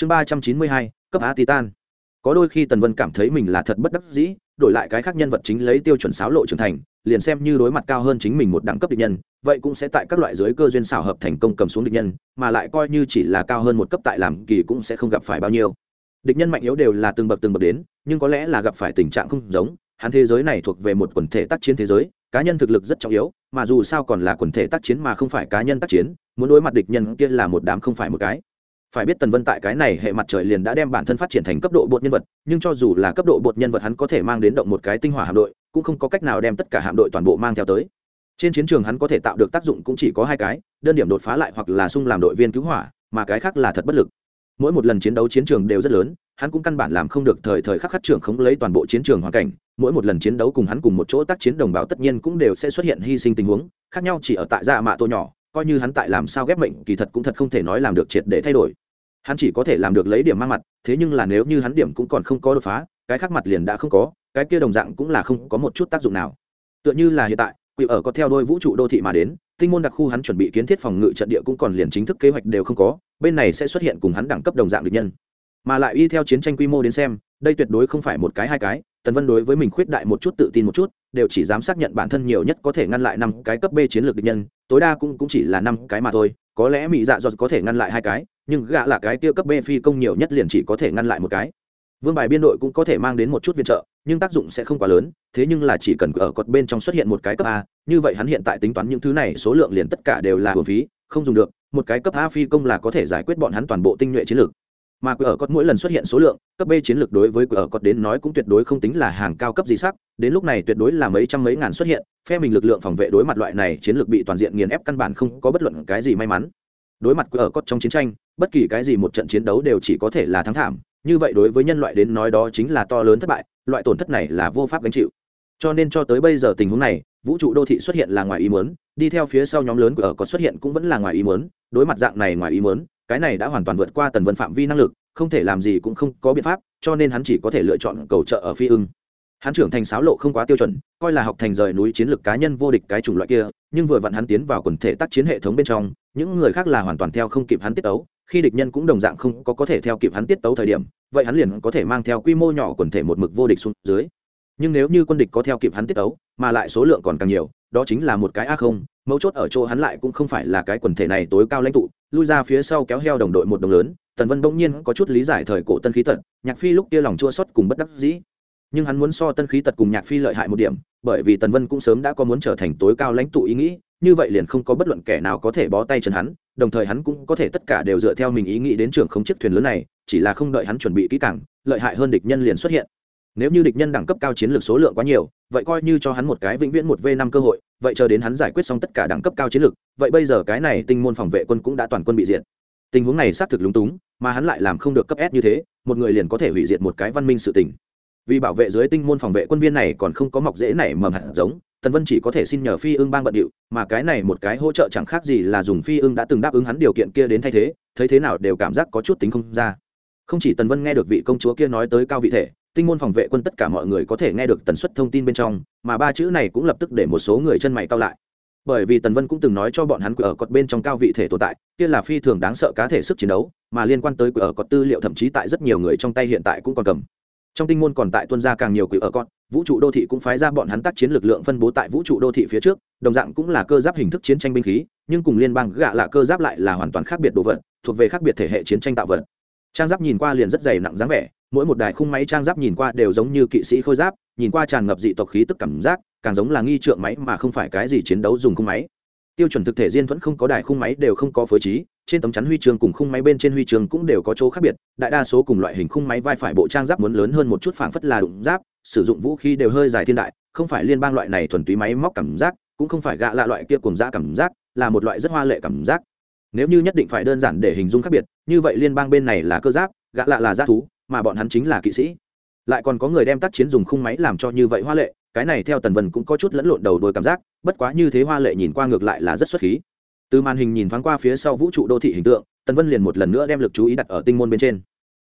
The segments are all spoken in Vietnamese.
chương ba trăm chín mươi hai, cấp Á titan. Có đôi khi tần vân cảm thấy mình là thật bất đắc dĩ, đổi lại cái khác nhân vật chính lấy tiêu chuẩn sáo lộ trưởng thành, liền xem như đối mặt cao hơn chính mình một đẳng cấp địch nhân, vậy cũng sẽ tại các loại giới cơ duyên xảo hợp thành công cầm xuống địch nhân, mà lại coi như chỉ là cao hơn một cấp tại làm kỳ cũng sẽ không gặp phải bao nhiêu. Địch nhân mạnh yếu đều là từng bậc từng bậc đến, nhưng có lẽ là gặp phải tình trạng không giống, hắn thế giới này thuộc về một quần thể tác chiến thế giới, cá nhân thực lực rất trọng yếu, mà dù sao còn là quần thể tác chiến mà không phải cá nhân tác chiến, muốn đối mặt địch nhân kia là một đám không phải một cái phải biết tần vân tại cái này hệ mặt trời liền đã đem bản thân phát triển thành cấp độ bột nhân vật, nhưng cho dù là cấp độ bột nhân vật hắn có thể mang đến động một cái tinh hỏa hạm đội, cũng không có cách nào đem tất cả hạm đội toàn bộ mang theo tới. Trên chiến trường hắn có thể tạo được tác dụng cũng chỉ có hai cái, đơn điểm đột phá lại hoặc là sung làm đội viên cứu hỏa, mà cái khác là thật bất lực. Mỗi một lần chiến đấu chiến trường đều rất lớn, hắn cũng căn bản làm không được thời thời khắc khắc trưởng không lấy toàn bộ chiến trường hoàn cảnh, mỗi một lần chiến đấu cùng hắn cùng một chỗ tác chiến đồng bào tất nhiên cũng đều sẽ xuất hiện hy sinh tình huống, khác nhau chỉ ở tại gia mạ tô nhỏ, coi như hắn tại làm sao ghép mệnh kỳ thật cũng thật không thể nói làm được triệt để thay đổi hắn chỉ có thể làm được lấy điểm mang mặt thế nhưng là nếu như hắn điểm cũng còn không có đột phá cái khác mặt liền đã không có cái kia đồng dạng cũng là không có một chút tác dụng nào. Tựa như là hiện tại quỷ ở có theo đôi vũ trụ đô thị mà đến tinh môn đặc khu hắn chuẩn bị kiến thiết phòng ngự trận địa cũng còn liền chính thức kế hoạch đều không có bên này sẽ xuất hiện cùng hắn đẳng cấp đồng dạng địch nhân. Mà lại y theo chiến tranh quy mô đến xem đây tuyệt đối không phải một cái hai cái tần vân đối với mình khuyết đại một chút tự tin một chút đều chỉ dám xác nhận bản thân nhiều nhất có thể ngăn lại năm cái cấp b chiến lược địch nhân tối đa cũng, cũng chỉ là năm cái mà thôi có lẽ mỹ dạ dọt có thể ngăn lại hai cái, nhưng gạ là cái tiêu cấp b phi công nhiều nhất liền chỉ có thể ngăn lại một cái. Vương bài biên đội cũng có thể mang đến một chút viện trợ, nhưng tác dụng sẽ không quá lớn, thế nhưng là chỉ cần ở cột bên trong xuất hiện một cái cấp a, như vậy hắn hiện tại tính toán những thứ này số lượng liền tất cả đều là hồn phí, không dùng được, một cái cấp a phi công là có thể giải quyết bọn hắn toàn bộ tinh nhuệ chiến lược mà quỷ ở cốt mỗi lần xuất hiện số lượng, cấp b chiến lược đối với quỷ ở cốt đến nói cũng tuyệt đối không tính là hàng cao cấp gì sắc, đến lúc này tuyệt đối là mấy trăm mấy ngàn xuất hiện, phe mình lực lượng phòng vệ đối mặt loại này chiến lược bị toàn diện nghiền ép căn bản không có bất luận cái gì may mắn. Đối mặt quỷ ở cốt trong chiến tranh, bất kỳ cái gì một trận chiến đấu đều chỉ có thể là thắng thảm, như vậy đối với nhân loại đến nói đó chính là to lớn thất bại, loại tổn thất này là vô pháp gánh chịu. Cho nên cho tới bây giờ tình huống này, vũ trụ đô thị xuất hiện là ngoài ý muốn, đi theo phía sau nhóm lớn của ở có xuất hiện cũng vẫn là ngoài ý muốn, đối mặt dạng này ngoài ý muốn cái này đã hoàn toàn vượt qua tần vân phạm vi năng lực, không thể làm gì cũng không có biện pháp, cho nên hắn chỉ có thể lựa chọn cầu trợ ở phi ưng. Hắn trưởng thành sáo lộ không quá tiêu chuẩn, coi là học thành rời núi chiến lược cá nhân vô địch cái chủng loại kia, nhưng vừa vặn hắn tiến vào quần thể tác chiến hệ thống bên trong, những người khác là hoàn toàn theo không kịp hắn tiết tấu, khi địch nhân cũng đồng dạng không có có thể theo kịp hắn tiết tấu thời điểm, vậy hắn liền có thể mang theo quy mô nhỏ quần thể một mực vô địch xuống dưới. Nhưng nếu như quân địch có theo kịp hắn tiết tấu, mà lại số lượng còn càng nhiều đó chính là một cái a không, mấu chốt ở chỗ hắn lại cũng không phải là cái quần thể này tối cao lãnh tụ, lui ra phía sau kéo heo đồng đội một đồng lớn, tần vân bỗng nhiên có chút lý giải thời cổ tân khí tật, nhạc phi lúc kia lòng chua xót cùng bất đắc dĩ. Nhưng hắn muốn so tân khí tật cùng nhạc phi lợi hại một điểm, bởi vì tần vân cũng sớm đã có muốn trở thành tối cao lãnh tụ ý nghĩ, như vậy liền không có bất luận kẻ nào có thể bó tay chân hắn, đồng thời hắn cũng có thể tất cả đều dựa theo mình ý nghĩ đến trường không chiếc thuyền lớn này, chỉ là không đợi hắn chuẩn bị kỹ càng, lợi hại hơn địch nhân liền xuất hiện nếu như địch nhân đẳng cấp cao chiến lược số lượng quá nhiều, vậy coi như cho hắn một cái vĩnh viễn một v năm cơ hội, vậy chờ đến hắn giải quyết xong tất cả đẳng cấp cao chiến lược, vậy bây giờ cái này tinh môn phòng vệ quân cũng đã toàn quân bị diệt. Tình huống này xác thực lúng túng, mà hắn lại làm không được cấp s như thế, một người liền có thể hủy diệt một cái văn minh sự tình. Vì bảo vệ dưới tinh môn phòng vệ quân viên này còn không có mọc dễ nảy mầm hạt giống, tần vân chỉ có thể xin nhờ phi ương bang bận điệu, mà cái này một cái hỗ trợ chẳng khác gì là dùng phi ương đã từng đáp ứng hắn điều kiện kia đến thay thế, thấy thế nào đều cảm giác có chút tính không ra. Không chỉ tần vân nghe được vị công chúa kia nói tới cao vị thể tinh môn phòng vệ quân tất cả mọi người có thể nghe được tần suất thông tin bên trong mà ba chữ này cũng lập tức để một số người chân mày cao lại. Bởi vì tần vân cũng từng nói cho bọn hắn ở cọt bên trong cao vị thể tồn tại kia là phi thường đáng sợ cá thể sức chiến đấu mà liên quan tới ở cọt tư liệu thậm chí tại rất nhiều người trong tay hiện tại cũng còn cầm. Trong tinh môn còn tại tuân ra càng nhiều quỷ ở cọt, vũ trụ đô thị cũng phái ra bọn hắn tác chiến lực lượng phân bố tại vũ trụ đô thị phía trước đồng dạng cũng là cơ giáp hình thức chiến tranh binh khí nhưng cùng liên bang gạ là cơ giáp lại là hoàn toàn khác biệt đồ vật thuộc về khác biệt thể hệ chiến tranh tạo vật. Trang giáp nhìn qua liền rất dày nặng dáng vẻ mỗi một đài khung máy trang giáp nhìn qua đều giống như kỵ sĩ khôi giáp, nhìn qua tràn ngập dị tộc khí tức cảm giác, càng giống là nghi trượng máy mà không phải cái gì chiến đấu dùng khung máy. Tiêu chuẩn thực thể diên thuẫn không có đài khung máy đều không có phối trí, trên tấm chắn huy chương cùng khung máy bên trên huy chương cũng đều có chỗ khác biệt, đại đa số cùng loại hình khung máy vai phải bộ trang giáp muốn lớn hơn một chút phảng phất là đụng giáp, sử dụng vũ khí đều hơi dài thiên đại, không phải liên bang loại này thuần túy máy móc cảm giác, cũng không phải gạ lạ loại kia cùng giã cảm giác, là một loại rất hoa lệ cảm giác. Nếu như nhất định phải đơn giản để hình dung khác biệt, như vậy liên bang bên này là cơ giáp, gạ lạ là g thú mà bọn hắn chính là kỵ sĩ. Lại còn có người đem tác chiến dùng khung máy làm cho như vậy hoa lệ, cái này theo tần vân cũng có chút lẫn lộn đầu đôi cảm giác, bất quá như thế hoa lệ nhìn qua ngược lại là rất xuất khí. Từ màn hình nhìn thoáng qua phía sau vũ trụ đô thị hình tượng, tần vân liền một lần nữa đem lực chú ý đặt ở tinh môn bên trên.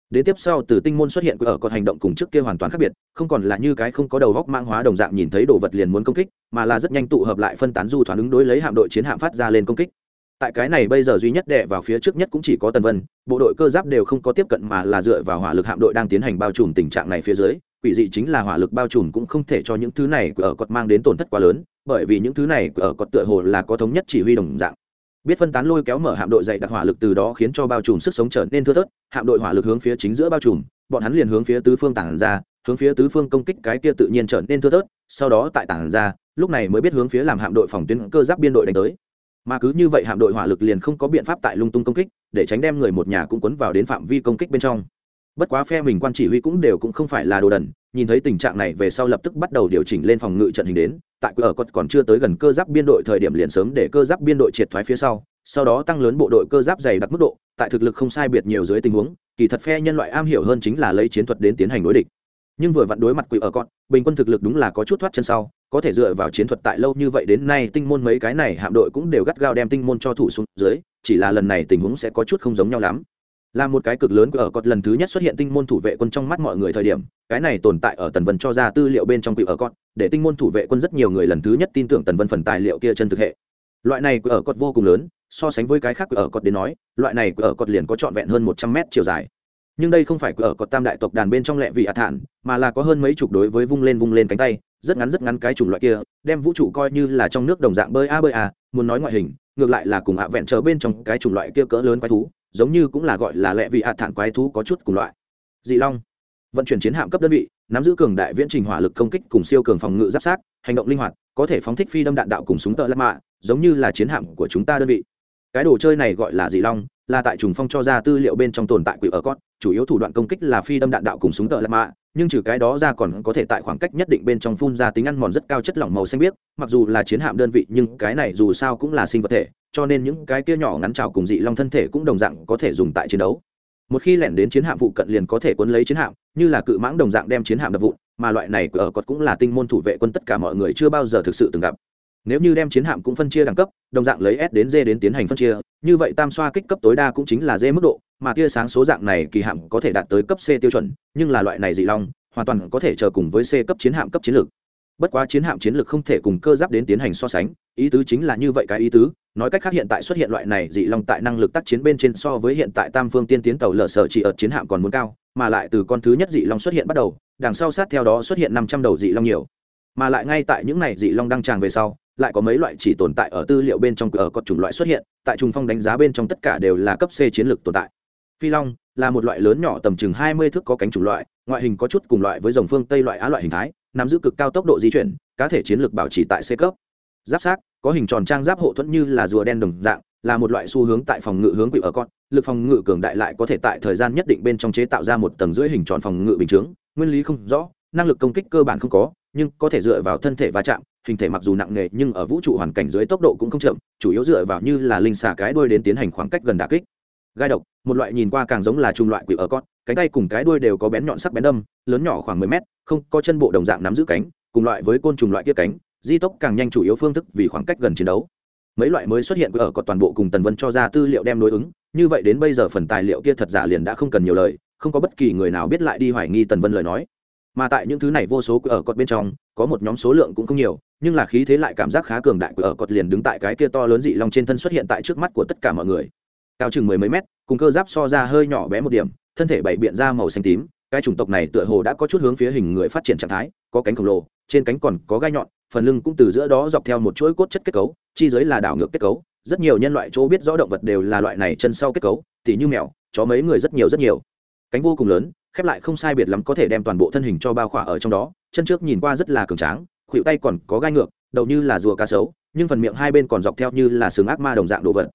Đến tiếp sau từ tinh môn xuất hiện ở còn hành động cùng trước kia hoàn toàn khác biệt, không còn là như cái không có đầu góc mang hóa đồng dạng nhìn thấy đồ vật liền muốn công kích, mà là rất nhanh tụ hợp lại phân tán du thoáng ứng đối lấy hạm đội chiến hạm phát ra lên công kích tại cái này bây giờ duy nhất đệ vào phía trước nhất cũng chỉ có tần vân, bộ đội cơ giáp đều không có tiếp cận mà là dựa vào hỏa lực hạm đội đang tiến hành bao trùm tình trạng này phía dưới, quỷ dị chính là hỏa lực bao trùm cũng không thể cho những thứ này ở cọt mang đến tổn thất quá lớn, bởi vì những thứ này ở cọt tựa hồ là có thống nhất chỉ huy đồng dạng. Biết phân tán lôi kéo mở hạm đội dạy đặc hỏa lực từ đó khiến cho bao trùm sức sống trở nên thưa thớt, hạm đội hỏa lực hướng phía chính giữa bao trùm, bọn hắn liền hướng phía tứ phương tản ra, hướng phía tứ phương công kích cái kia tự nhiên trở nên thưa thớt, sau đó tại tản ra, lúc này mới biết hướng phía làm hạm đội phòng tuyến cơ giáp biên đội đánh tới mà cứ như vậy hạm đội hỏa lực liền không có biện pháp tại lung tung công kích, để tránh đem người một nhà cũng quấn vào đến phạm vi công kích bên trong. Bất quá phe mình quan chỉ huy cũng đều cũng không phải là đồ đần, nhìn thấy tình trạng này về sau lập tức bắt đầu điều chỉnh lên phòng ngự trận hình đến, tại ở còn còn chưa tới gần cơ giáp biên đội thời điểm liền sớm để cơ giáp biên đội triệt thoái phía sau sau đó tăng lớn bộ đội cơ giáp dày đặc mức độ, tại thực lực không sai biệt nhiều dưới tình huống, kỳ thật phe nhân loại am hiểu hơn chính là lấy chiến thuật đến tiến hành đối địch. Nhưng vừa vặn đối mặt quỷ ở con bình quân thực lực đúng là có chút thoát chân sau có thể dựa vào chiến thuật tại lâu như vậy đến nay, tinh môn mấy cái này hạm đội cũng đều gắt gao đem tinh môn cho thủ xuống dưới, chỉ là lần này tình huống sẽ có chút không giống nhau lắm. Là một cái cực lớn của ở cọt lần thứ nhất xuất hiện tinh môn thủ vệ quân trong mắt mọi người thời điểm, cái này tồn tại ở tần vân cho ra tư liệu bên trong quỷ ở cọt, để tinh môn thủ vệ quân rất nhiều người lần thứ nhất tin tưởng tần vân phần tài liệu kia chân thực hệ. Loại này quỹ ở cọt vô cùng lớn, so sánh với cái khác quỹ ở cọt đến nói, loại này quỹ ở cọt liền có trọn vẹn hơn một trăm mét chiều dài. Nhưng đây không phải quỹ ở cọt tam đại tộc đàn bên trong lẹ vị hạ thản, mà là có hơn mấy chục đối với vung lên vung lên cánh tay rất ngắn rất ngắn cái chủng loại kia, đem vũ trụ coi như là trong nước đồng dạng bơi a bơi a, muốn nói ngoại hình, ngược lại là cùng ạ vẹn trở bên trong cái chủng loại kia cỡ lớn quái thú, giống như cũng là gọi là lẹ vị hạ thản quái thú có chút cùng loại. Dị long, vận chuyển chiến hạm cấp đơn vị, nắm giữ cường đại viễn trình hỏa lực công kích cùng siêu cường phòng ngự giáp sát, hành động linh hoạt, có thể phóng thích phi đâm đạn đạo cùng súng tợ lát mạ, giống như là chiến hạm của chúng ta đơn vị. Cái đồ chơi này gọi là dị long là tại trùng phong cho ra tư liệu bên trong tồn tại quỷ ở cốt chủ yếu thủ đoạn công kích là phi đâm đạn đạo cùng súng tợ lạc mạ, nhưng trừ cái đó ra còn có thể tại khoảng cách nhất định bên trong phun ra tính ăn mòn rất cao chất lỏng màu xanh biếc, mặc dù là chiến hạm đơn vị nhưng cái này dù sao cũng là sinh vật thể, cho nên những cái kia nhỏ ngắn trào cùng dị long thân thể cũng đồng dạng có thể dùng tại chiến đấu. Một khi lẻn đến chiến hạm phụ cận liền có thể quấn lấy chiến hạm, như là cự mãng đồng dạng đem chiến hạm đập vụn, mà loại này ở cột cũng là tinh môn thủ vệ quân tất cả mọi người chưa bao giờ thực sự từng gặp nếu như đem chiến hạm cũng phân chia đẳng cấp, đồng dạng lấy s đến d đến tiến hành phân chia, như vậy tam xoa kích cấp tối đa cũng chính là d mức độ, mà tia sáng số dạng này kỳ hạm có thể đạt tới cấp c tiêu chuẩn, nhưng là loại này dị long, hoàn toàn có thể chờ cùng với c cấp chiến hạm cấp chiến lược. Bất quá chiến hạm chiến lược không thể cùng cơ giáp đến tiến hành so sánh, ý tứ chính là như vậy cái ý tứ, nói cách khác hiện tại xuất hiện loại này dị long tại năng lực tác chiến bên trên so với hiện tại tam phương tiên tiến tàu lở sở chỉ ở chiến hạm còn muốn cao, mà lại từ con thứ nhất dị long xuất hiện bắt đầu, đằng sau sát theo đó xuất hiện năm trăm đầu dị long nhiều. Mà lại ngay tại những này dị long đăng tràng về sau lại có mấy loại chỉ tồn tại ở tư liệu bên trong ở có chủng loại xuất hiện, tại trùng phong đánh giá bên trong tất cả đều là cấp c chiến lược tồn tại. Phi long là một loại lớn nhỏ tầm chừng hai mươi thước có cánh chủng loại, ngoại hình có chút cùng loại với dòng phương tây loại á loại hình thái, nắm giữ cực cao tốc độ di chuyển, cá thể chiến lược bảo trì tại c cấp. Giáp sát có hình tròn trang giáp hộ thuẫn như là rùa đen đồng dạng, là một loại xu hướng tại phòng ngự hướng quỷ ở con lực phòng ngự cường đại lại có thể tại thời gian nhất định bên trong chế tạo ra một tầng dưới hình tròn phòng ngự bình chướng, nguyên lý không rõ, năng lực công kích cơ bản không có, nhưng có thể dựa vào thân thể va chạm hình thể mặc dù nặng nề nhưng ở vũ trụ hoàn cảnh dưới tốc độ cũng không chậm, chủ yếu dựa vào như là linh xà cái đuôi đến tiến hành khoảng cách gần đà kích. Gai độc, một loại nhìn qua càng giống là chủng loại quỷ ở con, cánh tay cùng cái đuôi đều có bén nhọn sắc bén đâm lớn nhỏ khoảng mười mét, không có chân bộ đồng dạng nắm giữ cánh, cùng loại với côn trùng loại kia cánh, di tốc càng nhanh chủ yếu phương thức vì khoảng cách gần chiến đấu. Mấy loại mới xuất hiện ở còn toàn bộ cùng tần vân cho ra tư liệu đem đối ứng, như vậy đến bây giờ phần tài liệu kia thật giả liền đã không cần nhiều lời, không có bất kỳ người nào biết lại đi hoài nghi tần vân lời nói mà tại những thứ này vô số ở cột bên trong, có một nhóm số lượng cũng không nhiều, nhưng là khí thế lại cảm giác khá cường đại của ở cột liền đứng tại cái kia to lớn dị long trên thân xuất hiện tại trước mắt của tất cả mọi người. Cao chừng mười mấy mét, cùng cơ giáp so ra hơi nhỏ bé một điểm, thân thể bảy biện ra màu xanh tím, cái chủng tộc này tựa hồ đã có chút hướng phía hình người phát triển trạng thái, có cánh khổng lồ, trên cánh còn có gai nhọn, phần lưng cũng từ giữa đó dọc theo một chuỗi cốt chất kết cấu, chi dưới là đảo ngược kết cấu, rất nhiều nhân loại chỗ biết rõ động vật đều là loại này chân sau kết cấu, tỉ như mèo, chó mấy người rất nhiều rất nhiều. Cánh vô cùng lớn khép lại không sai biệt lắm có thể đem toàn bộ thân hình cho bao khỏa ở trong đó, chân trước nhìn qua rất là cường tráng khuỵu tay còn có gai ngược, đầu như là rùa cá sấu, nhưng phần miệng hai bên còn dọc theo như là sừng ác ma đồng dạng đồ vật.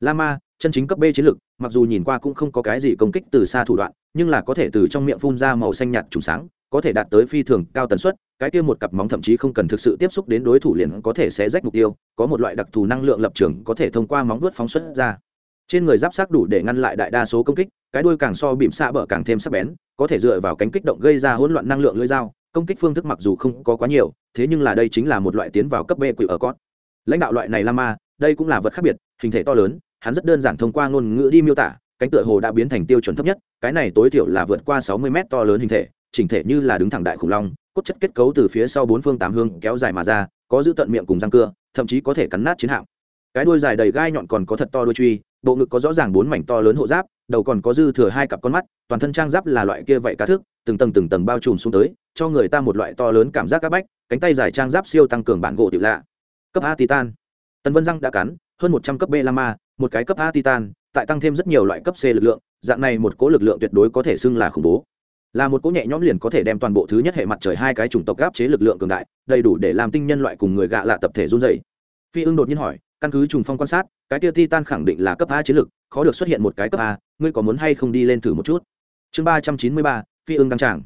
La ma, chân chính cấp b chiến lực, mặc dù nhìn qua cũng không có cái gì công kích từ xa thủ đoạn, nhưng là có thể từ trong miệng phun ra màu xanh nhạt trùng sáng, có thể đạt tới phi thường cao tần suất, cái kia một cặp móng thậm chí không cần thực sự tiếp xúc đến đối thủ liền có thể sẽ rách mục tiêu, có một loại đặc thù năng lượng lập trường có thể thông qua móng vuốt phóng xuất ra trên người giáp sát đủ để ngăn lại đại đa số công kích, cái đuôi càng so bìm xạ bờ càng thêm sắc bén, có thể dựa vào cánh kích động gây ra hỗn loạn năng lượng lưỡi dao, công kích phương thức mặc dù không có quá nhiều, thế nhưng là đây chính là một loại tiến vào cấp b quỷ ở cót. Lãnh đạo loại này lama, đây cũng là vật khác biệt, hình thể to lớn, hắn rất đơn giản thông qua ngôn ngữ đi miêu tả, cánh tựa hồ đã biến thành tiêu chuẩn thấp nhất, cái này tối thiểu là vượt qua sáu mươi mét to lớn hình thể, chỉnh thể như là đứng thẳng đại khủng long, cốt chất kết cấu từ phía sau bốn phương tám hương kéo dài mà ra, có giữ tận miệng cùng răng cưa, thậm chí có thể cắn nát chiến hạm cái đuôi dài đầy gai nhọn còn có thật to đuôi truy, bộ ngực có rõ ràng bốn mảnh to lớn hộ giáp, đầu còn có dư thừa hai cặp con mắt, toàn thân trang giáp là loại kia vậy cá thức từng tầng từng tầng bao trùm xuống tới, cho người ta một loại to lớn cảm giác c áp bách, cánh tay dài trang giáp siêu tăng cường bản gỗ tiểu lạ. Cấp a titan. Tần vân răng đã cắn, hơn một trăm cấp b lama, một cái cấp a titan, tại tăng thêm rất nhiều loại cấp c lực lượng, dạng này một cố lực lượng tuyệt đối có thể xưng là khủng bố. Là một cỗ nhẹ nhõm liền có thể đem toàn bộ thứ nhất hệ mặt trời hai cái chủng tộc áp chế lực lượng cường đại, đầy đủ để làm tinh nhân loại cùng người gạ lạ tập thể run dày phi ưng đột nhiên hỏi, căn cứ trùng phong quan sát, cái tia titan khẳng định là cấp a chiến lực khó được xuất hiện một cái cấp a, ngươi có muốn hay không đi lên thử một chút? Chương ba trăm chín mươi ba, phi ưng đăng tràng.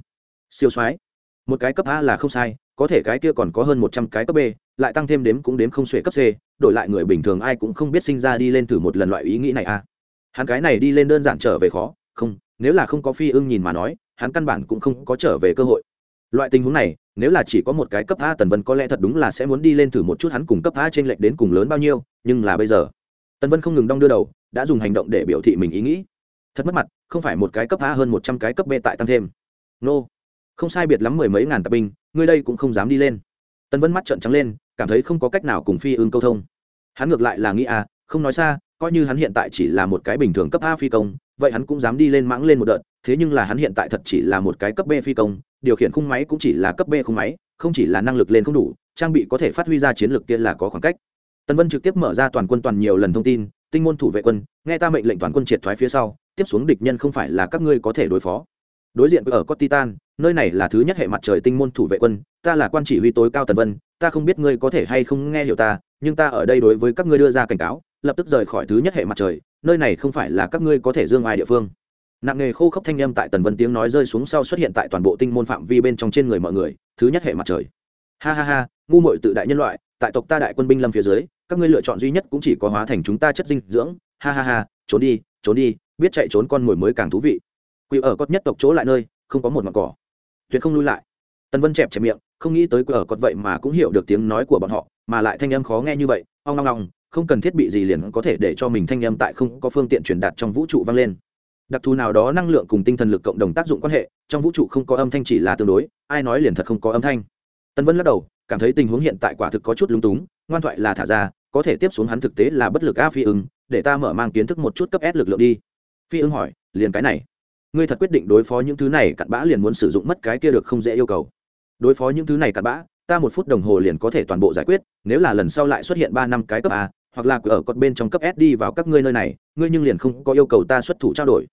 Siêu soái. Một cái cấp a là không sai, có thể cái kia còn có hơn một trăm cái cấp b, lại tăng thêm đếm cũng đếm không xuể cấp c, đổi lại người bình thường ai cũng không biết sinh ra đi lên thử một lần loại ý nghĩ này a hắn cái này đi lên đơn giản trở về khó, không, nếu là không có phi ưng nhìn mà nói, hắn căn bản cũng không có trở về cơ hội loại tình huống này nếu là chỉ có một cái cấp a tần vân có lẽ thật đúng là sẽ muốn đi lên thử một chút hắn cùng cấp a trên lệch đến cùng lớn bao nhiêu nhưng là bây giờ tần vân không ngừng đong đưa đầu đã dùng hành động để biểu thị mình ý nghĩ. Thật mất mặt không phải một cái cấp a hơn một trăm cái cấp b tại tăng thêm. Nô、no. không sai biệt lắm mười mấy ngàn tạp binh ngươi đây cũng không dám đi lên. Tần vân mắt trợn trắng lên cảm thấy không có cách nào cùng phi ương câu thông. Hắn ngược lại là nghĩ à, không nói xa coi như hắn hiện tại chỉ là một cái bình thường cấp a phi công vậy hắn cũng dám đi lên mãng lên một đợt thế nhưng là hắn hiện tại thật chỉ là một cái cấp b phi công, điều khiển khung máy cũng chỉ là cấp b khung máy, không chỉ là năng lực lên không đủ, trang bị có thể phát huy ra chiến lược kia là có khoảng cách. Tân vân trực tiếp mở ra toàn quân toàn nhiều lần thông tin, tinh môn thủ vệ quân, nghe ta mệnh lệnh toàn quân triệt thoái phía sau, tiếp xuống địch nhân không phải là các ngươi có thể đối phó. Đối diện ở cốt titan nơi này là thứ nhất hệ mặt trời tinh môn thủ vệ quân, ta là quan chỉ huy tối cao tần vân, ta không biết ngươi có thể hay không nghe hiểu ta, nhưng ta ở đây đối với các ngươi đưa ra cảnh cáo, lập tức rời khỏi thứ nhất hệ mặt trời, nơi này không phải là các ngươi có thể dương ai địa phương nặng nghề khô khốc thanh â m tại tần vân tiếng nói rơi xuống sau xuất hiện tại toàn bộ tinh môn phạm vi bên trong trên người mọi người, thứ nhất hệ mặt trời. Ha ha ha, ngu mội tự đại nhân loại, tại tộc ta đại quân binh lâm phía dưới, các ngươi lựa chọn duy nhất cũng chỉ có hóa thành chúng ta chất dinh dưỡng. Ha ha ha, trốn đi trốn đi, biết chạy trốn con mồi mới càng thú vị. Quỷ ở cốt nhất tộc chỗ lại nơi, không có một mặt cỏ. Tuyệt không lui lại. Tần vân chẹp chẹp miệng, không nghĩ tới quỷ ở cốt vậy mà cũng hiểu được tiếng nói của bọn họ, mà lại thanh âm khó nghe như vậy. Ong ong ong, không cần thiết bị gì liền có thể để cho mình thanh âm tại không có phương tiện truyền đạt trong vũ trụ vang lên đặc thù nào đó năng lượng cùng tinh thần lực cộng đồng tác dụng quan hệ, trong vũ trụ không có âm thanh chỉ là tương đối, ai nói liền thật không có âm thanh. Tân vân lắc đầu, cảm thấy tình huống hiện tại quả thực có chút lung túng, ngoan thoại là thả ra, có thể tiếp xuống hắn thực tế là bất lực a phi ưng, để ta mở mang kiến thức một chút cấp s lực lượng đi. Phi ưng hỏi, liền cái này. Ngươi thật quyết định đối phó những thứ này cặn bã liền muốn sử dụng mất cái kia được không dễ yêu cầu. Đối phó những thứ này cặn bã, ta một phút đồng hồ liền có thể toàn bộ giải quyết, nếu là lần sau lại xuất hiện ba năm cái cấp a, hoặc là ở cột bên trong cấp s đi vào các ngươi nơi này, ngươi nhưng liền không có yêu cầu ta xuất thủ trao đổi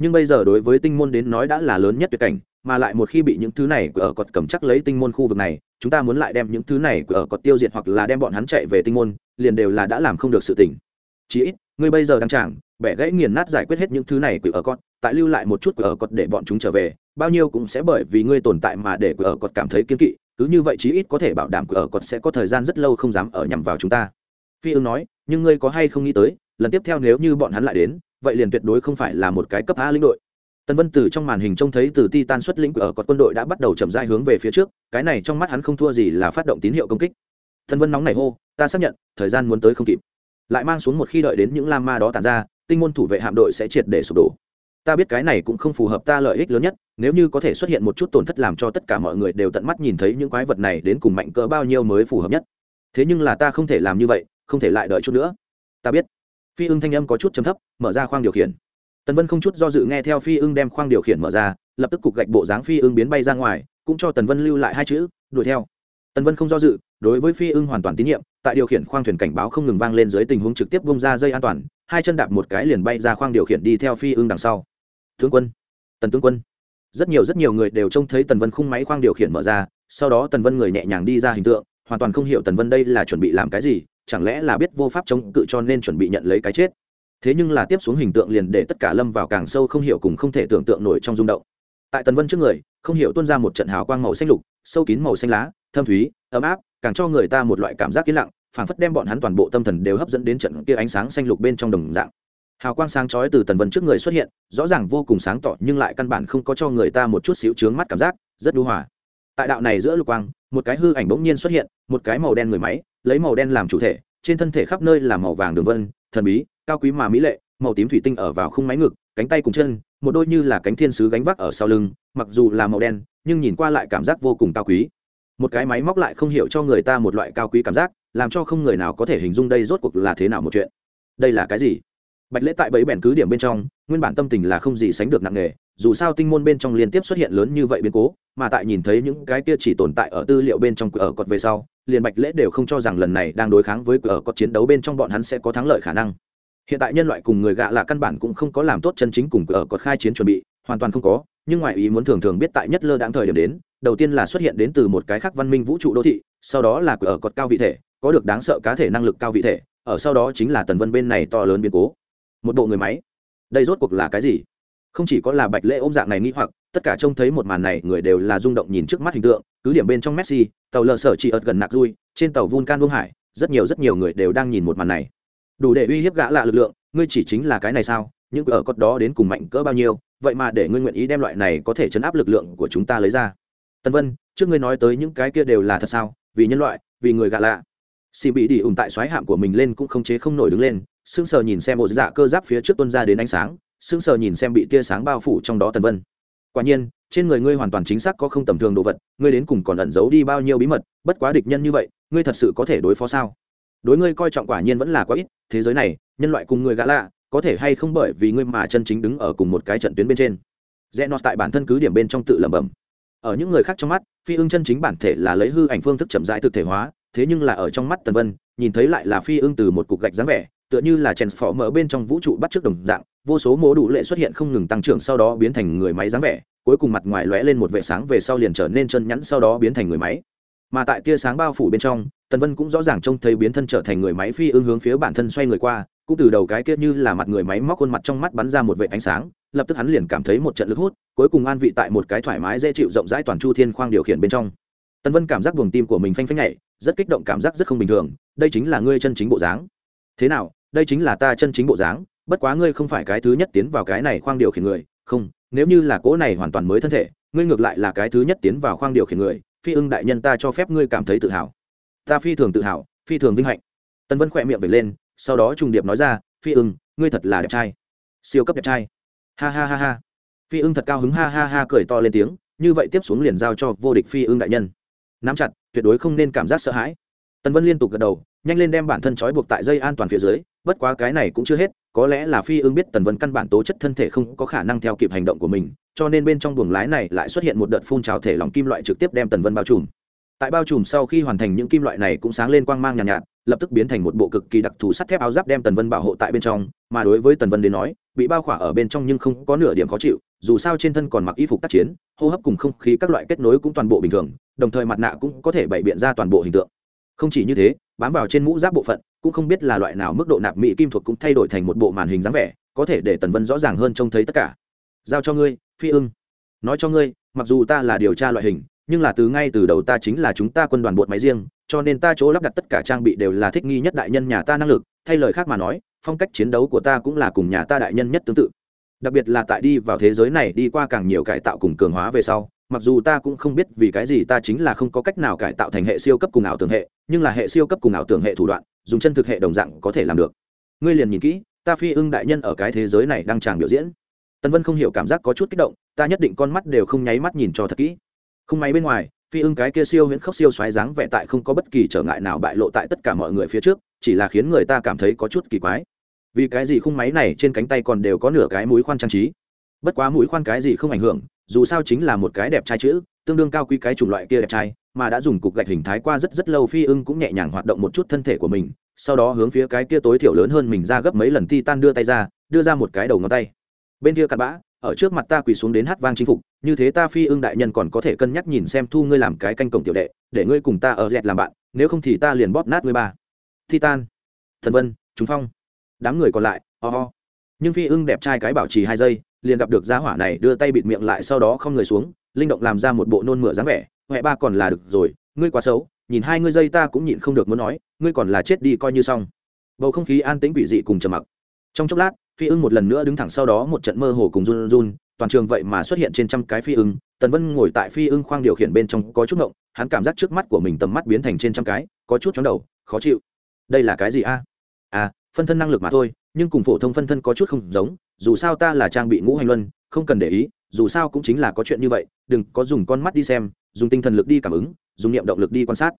nhưng bây giờ đối với tinh môn đến nói đã là lớn nhất tuyệt cảnh, mà lại một khi bị những thứ này ở cọt cầm chắc lấy tinh môn khu vực này, chúng ta muốn lại đem những thứ này ở cọt tiêu diệt hoặc là đem bọn hắn chạy về tinh môn, liền đều là đã làm không được sự tỉnh chí ít, ngươi bây giờ đang chẳng bẻ gãy nghiền nát giải quyết hết những thứ này của ở cọt tại lưu lại một chút của ở cọt để bọn chúng trở về, bao nhiêu cũng sẽ bởi vì ngươi tồn tại mà để của ở cọt cảm thấy kiên kỵ, cứ như vậy chí ít có thể bảo đảm của ở cọt sẽ có thời gian rất lâu không dám ở nhằm vào chúng ta. Phi ưng nói, nhưng ngươi có hay không nghĩ tới, lần tiếp theo nếu như bọn hắn lại đến vậy liền tuyệt đối không phải là một cái cấp a lĩnh đội. Tần vân từ trong màn hình trông thấy từ titan xuất lĩnh ở cột quân đội đã bắt đầu chậm rãi hướng về phía trước, cái này trong mắt hắn không thua gì là phát động tín hiệu công kích. Tần vân nóng này hô, ta xác nhận, thời gian muốn tới không kịp. Lại mang xuống một khi đợi đến những lam ma đó tàn ra, tinh môn thủ vệ hạm đội sẽ triệt để sụp đổ. Ta biết cái này cũng không phù hợp ta lợi ích lớn nhất, nếu như có thể xuất hiện một chút tổn thất làm cho tất cả mọi người đều tận mắt nhìn thấy những quái vật này đến cùng mạnh cỡ bao nhiêu mới phù hợp nhất. Thế nhưng là ta không thể làm như vậy, không thể lại đợi chút nữa. Ta biết phi ưng thanh âm có chút chấm thấp, mở ra khoang điều khiển. Tần vân không chút do dự nghe theo phi ưng đem khoang điều khiển mở ra, lập tức cục gạch bộ dáng phi ưng biến bay ra ngoài, cũng cho tần vân lưu lại hai chữ, đuổi theo. Tần vân không do dự, đối với phi ưng hoàn toàn tín nhiệm, tại điều khiển khoang thuyền cảnh báo không ngừng vang lên dưới tình huống trực tiếp bông ra dây an toàn, hai chân đạp một cái liền bay ra khoang điều khiển đi theo phi ưng đằng sau. Tướng quân, tần tướng quân. Rất nhiều rất nhiều người đều trông thấy tần vân khung máy khoang điều khiển mở ra, sau đó tần vân người nhẹ nhàng đi ra hình tượng, hoàn toàn không hiểu tần vân đây là chuẩn bị làm cái gì chẳng lẽ là biết vô pháp chống cự cho nên chuẩn bị nhận lấy cái chết? Thế nhưng là tiếp xuống hình tượng liền để tất cả lâm vào càng sâu không hiểu cùng không thể tưởng tượng nổi trong rung động. Tại tần vân trước người, không hiểu tuôn ra một trận hào quang màu xanh lục, sâu kín màu xanh lá, thâm thúy, ấm áp, càng cho người ta một loại cảm giác yên lặng, phảng phất đem bọn hắn toàn bộ tâm thần đều hấp dẫn đến trận kia ánh sáng xanh lục bên trong đồng dạng. Hào quang sáng chói từ tần vân trước người xuất hiện, rõ ràng vô cùng sáng tỏ nhưng lại căn bản không có cho người ta một chút xíu chướng mắt cảm giác, rất đu hòa. Tại đạo này giữa lục quang, một cái hư ảnh bỗng nhiên xuất hiện, một cái màu đen người máy lấy màu đen làm chủ thể, trên thân thể khắp nơi là màu vàng đường vân, thần bí, cao quý mà mỹ lệ, màu tím thủy tinh ở vào khung máy ngực, cánh tay cùng chân, một đôi như là cánh thiên sứ gánh vác ở sau lưng, mặc dù là màu đen, nhưng nhìn qua lại cảm giác vô cùng cao quý. Một cái máy móc lại không hiểu cho người ta một loại cao quý cảm giác, làm cho không người nào có thể hình dung đây rốt cuộc là thế nào một chuyện. Đây là cái gì? Bạch lễ tại bẫy bèn cứ điểm bên trong, nguyên bản tâm tình là không gì sánh được nặng nề dù sao tinh môn bên trong liên tiếp xuất hiện lớn như vậy biến cố, mà tại nhìn thấy những cái kia chỉ tồn tại ở tư liệu bên trong ở cọt về sau, liền bạch lễ đều không cho rằng lần này đang đối kháng với ở cọt chiến đấu bên trong bọn hắn sẽ có thắng lợi khả năng. Hiện tại nhân loại cùng người gạ là căn bản cũng không có làm tốt chân chính cùng ở cọt khai chiến chuẩn bị, hoàn toàn không có, nhưng ngoại ý muốn thường thường biết tại nhất lơ đáng thời điểm đến, đầu tiên là xuất hiện đến từ một cái khác văn minh vũ trụ đô thị, sau đó là ở cọt cao vị thể, có được đáng sợ cá thể năng lực cao vị thể, ở sau đó chính là tần vân bên này to lớn biến cố. Một bộ người máy. Đây rốt cuộc là cái gì? Không chỉ có là bạch lễ ôm dạng này nghĩ hoặc, tất cả trông thấy một màn này, người đều là rung động nhìn trước mắt hình tượng, cứ điểm bên trong messi, tàu lờ sở chỉ ợt gần nạc dui trên tàu vulcan buông hải, rất nhiều rất nhiều người đều đang nhìn một màn này. Đủ để uy hiếp gã lạ lực lượng, ngươi chỉ chính là cái này sao? Những ở cốt đó đến cùng mạnh cỡ bao nhiêu? Vậy mà để ngươi nguyện ý đem loại này có thể chấn áp lực lượng của chúng ta lấy ra. Tân vân, trước ngươi nói tới những cái kia đều là thật sao? Vì nhân loại, vì người gạ lạ. Xì bị đi ủng tại xoáy hạm của mình lên cũng không chế không nổi đứng lên, sững sờ nhìn xem một dạ cơ giáp phía trước tuân ra đến ánh sáng sững sờ nhìn xem bị tia sáng bao phủ trong đó tần vân. Quả nhiên, trên người ngươi hoàn toàn chính xác có không tầm thường đồ vật, ngươi đến cùng còn ẩn giấu đi bao nhiêu bí mật, bất quá địch nhân như vậy, ngươi thật sự có thể đối phó sao? Đối ngươi coi trọng quả nhiên vẫn là quá ít, thế giới này, nhân loại cùng người gã lạ, có thể hay không bởi vì ngươi mà chân chính đứng ở cùng một cái trận tuyến bên trên? Rẽ nọt tại bản thân cứ điểm bên trong tự lẩm bẩm. Ở những người khác trong mắt, phi ưng chân chính bản thể là lấy hư ảnh phương thức chậm rãi thực thể hóa, thế nhưng là ở trong mắt tần vân, nhìn thấy lại là phi ưng từ một cục gạch dáng vẻ, tựa như là chèn phỏ mở bên trong vũ trụ bắt trước đồng dạng vô số mô đủ lệ xuất hiện không ngừng tăng trưởng sau đó biến thành người máy dáng vẻ, cuối cùng mặt ngoài lóe lên một vệ sáng về sau liền trở nên chân nhẵn sau đó biến thành người máy. Mà tại tia sáng bao phủ bên trong, tần vân cũng rõ ràng trông thấy biến thân trở thành người máy phi ưng hướng phía bản thân xoay người qua, cũng từ đầu cái kia như là mặt người máy móc khuôn mặt trong mắt bắn ra một vệ ánh sáng, lập tức hắn liền cảm thấy một trận lực hút, cuối cùng an vị tại một cái thoải mái dễ chịu rộng rãi toàn chu thiên khoang điều khiển bên trong. Tần vân cảm giác buồng tim của mình phanh phanh nhảy, rất kích động cảm giác rất không bình thường, đây chính là ngươi chân chính bộ dáng. Thế nào, đây chính là ta chân chính bộ dáng bất quá ngươi không phải cái thứ nhất tiến vào cái này khoang điều khiển người, không, nếu như là cỗ này hoàn toàn mới thân thể, ngươi ngược lại là cái thứ nhất tiến vào khoang điều khiển người, phi ưng đại nhân ta cho phép ngươi cảm thấy tự hào. Ta phi thường tự hào, phi thường vinh hạnh. Tân vân khỏe miệng về lên, sau đó trùng điệp nói ra, phi ưng, ngươi thật là đẹp trai. Siêu cấp đẹp trai. Ha ha ha ha. Phi ưng thật cao hứng, ha ha ha, cười to lên tiếng, như vậy tiếp xuống liền giao cho vô địch phi ưng đại nhân. Nắm chặt, tuyệt đối không nên cảm giác sợ hãi. Tân vân liên tục gật đầu, nhanh lên đem bản thân trói buộc tại dây an toàn phía dưới, bất quá cái này cũng chưa hết có lẽ là phi ương biết tần vân căn bản tố chất thân thể không có khả năng theo kịp hành động của mình cho nên bên trong buồng lái này lại xuất hiện một đợt phun trào thể lỏng kim loại trực tiếp đem tần vân bao trùm. Tại bao trùm sau khi hoàn thành những kim loại này cũng sáng lên quang mang nhàn nhạt, nhạt lập tức biến thành một bộ cực kỳ đặc thù sắt thép áo giáp đem tần vân bảo hộ tại bên trong mà đối với tần vân đến nói bị bao khỏa ở bên trong nhưng không có nửa điểm khó chịu dù sao trên thân còn mặc y phục tác chiến hô hấp cùng không khí các loại kết nối cũng toàn bộ bình thường đồng thời mặt nạ cũng có thể bày biện ra toàn bộ hình tượng. Không chỉ như thế bám vào trên mũ giáp bộ phận cũng không biết là loại nào mức độ nạp mỹ kim thuộc cũng thay đổi thành một bộ màn hình dáng vẻ, có thể để tần vân rõ ràng hơn trông thấy tất cả. Giao cho ngươi, phi ưng. Nói cho ngươi, mặc dù ta là điều tra loại hình, nhưng là từ ngay từ đầu ta chính là chúng ta quân đoàn bột máy riêng, cho nên ta chỗ lắp đặt tất cả trang bị đều là thích nghi nhất đại nhân nhà ta năng lực, thay lời khác mà nói, phong cách chiến đấu của ta cũng là cùng nhà ta đại nhân nhất tương tự. Đặc biệt là tại đi vào thế giới này đi qua càng nhiều cải tạo cùng cường hóa về sau mặc dù ta cũng không biết vì cái gì ta chính là không có cách nào cải tạo thành hệ siêu cấp cùng ảo tưởng hệ, nhưng là hệ siêu cấp cùng ảo tưởng hệ thủ đoạn, dùng chân thực hệ đồng dạng có thể làm được. Ngươi liền nhìn kỹ, ta phi ưng đại nhân ở cái thế giới này đang tràng biểu diễn. Tân vân không hiểu cảm giác có chút kích động, ta nhất định con mắt đều không nháy mắt nhìn cho thật kỹ. Không máy bên ngoài, phi ưng cái kia siêu huyễn khốc siêu xoáy dáng vẻ tại không có bất kỳ trở ngại nào bại lộ tại tất cả mọi người phía trước, chỉ là khiến người ta cảm thấy có chút kỳ quái. Vì cái gì khung máy này trên cánh tay còn đều có nửa cái mũi khoan trang trí? Bất quá mũi khoan cái gì không ảnh hưởng, dù sao chính là một cái đẹp trai chữ, tương đương cao quý cái chủng loại kia đẹp trai, mà đã dùng cục gạch hình thái qua rất rất lâu phi ưng cũng nhẹ nhàng hoạt động một chút thân thể của mình, sau đó hướng phía cái kia tối thiểu lớn hơn mình ra gấp mấy lần titan đưa tay ra, đưa ra một cái đầu ngón tay bên kia cặn bã, ở trước mặt ta quỳ xuống đến hát vang chinh phục, như thế ta phi ưng đại nhân còn có thể cân nhắc nhìn xem thu ngươi làm cái canh cổng tiểu đệ, để ngươi cùng ta ở dẹt làm bạn, nếu không thì ta liền bóp nát ngươi ba titan, thần vân chúng phong, đám người còn lại, ho、oh、ho、oh. nhưng phi ưng đẹp trai cái bảo trì hai giây liền gặp được gia hỏa này đưa tay bịt miệng lại sau đó không người xuống, linh động làm ra một bộ nôn mửa dáng vẻ, huệ ba còn là được rồi, ngươi quá xấu, nhìn hai ngươi dây ta cũng nhịn không được muốn nói, ngươi còn là chết đi coi như xong. Bầu không khí an tĩnh quỷ dị cùng trầm mặc. Trong chốc lát, phi ưng một lần nữa đứng thẳng sau đó một trận mơ hồ cùng run run, toàn trường vậy mà xuất hiện trên trăm cái phi ưng, tần vân ngồi tại phi ưng khoang điều khiển bên trong có chút ngộng, hắn cảm giác trước mắt của mình tầm mắt biến thành trên trăm cái, có chút chóng đầu, khó chịu. Đây là cái gì a? À phân thân năng lực mà thôi nhưng cùng phổ thông phân thân có chút không giống, dù sao ta là trang bị ngũ hành luân, không cần để ý, dù sao cũng chính là có chuyện như vậy, đừng có dùng con mắt đi xem, dùng tinh thần lực đi cảm ứng, dùng niệm động lực đi quan sát.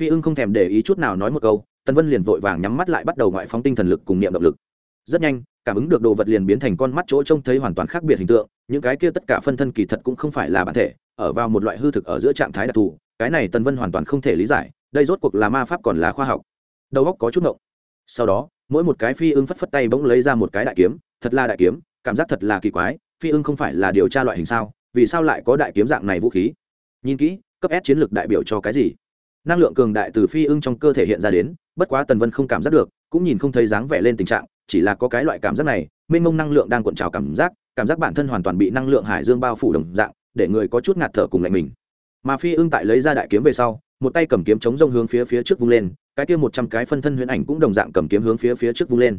Phi ưng không thèm để ý chút nào nói một câu, tần vân liền vội vàng nhắm mắt lại bắt đầu ngoại phóng tinh thần lực cùng niệm động lực. Rất nhanh, cảm ứng được đồ vật liền biến thành con mắt chỗ trông thấy hoàn toàn khác biệt hình tượng, những cái kia tất cả phân thân kỳ thật cũng không phải là bản thể, ở vào một loại hư thực ở giữa trạng thái đặc thù, cái này tần vân hoàn toàn không thể lý giải, đây rốt cuộc là ma pháp còn là khoa học. Đầu óc có chút ngộng. Sau đó mỗi một cái phi ưng phất phất tay bỗng lấy ra một cái đại kiếm, thật là đại kiếm, cảm giác thật là kỳ quái, phi ưng không phải là điều tra loại hình sao, vì sao lại có đại kiếm dạng này vũ khí? Nhìn kỹ, cấp s chiến lược đại biểu cho cái gì? Năng lượng cường đại từ phi ưng trong cơ thể hiện ra đến, bất quá tần vân không cảm giác được, cũng nhìn không thấy dáng vẻ lên tình trạng, chỉ là có cái loại cảm giác này, mênh mông năng lượng đang cuộn trào cảm giác cảm giác bản thân hoàn toàn bị năng lượng hải dương bao phủ đồng dạng, để người có chút ngạt thở cùng lạnh mình. Mà phi ưng tại lấy ra đại kiếm về sau một tay cầm kiếm chống rông hướng phía phía trước vung lên, cái kia một trăm cái phân thân huyễn ảnh cũng đồng dạng cầm kiếm hướng phía phía trước vung lên.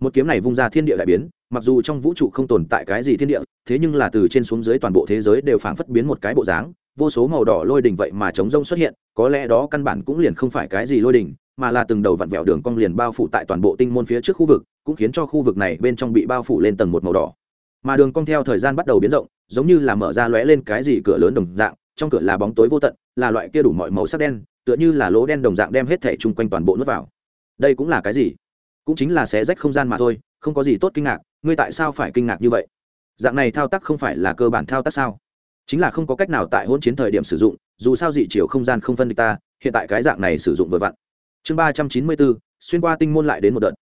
Một kiếm này vung ra thiên địa đại biến, mặc dù trong vũ trụ không tồn tại cái gì thiên địa, thế nhưng là từ trên xuống dưới toàn bộ thế giới đều phảng phất biến một cái bộ dáng, vô số màu đỏ lôi đỉnh vậy mà chống rông xuất hiện, có lẽ đó căn bản cũng liền không phải cái gì lôi đỉnh, mà là từng đầu vặn vẹo đường cong liền bao phủ tại toàn bộ tinh môn phía trước khu vực, cũng khiến cho khu vực này bên trong bị bao phủ lên tầng một màu đỏ. Mà đường cong theo thời gian bắt đầu biến rộng, giống như là mở ra lóe lên cái gì cửa lớn đồng dạng trong cửa là bóng tối vô tận, là loại kia đủ mọi màu sắc đen, tựa như là lỗ đen đồng dạng đem hết thể chung quanh toàn bộ nước vào. Đây cũng là cái gì? Cũng chính là xé rách không gian mà thôi, không có gì tốt kinh ngạc, ngươi tại sao phải kinh ngạc như vậy? Dạng này thao tác không phải là cơ bản thao tác sao? Chính là không có cách nào tại hôn chiến thời điểm sử dụng, dù sao dị chiều không gian không phân địch ta, hiện tại cái dạng này sử dụng vừa vặn. Chương ba trăm chín mươi bốn, xuyên qua tinh môn lại đến một đợt.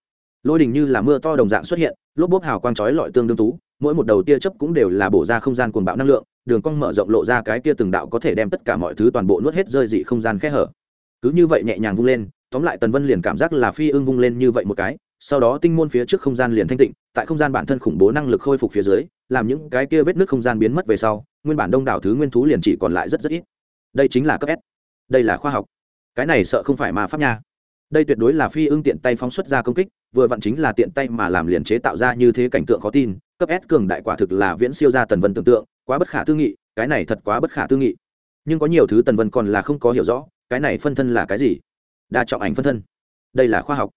Lôi đình như là mưa to đồng dạng xuất hiện, lốp bốp hào quang chói lọi tương đương tú, mỗi một đầu tia chấp cũng đều là bổ ra không gian cuồng bạo năng lượng đường cong mở rộng lộ ra cái kia từng đạo có thể đem tất cả mọi thứ toàn bộ nuốt hết rơi dị không gian khe hở. Cứ như vậy nhẹ nhàng vung lên, tóm lại tần vân liền cảm giác là phi ưng vung lên như vậy một cái, sau đó tinh môn phía trước không gian liền thanh tịnh, tại không gian bản thân khủng bố năng lực khôi phục phía dưới, làm những cái kia vết nước không gian biến mất về sau, nguyên bản đông đảo thứ nguyên thú liền chỉ còn lại rất rất ít. Đây chính là cấp s. Đây là khoa học. Cái này sợ không phải mà pháp nha. Đây tuyệt đối là phi ưng tiện tay phóng xuất ra công kích, vừa vặn chính là tiện tay mà làm liền chế tạo ra như thế cảnh tượng khó tin cấp s cường đại quả thực là viễn siêu ra tần vân tưởng tượng, quá bất khả tư nghị, cái này thật quá bất khả tư nghị. Nhưng có nhiều thứ tần vân còn là không có hiểu rõ, cái này phân thân là cái gì? Đa trọng ảnh phân thân. Đây là khoa học.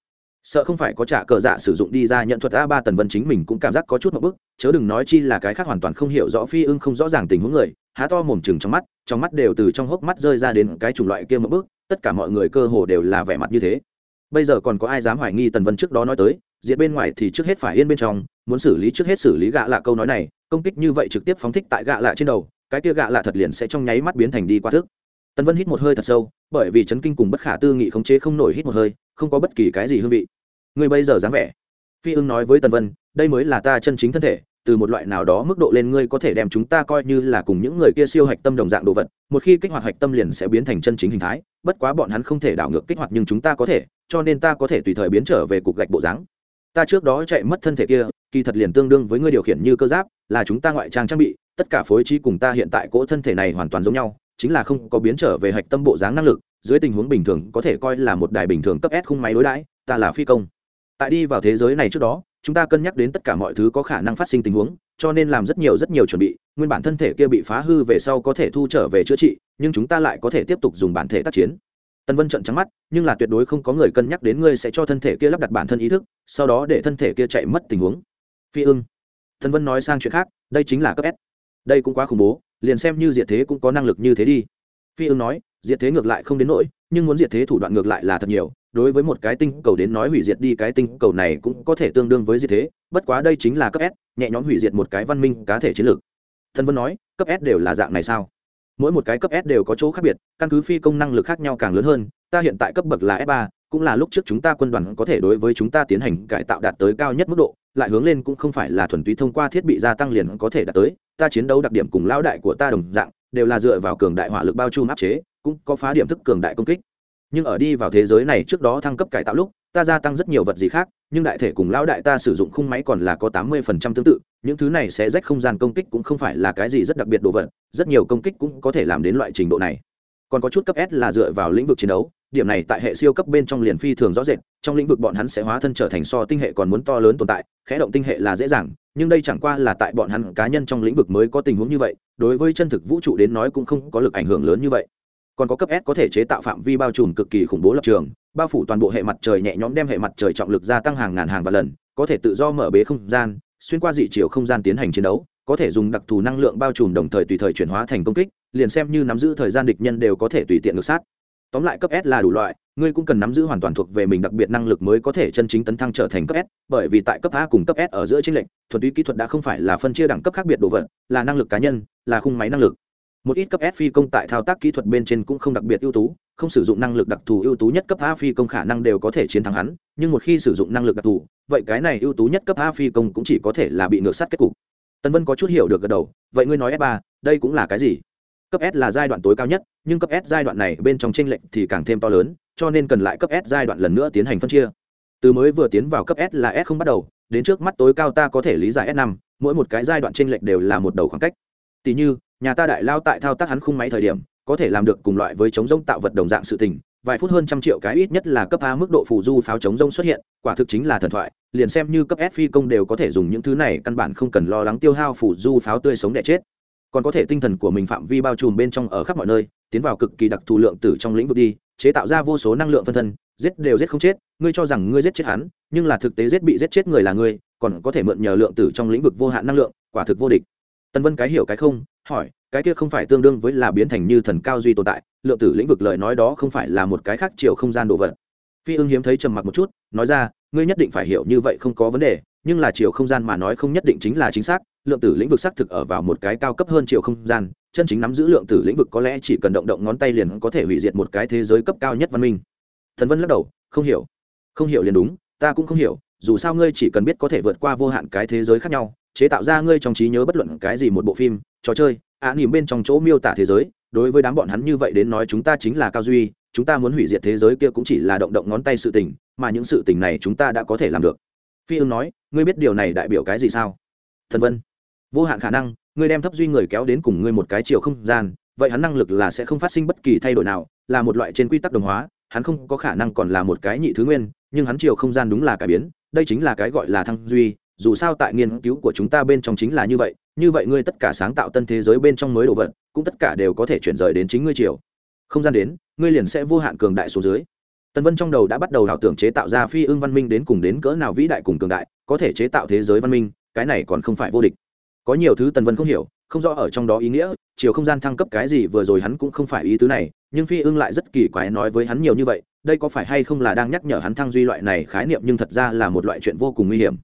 Sợ không phải có trả cờ dạ sử dụng đi ra nhận thuật a ba tần vân chính mình cũng cảm giác có chút một bức, chớ đừng nói chi là cái khác hoàn toàn không hiểu rõ phi ưng không rõ ràng tình huống người, há to mồm chừng trong mắt trong mắt đều từ trong hốc mắt rơi ra đến cái chủng loại kia một bức, tất cả mọi người cơ hồ đều là vẻ mặt như thế. Bây giờ còn có ai dám hoài nghi tần vân trước đó nói tới, diệt bên ngoài thì trước hết phải yên bên trong muốn xử lý trước hết xử lý gạ lạ câu nói này, công kích như vậy trực tiếp phóng thích tại gạ lạ trên đầu, cái kia gạ lạ thật liền sẽ trong nháy mắt biến thành đi qua thức. Tần vân hít một hơi thật sâu, bởi vì chấn kinh cùng bất khả tư nghị khống chế không nổi hít một hơi, không có bất kỳ cái gì hương vị. Người bây giờ dáng vẻ. Phi ưng nói với tần vân, đây mới là ta chân chính thân thể, từ một loại nào đó mức độ lên ngươi có thể đem chúng ta coi như là cùng những người kia siêu hạch tâm đồng dạng đồ vật, một khi kích hoạt hạch tâm liền sẽ biến thành chân chính hình thái, bất quá bọn hắn không thể đảo ngược kích hoạt nhưng chúng ta có thể, cho nên ta có thể tùy thời biến trở về cục gạch bộ dáng ta trước đó chạy mất thân thể kia, kỳ thật liền tương đương với ngươi điều khiển như cơ giáp, là chúng ta ngoại trang trang bị, tất cả phối trí cùng ta hiện tại cỗ thân thể này hoàn toàn giống nhau, chính là không có biến trở về hạch tâm bộ dáng năng lực, dưới tình huống bình thường có thể coi là một đài bình thường cấp s khung máy đối đãi, ta là phi công. Tại đi vào thế giới này trước đó, chúng ta cân nhắc đến tất cả mọi thứ có khả năng phát sinh tình huống, cho nên làm rất nhiều rất nhiều chuẩn bị, nguyên bản thân thể kia bị phá hư về sau có thể thu trở về chữa trị, nhưng chúng ta lại có thể tiếp tục dùng bản thể tác chiến tân vân trận trắng mắt, nhưng là tuyệt đối không có người cân nhắc đến ngươi sẽ cho thân thể kia lắp đặt bản thân ý thức, sau đó để thân thể kia chạy mất tình huống. Phi ưng. Tân vân nói sang chuyện khác, đây chính là cấp s. Đây cũng quá khủng bố, liền xem như diệt thế cũng có năng lực như thế đi. Phi ưng nói, diệt thế ngược lại không đến nỗi, nhưng muốn diệt thế thủ đoạn ngược lại là thật nhiều, đối với một cái tinh cầu đến nói hủy diệt đi cái tinh cầu này cũng có thể tương đương với diệt thế, bất quá đây chính là cấp s, nhẹ nhõm hủy diệt một cái văn minh cá thể chiến lược. Thân vân nói, cấp s đều là dạng này sao? Mỗi một cái cấp s đều có chỗ khác biệt, căn cứ phi công năng lực khác nhau càng lớn hơn, ta hiện tại cấp bậc là f ba, cũng là lúc trước chúng ta quân đoàn có thể đối với chúng ta tiến hành cải tạo đạt tới cao nhất mức độ, lại hướng lên cũng không phải là thuần túy thông qua thiết bị gia tăng liền có thể đạt tới, ta chiến đấu đặc điểm cùng lão đại của ta đồng dạng, đều là dựa vào cường đại hỏa lực bao trùm áp chế, cũng có phá điểm thức cường đại công kích. Nhưng ở đi vào thế giới này trước đó thăng cấp cải tạo lúc ta gia tăng rất nhiều vật gì khác, nhưng đại thể cùng lão đại ta sử dụng khung máy còn là có tám mươi phần trăm tương tự, những thứ này sẽ rách không gian công kích cũng không phải là cái gì rất đặc biệt đồ vật, rất nhiều công kích cũng có thể làm đến loại trình độ này. Còn có chút cấp s là dựa vào lĩnh vực chiến đấu, điểm này tại hệ siêu cấp bên trong liền phi thường rõ rệt, trong lĩnh vực bọn hắn sẽ hóa thân trở thành so tinh hệ còn muốn to lớn tồn tại, khẽ động tinh hệ là dễ dàng, nhưng đây chẳng qua là tại bọn hắn cá nhân trong lĩnh vực mới có tình huống như vậy, đối với chân thực vũ trụ đến nói cũng không có lực ảnh hưởng lớn như vậy còn có cấp s có thể chế tạo phạm vi bao trùm cực kỳ khủng bố lập trường, bao phủ toàn bộ hệ mặt trời nhẹ nhõm đem hệ mặt trời trọng lực gia tăng hàng ngàn hàng vạn lần, có thể tự do mở bế không gian, xuyên qua dị chiều không gian tiến hành chiến đấu, có thể dùng đặc thù năng lượng bao trùm đồng thời tùy thời chuyển hóa thành công kích, liền xem như nắm giữ thời gian địch nhân đều có thể tùy tiện ngược sát. Tóm lại cấp s là đủ loại, ngươi cũng cần nắm giữ hoàn toàn thuộc về mình đặc biệt năng lực mới có thể chân chính tấn thăng trở thành cấp s, bởi vì tại cấp a cùng cấp s ở giữa tranh lệnh thuần túy kỹ thuật đã không phải là phân chia đẳng cấp khác biệt đồ vật, là năng lực cá nhân, là khung máy năng lực một ít cấp s phi công tại thao tác kỹ thuật bên trên cũng không đặc biệt ưu tú, không sử dụng năng lực đặc thù ưu tú nhất cấp a phi công khả năng đều có thể chiến thắng hắn, nhưng một khi sử dụng năng lực đặc thù, vậy cái này ưu tú nhất cấp a phi công cũng chỉ có thể là bị ngược sát kết cục. Tân vân có chút hiểu được gật đầu, vậy ngươi nói s ba, đây cũng là cái gì? Cấp s là giai đoạn tối cao nhất, nhưng cấp s giai đoạn này bên trong tranh lệnh thì càng thêm to lớn, cho nên cần lại cấp s giai đoạn lần nữa tiến hành phân chia. Từ mới vừa tiến vào cấp s là s không bắt đầu, đến trước mắt tối cao ta có thể lý giải s năm, mỗi một cái giai đoạn tranh lệnh đều là một đầu khoảng cách. Tỷ như nhà ta đại lao tại thao tác hắn khung máy thời điểm, có thể làm được cùng loại với chống rông tạo vật đồng dạng sự tình, vài phút hơn trăm triệu cái ít nhất là cấp a mức độ phù du pháo chống rông xuất hiện, quả thực chính là thần thoại, liền xem như cấp s phi công đều có thể dùng những thứ này, căn bản không cần lo lắng tiêu hao phù du pháo tươi sống để chết. Còn có thể tinh thần của mình phạm vi bao trùm bên trong ở khắp mọi nơi, tiến vào cực kỳ đặc thù lượng tử trong lĩnh vực đi, chế tạo ra vô số năng lượng phân thân, giết đều giết không chết, ngươi cho rằng ngươi giết chết hắn, nhưng là thực tế giết bị giết chết người là ngươi, còn có thể mượn nhờ lượng tử trong lĩnh vực vô hạn năng lượng, quả thực vô địch tân vân cái hiểu cái không, hỏi, cái kia không phải tương đương với là biến thành như thần cao duy tồn tại, lượng tử lĩnh vực lời nói đó không phải là một cái khác chiều không gian đồ vật. Phi ưng hiếm thấy trầm mặc một chút, nói ra, ngươi nhất định phải hiểu như vậy không có vấn đề, nhưng là chiều không gian mà nói không nhất định chính là chính xác, lượng tử lĩnh vực xác thực ở vào một cái cao cấp hơn chiều không gian, chân chính nắm giữ lượng tử lĩnh vực có lẽ chỉ cần động động ngón tay liền có thể hủy diệt một cái thế giới cấp cao nhất văn minh. Thần vân lắc đầu, không hiểu. Không hiểu liền đúng, ta cũng không hiểu, dù sao ngươi chỉ cần biết có thể vượt qua vô hạn cái thế giới khác nhau chế tạo ra ngươi trong trí nhớ bất luận cái gì một bộ phim, trò chơi á à, nỉm bên trong chỗ miêu tả thế giới, đối với đám bọn hắn như vậy đến nói chúng ta chính là cao duy, chúng ta muốn hủy diệt thế giới kia cũng chỉ là động động ngón tay sự tình, mà những sự tình này chúng ta đã có thể làm được. Phi ương nói, ngươi biết điều này đại biểu cái gì sao? Thần vân, vô hạn khả năng, ngươi đem thấp duy người kéo đến cùng ngươi một cái chiều không gian, vậy hắn năng lực là sẽ không phát sinh bất kỳ thay đổi nào, là một loại trên quy tắc đồng hóa, hắn không có khả năng còn là một cái nhị thứ nguyên, nhưng hắn chiều không gian đúng là cải biến, đây chính là cái gọi là thăng duy dù sao tại nghiên cứu của chúng ta bên trong chính là như vậy như vậy ngươi tất cả sáng tạo tân thế giới bên trong mới đồ vật, cũng tất cả đều có thể chuyển rời đến chính ngươi chiều không gian đến, ngươi liền sẽ vô hạn cường đại số dưới. Tần vân trong đầu đã bắt đầu ảo tưởng chế tạo ra phi ưng văn minh đến cùng đến cỡ nào vĩ đại cùng cường đại, có thể chế tạo thế giới văn minh, cái này còn không phải vô địch. Có nhiều thứ tần vân không hiểu, không rõ ở trong đó ý nghĩa, chiều không gian thăng cấp cái gì vừa rồi hắn cũng không phải ý tứ này, nhưng phi ưng lại rất kỳ quái nói với hắn nhiều như vậy, đây có phải hay không là đang nhắc nhở hắn thăng duy loại này khái niệm nhưng thật ra là một loại chuyện vô cùng nguy hiểm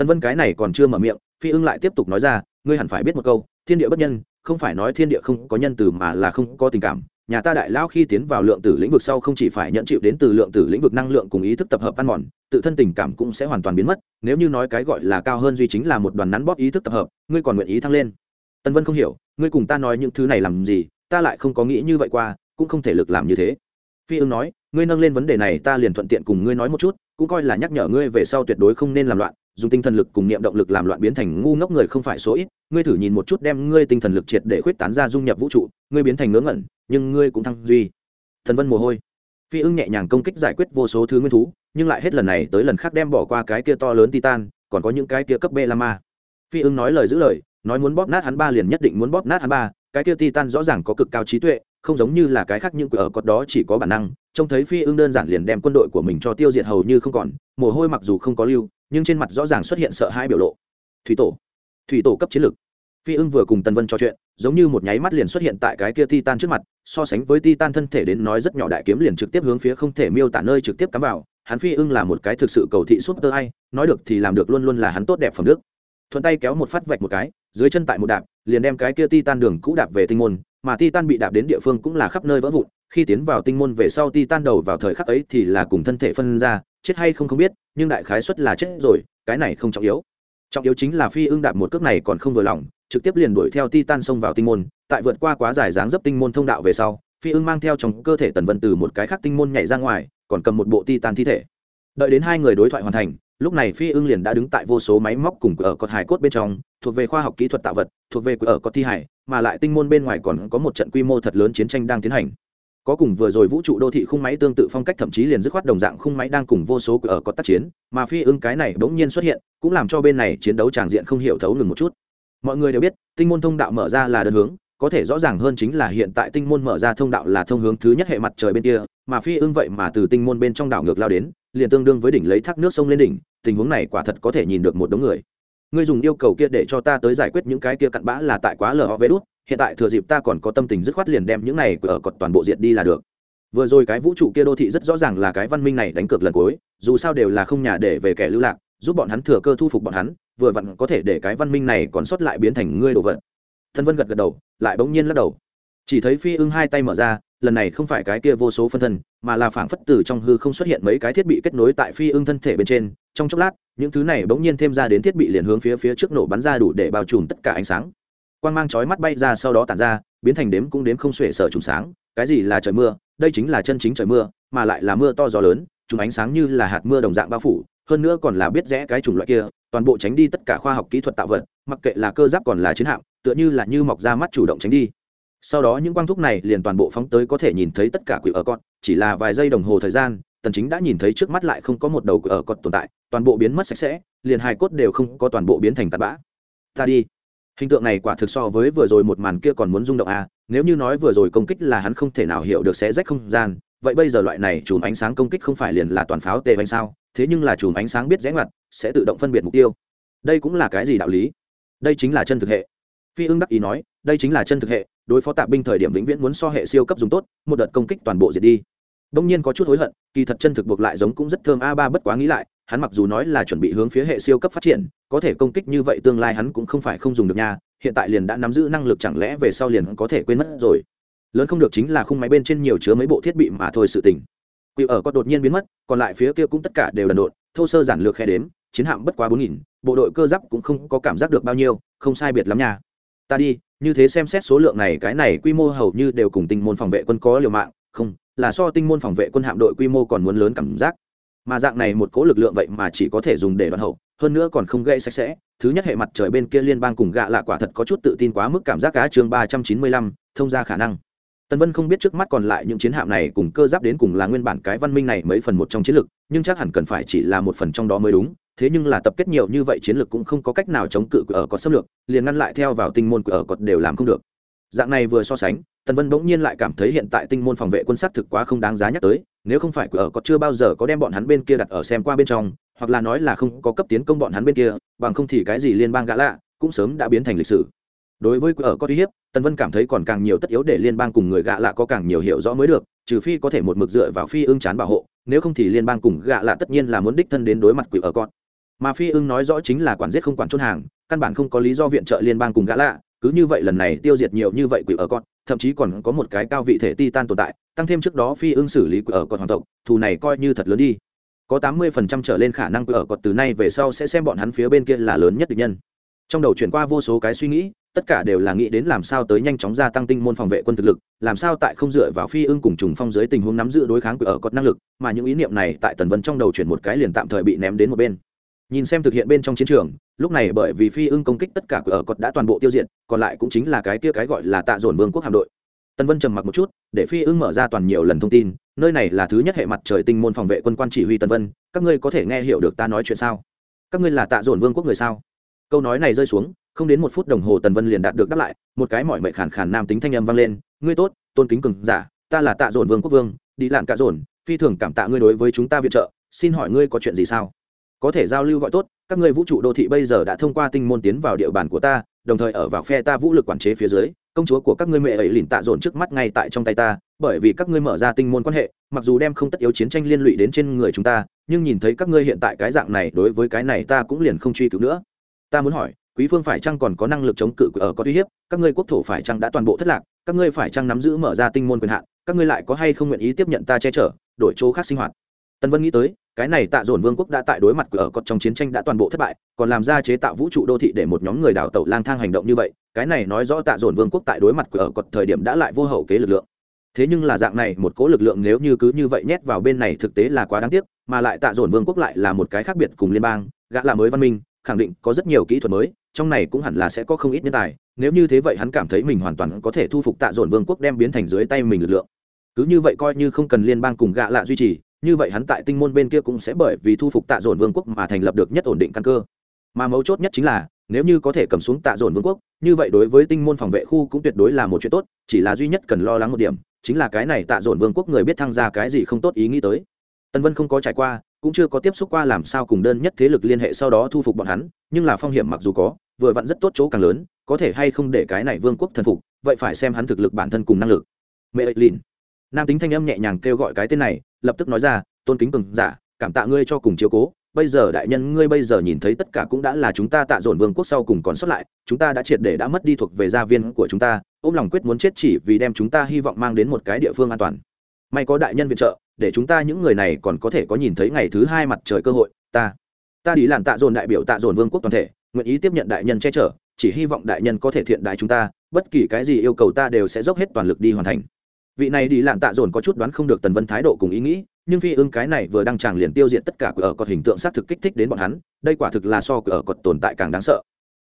tần vân cái này còn chưa mở miệng, phi ưng lại tiếp tục nói ra, ngươi hẳn phải biết một câu, thiên địa bất nhân, không phải nói thiên địa không có nhân từ mà là không có tình cảm. Nhà ta đại lao khi tiến vào lượng tử lĩnh vực sau không chỉ phải nhận chịu đến từ lượng tử lĩnh vực năng lượng cùng ý thức tập hợp ăn mòn, tự thân tình cảm cũng sẽ hoàn toàn biến mất. Nếu như nói cái gọi là cao hơn duy chính là một đoàn nắn bóp ý thức tập hợp, ngươi còn nguyện ý thăng lên? Tân vân không hiểu, ngươi cùng ta nói những thứ này làm gì? Ta lại không có nghĩ như vậy qua, cũng không thể lực làm như thế. Phi ưng nói, ngươi nâng lên vấn đề này, ta liền thuận tiện cùng ngươi nói một chút, cũng coi là nhắc nhở ngươi về sau tuyệt đối không nên làm loạn dùng tinh thần lực cùng niệm động lực làm loạn biến thành ngu ngốc người không phải số ít, ngươi thử nhìn một chút đem ngươi tinh thần lực triệt để khuyết tán ra dung nhập vũ trụ, ngươi biến thành ngớ ngẩn, nhưng ngươi cũng thăng duy. Thần vân mồ hôi. Phi ưng nhẹ nhàng công kích giải quyết vô số thứ nguyên thú, nhưng lại hết lần này tới lần khác đem bỏ qua cái kia to lớn titan, còn có những cái kia cấp b lama phi ưng nói lời giữ lời, nói muốn bóp nát hắn ba liền nhất định muốn bóp nát hắn ba, cái kia titan rõ ràng có cực cao trí tuệ, không giống như là cái khác những ở cột đó chỉ có bản năng, trông thấy phi ưng đơn giản liền đem quân đội của mình cho tiêu diệt hầu như không còn, mồ hôi mặc dù không có lưu nhưng trên mặt rõ ràng xuất hiện sợ hãi biểu lộ. Thủy tổ thủy tổ cấp chiến lược phi ưng vừa cùng tần vân trò chuyện, giống như một nháy mắt liền xuất hiện tại cái kia titan trước mặt, so sánh với titan thân thể đến nói rất nhỏ đại kiếm liền trực tiếp hướng phía không thể miêu tả nơi trực tiếp cắm vào. Hắn phi ưng là một cái thực sự cầu thị suốt tơ ai, nói được thì làm được luôn luôn là hắn tốt đẹp phẩm đức. Thuận tay kéo một phát vạch một cái, dưới chân tại một đạp, liền đem cái kia titan đường cũ đạp về tinh môn, mà titan bị đạp đến địa phương cũng là khắp nơi vỡ vụn, khi tiến vào tinh môn về sau titan đầu vào thời khắc ấy thì là cùng thân thể phân ra chết hay không không biết, nhưng đại khái suất là chết rồi, cái này không trọng yếu. Trọng yếu chính là phi ưng đạp một cước này còn không vừa lòng, trực tiếp liền đuổi theo titan xông vào tinh môn, tại vượt qua quá dài dáng dấp tinh môn thông đạo về sau, phi ưng mang theo trong cơ thể tần vân từ một cái khác tinh môn nhảy ra ngoài, còn cầm một bộ titan thi thể. Đợi đến hai người đối thoại hoàn thành, lúc này phi ưng liền đã đứng tại vô số máy móc cùng ở cột hải cốt bên trong, thuộc về khoa học kỹ thuật tạo vật, thuộc về ở cột thi hải, mà lại tinh môn bên ngoài còn có một trận quy mô thật lớn chiến tranh đang tiến hành có cùng vừa rồi vũ trụ đô thị khung máy tương tự phong cách thậm chí liền dứt khoát đồng dạng khung máy đang cùng vô số ở có tác chiến, mà phi ưng cái này bỗng nhiên xuất hiện, cũng làm cho bên này chiến đấu tràng diện không hiểu thấu ngừng một chút. Mọi người đều biết, tinh môn thông đạo mở ra là đơn hướng, có thể rõ ràng hơn chính là hiện tại tinh môn mở ra thông đạo là thông hướng thứ nhất hệ mặt trời bên kia, mà phi ưng vậy mà từ tinh môn bên trong đảo ngược lao đến, liền tương đương với đỉnh lấy thác nước sông lên đỉnh, tình huống này quả thật có thể nhìn được một đống người. Ngươi dùng yêu cầu kia để cho ta tới giải quyết những cái kia cặn bã là tại quá lờ ho vê đút hiện tại thừa dịp ta còn có tâm tình dứt khoát liền đem những này ở cột toàn bộ diện đi là được. Vừa rồi cái vũ trụ kia đô thị rất rõ ràng là cái văn minh này đánh cược lần cuối, dù sao đều là không nhà để về kẻ lưu lạc, giúp bọn hắn thừa cơ thu phục bọn hắn, vừa vặn có thể để cái văn minh này còn sót lại biến thành ngươi đồ vật. Thân vân gật gật đầu, lại bỗng nhiên lắc đầu. Chỉ thấy phi ưng hai tay mở ra, lần này không phải cái kia vô số phân thân, mà là phảng phất từ trong hư không xuất hiện mấy cái thiết bị kết nối tại phi ưng thân thể bên trên. Trong chốc lát, những thứ này bỗng nhiên thêm ra đến thiết bị liền hướng phía phía trước nổ bắn ra đủ để bao trùm tất cả ánh sáng quang mang chói mắt bay ra sau đó tản ra, biến thành đếm cũng đếm không xuể sở trùng sáng. Cái gì là trời mưa? Đây chính là chân chính trời mưa, mà lại là mưa to gió lớn, chúng ánh sáng như là hạt mưa đồng dạng bao phủ, hơn nữa còn là biết rẽ cái chủng loại kia, toàn bộ tránh đi tất cả khoa học kỹ thuật tạo vật, mặc kệ là cơ giáp còn là chiến hạm, tựa như là như mọc ra mắt chủ động tránh đi. Sau đó những quang thúc này liền toàn bộ phóng tới có thể nhìn thấy tất cả quỷ ở con chỉ là vài giây đồng hồ thời gian, tần chính đã nhìn thấy trước mắt lại không có một đầu quỷ ở con tồn tại, toàn bộ biến mất sạch sẽ, liền hai cốt đều không có toàn bộ biến thành tạt bã. Ta đi hình tượng này quả thực so với vừa rồi một màn kia còn muốn rung động à nếu như nói vừa rồi công kích là hắn không thể nào hiểu được sẽ rách không gian, vậy bây giờ loại này chùm ánh sáng công kích không phải liền là toàn pháo tê vanh sao? Thế nhưng là chùm ánh sáng biết rẽ ngoặt, sẽ tự động phân biệt mục tiêu. Đây cũng là cái gì đạo lý? Đây chính là chân thực hệ. Phi ưng đắc ý nói, đây chính là chân thực hệ, đối phó tạ binh thời điểm vĩnh viễn muốn so hệ siêu cấp dùng tốt, một đợt công kích toàn bộ diệt đi. Đông nhiên có chút hối hận, kỳ thật chân thực buộc lại giống cũng rất thơm a ba bất quá nghĩ lại hắn mặc dù nói là chuẩn bị hướng phía hệ siêu cấp phát triển, có thể công kích như vậy tương lai hắn cũng không phải không dùng được nha, hiện tại liền đã nắm giữ năng lực chẳng lẽ về sau liền có thể quên mất rồi. Lớn không được chính là khung máy bên trên nhiều chứa mấy bộ thiết bị mà thôi sự tình. Quỷ ở có đột nhiên biến mất, còn lại phía kia cũng tất cả đều đần độn, thô sơ giản lược khe đếm, chiến hạm bất quá bốn nghìn, bộ đội cơ giáp cũng không có cảm giác được bao nhiêu, không sai biệt lắm nha. Ta đi, như thế xem xét số lượng này, cái này quy mô hầu như đều cùng tinh môn phòng vệ quân có liều mạng, không, là so tinh môn phòng vệ quân hạm đội quy mô còn muốn lớn cảm giác mà dạng này một cố lực lượng vậy mà chỉ có thể dùng để đoạn hậu hơn nữa còn không gây sạch sẽ thứ nhất hệ mặt trời bên kia liên bang cùng gạ lạ quả thật có chút tự tin quá mức cảm giác cá chương ba trăm chín mươi lăm thông ra khả năng Tần Vân không biết trước mắt còn lại những chiến hạm này cùng cơ giáp đến cùng là nguyên bản cái văn minh này mấy phần một trong chiến lược, nhưng chắc hẳn cần phải chỉ là một phần trong đó mới đúng. Thế nhưng là tập kết nhiều như vậy chiến lược cũng không có cách nào chống cự ở cọt xâm lược, liền ngăn lại theo vào tinh môn của ở cột đều làm không được. Dạng này vừa so sánh, Tần Vân bỗng nhiên lại cảm thấy hiện tại tinh môn phòng vệ quân sát thực quá không đáng giá nhắc tới, nếu không phải quỷ ở có chưa bao giờ có đem bọn hắn bên kia đặt ở xem qua bên trong, hoặc là nói là không có cấp tiến công bọn hắn bên kia, bằng không thì cái gì liên bang gã lạ, cũng sớm đã biến thành lịch sử. Đối với ở có uy hiếp tần vân cảm thấy còn càng nhiều tất yếu để liên bang cùng người gạ lạ có càng nhiều hiểu rõ mới được trừ phi có thể một mực dựa vào phi ưng chán bảo hộ nếu không thì liên bang cùng gạ lạ tất nhiên là muốn đích thân đến đối mặt quỷ ở con. Mà phi ưng nói rõ chính là quản giết không quản trôn hàng căn bản không có lý do viện trợ liên bang cùng gã lạ cứ như vậy lần này tiêu diệt nhiều như vậy quỷ ở con thậm chí còn có một cái cao vị thể titan tồn tại, tăng thêm trước đó phi ưng xử lý quỷ ở cọt hoàng tộc, thù này coi như thật lớn đi. Có tám mươi phần trăm trở lên khả năng quỷ ở cọt từ nay về sau sẽ xem bọn hắn phía bên kia là lớn nhất địch nhân. Trong đầu chuyển qua vô số cái suy nghĩ, tất cả đều là nghĩ đến làm sao tới nhanh chóng gia tăng tinh môn phòng vệ quân thực lực, làm sao tại không dựa vào phi ưng cùng trùng phong dưới tình huống nắm giữ đối kháng của ở cọt năng lực, mà những ý niệm này tại tần vân trong đầu chuyển một cái liền tạm thời bị ném đến một bên nhìn xem thực hiện bên trong chiến trường, lúc này bởi vì phi ưng công kích tất cả của ở cột đã toàn bộ tiêu diệt, còn lại cũng chính là cái kia cái gọi là tạ dồn vương quốc hạm đội. Tần vân trầm mặc một chút, để phi ưng mở ra toàn nhiều lần thông tin, nơi này là thứ nhất hệ mặt trời tinh môn phòng vệ quân quan chỉ huy tần vân, các ngươi có thể nghe hiểu được ta nói chuyện sao? Các ngươi là tạ dồn vương quốc người sao? Câu nói này rơi xuống, không đến một phút đồng hồ tần vân liền đạt được đáp lại, một cái mọi mệnh khản khản nam tính thanh âm vang lên, ngươi tốt, tôn kính cường giả, ta là tạ dồn vương quốc vương, đi lạn cả dồn, phi thường cảm tạ ngươi đối với chúng ta viện trợ, xin hỏi ngươi có chuyện gì sao? Có thể giao lưu gọi tốt, các ngươi vũ trụ đô thị bây giờ đã thông qua tinh môn tiến vào địa bàn của ta, đồng thời ở vào phe ta vũ lực quản chế phía dưới, công chúa của các ngươi mẹ ấy lìn tạ dồn trước mắt ngay tại trong tay ta, bởi vì các ngươi mở ra tinh môn quan hệ, mặc dù đem không tất yếu chiến tranh liên lụy đến trên người chúng ta, nhưng nhìn thấy các ngươi hiện tại cái dạng này đối với cái này ta cũng liền không truy cứu nữa. Ta muốn hỏi, quý phương phải chăng còn có năng lực chống cự ở có uy hiếp? Các ngươi quốc thổ phải chăng đã toàn bộ thất lạc? Các ngươi phải chăng nắm giữ mở ra tinh môn quyền hạn? Các ngươi lại có hay không nguyện ý tiếp nhận ta che chở, đổi chỗ khác sinh hoạt? Tân vân nghĩ tới cái này tạ dồn vương quốc đã tại đối mặt của ở cọt trong chiến tranh đã toàn bộ thất bại, còn làm ra chế tạo vũ trụ đô thị để một nhóm người đào tẩu lang thang hành động như vậy, cái này nói rõ tạ dồn vương quốc tại đối mặt của ở cọt thời điểm đã lại vô hậu kế lực lượng. Thế nhưng là dạng này, một cố lực lượng nếu như cứ như vậy nhét vào bên này thực tế là quá đáng tiếc, mà lại tạ dồn vương quốc lại là một cái khác biệt cùng liên bang, gã là mới văn minh, khẳng định có rất nhiều kỹ thuật mới, trong này cũng hẳn là sẽ có không ít nhân tài, nếu như thế vậy hắn cảm thấy mình hoàn toàn có thể thu phục tạ dồn vương quốc đem biến thành dưới tay mình lực lượng. Cứ như vậy coi như không cần liên bang cùng gạ lạ duy trì như vậy hắn tại tinh môn bên kia cũng sẽ bởi vì thu phục tạ dồn vương quốc mà thành lập được nhất ổn định căn cơ. Mà mấu chốt nhất chính là, nếu như có thể cầm xuống tạ dồn vương quốc, như vậy đối với tinh môn phòng vệ khu cũng tuyệt đối là một chuyện tốt, chỉ là duy nhất cần lo lắng một điểm, chính là cái này tạ dồn vương quốc người biết thăng ra cái gì không tốt ý nghĩ tới. Tân vân không có trải qua, cũng chưa có tiếp xúc qua làm sao cùng đơn nhất thế lực liên hệ sau đó thu phục bọn hắn, nhưng là phong hiểm mặc dù có, vừa vặn rất tốt chỗ càng lớn, có thể hay không để cái này vương quốc thần phục, vậy phải xem hắn thực lực bản thân cùng năng lực. Mẹ ấy lìn nam tính thanh âm nhẹ nhàng kêu gọi cái tên này, lập tức nói ra, tôn kính cường giả, cảm tạ ngươi cho cùng chiếu cố, bây giờ đại nhân ngươi bây giờ nhìn thấy tất cả cũng đã là chúng ta tạ dồn vương quốc sau cùng còn sót lại, chúng ta đã triệt để đã mất đi thuộc về gia viên của chúng ta, ôm lòng quyết muốn chết chỉ vì đem chúng ta hy vọng mang đến một cái địa phương an toàn. May có đại nhân viện trợ, để chúng ta những người này còn có thể có nhìn thấy ngày thứ hai mặt trời cơ hội, ta ta đi làm tạ dồn đại biểu tạ dồn vương quốc toàn thể, nguyện ý tiếp nhận đại nhân che chở, chỉ hy vọng đại nhân có thể thiện đại chúng ta, bất kỳ cái gì yêu cầu ta đều sẽ dốc hết toàn lực đi hoàn thành vị này đi lạn tạ dồn có chút đoán không được tần vân thái độ cùng ý nghĩ, nhưng phi ưng cái này vừa đăng tràng liền tiêu diệt tất cả ở cọt hình tượng xác thực kích thích đến bọn hắn, đây quả thực là so ở cọt tồn tại càng đáng sợ.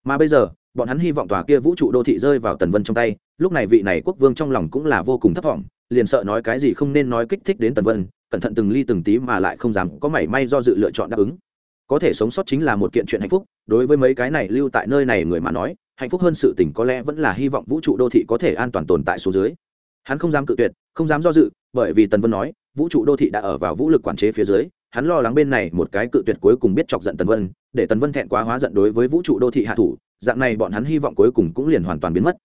Mà bây giờ, bọn hắn hy vọng tòa kia vũ trụ đô thị rơi vào tần vân trong tay, lúc này vị này quốc vương trong lòng cũng là vô cùng thất vọng, liền sợ nói cái gì không nên nói kích thích đến tần vân, cẩn thận từng ly từng tí mà lại không dám có mảy may do dự lựa chọn đáp ứng. Có thể sống sót chính là một kiện chuyện hạnh phúc, đối với mấy cái này lưu tại nơi này người mà nói, hạnh phúc hơn sự tình có lẽ vẫn là hy vọng vũ trụ đô thị có thể an toàn tồn tại số dưới hắn không dám cự tuyệt, không dám do dự, bởi vì tần vân nói, vũ trụ đô thị đã ở vào vũ lực quản chế phía dưới, hắn lo lắng bên này một cái cự tuyệt cuối cùng biết chọc giận tần vân, để tần vân thẹn quá hóa giận đối với vũ trụ đô thị hạ thủ, dạng này bọn hắn hy vọng cuối cùng cũng liền hoàn toàn biến mất.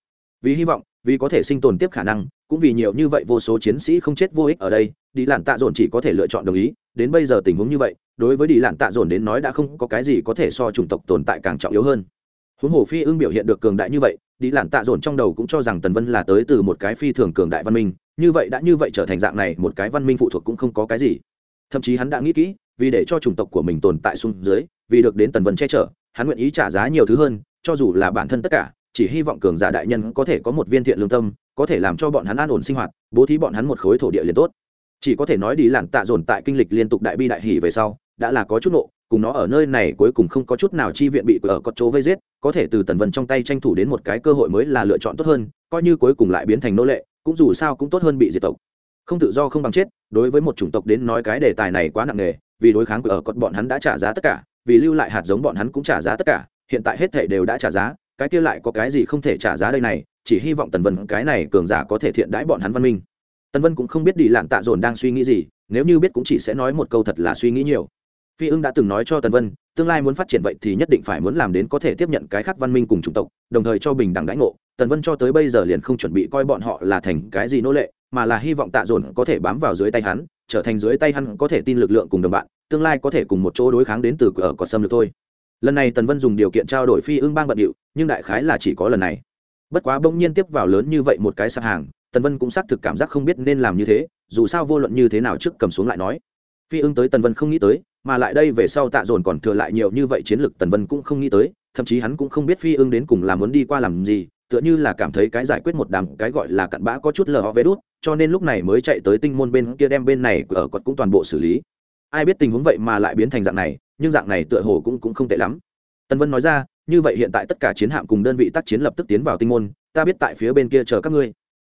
Vì hy vọng, vì có thể sinh tồn tiếp khả năng, cũng vì nhiều như vậy vô số chiến sĩ không chết vô ích ở đây đi làn tạ dồn chỉ có thể lựa chọn đồng ý, đến bây giờ tình huống như vậy, đối với đi làn tạ dồn đến nói đã không có cái gì có thể so chủng tộc tồn tại càng trọng yếu hơn huống hồ phi ưng biểu hiện được cường đại như vậy đi lản tạ dồn trong đầu cũng cho rằng tần vân là tới từ một cái phi thường cường đại văn minh, như vậy đã như vậy trở thành dạng này, một cái văn minh phụ thuộc cũng không có cái gì. Thậm chí hắn đã nghĩ kỹ, vì để cho chủng tộc của mình tồn tại xuống dưới, vì được đến tần vân che chở, hắn nguyện ý trả giá nhiều thứ hơn, cho dù là bản thân tất cả, chỉ hy vọng cường giả đại nhân có thể có một viên thiện lương tâm, có thể làm cho bọn hắn an ổn sinh hoạt, bố thí bọn hắn một khối thổ địa liền tốt. Chỉ có thể nói đi lản tạ dồn tại kinh lịch liên tục đại bi đại hỷ về sau đã là có chút nộ, cùng nó ở nơi này cuối cùng không có chút nào chi viện bị ở có chỗ vây giết, có thể từ tần vân trong tay tranh thủ đến một cái cơ hội mới là lựa chọn tốt hơn, coi như cuối cùng lại biến thành nô lệ, cũng dù sao cũng tốt hơn bị diệt tộc. Không tự do không bằng chết, đối với một chủng tộc đến nói cái đề tài này quá nặng nề, vì đối kháng của ở cọt bọn hắn đã trả giá tất cả, vì lưu lại hạt giống bọn hắn cũng trả giá tất cả, hiện tại hết thể đều đã trả giá, cái kia lại có cái gì không thể trả giá đây này, chỉ hy vọng tần vân cái này cường giả có thể thiện đãi bọn hắn văn minh. Tần vân cũng không biết đi lạn tạ dồn đang suy nghĩ gì, nếu như biết cũng chỉ sẽ nói một câu thật là suy nghĩ nhiều phi ưng đã từng nói cho tần vân, tương lai muốn phát triển vậy thì nhất định phải muốn làm đến có thể tiếp nhận cái khác văn minh cùng chủng tộc, đồng thời cho bình đẳng đãi ngộ. Tần vân cho tới bây giờ liền không chuẩn bị coi bọn họ là thành cái gì nô lệ, mà là hy vọng tạ dồn có thể bám vào dưới tay hắn, trở thành dưới tay hắn có thể tin lực lượng cùng đồng bạn, tương lai có thể cùng một chỗ đối kháng đến từ cửa cọt xâm lược thôi. Lần này tần vân dùng điều kiện trao đổi phi ưng bang bận điệu, nhưng đại khái là chỉ có lần này. Bất quá bỗng nhiên tiếp vào lớn như vậy một cái sạp hàng, tần vân cũng xác thực cảm giác không biết nên làm như thế, dù sao vô luận như thế nào trước cầm xuống lại nói. Phi ưng tới tần vân không nghĩ tới mà lại đây về sau tạ dồn còn thừa lại nhiều như vậy chiến lược tần vân cũng không nghĩ tới, thậm chí hắn cũng không biết phi ưng đến cùng là muốn đi qua làm gì, tựa như là cảm thấy cái giải quyết một đám, cái gọi là cặn bã có chút lờ ho vé đút, cho nên lúc này mới chạy tới tinh môn bên kia đem bên này ở quật cũng toàn bộ xử lý. Ai biết tình huống vậy mà lại biến thành dạng này, nhưng dạng này tựa hồ cũng cũng không tệ lắm. Tần vân nói ra, như vậy hiện tại tất cả chiến hạm cùng đơn vị tác chiến lập tức tiến vào tinh môn, ta biết tại phía bên kia chờ các ngươi.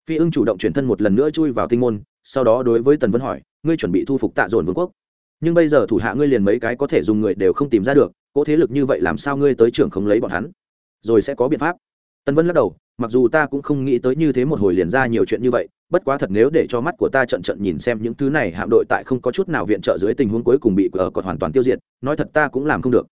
Phi ưng chủ động chuyển thân một lần nữa chui vào tinh môn, sau đó đối với tần vân hỏi, ngươi chuẩn bị thu phục tạ dồn vương quốc nhưng bây giờ thủ hạ ngươi liền mấy cái có thể dùng người đều không tìm ra được, cỗ thế lực như vậy làm sao ngươi tới trưởng không lấy bọn hắn? Rồi sẽ có biện pháp. Tân vân lắc đầu, mặc dù ta cũng không nghĩ tới như thế một hồi liền ra nhiều chuyện như vậy, bất quá thật nếu để cho mắt của ta trận trận nhìn xem những thứ này, hạm đội tại không có chút nào viện trợ dưới tình huống cuối cùng bị ở còn hoàn toàn tiêu diệt, nói thật ta cũng làm không được.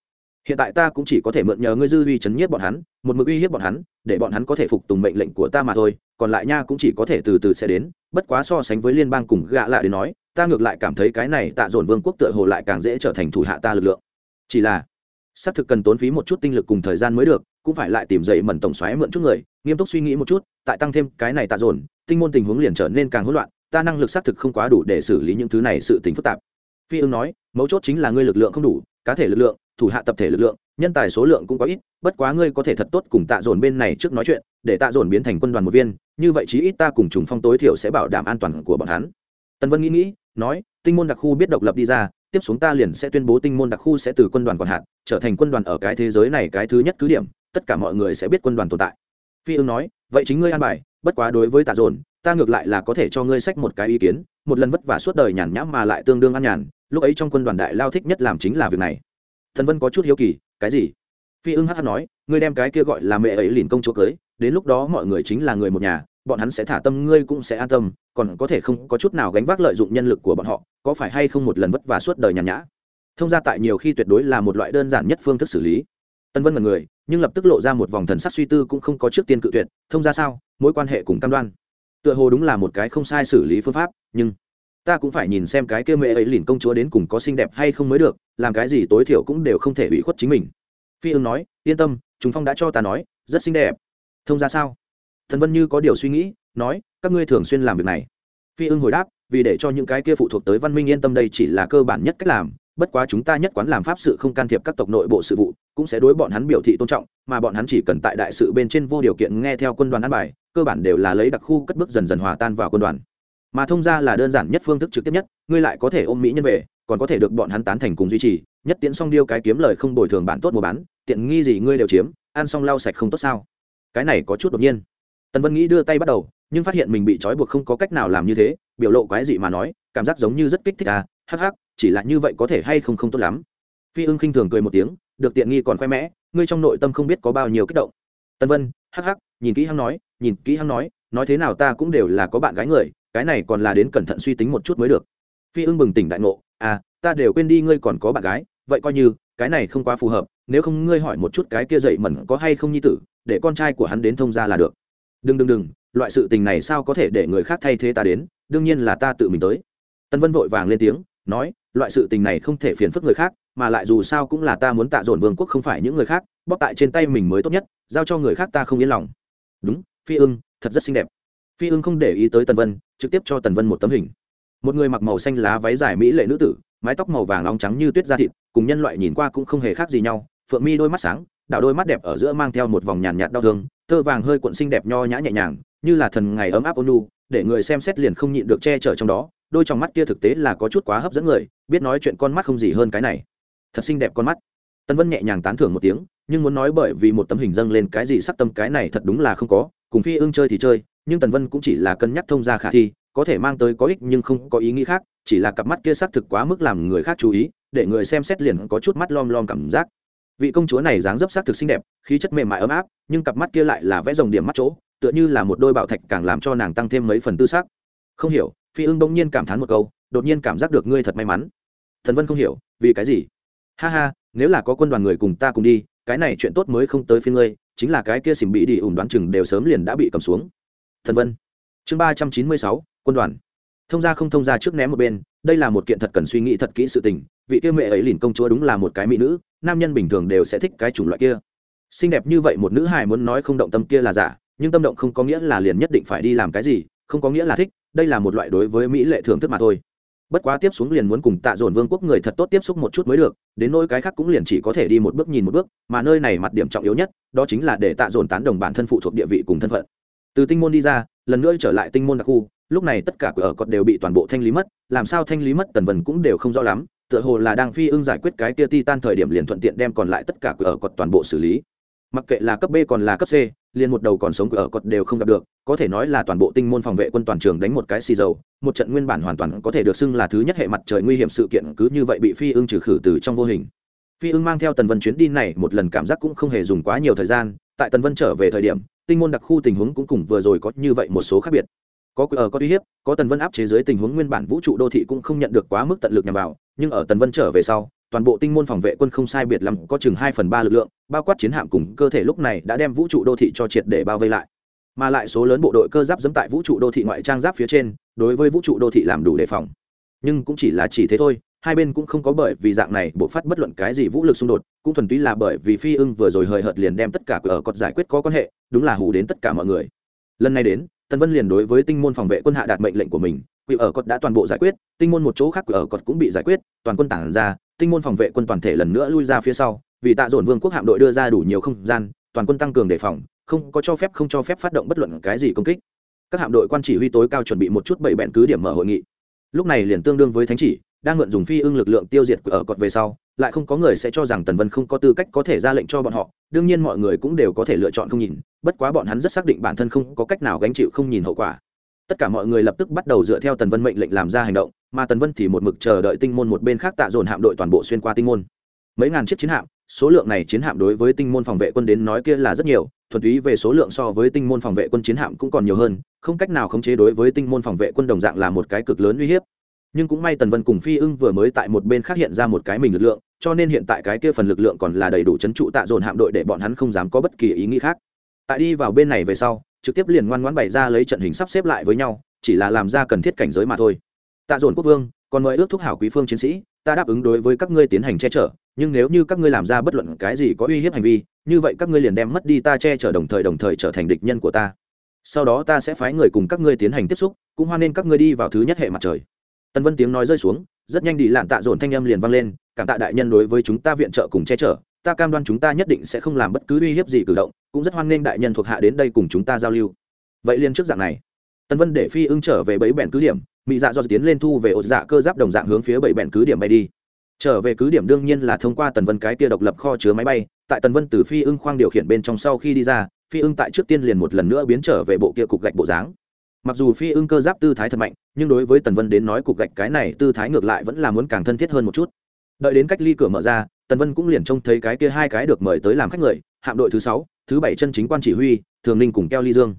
Hiện tại ta cũng chỉ có thể mượn nhờ ngươi dư uy chấn nhiếp bọn hắn, một mực uy hiếp bọn hắn, để bọn hắn có thể phục tùng mệnh lệnh của ta mà thôi, còn lại nha cũng chỉ có thể từ từ sẽ đến, bất quá so sánh với liên bang cùng gạ lạ đến nói ta ngược lại cảm thấy cái này tạ dồn vương quốc tựa hồ lại càng dễ trở thành thủ hạ ta lực lượng. Chỉ là, xác thực cần tốn phí một chút tinh lực cùng thời gian mới được, cũng phải lại tìm dậy mẩn tổng xoáy mượn chút người, nghiêm túc suy nghĩ một chút, tại tăng thêm cái này tạ dồn, tinh môn tình huống liền trở nên càng hỗn loạn, ta năng lực xác thực không quá đủ để xử lý những thứ này sự tình phức tạp. Phi ưng nói, mấu chốt chính là ngươi lực lượng không đủ, cá thể lực lượng, thủ hạ tập thể lực lượng, nhân tài số lượng cũng có ít, bất quá ngươi có thể thật tốt cùng tạ dồn bên này trước nói chuyện, để tạ dồn biến thành quân đoàn một viên, như vậy chí ít ta cùng trùng phong tối thiểu sẽ bảo đảm an toàn của bọn hắn tần vân nghĩ nghĩ, nói, tinh môn đặc khu biết độc lập đi ra, tiếp xuống ta liền sẽ tuyên bố tinh môn đặc khu sẽ từ quân đoàn còn hạn trở thành quân đoàn ở cái thế giới này cái thứ nhất cứ điểm, tất cả mọi người sẽ biết quân đoàn tồn tại. Phi ương nói, vậy chính ngươi an bài, bất quá đối với tạ dồn, ta ngược lại là có thể cho ngươi sách một cái ý kiến, một lần vất vả suốt đời nhàn nhãm mà lại tương đương an nhàn, lúc ấy trong quân đoàn đại lao thích nhất làm chính là việc này. Thần vân có chút hiếu kỳ, cái gì? Phi ưng hh nói, ngươi đem cái kia gọi là mẹ ấy liền công chúa cưới, đến lúc đó mọi người chính là người một nhà bọn hắn sẽ thả tâm, ngươi cũng sẽ an tâm, còn có thể không có chút nào gánh vác lợi dụng nhân lực của bọn họ, có phải hay không một lần vất vả suốt đời nhàn nhã? Thông ra tại nhiều khi tuyệt đối là một loại đơn giản nhất phương thức xử lý. Tân vân mật người, nhưng lập tức lộ ra một vòng thần sắc suy tư cũng không có trước tiên cự tuyệt, thông ra sao? Mối quan hệ cùng cam đoan. Tựa hồ đúng là một cái không sai xử lý phương pháp, nhưng ta cũng phải nhìn xem cái kia mẹ ấy lìn công chúa đến cùng có xinh đẹp hay không mới được, làm cái gì tối thiểu cũng đều không thể hủy khuất chính mình. Phi ưng nói, yên tâm chúng phong đã cho ta nói, rất xinh đẹp. Thông ra sao? Thần vân như có điều suy nghĩ, nói, các ngươi thường xuyên làm việc này. Phi ưng hồi đáp, vì để cho những cái kia phụ thuộc tới văn minh yên tâm đây chỉ là cơ bản nhất cách làm, bất quá chúng ta nhất quán làm pháp sự không can thiệp các tộc nội bộ sự vụ, cũng sẽ đối bọn hắn biểu thị tôn trọng, mà bọn hắn chỉ cần tại đại sự bên trên vô điều kiện nghe theo quân đoàn ăn bài, cơ bản đều là lấy đặc khu cất bước dần dần hòa tan vào quân đoàn. Mà thông ra là đơn giản nhất phương thức trực tiếp nhất, ngươi lại có thể ôm mỹ nhân về, còn có thể được bọn hắn tán thành cùng duy trì, nhất tiễn xong điêu cái kiếm lời không bồi thường bản tốt mua bán, tiện nghi gì ngươi đều chiếm, ăn xong lau sạch không tốt sao? Cái này có chút đột nhiên tần vân nghĩ đưa tay bắt đầu, nhưng phát hiện mình bị trói buộc không có cách nào làm như thế, biểu lộ quái dị mà nói, cảm giác giống như rất kích thích à hắc hắc, chỉ là như vậy có thể hay không không tốt lắm. Phi ưng khinh thường cười một tiếng, được tiện nghi còn khoe mẽ, ngươi trong nội tâm không biết có bao nhiêu kích động. Tân vân, hắc hắc, nhìn kỹ hắn nói, nhìn kỹ hắn nói nói thế nào ta cũng đều là có bạn gái người, cái này còn là đến cẩn thận suy tính một chút mới được. Phi ưng bừng tỉnh đại ngộ à ta đều quên đi ngươi còn có bạn gái, vậy coi như, cái này không quá phù hợp, nếu không ngươi hỏi một chút cái kia dậy mẩn có hay không nhi tử, để con trai của hắn đến thông ra là được đừng đừng đừng, loại sự tình này sao có thể để người khác thay thế ta đến? Đương nhiên là ta tự mình tới. Tân vân vội vàng lên tiếng, nói, loại sự tình này không thể phiền phức người khác, mà lại dù sao cũng là ta muốn tạ dồn vương quốc không phải những người khác, bóp tại trên tay mình mới tốt nhất, giao cho người khác ta không yên lòng. Đúng, phi ưng, thật rất xinh đẹp. Phi ưng không để ý tới tần vân, trực tiếp cho tần vân một tấm hình. Một người mặc màu xanh lá váy dài mỹ lệ nữ tử, mái tóc màu vàng nóng trắng như tuyết da thịt, cùng nhân loại nhìn qua cũng không hề khác gì nhau, phượng mi đôi mắt sáng đảo đôi mắt đẹp ở giữa mang theo một vòng nhàn nhạt đau thương thơ vàng hơi cuộn xinh đẹp nho nhã nhẹ nhàng, như là thần ngày ấm áp ônu để người xem xét liền không nhịn được che chở trong đó, đôi trong mắt kia thực tế là có chút quá hấp dẫn người, biết nói chuyện con mắt không gì hơn cái này. Thật xinh đẹp con mắt. Tân vân nhẹ nhàng tán thưởng một tiếng, nhưng muốn nói bởi vì một tấm hình dâng lên cái gì sắc tâm cái này thật đúng là không có, cùng phi ương chơi thì chơi, nhưng tần vân cũng chỉ là cân nhắc thông ra khả thi, có thể mang tới có ích nhưng không có ý nghĩ khác, chỉ là cặp mắt kia xác thực quá mức làm người khác chú ý, để người xem xét liền có chút mắt lom lom cảm giác vị công chúa này dáng dấp sắc thực xinh đẹp, khí chất mềm mại ấm áp, nhưng cặp mắt kia lại là vẽ dòng điểm mắt chỗ, tựa như là một đôi bảo thạch càng làm cho nàng tăng thêm mấy phần tư sắc. không hiểu, phi ưng bỗng nhiên cảm thán một câu, đột nhiên cảm giác được ngươi thật may mắn. Thần vân không hiểu, vì cái gì? Ha ha, nếu là có quân đoàn người cùng ta cùng đi, cái này chuyện tốt mới không tới phía ngươi, chính là cái kia xỉm bị đi ủn đoán chừng đều sớm liền đã bị cầm xuống. Thần vân. Chương ba trăm chín mươi sáu, quân đoàn. Thông ra không thông ra trước ném một bên đây là một kiện thật cần suy nghĩ thật kỹ sự tình, vị kia mẹ ấy lìn công chúa đúng là một cái mỹ nữ, nam nhân bình thường đều sẽ thích cái chủng loại kia. Xinh đẹp như vậy một nữ hài muốn nói không động tâm kia là giả, nhưng tâm động không có nghĩa là liền nhất định phải đi làm cái gì, không có nghĩa là thích, đây là một loại đối với mỹ lệ thưởng thức mà thôi. Bất quá tiếp xuống liền muốn cùng tạ dồn vương quốc người thật tốt tiếp xúc một chút mới được, đến nỗi cái khác cũng liền chỉ có thể đi một bước nhìn một bước, mà nơi này mặt điểm trọng yếu nhất, đó chính là để tạ dồn tán đồng bản thân phụ thuộc địa vị cùng thân phận. Từ tinh môn đi ra, lần nữa trở lại tinh môn đặc khu lúc này tất cả cửa ở cọt đều bị toàn bộ thanh lý mất, làm sao thanh lý mất tần vần cũng đều không rõ lắm, tựa hồ là đang phi ưng giải quyết cái kia ti tan thời điểm liền thuận tiện đem còn lại tất cả cửa ở cọt toàn bộ xử lý. Mặc kệ là cấp b còn là cấp c, liền một đầu còn sống ở cột đều không gặp được, có thể nói là toàn bộ tinh môn phòng vệ quân toàn trường đánh một cái xì dầu, một trận nguyên bản hoàn toàn có thể được xưng là thứ nhất hệ mặt trời nguy hiểm sự kiện cứ như vậy bị phi ưng trừ khử từ trong vô hình. Phi ưng mang theo tần vân chuyến đi này một lần cảm giác cũng không hề dùng quá nhiều thời gian, tại tần vân trở về thời điểm, tinh môn đặc khu tình huống cũng cùng vừa rồi có như vậy một số khác biệt có ở ờ, có uy hiếp, có tần vân áp chế dưới tình huống nguyên bản vũ trụ đô thị cũng không nhận được quá mức tận lực nhằm vào, nhưng ở tần vân trở về sau, toàn bộ tinh môn phòng vệ quân không sai biệt lắm có chừng hai phần ba lực lượng, bao quát chiến hạm cùng cơ thể lúc này đã đem vũ trụ đô thị cho triệt để bao vây lại. Mà lại số lớn bộ đội cơ giáp dẫm tại vũ trụ đô thị ngoại trang giáp phía trên, đối với vũ trụ đô thị làm đủ đề phòng. Nhưng cũng chỉ là chỉ thế thôi, hai bên cũng không có bởi vì dạng này bộ phát bất luận cái gì vũ lực xung đột, cũng thuần túy là bởi vì phi ưng vừa rồi hời hợt liền đem tất cả ở ờ, cọt giải quyết có quan hệ, đúng là hù đến tất cả mọi người. Lần này đến Tần vân liền đối với tinh môn phòng vệ quân hạ đạt mệnh lệnh của mình, quỷ ở cột đã toàn bộ giải quyết, tinh môn một chỗ khác quỷ ở cột cũng bị giải quyết, toàn quân tản ra, tinh môn phòng vệ quân toàn thể lần nữa lui ra phía sau, vì tạ dồn vương quốc hạm đội đưa ra đủ nhiều không gian, toàn quân tăng cường đề phòng, không có cho phép không cho phép phát động bất luận cái gì công kích. Các hạm đội quan chỉ huy tối cao chuẩn bị một chút bảy bẹn cứ điểm mở hội nghị. Lúc này liền tương đương với thánh chỉ, đang mượn dùng phi ưng lực lượng tiêu diệt ở cột về sau, lại không có người sẽ cho rằng tần vân không có tư cách có thể ra lệnh cho bọn họ đương nhiên mọi người cũng đều có thể lựa chọn không nhìn, bất quá bọn hắn rất xác định bản thân không có cách nào gánh chịu không nhìn hậu quả. Tất cả mọi người lập tức bắt đầu dựa theo tần vân mệnh lệnh làm ra hành động, mà tần vân thì một mực chờ đợi tinh môn một bên khác tạ dồn hạm đội toàn bộ xuyên qua tinh môn. Mấy ngàn chiếc chiến hạm, số lượng này chiến hạm đối với tinh môn phòng vệ quân đến nói kia là rất nhiều, thuần túy về số lượng so với tinh môn phòng vệ quân chiến hạm cũng còn nhiều hơn, không cách nào khống chế đối với tinh môn phòng vệ quân đồng dạng là một cái cực lớn uy hiếp nhưng cũng may tần vân cùng phi ưng vừa mới tại một bên khác hiện ra một cái mình lực lượng, cho nên hiện tại cái kia phần lực lượng còn là đầy đủ c h ấ n trụ tạ dồn hạm đội để bọn hắn không dám có bất kỳ ý nghĩ khác. Tại đi vào bên này về sau, trực tiếp liền ngoan ngoãn bày ra lấy trận hình sắp xếp lại với nhau, chỉ là làm ra cần thiết cảnh giới mà thôi. Tạ dồn quốc vương, còn mời ước thúc hảo quý phương chiến sĩ, ta đáp ứng đối với các ngươi tiến hành che chở, nhưng nếu như các ngươi làm ra bất luận cái gì có uy hiếp hành vi, như vậy các ngươi liền đem mất đi ta che chở đồng thời đồng thời trở thành địch nhân của ta. Sau đó ta sẽ phái người cùng các ngươi tiến hành tiếp xúc, cũng hoan nên các ngươi đi vào thứ nhất hệ mặt trời. Tần vân tiếng nói rơi xuống, rất nhanh đi lạn tạ dồn thanh âm liền vang lên, cảm tạ đại nhân đối với chúng ta viện trợ cùng che chở, ta cam đoan chúng ta nhất định sẽ không làm bất cứ uy hiếp gì cử động, cũng rất hoan nghênh đại nhân thuộc hạ đến đây cùng chúng ta giao lưu. Vậy liên trước dạng này, Tần vân để phi ưng trở về bẫy bèn cứ điểm mỹ dạ do tiến lên thu về ột dạ cơ giáp đồng dạng hướng phía bẫy bèn cứ điểm bay đi. Trở về cứ điểm đương nhiên là thông qua tần vân cái kia độc lập kho chứa máy bay, tại tần vân từ phi ưng khoang điều khiển bên trong sau khi đi ra, phi ưng tại trước tiên liền một lần nữa biến trở về bộ kia cục gạch bộ dáng mặc dù phi ưng cơ giáp tư thái thật mạnh, nhưng đối với tần vân đến nói cục gạch cái này tư thái ngược lại vẫn là muốn càng thân thiết hơn một chút. Đợi đến cách ly cửa mở ra, tần vân cũng liền trông thấy cái kia hai cái được mời tới làm khách người, hạm đội thứ sáu, thứ bảy chân chính quan chỉ huy, thường ninh cùng keo ly dương.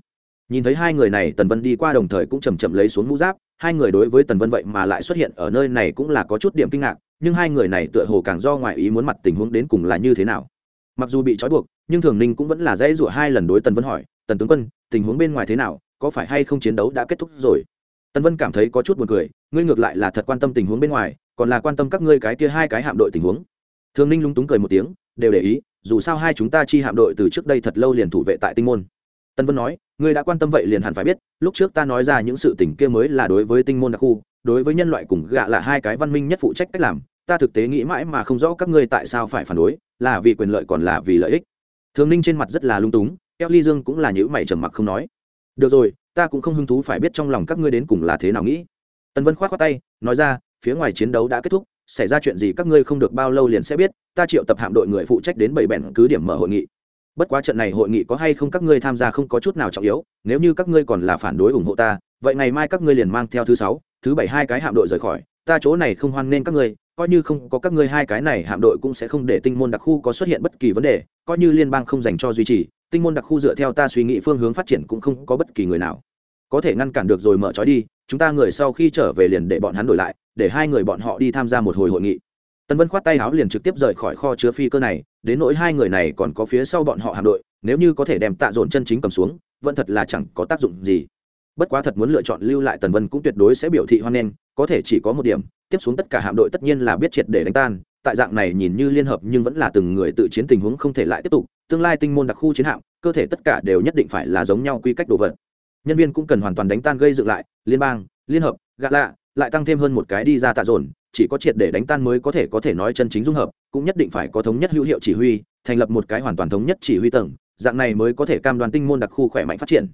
Nhìn thấy hai người này, tần vân đi qua đồng thời cũng chầm chậm lấy xuống mũ giáp, hai người đối với tần vân vậy mà lại xuất hiện ở nơi này cũng là có chút điểm kinh ngạc, nhưng hai người này tựa hồ càng do ngoại ý muốn mặt tình huống đến cùng là như thế nào. Mặc dù bị trói buộc, nhưng thường ninh cũng vẫn là dễ dụa hai lần đối tần vân hỏi, tần tướng quân, tình huống bên ngoài thế nào? Có phải hay không chiến đấu đã kết thúc rồi? Tần vân cảm thấy có chút buồn cười, ngươi ngược lại là thật quan tâm tình huống bên ngoài, còn là quan tâm các ngươi cái kia hai cái hạm đội tình huống. Thường ninh lúng túng cười một tiếng, đều để ý, dù sao hai chúng ta chi hạm đội từ trước đây thật lâu liền thủ vệ tại tinh môn. Tân vân nói, ngươi đã quan tâm vậy liền hẳn phải biết, lúc trước ta nói ra những sự tình kia mới là đối với tinh môn đặc khu, đối với nhân loại cùng gạ là hai cái văn minh nhất phụ trách cách làm, ta thực tế nghĩ mãi mà không rõ các ngươi tại sao phải phản đối, là vì quyền lợi còn là vì lợi ích. Thường ninh trên mặt rất là lung túng, eo ly dương cũng là những mày trầm mặc không nói được rồi, ta cũng không hứng thú phải biết trong lòng các ngươi đến cùng là thế nào nghĩ. Tần vân k h o á t khoác tay, nói ra, phía ngoài chiến đấu đã kết thúc, xảy ra chuyện gì các ngươi không được bao lâu liền sẽ biết, ta triệu tập hạm đội người phụ trách đến bảy bẹn cứ điểm mở hội nghị. Bất quá trận này hội nghị có hay không các ngươi tham gia không có chút nào trọng yếu, nếu như các ngươi còn là phản đối ủng hộ ta, vậy ngày mai các ngươi liền mang theo thứ sáu, thứ bảy hai cái hạm đội rời khỏi, ta chỗ này không hoan nghênh các ngươi, coi như không có các ngươi hai cái này hạm đội cũng sẽ không để tinh môn đặc khu có xuất hiện bất kỳ vấn đề, coi như liên bang không dành cho duy trì tinh môn đặc khu dựa theo ta suy nghĩ phương hướng phát triển cũng không có bất kỳ người nào. Có thể ngăn cản được rồi mở trói đi, chúng ta người sau khi trở về liền để bọn hắn đổi lại, để hai người bọn họ đi tham gia một hồi hội nghị. Tân vân khoát tay áo liền trực tiếp rời khỏi kho chứa phi cơ này, đến nỗi hai người này còn có phía sau bọn họ hạm đội, nếu như có thể đem tạ dồn chân chính cầm xuống, vẫn thật là chẳng có tác dụng gì. Bất quá thật muốn lựa chọn lưu lại tần vân cũng tuyệt đối sẽ biểu thị hoan nghênh, có thể chỉ có một điểm, tiếp xuống tất cả hạm đội tất nhiên là biết triệt để đánh tan tại dạng này nhìn như liên hợp nhưng vẫn là từng người tự chiến tình huống không thể lại tiếp tục, tương lai tinh môn đặc khu chiến hạm, cơ thể tất cả đều nhất định phải là giống nhau quy cách đồ vật. Nhân viên cũng cần hoàn toàn đánh tan gây dựng lại, liên bang, liên hợp, gạ lạ, lại tăng thêm hơn một cái đi ra tạ dồn, chỉ có triệt để đánh tan mới có thể có thể nói chân chính dung hợp, cũng nhất định phải có thống nhất hữu hiệu chỉ huy, thành lập một cái hoàn toàn thống nhất chỉ huy tầng, dạng này mới có thể cam đoan tinh môn đặc khu khỏe mạnh phát triển.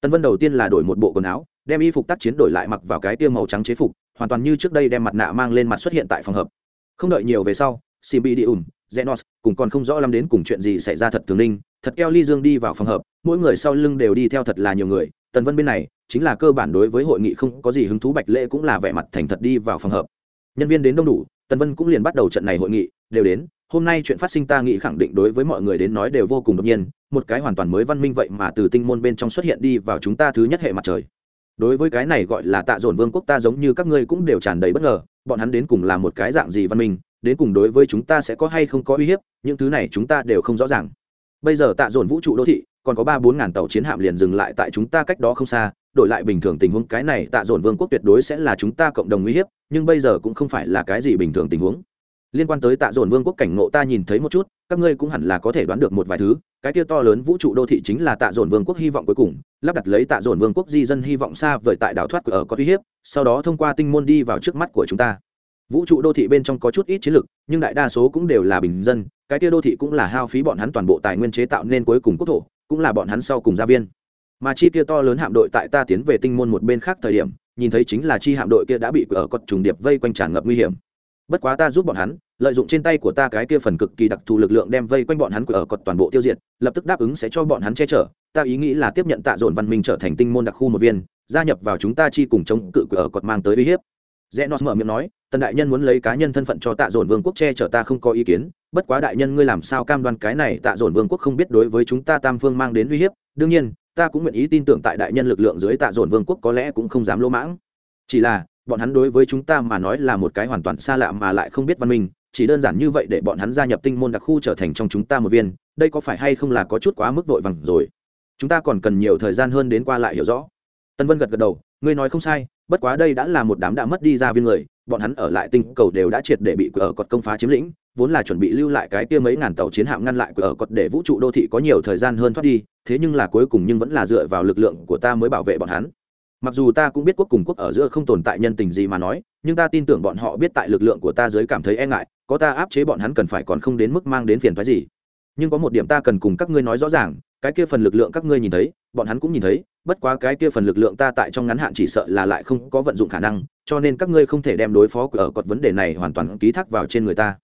Tân vân đầu tiên là đổi một bộ quần áo, đem y phục tác chiến đổi lại mặc vào cái tiêu màu trắng chế phục, hoàn toàn như trước đây đem mặt nạ mang lên mặt xuất hiện tại phòng hợp không đợi nhiều về sau simbi đi ùm genos cùng còn không rõ lắm đến cùng chuyện gì xảy ra thật thường ninh, thật keo ly dương đi vào phòng hợp mỗi người sau lưng đều đi theo thật là nhiều người. Tần vân bên này chính là cơ bản đối với hội nghị không có gì hứng thú bạch lễ cũng là vẻ mặt thành thật đi vào phòng hợp nhân viên đến đông đủ, tần vân cũng liền bắt đầu trận này hội nghị, đều đến. Hôm nay chuyện phát sinh ta nghĩ khẳng định đối với mọi người đến nói đều vô cùng đột nhiên, một cái hoàn toàn mới văn minh vậy mà từ tinh môn bên trong xuất hiện đi vào chúng ta thứ nhất hệ mặt trời đối với cái này gọi là tạ dồn vương quốc ta giống như các ngươi cũng đều tràn đầy bất ngờ, bọn hắn đến cùng là một cái dạng gì văn minh, đến cùng đối với chúng ta sẽ có hay không có uy hiếp, những thứ này chúng ta đều không rõ ràng. Bây giờ tạ dồn vũ trụ đô thị, còn có ba bốn ngàn tàu chiến hạm liền dừng lại tại chúng ta cách đó không xa, đổi lại bình thường tình huống, cái này tạ dồn vương quốc tuyệt đối sẽ là chúng ta cộng đồng uy hiếp, nhưng bây giờ cũng không phải là cái gì bình thường tình huống liên quan tới tạ dồn vương quốc cảnh ngộ ta nhìn thấy một chút, các ngươi cũng hẳn là có thể đoán được một vài thứ, cái kia to lớn vũ trụ đô thị chính là tạ dồn vương quốc hy vọng cuối cùng, lắp đặt lấy tạ dồn vương quốc di dân hy vọng xa vời tại đảo thoát ở có uy hiếp sau đó thông qua tinh môn đi vào trước mắt của chúng ta. Vũ trụ đô thị bên trong có chút ít chiến lược nhưng đại đa số cũng đều là bình dân, cái kia đô thị cũng là hao phí bọn hắn toàn bộ tài nguyên chế tạo nên cuối cùng quốc thổ, cũng là bọn hắn sau cùng gia viên. Mà chi kia to lớn hạm đội tại ta tiến về tinh môn một bên khác thời điểm, nhìn thấy chính là chi hạm đội kia đã bị ở cột trùng điệp vây quanh tràn ngập nguy hiểm bất quá ta giúp bọn hắn, lợi dụng trên tay của ta cái kia phần cực kỳ đặc thù lực lượng đem vây quanh bọn hắn ở cột toàn bộ tiêu diệt, lập tức đáp ứng sẽ cho bọn hắn che chở. Ta ý nghĩ là tiếp nhận tạ dồn văn minh trở thành tinh môn đặc khu một viên, gia nhập vào chúng ta chi cùng chống cự ở cột mang tới uy hiếp. Rẽ nó mở miệng nói, tần đại nhân muốn lấy cá nhân thân phận cho tạ dồn vương quốc che chở ta không có ý kiến, bất quá đại nhân ngươi làm sao cam đoan cái này tạ dồn vương quốc không biết đối với chúng ta tam phương mang đến uy hiếp, đương nhiên, ta cũng nguyện ý tin tưởng tại đại nhân lực lượng dưới tạ dồn vương quốc có lẽ cũng không dám lỗ mãng. Chỉ là bọn hắn đối với chúng ta mà nói là một cái hoàn toàn xa lạ mà lại không biết văn minh, chỉ đơn giản như vậy để bọn hắn gia nhập tinh môn đặc khu trở thành trong chúng ta một viên, đây có phải hay không là có chút quá mức vội vàng rồi? Chúng ta còn cần nhiều thời gian hơn đến qua lại hiểu rõ. Tân vân gật gật đầu, ngươi nói không sai, bất quá đây đã là một đám đã mất đi ra viên người, bọn hắn ở lại tinh cầu đều đã triệt để bị ở cột công phá chiếm lĩnh, vốn là chuẩn bị lưu lại cái kia mấy ngàn tàu chiến hạm ngăn lại ở cột để vũ trụ đô thị có nhiều thời gian hơn thoát đi, thế nhưng là cuối cùng nhưng vẫn là dựa vào lực lượng của ta mới bảo vệ bọn hắn mặc dù ta cũng biết quốc cùng quốc ở giữa không tồn tại nhân tình gì mà nói, nhưng ta tin tưởng bọn họ biết tại lực lượng của ta giới cảm thấy e ngại, có ta áp chế bọn hắn cần phải còn không đến mức mang đến phiền thoái gì. Nhưng có một điểm ta cần cùng các ngươi nói rõ ràng, cái kia phần lực lượng các ngươi nhìn thấy, bọn hắn cũng nhìn thấy, bất quá cái kia phần lực lượng ta tại trong ngắn hạn chỉ sợ là lại không có vận dụng khả năng, cho nên các ngươi không thể đem đối phó ở cột vấn đề này hoàn toàn ký thác vào trên người ta.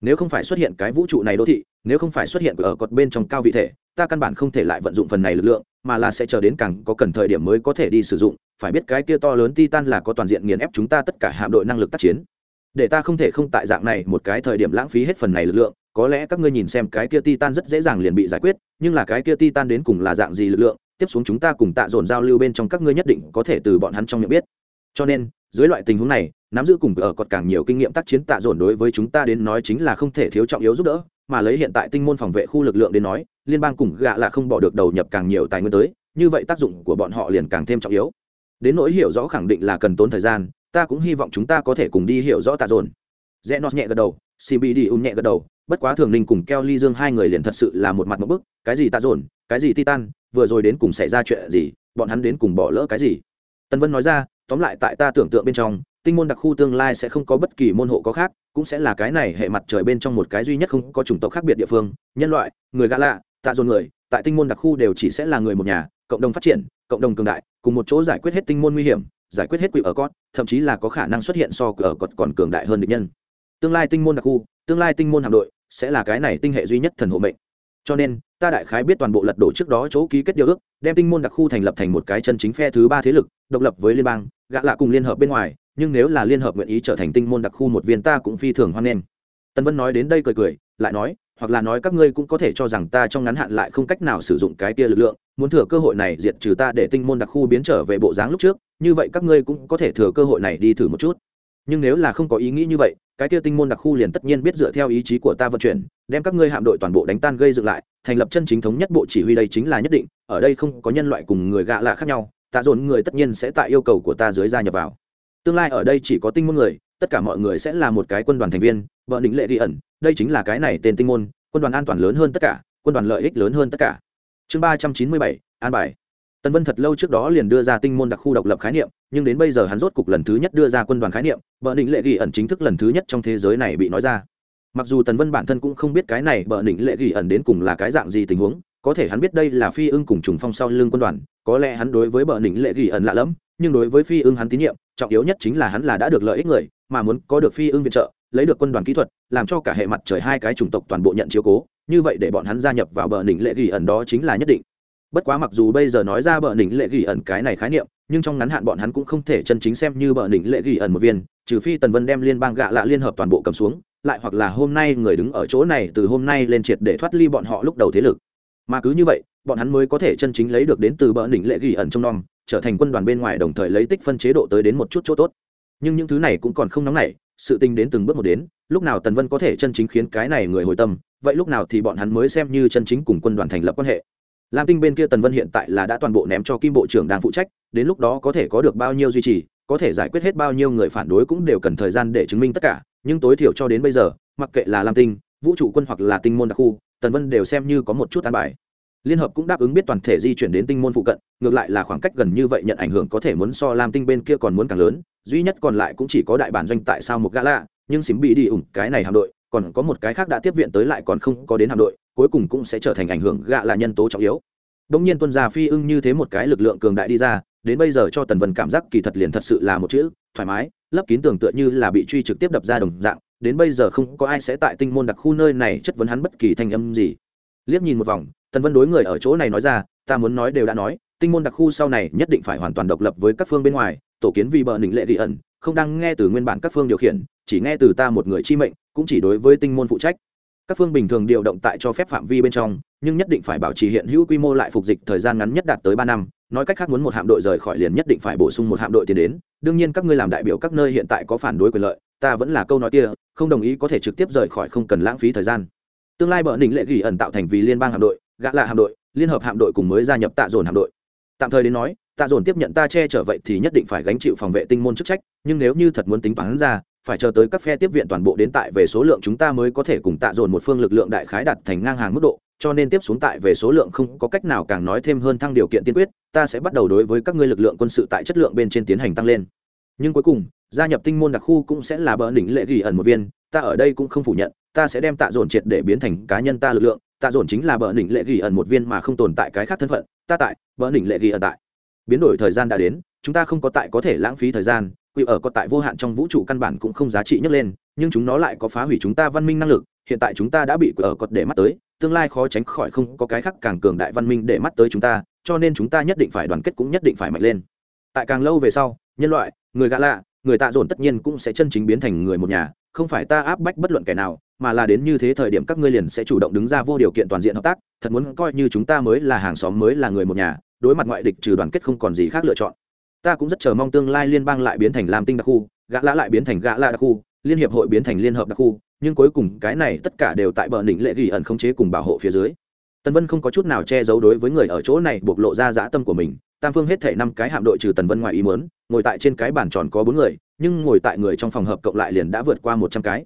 Nếu không phải xuất hiện cái vũ trụ này đô thị, nếu không phải xuất hiện ở cột bên trong cao vị thể, ta căn bản không thể lại vận dụng phần này lực lượng mà là sẽ chờ đến càng có cần thời điểm mới có thể đi sử dụng, phải biết cái kia to lớn titan là có toàn diện nghiền ép chúng ta tất cả hạm đội năng lực tác chiến. Để ta không thể không tại dạng này một cái thời điểm lãng phí hết phần này lực lượng, có lẽ các ngươi nhìn xem cái kia titan rất dễ dàng liền bị giải quyết, nhưng là cái kia titan đến cùng là dạng gì lực lượng, tiếp xuống chúng ta cùng tạ dồn giao lưu bên trong các ngươi nhất định có thể từ bọn hắn trong miệng biết. Cho nên, dưới loại tình huống này, nắm giữ cùng ở còn càng nhiều kinh nghiệm tác chiến tạ dồn đối với chúng ta đến nói chính là không thể thiếu trọng yếu giúp đỡ mà lấy hiện tại tinh môn phòng vệ khu lực lượng đến nói, liên bang cùng gạ là không bỏ được đầu nhập càng nhiều tài nguyên tới, như vậy tác dụng của bọn họ liền càng thêm trọng yếu. Đến nỗi hiểu rõ khẳng định là cần tốn thời gian, ta cũng hy vọng chúng ta có thể cùng đi hiểu rõ tạ dồn. Rẽ nót nhẹ gật đầu CB đi ùn nhẹ gật đầu, bất quá thường ninh cùng keo ly dương hai người liền thật sự là một mặt một bức, cái gì tạ dồn, cái gì titan, vừa rồi đến cùng xảy ra chuyện gì, bọn hắn đến cùng bỏ lỡ cái gì? Tân vân nói ra, tóm lại tại ta tưởng tượng bên trong tinh môn đặc khu tương lai sẽ không có bất kỳ môn hộ có khác, cũng sẽ là cái này hệ mặt trời bên trong một cái duy nhất không có chủng tộc khác biệt địa phương. Nhân loại, người gã lạ, tạ dồn người, tại tinh môn đặc khu đều chỉ sẽ là người một nhà, cộng đồng phát triển, cộng đồng cường đại, cùng một chỗ giải quyết hết tinh môn nguy hiểm, giải quyết hết quỷ ở cốt, thậm chí là có khả năng xuất hiện so quỷ ở cốt còn cường đại hơn địch nhân. Tương lai tinh môn đặc khu, tương lai tinh môn hạm đội sẽ là cái này tinh hệ duy nhất thần hộ mệnh. Cho nên, ta đại khái biết toàn bộ lật đổ trước đó chỗ ký kết điều ước, đem tinh môn đặc khu thành lập thành một cái chân chính phe thứ ba thế lực, độc lập với liên bang gã lạ cùng liên hợp bên ngoài nhưng nếu là liên hợp nguyện ý trở thành tinh môn đặc khu một viên ta cũng phi thường hoan nghênh. Tân vân nói đến đây cười cười, lại nói, hoặc là nói các ngươi cũng có thể cho rằng ta trong ngắn hạn lại không cách nào sử dụng cái kia lực lượng, muốn thừa cơ hội này diệt trừ ta để tinh môn đặc khu biến trở về bộ dáng lúc trước, như vậy các ngươi cũng có thể thừa cơ hội này đi thử một chút. Nhưng nếu là không có ý nghĩ như vậy, cái kia tinh môn đặc khu liền tất nhiên biết dựa theo ý chí của ta vận chuyển, đem các ngươi hạm đội toàn bộ đánh tan gây dựng lại, thành lập chân chính thống nhất bộ chỉ huy đây chính là nhất định, ở đây không có nhân loại cùng người gạ lạ khác nhau, tạ dồn người tất nhiên sẽ tại yêu cầu của ta dưới gia nhập vào tương lai ở đây chỉ có tinh môn người, tất cả mọi người sẽ là một cái quân đoàn thành viên vợ định lệ ghi ẩn, đây chính là cái này tên tinh môn, quân đoàn an toàn lớn hơn tất cả, quân đoàn lợi ích lớn hơn tất cả. Chương ba trăm chín mươi bảy, an bài. Tân vân thật lâu trước đó liền đưa ra tinh môn đặc khu độc lập khái niệm, nhưng đến bây giờ hắn rốt cục lần thứ nhất đưa ra quân đoàn khái niệm vợ định lệ ghi ẩn chính thức lần thứ nhất trong thế giới này bị nói ra. Mặc dù tần vân bản thân cũng không biết cái này bờ đỉnh lệ ghi ẩn đến cùng là cái dạng gì tình huống, có thể hắn biết đây là phi ưng cùng trùng phong sau lưng quân đoàn, có lẽ hắn đối với bờ đỉnh lệ ghi ẩn lạ lẫm, nhưng đối với phi ưng hắn tín nhiệm trọng yếu nhất chính là hắn là đã được lợi ích người, mà muốn có được phi ưng viện trợ, lấy được quân đoàn kỹ thuật, làm cho cả hệ mặt trời hai cái chủng tộc toàn bộ nhận chiếu cố, như vậy để bọn hắn gia nhập vào bờ đỉnh lệ ghi ẩn đó chính là nhất định bất quá mặc dù bây giờ nói ra bờ đỉnh lệ ghi ẩn cái này khái niệm, nhưng trong ngắn hạn bọn hắn cũng không thể chân chính xem như bờ đỉnh lệ ghi ẩn một viên, trừ phi tần vân đem liên bang gạ lạ liên hợp toàn bộ cầm xuống, lại hoặc là hôm nay người đứng ở chỗ này từ hôm nay lên triệt để thoát ly bọn họ lúc đầu thế lực mà cứ như vậy, bọn hắn mới có thể chân chính lấy được đến từ bờ đỉnh lệ ghi ẩn trong non trở thành quân đoàn bên ngoài đồng thời lấy tích phân chế độ tới đến một chút chỗ tốt. Nhưng những thứ này cũng còn không nóng nảy, sự tình đến từng bước một đến, lúc nào tần vân có thể chân chính khiến cái này người hồi tâm, vậy lúc nào thì bọn hắn mới xem như chân chính cùng quân đoàn thành lập quan hệ. Lam tinh bên kia tần vân hiện tại là đã toàn bộ ném cho kim bộ trưởng đang phụ trách, đến lúc đó có thể có được bao nhiêu duy trì, có thể giải quyết hết bao nhiêu người phản đối cũng đều cần thời gian để chứng minh tất cả, nhưng tối thiểu cho đến bây giờ, mặc kệ là lam tinh, vũ trụ quân hoặc là tinh môn đặc khu, tần vân đều xem như có một chút an bài liên hợp cũng đáp ứng biết toàn thể di chuyển đến tinh môn phụ cận, ngược lại là khoảng cách gần như vậy nhận ảnh hưởng có thể muốn so lam tinh bên kia còn muốn càng lớn, duy nhất còn lại cũng chỉ có đại bản doanh tại sao một gã lạ, nhưng xím bị đi ủng cái này hạm đội, còn có một cái khác đã tiếp viện tới lại còn không có đến hạm đội, cuối cùng cũng sẽ trở thành ảnh hưởng gạ là nhân tố trọng yếu. Đông nhiên tuân gia phi ưng như thế một cái lực lượng cường đại đi ra, đến bây giờ cho tần vân cảm giác kỳ thật liền thật sự là một chữ, thoải mái, lấp kín tưởng tựa như là bị truy trực tiếp đập ra đồng dạng, đến bây giờ không có ai sẽ tại tinh môn đặc khu nơi này chất vấn hắn bất kỳ thanh âm gì. Liếc nhìn một vòng tần vân đối người ở chỗ này nói ra, ta muốn nói đều đã nói, tinh môn đặc khu sau này nhất định phải hoàn toàn độc lập với các phương bên ngoài, tổ kiến vì bờ nỉnh lệ thị ẩn, không đang nghe từ nguyên bản các phương điều khiển, chỉ nghe từ ta một người chi mệnh, cũng chỉ đối với tinh môn phụ trách. Các phương bình thường điều động tại cho phép phạm vi bên trong, nhưng nhất định phải bảo trì hiện hữu quy mô lại phục dịch thời gian ngắn nhất đạt tới ba năm, nói cách khác muốn một hạm đội rời khỏi liền nhất định phải bổ sung một hạm đội tiền đến. Đương nhiên các ngươi làm đại biểu các nơi hiện tại có phản đối quyền lợi, ta vẫn là câu nói kia, không đồng ý có thể trực tiếp rời khỏi không cần lãng phí thời gian. Tương lai bờ nỉnh lệ ghi ẩn tạo thành vì liên bang hạm đội gã là hạm đội, liên hợp hạm đội cùng mới gia nhập tạ dồn hạm đội. Tạm thời đến nói, tạ dồn tiếp nhận ta che chở vậy thì nhất định phải gánh chịu phòng vệ tinh môn chức trách, nhưng nếu như thật muốn tính toán ra, phải chờ tới các phe tiếp viện toàn bộ đến tại về số lượng chúng ta mới có thể cùng tạ dồn một phương lực lượng đại khái đặt thành ngang hàng mức độ, cho nên tiếp xuống tại về số lượng không có cách nào càng nói thêm hơn thăng điều kiện tiên quyết, ta sẽ bắt đầu đối với các ngươi lực lượng quân sự tại chất lượng bên trên tiến hành tăng lên. Nhưng cuối cùng, gia nhập tinh môn đặc khu cũng sẽ là bờ đỉnh lệ ghi ẩn một viên, ta ở đây cũng không phủ nhận, ta sẽ đem tạ dồn triệt để biến thành cá nhân ta lực lượng tạ dồn chính là bờ đỉnh lệ ghi ẩn một viên mà không tồn tại cái khác thân phận. Ta tại bờ đỉnh lệ ghi ẩn tại. Biến đổi thời gian đã đến, chúng ta không có tại có thể lãng phí thời gian, quỷ ở có tại vô hạn trong vũ trụ căn bản cũng không giá trị nhất lên, nhưng chúng nó lại có phá hủy chúng ta văn minh năng lực, hiện tại chúng ta đã bị quỷ ở cột để mắt tới, tương lai khó tránh khỏi không có cái khác càng cường đại văn minh để mắt tới chúng ta, cho nên chúng ta nhất định phải đoàn kết cũng nhất định phải mạnh lên. Tại càng lâu về sau, nhân loại, người gã lạ, người tạ dồn tất nhiên cũng sẽ chân chính biến thành người một nhà không phải ta áp bách bất luận kẻ nào, mà là đến như thế thời điểm các ngươi liền sẽ chủ động đứng ra vô điều kiện toàn diện hợp tác, thật muốn coi như chúng ta mới là hàng xóm mới là người một nhà, đối mặt ngoại địch trừ đoàn kết không còn gì khác lựa chọn. Ta cũng rất chờ mong tương lai liên bang lại biến thành lam tinh đặc khu, gã lã lại biến thành gã lạ đặc khu, liên hiệp hội biến thành liên hợp đặc khu, nhưng cuối cùng cái này tất cả đều tại bờ đỉnh lệ ghi ẩn khống chế cùng bảo hộ phía dưới. Tần vân không có chút nào che giấu đối với người ở chỗ này bộc lộ ra dã tâm của mình, tam phương hết thể năm cái hạm đội trừ tần vân ngoài ý mớn ngồi tại trên cái bàn tròn có bốn người nhưng ngồi tại người trong phòng hợp cộng lại liền đã vượt qua một trăm cái.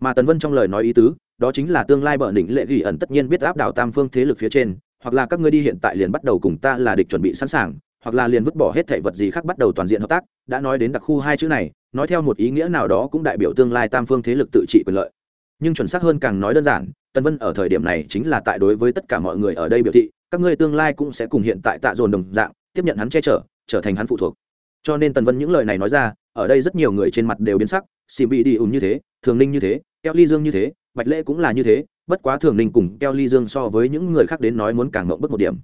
Mà tần vân trong lời nói ý tứ, đó chính là tương lai bờ đỉnh lệ ghi ẩn tất nhiên biết áp đảo tam phương thế lực phía trên, hoặc là các ngươi đi hiện tại liền bắt đầu cùng ta là địch chuẩn bị sẵn sàng, hoặc là liền vứt bỏ hết thể vật gì khác bắt đầu toàn diện hợp tác, đã nói đến đặc khu hai chữ này, nói theo một ý nghĩa nào đó cũng đại biểu tương lai tam phương thế lực tự trị quyền lợi. Nhưng chuẩn xác hơn càng nói đơn giản, Tần vân ở thời điểm này chính là tại đối với tất cả mọi người ở đây biểu thị, các ngươi tương lai cũng sẽ cùng hiện tại tạ dồn đồng dạng, tiếp nhận hắn che chở, trở thành hắn phụ thuộc. Cho nên tần vân những lời này nói ra ở đây rất nhiều người trên mặt đều biến sắc xì bị đi ùn như thế, thường ninh như thế, keo ly dương như thế, bạch lễ cũng là như thế, bất quá thường ninh cùng keo ly dương so với những người khác đến nói muốn càng ngộng bất một điểm.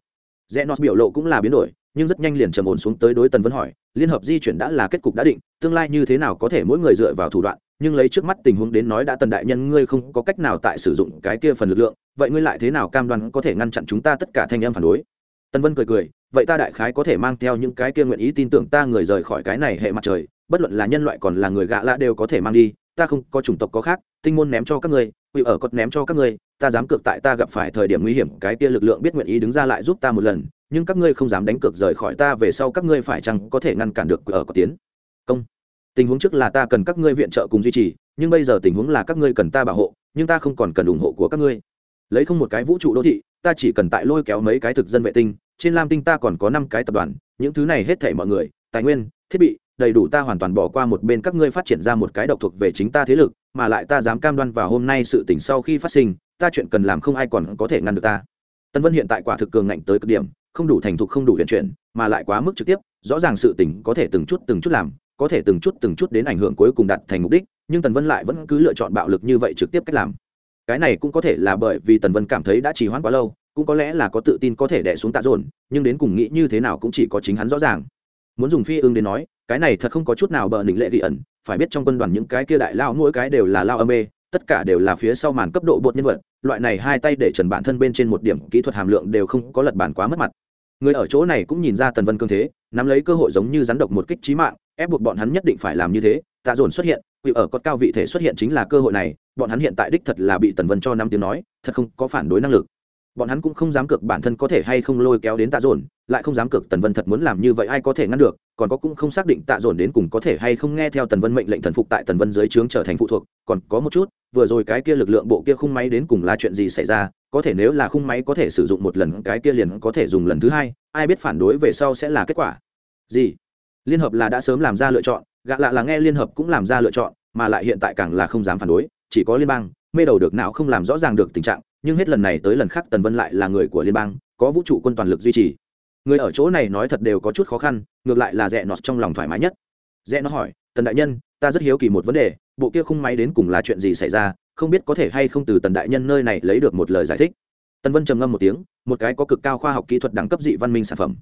Rẽ nó biểu lộ cũng là biến đổi, nhưng rất nhanh liền trầm ổn xuống tới đối tần vân hỏi, liên hợp di chuyển đã là kết cục đã định, tương lai như thế nào có thể mỗi người dựa vào thủ đoạn, nhưng lấy trước mắt tình huống đến nói đã tần đại nhân ngươi không có cách nào tại sử dụng cái kia phần lực lượng, vậy ngươi lại thế nào cam đoan có thể ngăn chặn chúng ta tất cả thanh em phản đối? Tần vân cười cười vậy ta đại khái có thể mang theo những cái kia nguyện ý tin tưởng ta người rời khỏi cái này hệ mặt trời, bất luận là nhân loại còn là người gạ lạ đều có thể mang đi, ta không có chủng tộc có khác, tinh môn ném cho các ngươi, quỷ ở cột ném cho các ngươi, ta dám cược tại ta gặp phải thời điểm nguy hiểm, cái kia lực lượng biết nguyện ý đứng ra lại giúp ta một lần, nhưng các ngươi không dám đánh cược rời khỏi ta về sau các ngươi phải chăng có thể ngăn cản được ở có tiến? Công. Tình huống trước là ta cần các ngươi viện trợ cùng duy trì, nhưng bây giờ tình huống là các ngươi cần ta bảo hộ, nhưng ta không còn cần ủng hộ của các ngươi. Lấy không một cái vũ trụ đô thị, ta chỉ cần tại lôi kéo mấy cái thực dân vệ tinh trên lam tinh ta còn có năm cái tập đoàn, những thứ này hết thảy mọi người, tài nguyên, thiết bị, đầy đủ ta hoàn toàn bỏ qua một bên các ngươi phát triển ra một cái độc thuộc về chính ta thế lực, mà lại ta dám cam đoan vào hôm nay sự tỉnh sau khi phát sinh, ta chuyện cần làm không ai còn có thể ngăn được ta. Tân vân hiện tại quả thực cường ngạnh tới cực điểm, không đủ thành thục, không đủ hiện chuyển, mà lại quá mức trực tiếp, rõ ràng sự tỉnh có thể từng chút từng chút làm, có thể từng chút từng chút đến ảnh hưởng cuối cùng đạt thành mục đích, nhưng tần vân lại vẫn cứ lựa chọn bạo lực như vậy trực tiếp cách làm. Cái này cũng có thể là bởi vì tần vân cảm thấy đã trì hoãn quá lâu cũng có lẽ là có tự tin có thể đẻ xuống tạ dồn, nhưng đến cùng nghĩ như thế nào cũng chỉ có chính hắn rõ ràng. Muốn dùng phi ương đến nói, cái này thật không có chút nào bờ đỉnh lệ ghi ẩn, phải biết trong quân đoàn những cái kia đại lao mỗi cái đều là lao âm mê tất cả đều là phía sau màn cấp độ bột nhân vật, loại này hai tay để trần bản thân bên trên một điểm kỹ thuật hàm lượng đều không có lật bản quá mất mặt. Người ở chỗ này cũng nhìn ra tần vân cương thế, nắm lấy cơ hội giống như rắn độc một kích trí mạng, ép buộc bọn hắn nhất định phải làm như thế, tạ dồn xuất hiện quỵ ở cột cao vị thể xuất hiện chính là cơ hội này, bọn hắn hiện tại đích thật là bị tần vân cho năm tiếng nói, thật không có phản đối năng lực bọn hắn cũng không dám cược bản thân có thể hay không lôi kéo đến tạ dồn, lại không dám cược tần vân thật muốn làm như vậy ai có thể ngăn được, còn có cũng không xác định tạ dồn đến cùng có thể hay không nghe theo tần vân mệnh lệnh thần phục tại tần vân dưới trướng trở thành phụ thuộc, còn có một chút, vừa rồi cái kia lực lượng bộ kia khung máy đến cùng là chuyện gì xảy ra, có thể nếu là khung máy có thể sử dụng một lần, cái kia liền có thể dùng lần thứ hai, ai biết phản đối về sau sẽ là kết quả. Gì? Liên hợp là đã sớm làm ra lựa chọn gạ lạ là nghe liên hợp cũng làm ra lựa chọn, mà lại hiện tại càng là không dám phản đối, chỉ có liên bang, mê đầu được não không làm rõ ràng được tình trạng nhưng hết lần này tới lần khác tần vân lại là người của liên bang, có vũ trụ quân toàn lực duy trì. Người ở chỗ này nói thật đều có chút khó khăn, ngược lại là rẽ nọt trong lòng thoải mái nhất. Rẽ nó hỏi, tần đại nhân, ta rất hiếu kỳ một vấn đề, bộ kia khung máy đến cùng là chuyện gì xảy ra, không biết có thể hay không từ tần đại nhân nơi này lấy được một lời giải thích. Tần vân trầm ngâm một tiếng, một cái có cực cao khoa học kỹ thuật đẳng cấp dị văn minh sản phẩm.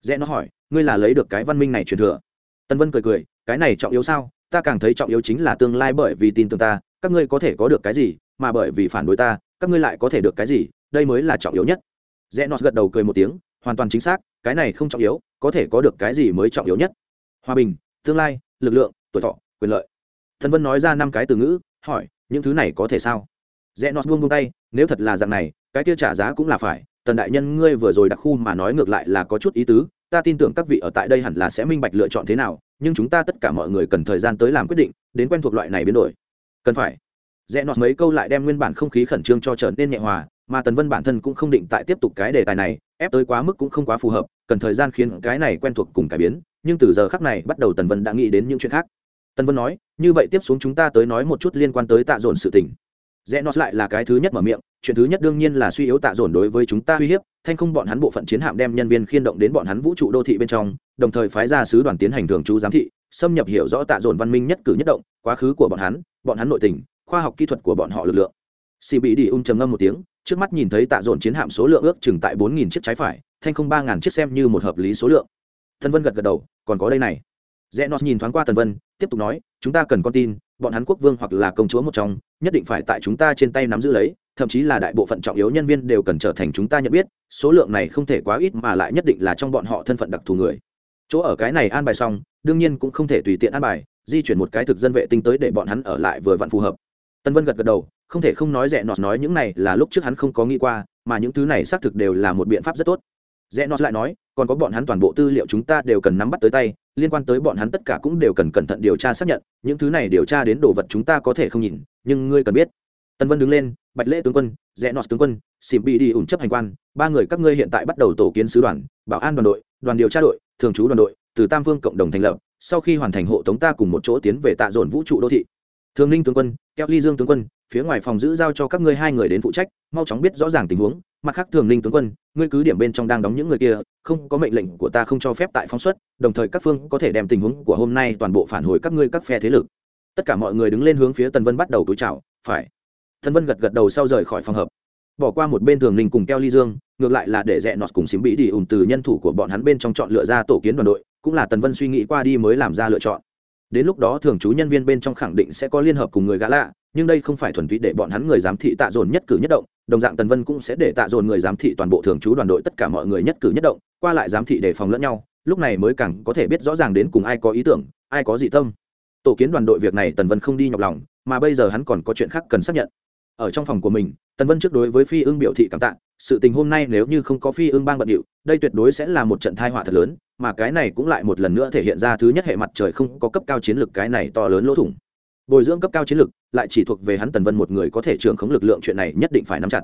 Rẽ nó hỏi, ngươi là lấy được cái văn minh này truyền thừa? Tần vân cười cười, cái này trọng yếu sao? Ta càng thấy trọng yếu chính là tương lai bởi vì tin tưởng ta, các ngươi có thể có được cái gì, mà bởi vì phản đối ta các ngươi lại có thể được cái gì, đây mới là trọng yếu nhất. Rẽ nó gật đầu cười một tiếng, hoàn toàn chính xác, cái này không trọng yếu, có thể có được cái gì mới trọng yếu nhất? Hòa bình, tương lai, lực lượng, tuổi thọ, quyền lợi. Thần vân nói ra năm cái từ ngữ, hỏi, những thứ này có thể sao? Rẽ nó buông buông tay, nếu thật là dạng này, cái kia trả giá cũng là phải, tần đại nhân ngươi vừa rồi đặc khu mà nói ngược lại là có chút ý tứ, ta tin tưởng các vị ở tại đây hẳn là sẽ minh bạch lựa chọn thế nào, nhưng chúng ta tất cả mọi người cần thời gian tới làm quyết định, đến quen thuộc loại này biến đổi. Cần phải rẽ nọt mấy câu lại đem nguyên bản không khí khẩn trương cho trở nên nhẹ hòa, mà tần vân bản thân cũng không định tại tiếp tục cái đề tài này, ép tới quá mức cũng không quá phù hợp, cần thời gian khiến cái này quen thuộc cùng cải biến, nhưng từ giờ khắc này bắt đầu tần vân đã nghĩ đến những chuyện khác. Tần vân nói, như vậy tiếp xuống chúng ta tới nói một chút liên quan tới tạ dồn sự tình. Rẽ nọt lại là cái thứ nhất mở miệng, chuyện thứ nhất đương nhiên là suy yếu tạ dồn đối với chúng ta uy hiếp, thanh không bọn hắn bộ phận chiến hạm đem nhân viên khiên động đến bọn hắn vũ trụ đô thị bên trong, đồng thời phái ra sứ đoàn tiến hành thường trú giám thị, xâm nhập hiểu rõ tạ dồn văn minh nhất cử nhất động, quá khứ của bọn hắn bọn hắn nội tình khoa học kỹ thuật của bọn họ lực lượng. Xì bị đi ung trầm ngâm một tiếng, trước mắt nhìn thấy tạ dồn chiến hạm số lượng ước chừng tại bốn nghìn chiếc trái phải, thanh không ba ngàn chiếc xem như một hợp lý số lượng. Thần vân gật gật đầu, còn có đây này. Rẽ nó nhìn thoáng qua tần vân, tiếp tục nói, chúng ta cần con tin, bọn hắn quốc vương hoặc là công chúa một trong, nhất định phải tại chúng ta trên tay nắm giữ lấy, thậm chí là đại bộ phận trọng yếu nhân viên đều cần trở thành chúng ta nhận biết, số lượng này không thể quá ít mà lại nhất định là trong bọn họ thân phận đặc thù người. Chỗ ở cái này an bài xong, đương nhiên cũng không thể tùy tiện an bài, di chuyển một cái thực dân vệ tinh tới để bọn hắn ở lại vừa vặn phù hợp tân vân gật gật đầu, không thể không nói rẽ nọt nói những này là lúc trước hắn không có nghĩ qua, mà những thứ này xác thực đều là một biện pháp rất tốt. Rẽ nọt lại nói, còn có bọn hắn toàn bộ tư liệu chúng ta đều cần nắm bắt tới tay, liên quan tới bọn hắn tất cả cũng đều cần cẩn thận điều tra xác nhận, những thứ này điều tra đến đồ vật chúng ta có thể không nhìn, nhưng ngươi cần biết. Tân vân đứng lên, bạch lễ tướng quân, rẽ nọt tướng quân xìm bị đi ủn chấp hành quan, ba người các ngươi hiện tại bắt đầu tổ kiến sứ đoàn, bảo an đoàn đội, đoàn điều tra đội, thường trú đoàn đội, từ tam Vương cộng đồng thành lập, sau khi hoàn thành hộ tống ta cùng một chỗ tiến về tạ dồn vũ trụ đô thị thường ninh tướng quân, keo ly dương tướng quân, phía ngoài phòng giữ giao cho các ngươi hai người đến phụ trách, mau chóng biết rõ ràng tình huống. Mặt khác, thường ninh tướng quân, ngươi cứ điểm bên trong đang đóng những người kia, không có mệnh lệnh của ta không cho phép tại phóng xuất, đồng thời các phương có thể đem tình huống của hôm nay toàn bộ phản hồi các ngươi các phe thế lực. Tất cả mọi người đứng lên hướng phía tần vân bắt đầu túi chào, phải. Tần vân gật gật đầu sau rời khỏi phòng hợp bỏ qua một bên thường ninh cùng keo ly dương, ngược lại là để rẽ nọt cùng xím bị đi ủng từ nhân thủ của bọn hắn bên trong chọn lựa ra tổ kiến đoàn đội, cũng là tần vân suy nghĩ qua đi mới làm ra lựa chọn đến lúc đó thường trú nhân viên bên trong khẳng định sẽ có liên hợp cùng người gã lạ, nhưng đây không phải thuần túy để bọn hắn người giám thị tạ dồn nhất cử nhất động, đồng dạng tần vân cũng sẽ để tạ dồn người giám thị toàn bộ thường trú đoàn đội tất cả mọi người nhất cử nhất động, qua lại giám thị đề phòng lẫn nhau, lúc này mới càng có thể biết rõ ràng đến cùng ai có ý tưởng, ai có dị tâm. Tổ kiến đoàn đội việc này tần vân không đi nhọc lòng, mà bây giờ hắn còn có chuyện khác cần xác nhận ở trong phòng của mình, tần vân trước đối với phi ưng biểu thị cảm tạ, sự tình hôm nay nếu như không có phi ưng bang bận điệu, đây tuyệt đối sẽ là một trận thai họa thật lớn, mà cái này cũng lại một lần nữa thể hiện ra thứ nhất hệ mặt trời không có cấp cao chiến lược cái này to lớn lỗ thủng. Bồi dưỡng cấp cao chiến lược lại chỉ thuộc về hắn tần vân một người có thể trưởng khống lực lượng chuyện này nhất định phải nắm chặt.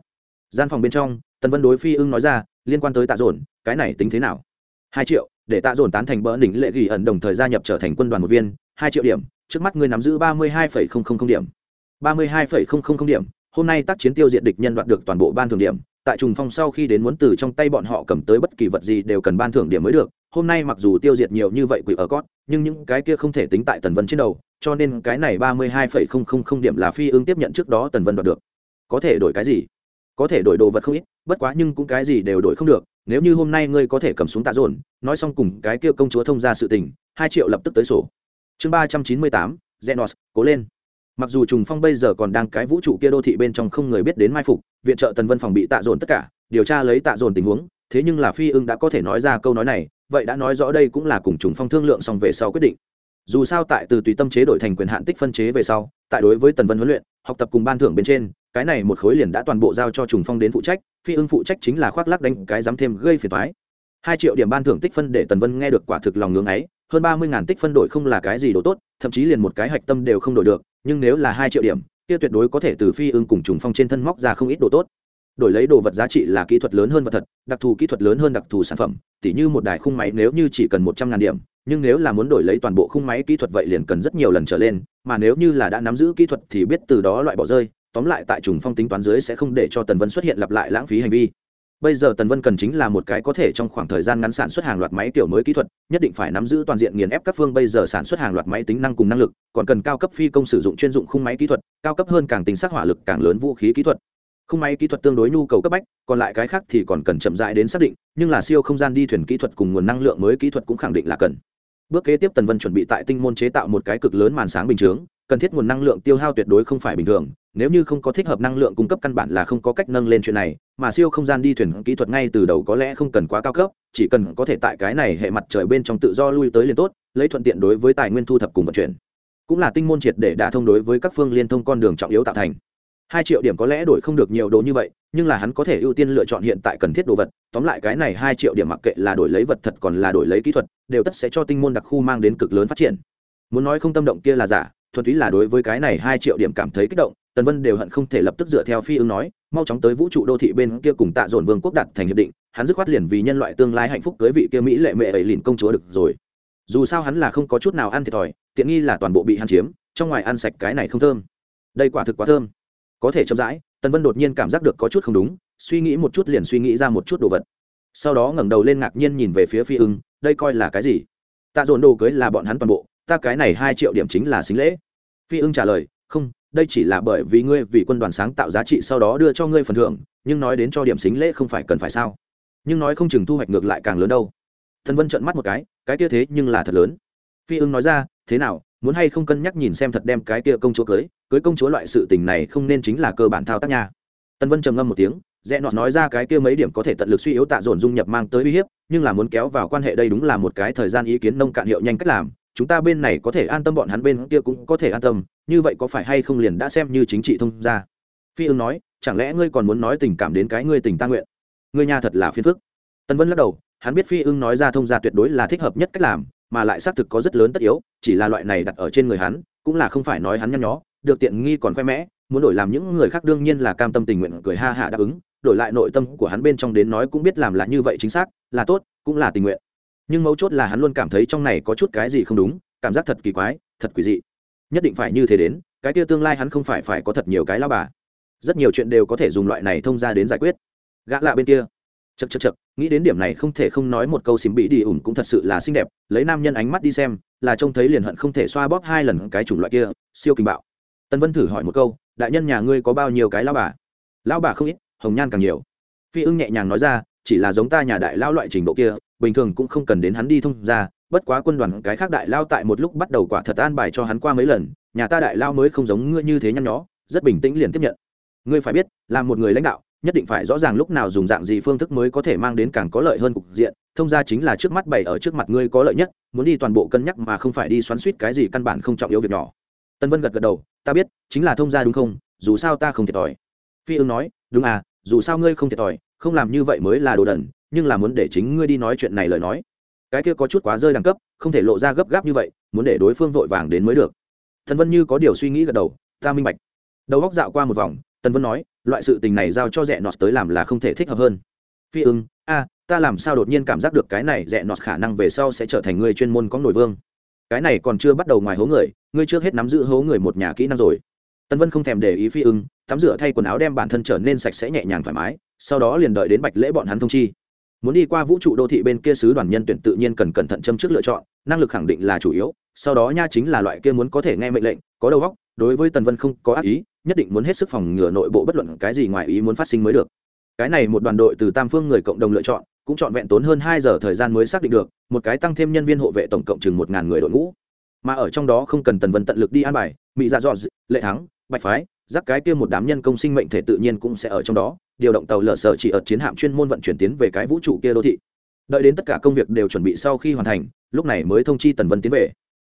Gian phòng bên trong, tần vân đối phi ưng nói ra, liên quan tới tạ dồn, cái này tính thế nào? Hai triệu, để tạ dồn tán thành bỡ đỉnh lệ ghi ẩn đồng thời gia nhập trở thành quân đoàn một viên, hai triệu điểm, trước mắt ngươi nắm giữ ba mươi hai phẩy không không không điểm. Ba mươi hai phẩy không không không điểm hôm nay tác chiến tiêu diệt địch nhân đoạt được toàn bộ ban thưởng điểm, tại trùng phong sau khi đến muốn từ trong tay bọn họ cầm tới bất kỳ vật gì đều cần ban thưởng điểm mới được. Hôm nay mặc dù tiêu diệt nhiều như vậy quỷ ở cót, nhưng những cái kia không thể tính tại tần vân trên đầu, cho nên cái này ba mươi hai phẩy không không không điểm là phi ương tiếp nhận trước đó tần vân đoạt được. Có thể đổi cái gì? Có thể đổi đồ vật không ít, bất quá nhưng cũng cái gì đều đổi không được. Nếu như hôm nay ngươi có thể cầm xuống tạ dồn, nói xong cùng cái kia công chúa thông ra sự tình, hai triệu lập tức tới sổ. Chương ba trăm chín mươi tám, genos, cố lên mặc dù trùng phong bây giờ còn đang cái vũ trụ kia đô thị bên trong không người biết đến mai phục, viện trợ tần vân phòng bị tạ dồn tất cả, điều tra lấy tạ dồn tình huống, thế nhưng là phi ưng đã có thể nói ra câu nói này, vậy đã nói rõ đây cũng là cùng trùng phong thương lượng xong về sau quyết định. Dù sao tại từ tùy tâm chế đổi thành quyền hạn tích phân chế về sau, tại đối với tần vân huấn luyện, học tập cùng ban thưởng bên trên, cái này một khối liền đã toàn bộ giao cho trùng phong đến phụ trách, phi ưng phụ trách chính là khoác lắc đánh cái dám thêm gây phiền thoái hai triệu điểm ban thưởng tích phân để tần vân nghe được quả thực lòng ngưỡng ấy, hơn ba mươi ngàn tích phân đổi không là cái gì đồ tốt thậm chí liền một cái hạch tâm đều không đổi được, nhưng nếu là hai triệu điểm, kia tuyệt đối có thể từ phi ưng cùng trùng phong trên thân móc ra không ít đồ tốt. Đổi lấy đồ vật giá trị là kỹ thuật lớn hơn vật thật, đặc thù kỹ thuật lớn hơn đặc thù sản phẩm, tỉ như một đài khung máy nếu như chỉ cần một trăm ngàn điểm, nhưng nếu là muốn đổi lấy toàn bộ khung máy kỹ thuật vậy liền cần rất nhiều lần trở lên, mà nếu như là đã nắm giữ kỹ thuật thì biết từ đó loại bỏ rơi, tóm lại tại trùng phong tính toán dưới sẽ không để cho tần vân xuất hiện lặp lại lãng phí hành vi bây giờ tần vân cần chính là một cái có thể trong khoảng thời gian ngắn sản xuất hàng loạt máy kiểu mới kỹ thuật, nhất định phải nắm giữ toàn diện nghiền ép các phương bây giờ sản xuất hàng loạt máy tính năng cùng năng lực, còn cần cao cấp phi công sử dụng chuyên dụng khung máy kỹ thuật, cao cấp hơn càng tính xác hỏa lực càng lớn vũ khí kỹ thuật. Khung máy kỹ thuật tương đối nhu cầu cấp bách, còn lại cái khác thì còn cần chậm dại đến xác định, nhưng là siêu không gian đi thuyền kỹ thuật cùng nguồn năng lượng mới kỹ thuật cũng khẳng định là cần. Bước kế tiếp tần vân chuẩn bị tại tinh môn chế tạo một cái cực lớn màn sáng bình chướng, cần thiết nguồn năng lượng tiêu hao tuyệt đối không phải bình thường nếu như không có thích hợp năng lượng cung cấp căn bản là không có cách nâng lên chuyện này, mà siêu không gian đi thuyền kỹ thuật ngay từ đầu có lẽ không cần quá cao cấp, chỉ cần có thể tại cái này hệ mặt trời bên trong tự do lui tới liền tốt, lấy thuận tiện đối với tài nguyên thu thập cùng vận chuyển. Cũng là tinh môn triệt để đả thông đối với các phương liên thông con đường trọng yếu tạo thành. Hai triệu điểm có lẽ đổi không được nhiều đồ như vậy, nhưng là hắn có thể ưu tiên lựa chọn hiện tại cần thiết đồ vật, tóm lại cái này hai triệu điểm mặc kệ là đổi lấy vật thật còn là đổi lấy kỹ thuật, đều tất sẽ cho tinh môn đặc khu mang đến cực lớn phát triển. Muốn nói không tâm động kia là giả thuần túy là đối với cái này hai triệu điểm cảm thấy kích động, tần vân đều hận không thể lập tức dựa theo phi ưng nói, mau chóng tới vũ trụ đô thị bên kia cùng tạ dồn vương quốc đặt thành hiệp định, hắn dứt khoát liền vì nhân loại tương lai hạnh phúc cưới vị kia mỹ lệ mệ ấy lìn công chúa được rồi. Dù sao hắn là không có chút nào ăn thiệt thòi, tiện nghi là toàn bộ bị hắn chiếm, trong ngoài ăn sạch cái này không thơm. Đây quả thực quá thơm. Có thể chậm rãi, tần vân đột nhiên cảm giác được có chút không đúng, suy nghĩ một chút liền suy nghĩ ra một chút đồ vật. Sau đó ngẩng đầu lên ngạc nhiên nhìn về phía phi ưng đây coi là cái gì? Tạ dồn đồ cưới là bọn hắn toàn bộ ta cái này hai triệu điểm chính là xính lễ. Phi ưng trả lời, không, đây chỉ là bởi vì ngươi vì quân đoàn sáng tạo giá trị sau đó đưa cho ngươi phần thưởng, nhưng nói đến cho điểm xính lễ không phải cần phải sao? Nhưng nói không chừng thu hoạch ngược lại càng lớn đâu. Thần vân trợn mắt một cái cái kia thế nhưng là thật lớn. Phi ưng nói ra, thế nào, muốn hay không cân nhắc nhìn xem thật đem cái kia công chúa cưới cưới công chúa loại sự tình này không nên chính là cơ bản thao tác nha. Tân vân trầm ngâm một tiếng, rẽ nọt nói ra cái kia mấy điểm có thể tận lực suy yếu tạ dồn dung nhập mang tới uy hiếp, nhưng là muốn kéo vào quan hệ đây đúng là một cái thời gian ý kiến nông cạn hiệu nhanh cách làm chúng ta bên này có thể an tâm, bọn hắn bên kia cũng có thể an tâm, như vậy có phải hay không liền đã xem như chính trị thông ra phi ưng nói, chẳng lẽ ngươi còn muốn nói tình cảm đến cái ngươi tình ta nguyện? Ngươi nhà thật là phiền phức. Tân vân lắc đầu, hắn biết phi ưng nói ra thông gia tuyệt đối là thích hợp nhất cách làm, mà lại xác thực có rất lớn tất yếu, chỉ là loại này đặt ở trên người hắn, cũng là không phải nói hắn nhăn nhó, được tiện nghi còn khoe mẽ, muốn đổi làm những người khác đương nhiên là cam tâm tình nguyện cười ha hạ đáp ứng, đổi lại nội tâm của hắn bên trong đến nói cũng biết làm là như vậy chính xác, là tốt, cũng là tình nguyện nhưng mấu chốt là hắn luôn cảm thấy trong này có chút cái gì không đúng, cảm giác thật kỳ quái, thật quỷ dị. Nhất định phải như thế đến, cái kia tương lai hắn không phải phải có thật nhiều cái lao bà. Rất nhiều chuyện đều có thể dùng loại này thông ra đến giải quyết. Gã lạ bên kia. Chật chật chật nghĩ đến điểm này không thể không nói một câu xím bị đi ủng cũng thật sự là xinh đẹp, lấy nam nhân ánh mắt đi xem, là trông thấy liền hận không thể xoa bóp hai lần cái chủng loại kia, siêu kinh bạo. Tân vân thử hỏi một câu, đại nhân nhà ngươi có bao nhiêu cái lao bà? Lao bà không ít, hồng nhan càng nhiều. Phi ưng nhẹ nhàng nói ra, chỉ là giống ta nhà đại lao loại trình độ kia bình thường cũng không cần đến hắn đi thông ra, bất quá quân đoàn cái khác đại lao tại một lúc bắt đầu quả thật an bài cho hắn qua mấy lần, nhà ta đại lao mới không giống ngươi như thế nhăn nhó, rất bình tĩnh liền tiếp nhận. Ngươi phải biết, là một người lãnh đạo, nhất định phải rõ ràng lúc nào dùng dạng gì phương thức mới có thể mang đến càng có lợi hơn cục diện, thông ra chính là trước mắt bày ở trước mặt ngươi có lợi nhất, muốn đi toàn bộ cân nhắc mà không phải đi xoắn suýt cái gì căn bản không trọng yếu việc nhỏ. Tân vân gật gật đầu, ta biết, chính là thông gia đúng không, dù sao ta không thiệt thòi. Phi ưng nói, đúng à dù sao ngươi không thiệt thòi, không làm như vậy mới là đồ đần nhưng là muốn để chính ngươi đi nói chuyện này lời nói. Cái kia có chút quá rơi đẳng cấp, không thể lộ ra gấp gáp như vậy, muốn để đối phương vội vàng đến mới được. Thần vân như có điều suy nghĩ gật đầu, ta minh bạch. Đầu góc dạo qua một vòng, tần vân nói, loại sự tình này giao cho rẽ nọt tới làm là không thể thích hợp hơn. Phi ưng, a, ta làm sao đột nhiên cảm giác được cái này rẽ nọt khả năng về sau sẽ trở thành người chuyên môn có nổi vương? Cái này còn chưa bắt đầu ngoài hố người, ngươi trước hết nắm giữ hố người một nhà kỹ năng rồi. Tần vân không thèm để ý phi ưng, tắm rửa thay quần áo đem bản thân trở nên sạch sẽ nhẹ nhàng thoải mái, sau đó liền đợi đến bạch lễ bọn hắn thông chi muốn đi qua vũ trụ đô thị bên kia sứ đoàn nhân tuyển tự nhiên cần cẩn thận châm trước lựa chọn, năng lực khẳng định là chủ yếu, sau đó nha chính là loại kia muốn có thể nghe mệnh lệnh, có đầu óc, đối với tần vân không có ác ý, nhất định muốn hết sức phòng ngừa nội bộ bất luận cái gì ngoài ý muốn phát sinh mới được. Cái này một đoàn đội từ tam phương người cộng đồng lựa chọn, cũng chọn vẹn tốn hơn hai giờ thời gian mới xác định được, một cái tăng thêm nhân viên hộ vệ tổng cộng chừng một ngàn người đội ngũ. Mà ở trong đó không cần tần vân tận lực đi an bài mỹ dạ dọn lệ thắng, bạch phái giác cái kia một đám nhân công sinh mệnh thể tự nhiên cũng sẽ ở trong đó, điều động tàu lở sở chỉ ở chiến hạm chuyên môn vận chuyển tiến về cái vũ trụ kia đô thị. Đợi đến tất cả công việc đều chuẩn bị sau khi hoàn thành, lúc này mới thông chi tần vân tiến về.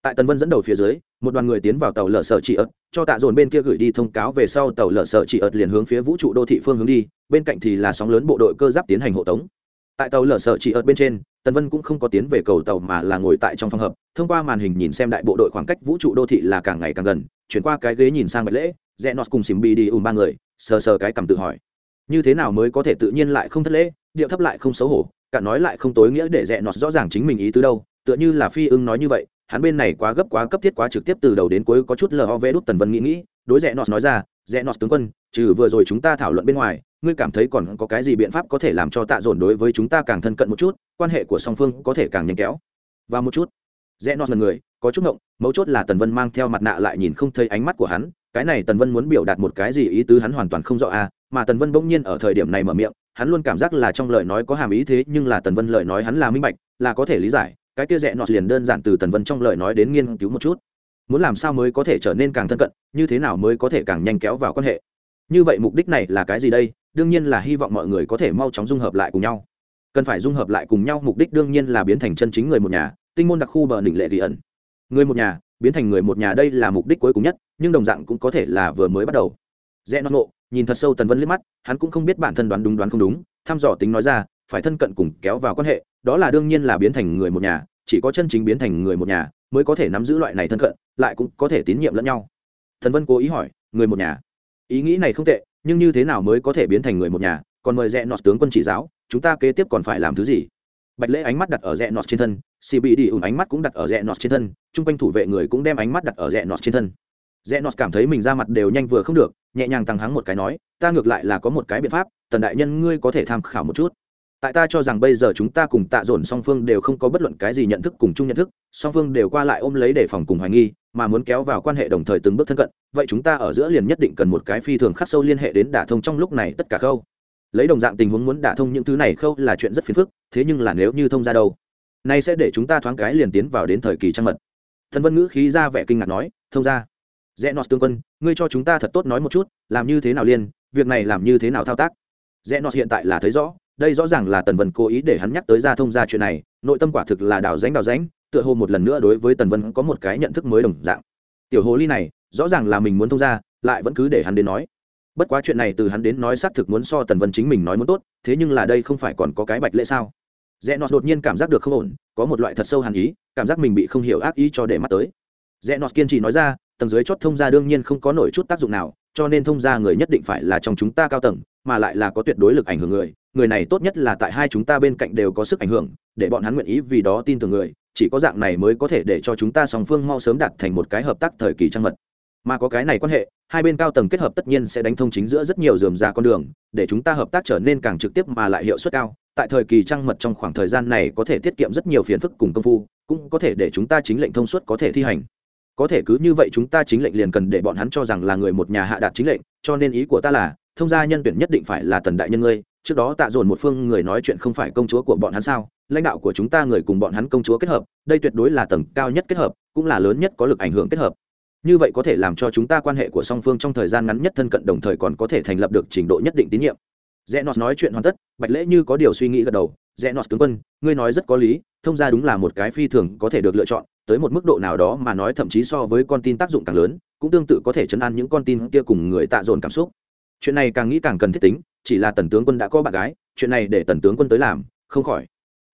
Tại tần vân dẫn đầu phía dưới, một đoàn người tiến vào tàu lở sở chỉ ớt cho tạ dồn bên kia gửi đi thông cáo về sau tàu lở sở chỉ ớt liền hướng phía vũ trụ đô thị phương hướng đi, bên cạnh thì là sóng lớn bộ đội cơ giáp tiến hành hộ tống. Tại tàu lở sở chỉ ớt bên trên, tần vân cũng không có tiến về cầu tàu mà là ngồi tại trong phòng hợp, thông qua màn hình nhìn xem đại bộ đội khoảng cách vũ trụ đô thị là càng ngày càng gần, chuyển qua cái ghế nhìn sang bạch lễ rẽ nọt cùng xìm bì đi ùm ba người, sờ sờ cái cầm tự hỏi. Như thế nào mới có thể tự nhiên lại không thất lễ, điệu thấp lại không xấu hổ, cả nói lại không tối nghĩa để rẽ nọt rõ ràng chính mình ý tứ đâu, tựa như là phi ưng nói như vậy, hắn bên này quá gấp quá cấp thiết quá trực tiếp từ đầu đến cuối có chút lờ ho vẽ đút tần vân nghĩ nghĩ, đối rẽ nọt nói ra, rẽ nọt tướng quân, trừ vừa rồi chúng ta thảo luận bên ngoài, ngươi cảm thấy còn có cái gì biện pháp có thể làm cho tạ dồn đối với chúng ta càng thân cận một chút, quan hệ của song phương có thể càng nhanh kéo? Và một chút, rẽ nọt là người, có chút ngộng, mấu chốt là tần vân mang theo mặt nạ lại nhìn không thấy ánh mắt của hắn cái này tần vân muốn biểu đạt một cái gì ý tứ hắn hoàn toàn không rõ à mà tần vân bỗng nhiên ở thời điểm này mở miệng, hắn luôn cảm giác là trong lời nói có hàm ý thế, nhưng là tần vân lời nói hắn là minh bạch, là có thể lý giải, cái kia rẽ nọt liền đơn giản từ tần vân trong lời nói đến nghiên cứu một chút. Muốn làm sao mới có thể trở nên càng thân cận, như thế nào mới có thể càng nhanh kéo vào quan hệ? Như vậy mục đích này là cái gì đây? Đương nhiên là hy vọng mọi người có thể mau chóng dung hợp lại cùng nhau. Cần phải dung hợp lại cùng nhau, mục đích đương nhiên là biến thành chân chính người một nhà, tinh môn đặc khu bờ đỉnh lệ ghi ẩn. Người một nhà biến thành người một nhà đây là mục đích cuối cùng nhất, nhưng đồng dạng cũng có thể là vừa mới bắt đầu. Rẽ nó nộ nhìn thật sâu tần vân liếc mắt, hắn cũng không biết bản thân đoán đúng đoán không đúng, thăm dò tính nói ra, phải thân cận cùng kéo vào quan hệ, đó là đương nhiên là biến thành người một nhà, chỉ có chân chính biến thành người một nhà mới có thể nắm giữ loại này thân cận, lại cũng có thể tín nhiệm lẫn nhau. Thần vân cố ý hỏi, người một nhà? Ý nghĩ này không tệ, nhưng như thế nào mới có thể biến thành người một nhà? Còn mời rẽ nọt tướng quân chỉ giáo, chúng ta kế tiếp còn phải làm thứ gì? Bạch lễ ánh mắt đặt ở rẽ nọt trên thân, xì bị đi ủn ánh mắt cũng đặt ở rẽ nọt trên thân, chung quanh thủ vệ người cũng đem ánh mắt đặt ở rẽ nọt trên thân. Rẽ nọt cảm thấy mình ra mặt đều nhanh vừa không được, nhẹ nhàng tăng hắng một cái nói, ta ngược lại là có một cái biện pháp, tần đại nhân ngươi có thể tham khảo một chút. Tại ta cho rằng bây giờ chúng ta cùng tạ dồn song phương đều không có bất luận cái gì nhận thức cùng chung nhận thức, song phương đều qua lại ôm lấy để phòng cùng hoài nghi, mà muốn kéo vào quan hệ đồng thời từng bước thân cận, vậy chúng ta ở giữa liền nhất định cần một cái phi thường khắc sâu liên hệ đến đả thông trong lúc này tất cả khâu lấy đồng dạng tình huống muốn đả thông những thứ này khâu là chuyện rất phiền phức, thế nhưng là nếu như thông ra đâu, nay sẽ để chúng ta thoáng cái liền tiến vào đến thời kỳ trăng mật. Thần vân ngữ khí ra vẻ kinh ngạc nói, thông ra, rẽ nọt tương quân, ngươi cho chúng ta thật tốt nói một chút, làm như thế nào liên việc này làm như thế nào thao tác? Rẽ nọt hiện tại là thấy rõ, đây rõ ràng là tần vân cố ý để hắn nhắc tới ra thông ra chuyện này, nội tâm quả thực là đào ránh đào ránh tựa hồ một lần nữa đối với tần vân có một cái nhận thức mới đồng dạng. Tiểu hồ ly này, rõ ràng là mình muốn thông ra, lại vẫn cứ để hắn đến nói bất quá chuyện này từ hắn đến nói xác thực muốn so tần vân chính mình nói muốn tốt, thế nhưng là đây không phải còn có cái bạch lễ sao? Rẽ nọt đột nhiên cảm giác được không ổn, có một loại thật sâu hàn ý, cảm giác mình bị không hiểu ác ý cho để mắt tới. Rẽ nọt kiên trì nói ra, tầng dưới chót thông gia đương nhiên không có nổi chút tác dụng nào, cho nên thông gia người nhất định phải là trong chúng ta cao tầng, mà lại là có tuyệt đối lực ảnh hưởng người người này tốt nhất là tại hai chúng ta bên cạnh đều có sức ảnh hưởng, để bọn hắn nguyện ý vì đó tin tưởng người, chỉ có dạng này mới có thể để cho chúng ta song phương mau sớm đạt thành một cái hợp tác thời kỳ trang mật mà có cái này quan hệ, hai bên cao tầng kết hợp tất nhiên sẽ đánh thông chính giữa rất nhiều dườm ra con đường, để chúng ta hợp tác trở nên càng trực tiếp mà lại hiệu suất cao. Tại thời kỳ trăng mật trong khoảng thời gian này có thể tiết kiệm rất nhiều phiền phức cùng công phu, cũng có thể để chúng ta chính lệnh thông suốt có thể thi hành. Có thể cứ như vậy chúng ta chính lệnh liền cần để bọn hắn cho rằng là người một nhà hạ đạt chính lệnh, cho nên ý của ta là, thông gia nhân tuyển nhất định phải là tần đại nhân ngươi, trước đó tạ dồn một phương người nói chuyện không phải công chúa của bọn hắn sao? Lãnh đạo của chúng ta người cùng bọn hắn công chúa kết hợp, đây tuyệt đối là tầng cao nhất kết hợp, cũng là lớn nhất có lực ảnh hưởng kết hợp như vậy có thể làm cho chúng ta quan hệ của song phương trong thời gian ngắn nhất thân cận đồng thời còn có thể thành lập được trình độ nhất định tín nhiệm. Rẽ nọt nói chuyện hoàn tất, bạch lễ như có điều suy nghĩ gật đầu. Rẽ nọt tướng quân, ngươi nói rất có lý, thông ra đúng là một cái phi thường có thể được lựa chọn, tới một mức độ nào đó mà nói thậm chí so với con tin tác dụng càng lớn, cũng tương tự có thể chấn an những con tin kia cùng người tạ dồn cảm xúc. Chuyện này càng nghĩ càng cần thiết tính, chỉ là tần tướng quân đã có bạn gái, chuyện này để tần tướng quân tới làm, không khỏi.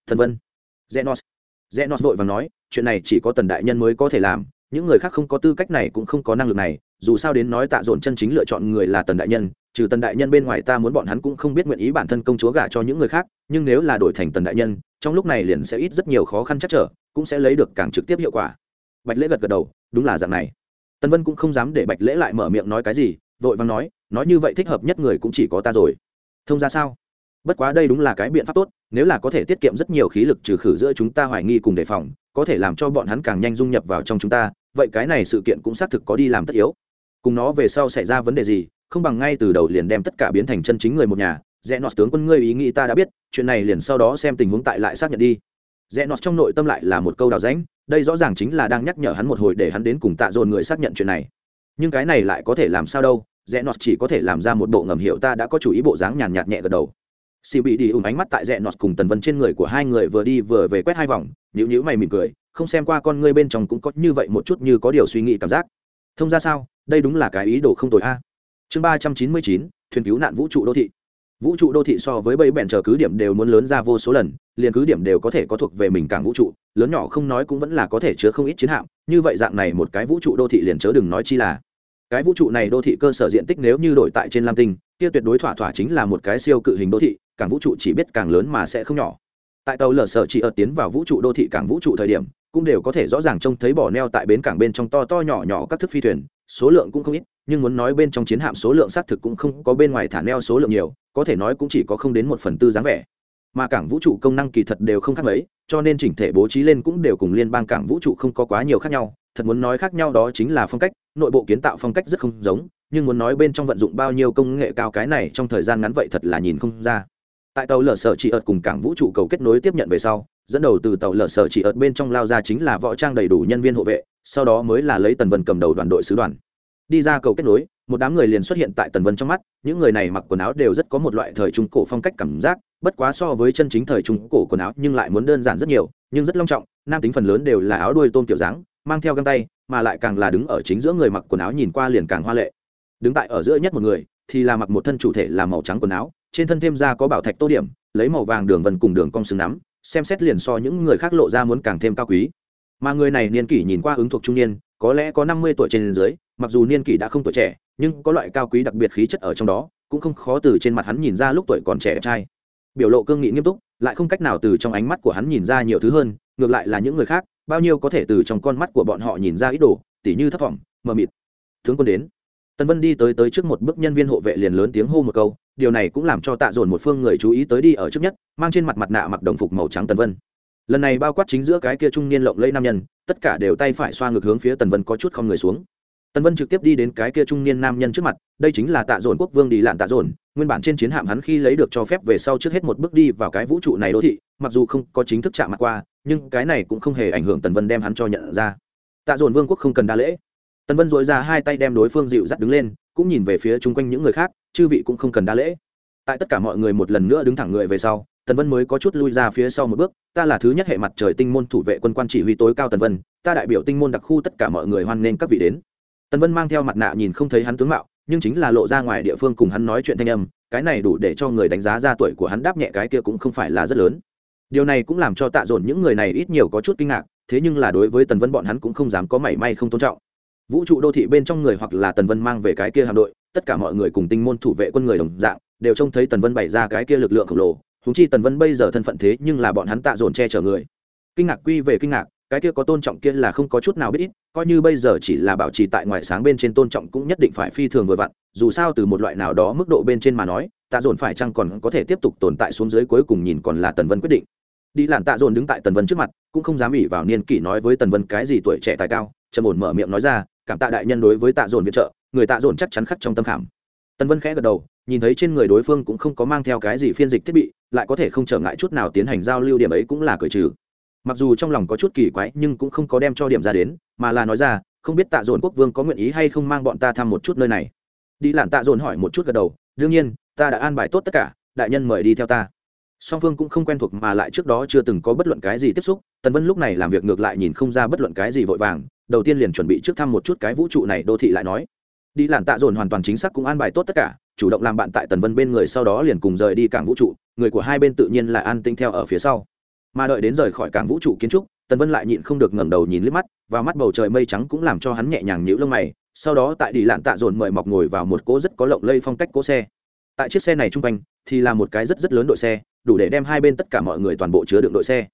Thần vân. Zenos. Zenos vội và nói, chuyện này chỉ có tần đại nhân mới có thể làm những người khác không có tư cách này cũng không có năng lực này, dù sao đến nói tạ dồn chân chính lựa chọn người là tần đại nhân, trừ tần đại nhân bên ngoài ta muốn bọn hắn cũng không biết nguyện ý bản thân công chúa gả cho những người khác, nhưng nếu là đổi thành tần đại nhân, trong lúc này liền sẽ ít rất nhiều khó khăn chắc trở, cũng sẽ lấy được càng trực tiếp hiệu quả. Bạch lễ gật gật đầu, đúng là dạng này. Tần vân cũng không dám để bạch lễ lại mở miệng nói cái gì, vội vàng nói nói như vậy thích hợp nhất người cũng chỉ có ta rồi. Thông ra sao? Bất quá đây đúng là cái biện pháp tốt, nếu là có thể tiết kiệm rất nhiều khí lực trừ khử giữa chúng ta hoài nghi cùng đề phòng, có thể làm cho bọn hắn càng nhanh dung nhập vào trong chúng ta vậy cái này sự kiện cũng xác thực có đi làm tất yếu. Cùng nó về sau xảy ra vấn đề gì, không bằng ngay từ đầu liền đem tất cả biến thành chân chính người một nhà. Rẽ nọt tướng quân ngươi ý nghĩ ta đã biết, chuyện này liền sau đó xem tình huống tại lại xác nhận đi. Rẽ nọt trong nội tâm lại là một câu đào rãnh, đây rõ ràng chính là đang nhắc nhở hắn một hồi để hắn đến cùng tạ dồn người xác nhận chuyện này. Nhưng cái này lại có thể làm sao đâu, rẽ nọt chỉ có thể làm ra một bộ ngầm hiệu ta đã có chủ ý bộ dáng nhàn nhạt nhẹ gật đầu. Xì bị đi ùm ánh mắt tại rẽ nọt cùng tần vân trên người của hai người vừa đi vừa về quét hai vòng nhữ nhữ mày mỉm cười không xem qua con ngươi bên trong cũng có như vậy một chút như có điều suy nghĩ cảm giác. Thông ra sao? Đây đúng là cái ý đồ không tồi a. Chương ba trăm chín mươi chín, thuyền cứu nạn vũ trụ đô thị. Vũ trụ đô thị so với bẫy bèn chờ cứ điểm đều muốn lớn ra vô số lần, liền cứ điểm đều có thể có thuộc về mình cảng vũ trụ, lớn nhỏ không nói cũng vẫn là có thể chứa không ít chiến hạm, như vậy dạng này một cái vũ trụ đô thị liền chớ đừng nói chi là. Cái vũ trụ này đô thị cơ sở diện tích nếu như đổi tại trên lam tinh, kia tuyệt đối thỏa thỏa chính là một cái siêu cự hình đô thị, cảng vũ trụ chỉ biết càng lớn mà sẽ không nhỏ. Tại tàu lở sở chỉ ở tiến vào vũ trụ đô thị cảng vũ trụ thời điểm cũng đều có thể rõ ràng trông thấy bỏ neo tại bến cảng bên trong to to nhỏ nhỏ các thức phi thuyền, số lượng cũng không ít, nhưng muốn nói bên trong chiến hạm số lượng xác thực cũng không có bên ngoài thả neo số lượng nhiều, có thể nói cũng chỉ có không đến một phần tư dáng vẻ. Mà cảng vũ trụ công năng kỳ thật đều không khác mấy, cho nên chỉnh thể bố trí lên cũng đều cùng liên bang cảng vũ trụ không có quá nhiều khác nhau. Thật muốn nói khác nhau đó chính là phong cách, nội bộ kiến tạo phong cách rất không giống, nhưng muốn nói bên trong vận dụng bao nhiêu công nghệ cao cái này trong thời gian ngắn vậy thật là nhìn không ra. Tại tàu lở sở chỉ ợt cùng cảng vũ trụ cầu kết nối tiếp nhận về sau dẫn đầu từ tàu lở sở chỉ ợt bên trong lao ra chính là võ trang đầy đủ nhân viên hộ vệ, sau đó mới là lấy tần vân cầm đầu đoàn đội sứ đoàn. Đi ra cầu kết nối, một đám người liền xuất hiện tại tần vân trong mắt, những người này mặc quần áo đều rất có một loại thời trung cổ phong cách cảm giác, bất quá so với chân chính thời trung cổ quần áo nhưng lại muốn đơn giản rất nhiều, nhưng rất long trọng, nam tính phần lớn đều là áo đuôi tôm kiểu dáng, mang theo găng tay, mà lại càng là đứng ở chính giữa người mặc quần áo nhìn qua liền càng hoa lệ. Đứng tại ở giữa nhất một người, thì là mặc một thân chủ thể là màu trắng quần áo, trên thân thêm ra có bảo thạch tô điểm, lấy màu vàng đường vân cùng đường cong xứng nắm xem xét liền so những người khác lộ ra muốn càng thêm cao quý. Mà người này niên kỷ nhìn qua ứng thuộc trung niên, có lẽ có năm mươi tuổi trên dưới, mặc dù niên kỷ đã không tuổi trẻ, nhưng có loại cao quý đặc biệt khí chất ở trong đó, cũng không khó từ trên mặt hắn nhìn ra lúc tuổi còn trẻ đẹp trai. Biểu lộ cương nghị nghiêm túc, lại không cách nào từ trong ánh mắt của hắn nhìn ra nhiều thứ hơn, ngược lại là những người khác, bao nhiêu có thể từ trong con mắt của bọn họ nhìn ra ít đồ, tỉ như thất vọng mờ mịt. Tướng quân đến. Tần vân đi tới tới trước một bước nhân viên hộ vệ liền lớn tiếng hô một câu điều này cũng làm cho tạ dồn một phương người chú ý tới đi ở trước nhất, mang trên mặt mặt nạ mặc đồng phục màu trắng tần vân. Lần này bao quát chính giữa cái kia trung niên lộng lẫy nam nhân, tất cả đều tay phải xoa ngược hướng phía tần vân có chút không người xuống. Tần vân trực tiếp đi đến cái kia trung niên nam nhân trước mặt, đây chính là tạ dồn quốc vương đi lạn tạ dồn, nguyên bản trên chiến hạm hắn khi lấy được cho phép về sau trước hết một bước đi vào cái vũ trụ này đô thị, mặc dù không có chính thức chạm mặt qua, nhưng cái này cũng không hề ảnh hưởng tần vân đem hắn cho nhận ra. Tạ dồn vương quốc không cần đa lễ. Tần vân dội ra hai tay đem đối phương dịu dắt đứng lên, cũng nhìn về phía chung quanh những người khác chư vị cũng không cần đa lễ. Tại tất cả mọi người một lần nữa đứng thẳng người về sau, tần vân mới có chút lui ra phía sau một bước. Ta là thứ nhất hệ mặt trời tinh môn thủ vệ quân quan chỉ huy tối cao tần vân, ta đại biểu tinh môn đặc khu tất cả mọi người hoan nghênh các vị đến. Tần vân mang theo mặt nạ nhìn không thấy hắn tướng mạo, nhưng chính là lộ ra ngoài địa phương cùng hắn nói chuyện thanh âm, cái này đủ để cho người đánh giá ra tuổi của hắn đáp nhẹ cái kia cũng không phải là rất lớn. Điều này cũng làm cho tạ dồn những người này ít nhiều có chút kinh ngạc, thế nhưng là đối với tần vân bọn hắn cũng không dám có mảy may không tôn trọng. Vũ trụ đô thị bên trong người hoặc là tần vân mang về cái kia hạm đội tất cả mọi người cùng tinh môn thủ vệ quân người đồng dạng, đều trông thấy tần vân bày ra cái kia lực lượng khổng lồ húng chi tần vân bây giờ thân phận thế nhưng là bọn hắn tạ dồn che chở người. Kinh ngạc quy về kinh ngạc, cái kia có tôn trọng kia là không có chút nào biết ít coi như bây giờ chỉ là bảo trì tại ngoại sáng bên trên tôn trọng cũng nhất định phải phi thường vừa vặn, dù sao từ một loại nào đó mức độ bên trên mà nói, tạ dồn phải chăng còn có thể tiếp tục tồn tại xuống dưới cuối cùng nhìn còn là tần vân quyết định. Đi làn tạ dồn đứng tại tần vân trước mặt, cũng không dám ỉ vào niên kỷ nói với tần vân cái gì tuổi trẻ tài cao, trầm ổn mở miệng nói ra cảm tạ đại nhân đối với tạ dồn viện trợ, người tạ dồn chắc chắn khắc trong tâm khảm. Tần vân khẽ gật đầu, nhìn thấy trên người đối phương cũng không có mang theo cái gì phiên dịch thiết bị, lại có thể không trở ngại chút nào tiến hành giao lưu điểm ấy cũng là cởi trừ. Mặc dù trong lòng có chút kỳ quái, nhưng cũng không có đem cho điểm ra đến, mà là nói ra, không biết tạ dồn quốc vương có nguyện ý hay không mang bọn ta thăm một chút nơi này. Đi lặn tạ dồn hỏi một chút gật đầu, đương nhiên, ta đã an bài tốt tất cả, đại nhân mời đi theo ta. Song phương cũng không quen thuộc mà lại trước đó chưa từng có bất luận cái gì tiếp xúc, tần vân lúc này làm việc ngược lại nhìn không ra bất luận cái gì vội vàng đầu tiên liền chuẩn bị trước thăm một chút cái vũ trụ này, đô thị lại nói. Đi làn tạ dồn hoàn toàn chính xác cũng an bài tốt tất cả, chủ động làm bạn tại tần vân bên người sau đó liền cùng rời đi cảng vũ trụ, người của hai bên tự nhiên là an tinh theo ở phía sau. Mà đợi đến rời khỏi cảng vũ trụ kiến trúc, tần vân lại nhịn không được ngẩng đầu nhìn liếc mắt và mắt bầu trời mây trắng cũng làm cho hắn nhẹ nhàng nhíu lông mày, sau đó tại đi lạn tạ dồn mời mọc ngồi vào một cỗ rất có lộng lây phong cách cỗ xe. Tại chiếc xe này chung quanh, thì là một cái rất rất lớn đội xe, đủ để đem hai bên tất cả mọi người toàn bộ chứa đựng đội xe.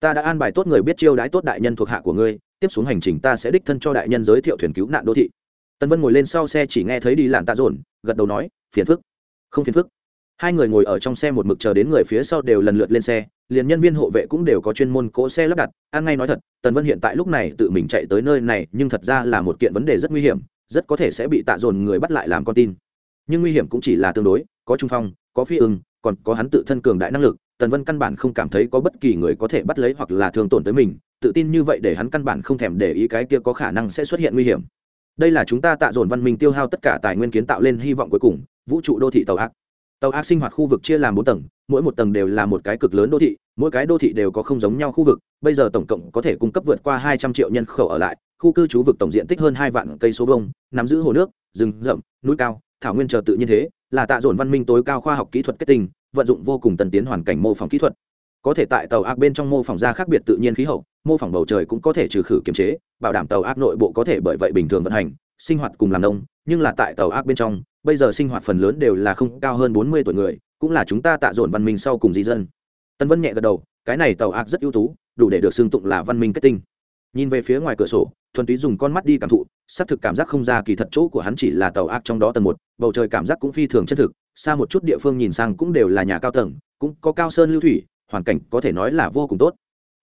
Ta đã an bài tốt người biết chiêu đãi tốt đại nhân thuộc hạ của ngươi tiếp xuống hành trình ta sẽ đích thân cho đại nhân giới thiệu thuyền cứu nạn đô thị. Tân vân ngồi lên sau xe chỉ nghe thấy đi làn tạ dồn, gật đầu nói, phiền phức. Không phiền phức. Hai người ngồi ở trong xe một mực chờ đến người phía sau đều lần lượt lên xe, liền nhân viên hộ vệ cũng đều có chuyên môn cỗ xe lắp đặt. An ngay nói thật, tần vân hiện tại lúc này tự mình chạy tới nơi này, nhưng thật ra là một kiện vấn đề rất nguy hiểm, rất có thể sẽ bị tạ dồn người bắt lại làm con tin. Nhưng nguy hiểm cũng chỉ là tương đối, có trung phong, có phi ưng, còn có hắn tự thân cường đại năng lực, tần vân căn bản không cảm thấy có bất kỳ người có thể bắt lấy hoặc là thương tổn tới mình tự tin như vậy để hắn căn bản không thèm để ý cái kia có khả năng sẽ xuất hiện nguy hiểm. Đây là chúng ta tạ dồn văn minh tiêu hao tất cả tài nguyên kiến tạo lên hy vọng cuối cùng, vũ trụ đô thị tàu ác. Tàu ác sinh hoạt khu vực chia làm bốn tầng, mỗi một tầng đều là một cái cực lớn đô thị, mỗi cái đô thị đều có không giống nhau khu vực, bây giờ tổng cộng có thể cung cấp vượt qua hai trăm triệu nhân khẩu ở lại, khu cư trú vực tổng diện tích hơn hai vạn cây số vông nắm giữ hồ nước, rừng rậm, núi cao, thảo nguyên chờ tự nhiên thế, là tạ dồn văn minh tối cao khoa học kỹ thuật kết tinh, vận dụng vô cùng tân tiến hoàn cảnh mô phỏng kỹ thuật có thể tại tàu ác bên trong mô phỏng ra khác biệt tự nhiên khí hậu, mô phỏng bầu trời cũng có thể trừ khử kiềm chế, bảo đảm tàu ác nội bộ có thể bởi vậy bình thường vận hành, sinh hoạt cùng làm nông, nhưng là tại tàu ác bên trong, bây giờ sinh hoạt phần lớn đều là không cao hơn bốn mươi tuổi người, cũng là chúng ta tạ dồn văn minh sau cùng di dân. Tân vân nhẹ gật đầu, cái này tàu ác rất ưu tú, đủ để được xưng tụng là văn minh kết tinh. Nhìn về phía ngoài cửa sổ, thuần túy dùng con mắt đi cảm thụ, xác thực cảm giác không ra kỳ thật chỗ của hắn chỉ là tàu ác trong đó tầng một, bầu trời cảm giác cũng phi thường chân thực, xa một chút địa phương nhìn sang cũng đều là nhà cao tầng, cũng có cao sơn lưu thủy hoàn cảnh có thể nói là vô cùng tốt.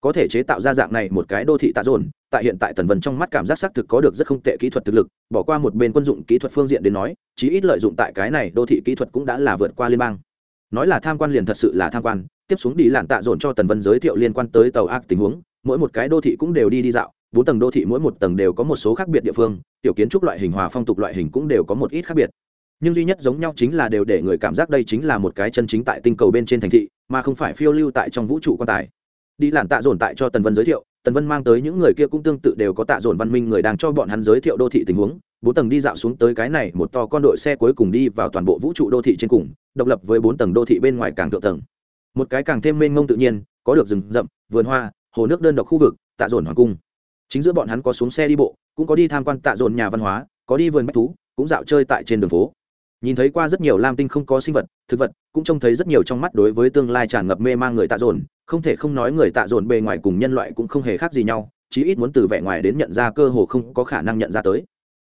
Có thể chế tạo ra dạng này một cái đô thị tạ dồn, tại hiện tại tần vân trong mắt cảm giác xác thực có được rất không tệ kỹ thuật thực lực, bỏ qua một bên quân dụng kỹ thuật phương diện đến nói, chí ít lợi dụng tại cái này đô thị kỹ thuật cũng đã là vượt qua liên bang. Nói là tham quan liền thật sự là tham quan, tiếp xuống đi làn tạ dồn cho tần vân giới thiệu liên quan tới tàu ác tình huống, mỗi một cái đô thị cũng đều đi đi dạo, bốn tầng đô thị mỗi một tầng đều có một số khác biệt địa phương, tiểu kiến trúc loại hình, hòa phong tục loại hình cũng đều có một ít khác biệt. Nhưng duy nhất giống nhau chính là đều để người cảm giác đây chính là một cái chân chính tại tinh cầu bên trên thành thị mà không phải phiêu lưu tại trong vũ trụ quan tài. Đi làn tạ dồn tại cho tần vân giới thiệu, tần vân mang tới những người kia cũng tương tự đều có tạ dồn văn minh người đang cho bọn hắn giới thiệu đô thị tình huống. Bốn tầng đi dạo xuống tới cái này, một to con đội xe cuối cùng đi vào toàn bộ vũ trụ đô thị trên cùng, độc lập với bốn tầng đô thị bên ngoài càng thượng tầng. Một cái càng thêm mênh mông tự nhiên, có được rừng rậm, vườn hoa, hồ nước đơn độc khu vực, tạ dồn hoàng cung. Chính giữa bọn hắn có xuống xe đi bộ, cũng có đi tham quan tạ dồn nhà văn hóa, có đi vườn bách thú, cũng dạo chơi tại trên đường phố nhìn thấy qua rất nhiều lam tinh không có sinh vật, thực vật, cũng trông thấy rất nhiều trong mắt đối với tương lai tràn ngập mê mang người tạ dồn. Không thể không nói người tạ dồn bề ngoài cùng nhân loại cũng không hề khác gì nhau, chí ít muốn từ vẻ ngoài đến nhận ra cơ hồ không có khả năng nhận ra tới.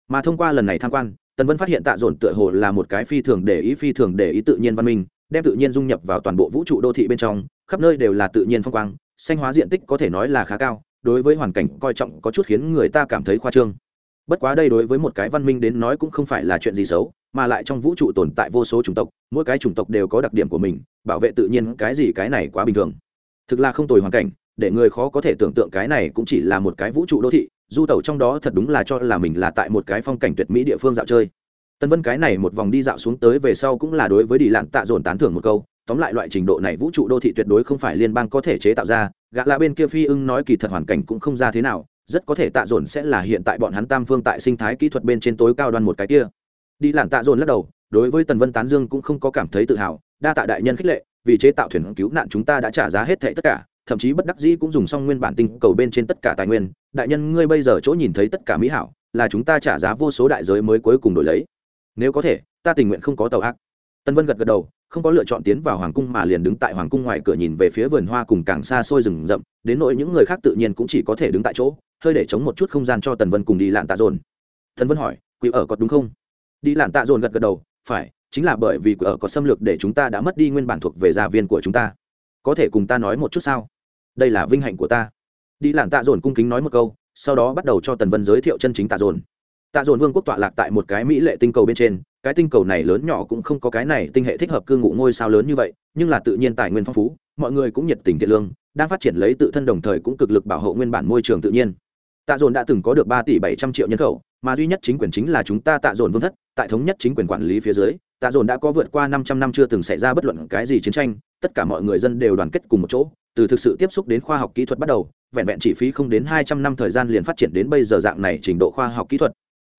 Mà thông qua lần này tham quan, tần vân phát hiện tạ dồn tựa hồ là một cái phi thường để ý, phi thường để ý tự nhiên văn minh, đem tự nhiên dung nhập vào toàn bộ vũ trụ đô thị bên trong, khắp nơi đều là tự nhiên phong quang, xanh hóa diện tích có thể nói là khá cao, đối với hoàn cảnh coi trọng có chút khiến người ta cảm thấy khoa trương. Bất quá đây đối với một cái văn minh đến nói cũng không phải là chuyện gì xấu mà lại trong vũ trụ tồn tại vô số chủng tộc, mỗi cái chủng tộc đều có đặc điểm của mình, bảo vệ tự nhiên cái gì cái này quá bình thường. Thực là không tồi hoàn cảnh, để người khó có thể tưởng tượng cái này cũng chỉ là một cái vũ trụ đô thị, du tẩu trong đó thật đúng là cho là mình là tại một cái phong cảnh tuyệt mỹ địa phương dạo chơi. Tân vân cái này một vòng đi dạo xuống tới về sau cũng là đối với đi lặn tạ dồn tán thưởng một câu, tóm lại loại trình độ này vũ trụ đô thị tuyệt đối không phải liên bang có thể chế tạo ra, gã là bên kia phi ưng nói kỳ thật hoàn cảnh cũng không ra thế nào, rất có thể tạ dồn sẽ là hiện tại bọn hắn tam phương tại sinh thái kỹ thuật bên trên tối cao đoan một cái kia đi lạn tạ dồn lắc đầu, đối với tần vân tán dương cũng không có cảm thấy tự hào, đa tạ đại nhân khích lệ, vì chế tạo thuyền cứu nạn chúng ta đã trả giá hết thệ tất cả, thậm chí bất đắc dĩ cũng dùng xong nguyên bản tinh cầu bên trên tất cả tài nguyên. Đại nhân, ngươi bây giờ chỗ nhìn thấy tất cả mỹ hảo, là chúng ta trả giá vô số đại giới mới cuối cùng đổi lấy. Nếu có thể, ta tình nguyện không có tàu ác. Tân vân gật gật đầu, không có lựa chọn tiến vào hoàng cung mà liền đứng tại hoàng cung ngoài cửa nhìn về phía vườn hoa cùng càng xa xôi rừng rậm, đến nỗi những người khác tự nhiên cũng chỉ có thể đứng tại chỗ, hơi để chống một chút không gian cho tần vân cùng đi lạn tạ dồn. Tần vân hỏi, quỷ ở có đúng không? Đi lạn tạ dồn gật gật đầu, phải, chính là bởi vì ở có xâm lược để chúng ta đã mất đi nguyên bản thuộc về gia viên của chúng ta. Có thể cùng ta nói một chút sao? Đây là vinh hạnh của ta. Đi lạn tạ dồn cung kính nói một câu, sau đó bắt đầu cho tần vân giới thiệu chân chính tạ dồn. Tạ dồn vương quốc tọa lạc tại một cái mỹ lệ tinh cầu bên trên, cái tinh cầu này lớn nhỏ cũng không có cái này tinh hệ thích hợp cư ngụ ngôi sao lớn như vậy, nhưng là tự nhiên tài nguyên phong phú, mọi người cũng nhiệt tình thiện lương, đang phát triển lấy tự thân đồng thời cũng cực lực bảo hộ nguyên bản môi trường tự nhiên tạ dồn đã từng có được ba tỷ bảy trăm triệu nhân khẩu, mà duy nhất chính quyền chính là chúng ta tạ dồn vương thất. Tại thống nhất chính quyền quản lý phía dưới, tạ dồn đã có vượt qua năm trăm năm chưa từng xảy ra bất luận cái gì chiến tranh. Tất cả mọi người dân đều đoàn kết cùng một chỗ. Từ thực sự tiếp xúc đến khoa học kỹ thuật bắt đầu, vẹn vẹn chỉ phí không đến hai trăm năm thời gian liền phát triển đến bây giờ dạng này trình độ khoa học kỹ thuật.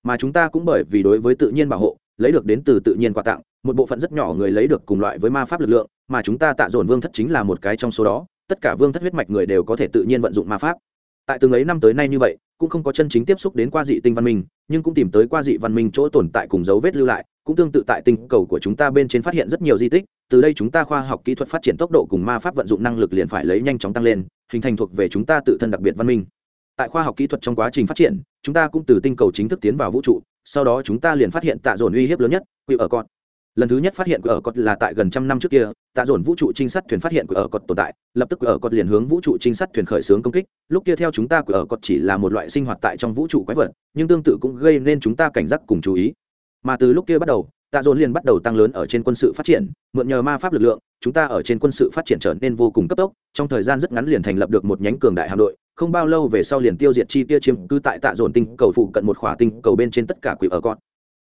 Mà chúng ta cũng bởi vì đối với tự nhiên bảo hộ, lấy được đến từ tự nhiên quà tặng, một bộ phận rất nhỏ người lấy được cùng loại với ma pháp lực lượng, mà chúng ta tạ dồn vương thất chính là một cái trong số đó. Tất cả vương thất huyết mạch người đều có thể tự nhiên vận dụng ma pháp tại từng ấy năm tới nay như vậy, cũng không có chân chính tiếp xúc đến qua dị tinh văn minh, nhưng cũng tìm tới qua dị văn minh chỗ tồn tại cùng dấu vết lưu lại, cũng tương tự tại tinh cầu của chúng ta bên trên phát hiện rất nhiều di tích, từ đây chúng ta khoa học kỹ thuật phát triển tốc độ cùng ma pháp vận dụng năng lực liền phải lấy nhanh chóng tăng lên, hình thành thuộc về chúng ta tự thân đặc biệt văn minh. Tại khoa học kỹ thuật trong quá trình phát triển, chúng ta cũng từ tinh cầu chính thức tiến vào vũ trụ, sau đó chúng ta liền phát hiện tạ dồn uy hiếp lớn nhất quỵ ở con lần thứ nhất phát hiện quỷ ở cọt là tại gần trăm năm trước kia, tạ dồn vũ trụ trinh sát thuyền phát hiện quỷ ở cọt tồn tại, lập tức quỷ ở cọt liền hướng vũ trụ trinh sát thuyền khởi xướng công kích. Lúc kia theo chúng ta quỷ ở cọt chỉ là một loại sinh hoạt tại trong vũ trụ quái vật, nhưng tương tự cũng gây nên chúng ta cảnh giác cùng chú ý. Mà từ lúc kia bắt đầu, tạ dồn liền bắt đầu tăng lớn ở trên quân sự phát triển, mượn nhờ ma pháp lực lượng, chúng ta ở trên quân sự phát triển trở nên vô cùng cấp tốc, trong thời gian rất ngắn liền thành lập được một nhánh cường đại hạm đội, không bao lâu về sau liền tiêu diệt chi kia chiếm cứ tại tạ dồn tinh cầu phụ cận một khỏa tinh cầu bên trên tất cả quỷ ở cọt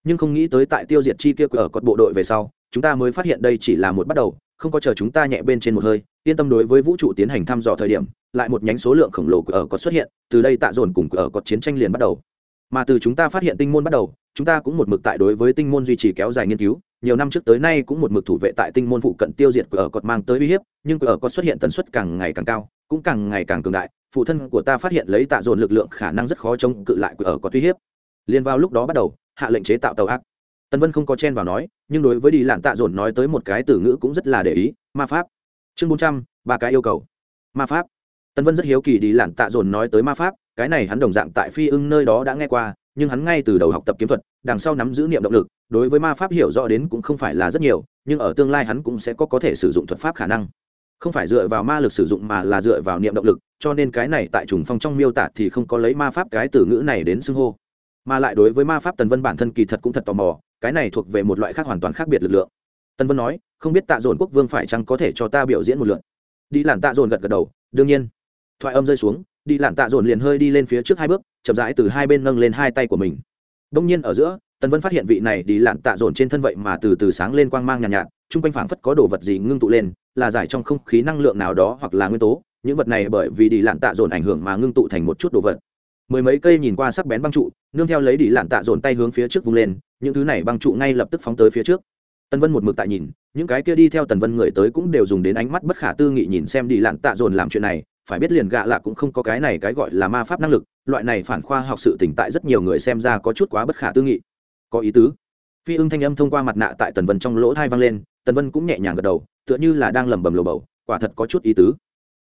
nhưng không nghĩ tới tại tiêu diệt chi kia quỷ ở cột bộ đội về sau, chúng ta mới phát hiện đây chỉ là một bắt đầu, không có chờ chúng ta nhẹ bên trên một hơi, yên tâm đối với vũ trụ tiến hành thăm dò thời điểm, lại một nhánh số lượng khổng lồ quỷ ở cột xuất hiện, từ đây tạ dồn cùng quỷ ở cột chiến tranh liền bắt đầu. Mà từ chúng ta phát hiện tinh môn bắt đầu, chúng ta cũng một mực tại đối với tinh môn duy trì kéo dài nghiên cứu, nhiều năm trước tới nay cũng một mực thủ vệ tại tinh môn phụ cận tiêu diệt ở cột mang tới uy hiếp, nhưng ở cột xuất hiện tần suất càng ngày càng cao, cũng càng ngày càng cường đại, phụ thân của ta phát hiện lấy tạ dồn lực lượng khả năng rất khó chống cự lại ở cột uy hiếp. Liền vào lúc đó bắt đầu hạ lệnh chế tạo tàu ác. Tần vân không có chen vào nói, nhưng đối với đi lạn tạ dồn nói tới một cái từ ngữ cũng rất là để ý, ma pháp. Chương bốn trăm, ba cái yêu cầu. Ma pháp. Tần vân rất hiếu kỳ đi lạn tạ dồn nói tới ma pháp, cái này hắn đồng dạng tại phi ưng nơi đó đã nghe qua, nhưng hắn ngay từ đầu học tập kiếm thuật, đằng sau nắm giữ niệm động lực, đối với ma pháp hiểu rõ đến cũng không phải là rất nhiều, nhưng ở tương lai hắn cũng sẽ có có thể sử dụng thuật pháp khả năng. Không phải dựa vào ma lực sử dụng mà là dựa vào niệm động lực, cho nên cái này tại trùng phong trong miêu tả thì không có lấy ma pháp cái từ ngữ này đến xưng hô mà lại đối với ma pháp tần vân bản thân kỳ thật cũng thật tò mò cái này thuộc về một loại khác hoàn toàn khác biệt lực lượng. Tần vân nói không biết tạ dồn quốc vương phải chăng có thể cho ta biểu diễn một lượn đi làn tạ dồn gật gật đầu đương nhiên. Thoại âm rơi xuống đi làn tạ dồn liền hơi đi lên phía trước hai bước chậm rãi từ hai bên nâng lên hai tay của mình. Đông nhiên ở giữa tần vân phát hiện vị này đi làn tạ dồn trên thân vậy mà từ từ sáng lên quang mang nhàn nhạt, nhạt chung quanh phảng phất có đồ vật gì ngưng tụ lên là giải trong không khí năng lượng nào đó hoặc là nguyên tố. Những vật này bởi vì đi làn tạ dồn ảnh hưởng mà ngưng tụ thành một chút đồ vật mười mấy cây nhìn qua sắc bén băng trụ, nương theo lấy đi lạn tạ dồn tay hướng phía trước vung lên, những thứ này băng trụ ngay lập tức phóng tới phía trước. Tần vân một mực tại nhìn, những cái kia đi theo tần vân người tới cũng đều dùng đến ánh mắt bất khả tư nghị nhìn xem đi lạn tạ dồn làm chuyện này, phải biết liền gạ lạ cũng không có cái này cái gọi là ma pháp năng lực, loại này phản khoa học sự tỉnh tại rất nhiều người xem ra có chút quá bất khả tư nghị. Có ý tứ. Phi ưng thanh âm thông qua mặt nạ tại tần vân trong lỗ thai vang lên, tần vân cũng nhẹ nhàng gật đầu, tựa như là đang lẩm bẩm lồ bầu, quả thật có chút ý tứ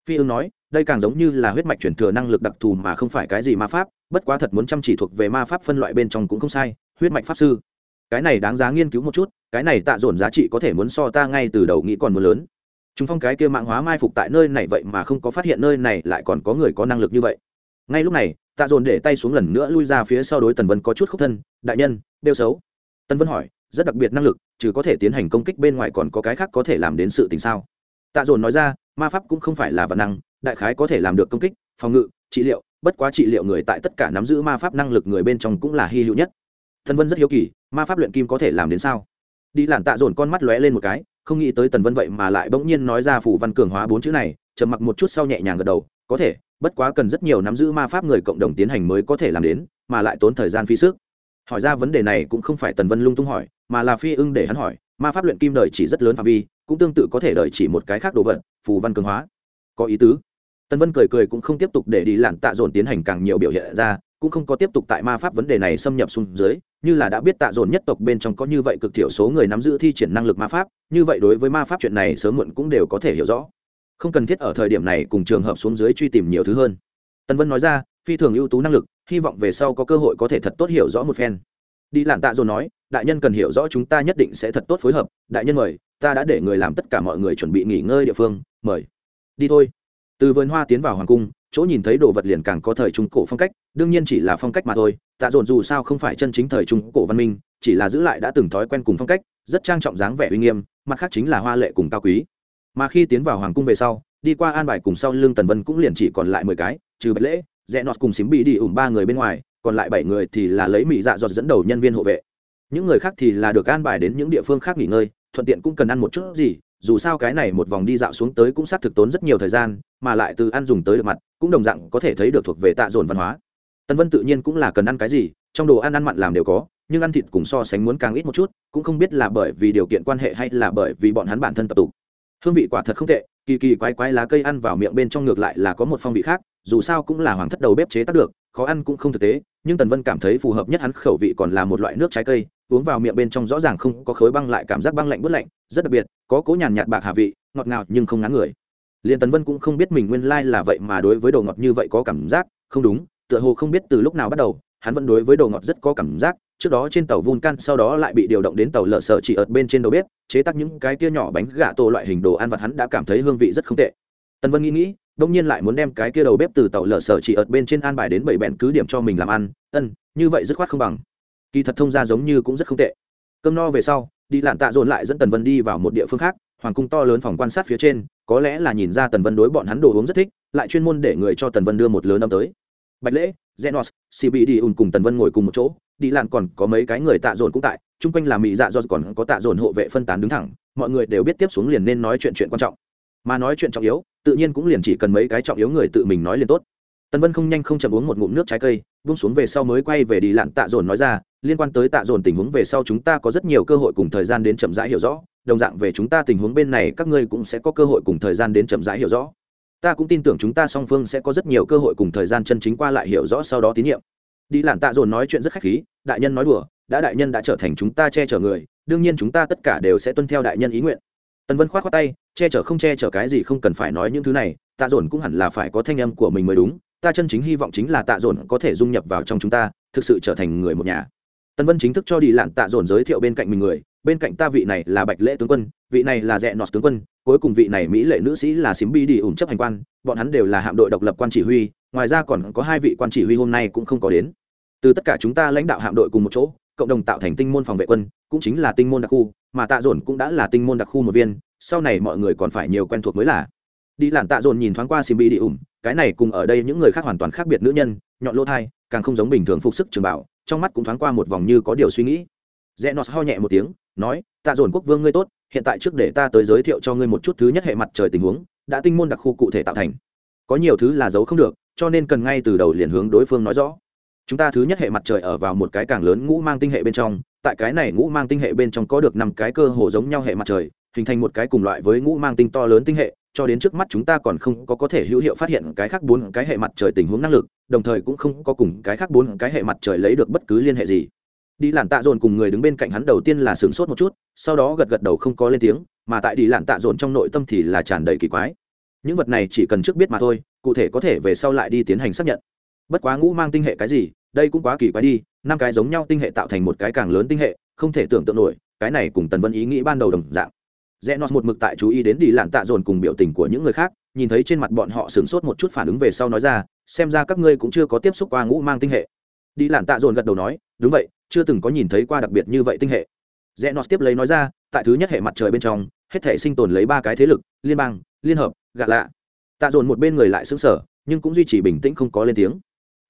phi ương nói, đây càng giống như là huyết mạch chuyển thừa năng lực đặc thù mà không phải cái gì ma pháp, bất quá thật muốn chăm chỉ thuộc về ma pháp phân loại bên trong cũng không sai, huyết mạch pháp sư. Cái này đáng giá nghiên cứu một chút, cái này tạ dồn giá trị có thể muốn so ta ngay từ đầu nghĩ còn muốn lớn. Chúng phong cái kia mạng hóa mai phục tại nơi này vậy mà không có phát hiện nơi này lại còn có người có năng lực như vậy. Ngay lúc này, tạ dồn để tay xuống lần nữa lui ra phía sau đối tần vân có chút khúc thân, đại nhân đeo xấu. Tân vân hỏi, rất đặc biệt năng lực chứ có thể tiến hành công kích bên ngoài còn có cái khác có thể làm đến sự tình sao? Tạ dồn nói ra ma pháp cũng không phải là vật năng, đại khái có thể làm được công kích, phòng ngự, trị liệu, bất quá trị liệu người tại tất cả nắm giữ ma pháp năng lực người bên trong cũng là hy hữu nhất. Thần vân rất hiếu kỳ, ma pháp luyện kim có thể làm đến sao? Đi làn tạ dồn con mắt lóe lên một cái, không nghĩ tới tần vân vậy mà lại bỗng nhiên nói ra phủ văn cường hóa bốn chữ này, trầm mặc một chút sau nhẹ nhàng gật đầu, có thể, bất quá cần rất nhiều nắm giữ ma pháp người cộng đồng tiến hành mới có thể làm đến, mà lại tốn thời gian phí sức. Hỏi ra vấn đề này cũng không phải tần vân lung tung hỏi, mà là phi ưng để hắn hỏi, ma pháp luyện kim đời chỉ rất lớn phạm vi cũng tương tự có thể đợi chỉ một cái khác đồ vật, phù văn cường hóa. Có ý tứ. Tân vân cười cười cũng không tiếp tục để đi lặn tạ dồn tiến hành càng nhiều biểu hiện ra, cũng không có tiếp tục tại ma pháp vấn đề này xâm nhập xuống dưới, như là đã biết tạ dồn nhất tộc bên trong có như vậy cực thiểu số người nắm giữ thi triển năng lực ma pháp, như vậy đối với ma pháp chuyện này sớm muộn cũng đều có thể hiểu rõ. Không cần thiết ở thời điểm này cùng trường hợp xuống dưới truy tìm nhiều thứ hơn. Tân vân nói ra, phi thường ưu tú năng lực, hy vọng về sau có cơ hội có thể thật tốt hiểu rõ một phen. Đi lặn tạ dồn nói, đại nhân cần hiểu rõ chúng ta nhất định sẽ thật tốt phối hợp, đại nhân mời ta đã để người làm tất cả mọi người chuẩn bị nghỉ ngơi địa phương, mời. Đi thôi. Từ vườn hoa tiến vào hoàng cung, chỗ nhìn thấy đồ vật liền càng có thời trung cổ phong cách, đương nhiên chỉ là phong cách mà thôi. Tạ dồn dù sao không phải chân chính thời trung cổ văn minh, chỉ là giữ lại đã từng thói quen cùng phong cách, rất trang trọng dáng vẻ uy nghiêm, mặt khác chính là hoa lệ cùng cao quý. Mà khi tiến vào hoàng cung về sau, đi qua an bài cùng sau lưng tần vân cũng liền chỉ còn lại mười cái, trừ bạch lễ, rẽ nọt cùng xím bị đi ủng ba người bên ngoài, còn lại bảy người thì là lấy mỹ dạ dọt dẫn đầu nhân viên hộ vệ. Những người khác thì là được an bài đến những địa phương khác nghỉ ngơi thuận tiện cũng cần ăn một chút gì, dù sao cái này một vòng đi dạo xuống tới cũng xác thực tốn rất nhiều thời gian, mà lại từ ăn dùng tới được mặt, cũng đồng dạng có thể thấy được thuộc về tạ dồn văn hóa. Tân vân tự nhiên cũng là cần ăn cái gì, trong đồ ăn ăn mặn làm đều có, nhưng ăn thịt cùng so sánh muốn càng ít một chút, cũng không biết là bởi vì điều kiện quan hệ hay là bởi vì bọn hắn bản thân tập tục hương vị quả thật không tệ, kỳ kỳ quái quái lá cây ăn vào miệng bên trong ngược lại là có một phong vị khác, dù sao cũng là hoàng thất đầu bếp chế tác được, khó ăn cũng không thực tế, nhưng tần vân cảm thấy phù hợp nhất hắn khẩu vị còn là một loại nước trái cây uống vào miệng bên trong rõ ràng không có khối băng lại cảm giác băng lạnh bớt lạnh, rất đặc biệt, có cố nhàn nhạt bạc hà vị, ngọt ngào nhưng không ngán người. Liền tần vân cũng không biết mình nguyên lai là vậy mà đối với đồ ngọt như vậy có cảm giác, không đúng, tựa hồ không biết từ lúc nào bắt đầu, hắn vẫn đối với đồ ngọt rất có cảm giác, trước đó trên tàu vulcan sau đó lại bị điều động đến tàu lợ sợ chỉ ở bên trên đầu bếp, chế tác những cái kia nhỏ bánh gà tô loại hình đồ ăn vặt hắn đã cảm thấy hương vị rất không tệ. Tần vân nghĩ nghĩ đương nhiên lại muốn đem cái kia đầu bếp từ tàu lợ sợ chỉ ở bên trên an bài đến bảy bẹn cứ điểm cho mình làm ăn, ân, như vậy dứt khoát không bằng kỳ thật thông ra giống như cũng rất không tệ. Cơm no về sau, đi lạn tạ dồn lại dẫn tần vân đi vào một địa phương khác, hoàng cung to lớn phòng quan sát phía trên, có lẽ là nhìn ra tần vân đối bọn hắn đồ uống rất thích, lại chuyên môn để người cho tần vân đưa một lớn âm tới. Bạch lễ genos cb đi ùn cùng tần vân ngồi cùng một chỗ, đi lạn còn có mấy cái người tạ dồn cũng tại, chung quanh là mỹ dạ do còn có tạ dồn hộ vệ phân tán đứng thẳng, mọi người đều biết tiếp xuống liền nên nói chuyện chuyện quan trọng. Mà nói chuyện trọng yếu, tự nhiên cũng liền chỉ cần mấy cái trọng yếu người tự mình nói liền tốt. Tần vân không nhanh không chậm uống một ngụm nước trái cây vung xuống về sau mới quay về đi lặn tạ dồn nói ra, liên quan tới tạ dồn tình huống về sau chúng ta có rất nhiều cơ hội cùng thời gian đến chậm rãi hiểu rõ. Đồng dạng về chúng ta tình huống bên này, các ngươi cũng sẽ có cơ hội cùng thời gian đến chậm rãi hiểu rõ. Ta cũng tin tưởng chúng ta song phương sẽ có rất nhiều cơ hội cùng thời gian chân chính qua lại hiểu rõ sau đó tín nhiệm. Đi lặn tạ dồn nói chuyện rất khách khí, đại nhân nói đùa, đã đại nhân đã trở thành chúng ta che chở người, đương nhiên chúng ta tất cả đều sẽ tuân theo đại nhân ý nguyện. Tần vân khoát khoát tay, che chở không che chở cái gì không cần phải nói những thứ này, tạ dồn cũng hẳn là phải có thanh âm của mình mới đúng ta chân chính hy vọng chính là tạ dồn có thể dung nhập vào trong chúng ta, thực sự trở thành người một nhà. Tân vân chính thức cho đi lạn tạ dồn giới thiệu bên cạnh mình người, bên cạnh ta vị này là bạch lễ tướng quân, vị này là rẽ nọt tướng quân, cuối cùng vị này mỹ lệ nữ sĩ là xím bi đi ủng chấp hành quan, bọn hắn đều là hạm đội độc lập quan chỉ huy, ngoài ra còn có hai vị quan chỉ huy hôm nay cũng không có đến. Từ tất cả chúng ta lãnh đạo hạm đội cùng một chỗ, cộng đồng tạo thành tinh môn phòng vệ quân, cũng chính là tinh môn đặc khu, mà tạ dồn cũng đã là tinh môn đặc khu một viên, sau này mọi người còn phải nhiều quen thuộc mới là. Đi làn tạ dồn nhìn thoáng qua simbi đi ủng cái này cùng ở đây những người khác hoàn toàn khác biệt nữ nhân, nhọn lỗ thai, càng không giống bình thường phục sức trường bảo, trong mắt cũng thoáng qua một vòng như có điều suy nghĩ. Rẽ nọt ho nhẹ một tiếng, nói, tạ dồn quốc vương ngươi tốt, hiện tại trước để ta tới giới thiệu cho ngươi một chút thứ nhất hệ mặt trời tình huống, đã tinh môn đặc khu cụ thể tạo thành. Có nhiều thứ là giấu không được, cho nên cần ngay từ đầu liền hướng đối phương nói rõ. Chúng ta thứ nhất hệ mặt trời ở vào một cái càng lớn ngũ mang tinh hệ bên trong, tại cái này ngũ mang tinh hệ bên trong có được năm cái cơ hồ giống nhau hệ mặt trời, hình thành một cái cùng loại với ngũ mang tinh to lớn tinh hệ cho đến trước mắt chúng ta còn không có có thể hữu hiệu phát hiện cái khác bốn cái hệ mặt trời tình huống năng lực, đồng thời cũng không có cùng cái khác bốn cái hệ mặt trời lấy được bất cứ liên hệ gì. Đi làn tạ dồn cùng người đứng bên cạnh hắn đầu tiên là sửng sốt một chút, sau đó gật gật đầu không có lên tiếng, mà tại đi làn tạ dồn trong nội tâm thì là tràn đầy kỳ quái. Những vật này chỉ cần trước biết mà thôi, cụ thể có thể về sau lại đi tiến hành xác nhận. Bất quá ngũ mang tinh hệ cái gì, đây cũng quá kỳ quái đi, năm cái giống nhau tinh hệ tạo thành một cái càng lớn tinh hệ, không thể tưởng tượng nổi, cái này cùng tần vân ý nghĩ ban đầu đồng dạng rẽ nó một mực tại chú ý đến đi lạn tạ dồn cùng biểu tình của những người khác, nhìn thấy trên mặt bọn họ sửng sốt một chút phản ứng về sau nói ra, xem ra các ngươi cũng chưa có tiếp xúc qua ngũ mang tinh hệ. Đi lạn tạ dồn gật đầu nói, đúng vậy, chưa từng có nhìn thấy qua đặc biệt như vậy tinh hệ. Rẽ nó tiếp lấy nói ra, tại thứ nhất hệ mặt trời bên trong, hết thể sinh tồn lấy ba cái thế lực, liên bang, liên hợp, gạ lạ. Tạ dồn một bên người lại xứng sở nhưng cũng duy trì bình tĩnh không có lên tiếng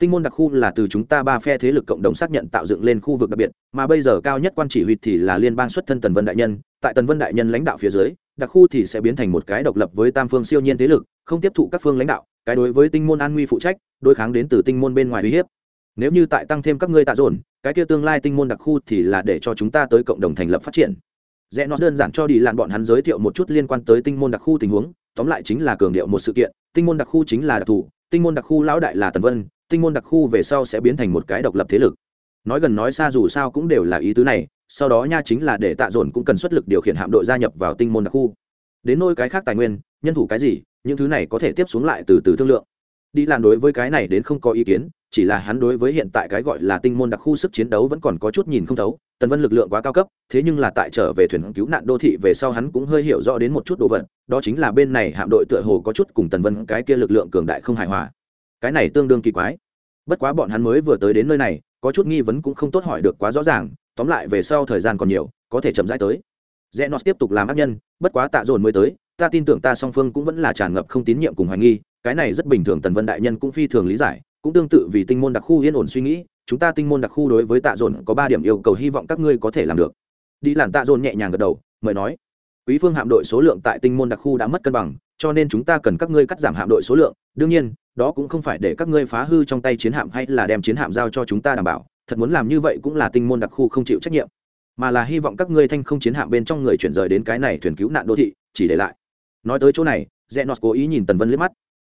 tinh môn đặc khu là từ chúng ta ba phe thế lực cộng đồng xác nhận tạo dựng lên khu vực đặc biệt, mà bây giờ cao nhất quan chỉ huy thì là liên bang xuất thân tần vân đại nhân. Tại tần vân đại nhân lãnh đạo phía dưới, đặc khu thì sẽ biến thành một cái độc lập với tam phương siêu nhiên thế lực, không tiếp thụ các phương lãnh đạo. Cái đối với tinh môn an nguy phụ trách, đối kháng đến từ tinh môn bên ngoài uy hiếp. Nếu như tại tăng thêm các ngươi tạ dồn, cái kia tương lai tinh môn đặc khu thì là để cho chúng ta tới cộng đồng thành lập phát triển. Rẽ nó đơn giản cho đi làn bọn hắn giới thiệu một chút liên quan tới tinh môn đặc khu tình huống, tóm lại chính là cường điệu một sự kiện. Tinh môn đặc khu chính là đặc thù, tinh môn đặc khu lão đại là tần vân tinh môn đặc khu về sau sẽ biến thành một cái độc lập thế lực. Nói gần nói xa dù sao cũng đều là ý tứ này, sau đó nha chính là để tạ dồn cũng cần xuất lực điều khiển hạm đội gia nhập vào tinh môn đặc khu. Đến nôi cái khác tài nguyên, nhân thủ cái gì, những thứ này có thể tiếp xuống lại từ từ thương lượng. Đi làm đối với cái này đến không có ý kiến, chỉ là hắn đối với hiện tại cái gọi là tinh môn đặc khu sức chiến đấu vẫn còn có chút nhìn không thấu, tần vân lực lượng quá cao cấp, thế nhưng là tại trở về thuyền cứu nạn đô thị về sau hắn cũng hơi hiểu rõ đến một chút đồ vật, đó chính là bên này hạm đội tựa hồ có chút cùng tần vân cái kia lực lượng cường đại không hài hòa cái này tương đương kỳ quái. Bất quá bọn hắn mới vừa tới đến nơi này, có chút nghi vấn cũng không tốt hỏi được quá rõ ràng, tóm lại về sau thời gian còn nhiều, có thể chậm rãi tới. Rẽ nó tiếp tục làm ác nhân, bất quá tạ dồn mới tới, ta tin tưởng ta song phương cũng vẫn là tràn ngập không tín nhiệm cùng hoài nghi, cái này rất bình thường tần vân đại nhân cũng phi thường lý giải, cũng tương tự vì tinh môn đặc khu yên ổn suy nghĩ, chúng ta tinh môn đặc khu đối với tạ dồn có ba điểm yêu cầu hy vọng các ngươi có thể làm được. Đi làn tạ dồn nhẹ nhàng gật đầu, mời nói. Quý phương hạm đội số lượng tại tinh môn đặc khu đã mất cân bằng, cho nên chúng ta cần các ngươi cắt giảm hạm đội số lượng, đương nhiên đó cũng không phải để các ngươi phá hư trong tay chiến hạm hay là đem chiến hạm giao cho chúng ta đảm bảo, thật muốn làm như vậy cũng là tinh môn đặc khu không chịu trách nhiệm. Mà là hy vọng các ngươi thanh không chiến hạm bên trong người chuyển rời đến cái này thuyền cứu nạn đô thị, chỉ để lại. Nói tới chỗ này rẽ nọt cố ý nhìn tần vân liếc mắt.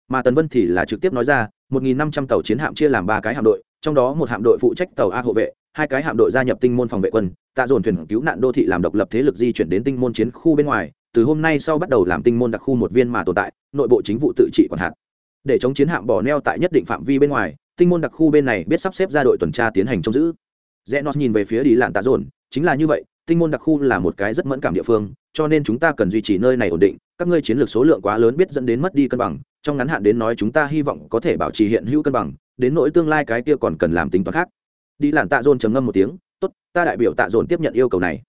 Mà tần vân thì là trực tiếp nói ra, một nghìn năm trăm tàu chiến hạm chia làm ba cái hạm đội, trong đó một hạm đội phụ trách tàu a hộ vệ, hai cái hạm đội gia nhập tinh môn phòng vệ quân, tạ dồn thuyền cứu nạn đô thị làm độc lập thế lực di chuyển đến tinh môn chiến khu bên ngoài, từ hôm nay sau bắt đầu làm tinh môn đặc khu một viên mà tồn tại, nội bộ chính vụ tự trị quản hạt để chống chiến hạm bỏ neo tại nhất định phạm vi bên ngoài, tinh môn đặc khu bên này biết sắp xếp ra đội tuần tra tiến hành trông giữ. Rẽ nó nhìn về phía đi lạn tạ dồn, chính là như vậy, tinh môn đặc khu là một cái rất mẫn cảm địa phương, cho nên chúng ta cần duy trì nơi này ổn định, các ngươi chiến lược số lượng quá lớn biết dẫn đến mất đi cân bằng, trong ngắn hạn đến nói chúng ta hy vọng có thể bảo trì hiện hữu cân bằng, đến nỗi tương lai cái kia còn cần làm tính toán khác. Đi lạn tạ dồn trầm ngâm một tiếng, tốt, ta đại biểu tạ dồn tiếp nhận yêu cầu này.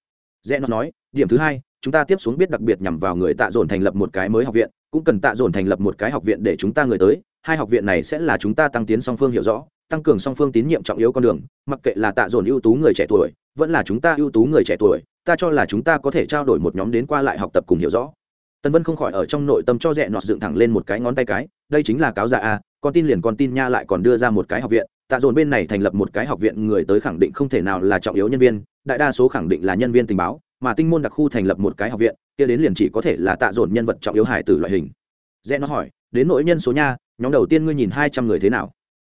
Rẽ nó nói, điểm thứ hai chúng ta tiếp xuống biết đặc biệt nhằm vào người tạ dồn thành lập một cái mới học viện, cũng cần tạ dồn thành lập một cái học viện để chúng ta người tới. Hai học viện này sẽ là chúng ta tăng tiến song phương hiểu rõ, tăng cường song phương tín nhiệm trọng yếu con đường. Mặc kệ là tạ dồn ưu tú người trẻ tuổi, vẫn là chúng ta ưu tú người trẻ tuổi, ta cho là chúng ta có thể trao đổi một nhóm đến qua lại học tập cùng hiểu rõ. Tân vân không khỏi ở trong nội tâm cho rẽ nọt dựng thẳng lên một cái ngón tay cái, đây chính là cáo già a, con tin liền con tin nha lại còn đưa ra một cái học viện. Tạ dồn bên này thành lập một cái học viện, người tới khẳng định không thể nào là trọng yếu nhân viên, đại đa số khẳng định là nhân viên tình báo mà tinh môn đặc khu thành lập một cái học viện, kia đến liền chỉ có thể là tạ dồn nhân vật trọng yếu hải từ loại hình. Rẽ nó hỏi, đến nội nhân số nha, nhóm đầu tiên ngươi nhìn hai trăm người thế nào?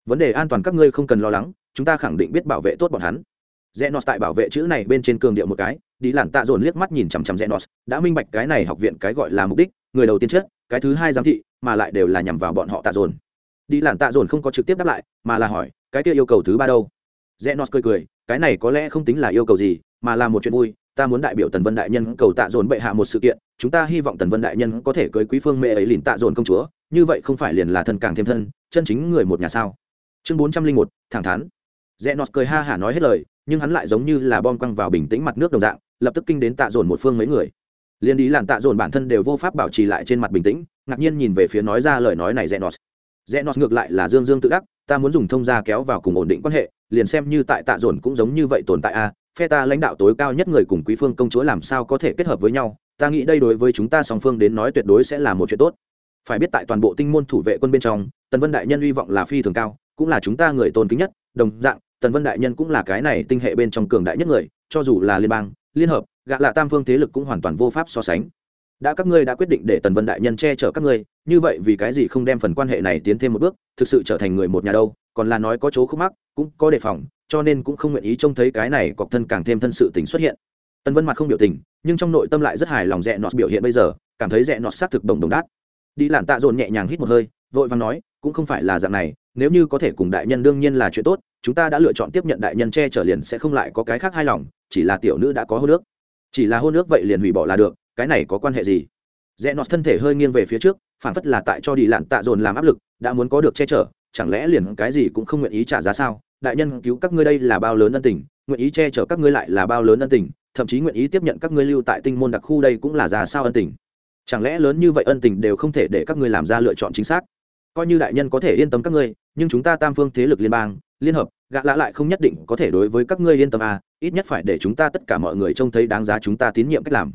Vấn đề an toàn các ngươi không cần lo lắng, chúng ta khẳng định biết bảo vệ tốt bọn hắn. Rẽ nó tại bảo vệ chữ này bên trên cường điệu một cái đi làn tạ dồn liếc mắt nhìn chằm chằm rẽ nó, đã minh bạch cái này học viện cái gọi là mục đích, người đầu tiên chết, cái thứ hai giám thị, mà lại đều là nhằm vào bọn họ tạ dồn. Đi làn tạ dồn không có trực tiếp đáp lại, mà là hỏi, cái kia yêu cầu thứ ba đâu? Rẽ nó cười cười, cái này có lẽ không tính là yêu cầu gì, mà là một chuyện vui ta muốn đại biểu tần vân đại nhân cầu tạ dồn bệ hạ một sự kiện, chúng ta hy vọng tần vân đại nhân có thể cưới quý phương mẹ ấy lìn tạ dồn công chúa, như vậy không phải liền là thân càng thêm thân, chân chính người một nhà sao? Chương bốn trăm linh một, thẳng thắn. Rẽ nọt cười ha hả nói hết lời, nhưng hắn lại giống như là bom quăng vào bình tĩnh mặt nước đồng dạng, lập tức kinh đến tạ dồn một phương mấy người. Liên ý làn tạ dồn bản thân đều vô pháp bảo trì lại trên mặt bình tĩnh, ngạc nhiên nhìn về phía nói ra lời nói này rẽ nọt. Rẽ nọt ngược lại là dương dương tự đắc, ta muốn dùng thông gia kéo vào cùng ổn định quan hệ, liền xem như tại tạ dồn cũng giống như vậy tồn tại a phe ta lãnh đạo tối cao nhất người cùng quý phương công chúa làm sao có thể kết hợp với nhau? Ta nghĩ đây đối với chúng ta song phương đến nói tuyệt đối sẽ là một chuyện tốt. Phải biết tại toàn bộ tinh môn thủ vệ quân bên trong, tần vân đại nhân hy vọng là phi thường cao, cũng là chúng ta người tôn kính nhất, đồng dạng, tần vân đại nhân cũng là cái này tinh hệ bên trong cường đại nhất người, cho dù là liên bang, liên hợp, gạ là tam phương thế lực cũng hoàn toàn vô pháp so sánh. Đã các ngươi đã quyết định để tần vân đại nhân che chở các ngươi, như vậy vì cái gì không đem phần quan hệ này tiến thêm một bước, thực sự trở thành người một nhà đâu, còn là nói có chỗ khúc mắc cũng có đề phòng, cho nên cũng không nguyện ý trông thấy cái này cọc thân càng thêm thân sự tình xuất hiện. Tần vân mặt không biểu tình, nhưng trong nội tâm lại rất hài lòng rẽ nọt biểu hiện bây giờ, cảm thấy rẽ nọt xác thực đồng đồng đát. Đi lản tạ dồn nhẹ nhàng hít một hơi, vội vàng nói, cũng không phải là dạng này, nếu như có thể cùng đại nhân đương nhiên là chuyện tốt, chúng ta đã lựa chọn tiếp nhận đại nhân che chở liền sẽ không lại có cái khác hai lòng, chỉ là tiểu nữ đã có hôn nước chỉ là hôn nước vậy liền hủy bỏ là được, cái này có quan hệ gì? Rẽ nọt thân thể hơi nghiêng về phía trước phản phất là tại cho đi lạn tạ dồn làm áp lực, đã muốn có được che chở chẳng lẽ liền cái gì cũng không nguyện ý trả giá sao? Đại nhân cứu các ngươi đây là bao lớn ân tình, nguyện ý che chở các ngươi lại là bao lớn ân tình, thậm chí nguyện ý tiếp nhận các ngươi lưu tại tinh môn đặc khu đây cũng là ra sao ân tình. Chẳng lẽ lớn như vậy ân tình đều không thể để các ngươi làm ra lựa chọn chính xác? Coi như đại nhân có thể yên tâm các ngươi, nhưng chúng ta tam phương thế lực liên bang, liên hợp gạ lã lại không nhất định có thể đối với các ngươi yên tâm à ít nhất phải để chúng ta tất cả mọi người trông thấy đáng giá chúng ta tín nhiệm cách làm.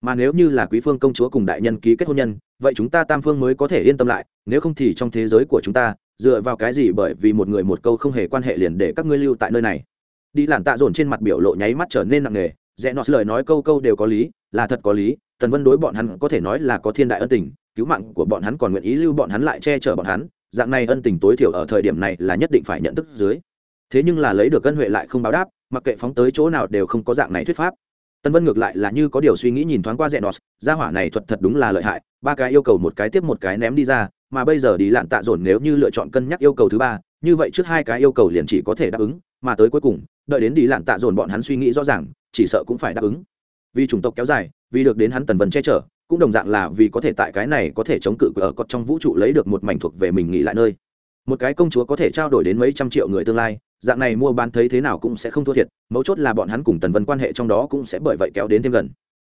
Mà nếu như là quý phương công chúa cùng đại nhân ký kết hôn nhân, vậy chúng ta tam phương mới có thể yên tâm lại, nếu không thì trong thế giới của chúng ta dựa vào cái gì bởi vì một người một câu không hề quan hệ liền để các ngươi lưu tại nơi này? Đi làn tạ dồn trên mặt biểu lộ nháy mắt trở nên nặng nề rẽ nọ lời nói câu câu đều có lý là thật có lý tần vân đối bọn hắn có thể nói là có thiên đại ân tình cứu mạng của bọn hắn còn nguyện ý lưu bọn hắn lại che chở bọn hắn dạng này ân tình tối thiểu ở thời điểm này là nhất định phải nhận thức dưới. Thế nhưng là lấy được ân huệ lại không báo đáp mặc kệ phóng tới chỗ nào đều không có dạng này thuyết pháp. Tân vân ngược lại là như có điều suy nghĩ nhìn thoáng qua rẽ nọ, gia hỏa này thuật thật đúng là lợi hại ba cái yêu cầu một cái tiếp một cái ném đi ra mà bây giờ đi lạn tạ dồn nếu như lựa chọn cân nhắc yêu cầu thứ ba, như vậy trước hai cái yêu cầu liền chỉ có thể đáp ứng, mà tới cuối cùng, đợi đến đi lạn tạ dồn bọn hắn suy nghĩ rõ ràng, chỉ sợ cũng phải đáp ứng. Vì chủng tộc kéo dài, vì được đến hắn tần vân che chở, cũng đồng dạng là vì có thể tại cái này có thể chống cự ở cọt trong vũ trụ lấy được một mảnh thuộc về mình nghỉ lại nơi. Một cái công chúa có thể trao đổi đến mấy trăm triệu người tương lai, dạng này mua bán thấy thế nào cũng sẽ không thua thiệt, mấu chốt là bọn hắn cùng tần vân quan hệ trong đó cũng sẽ bởi vậy kéo đến thêm gần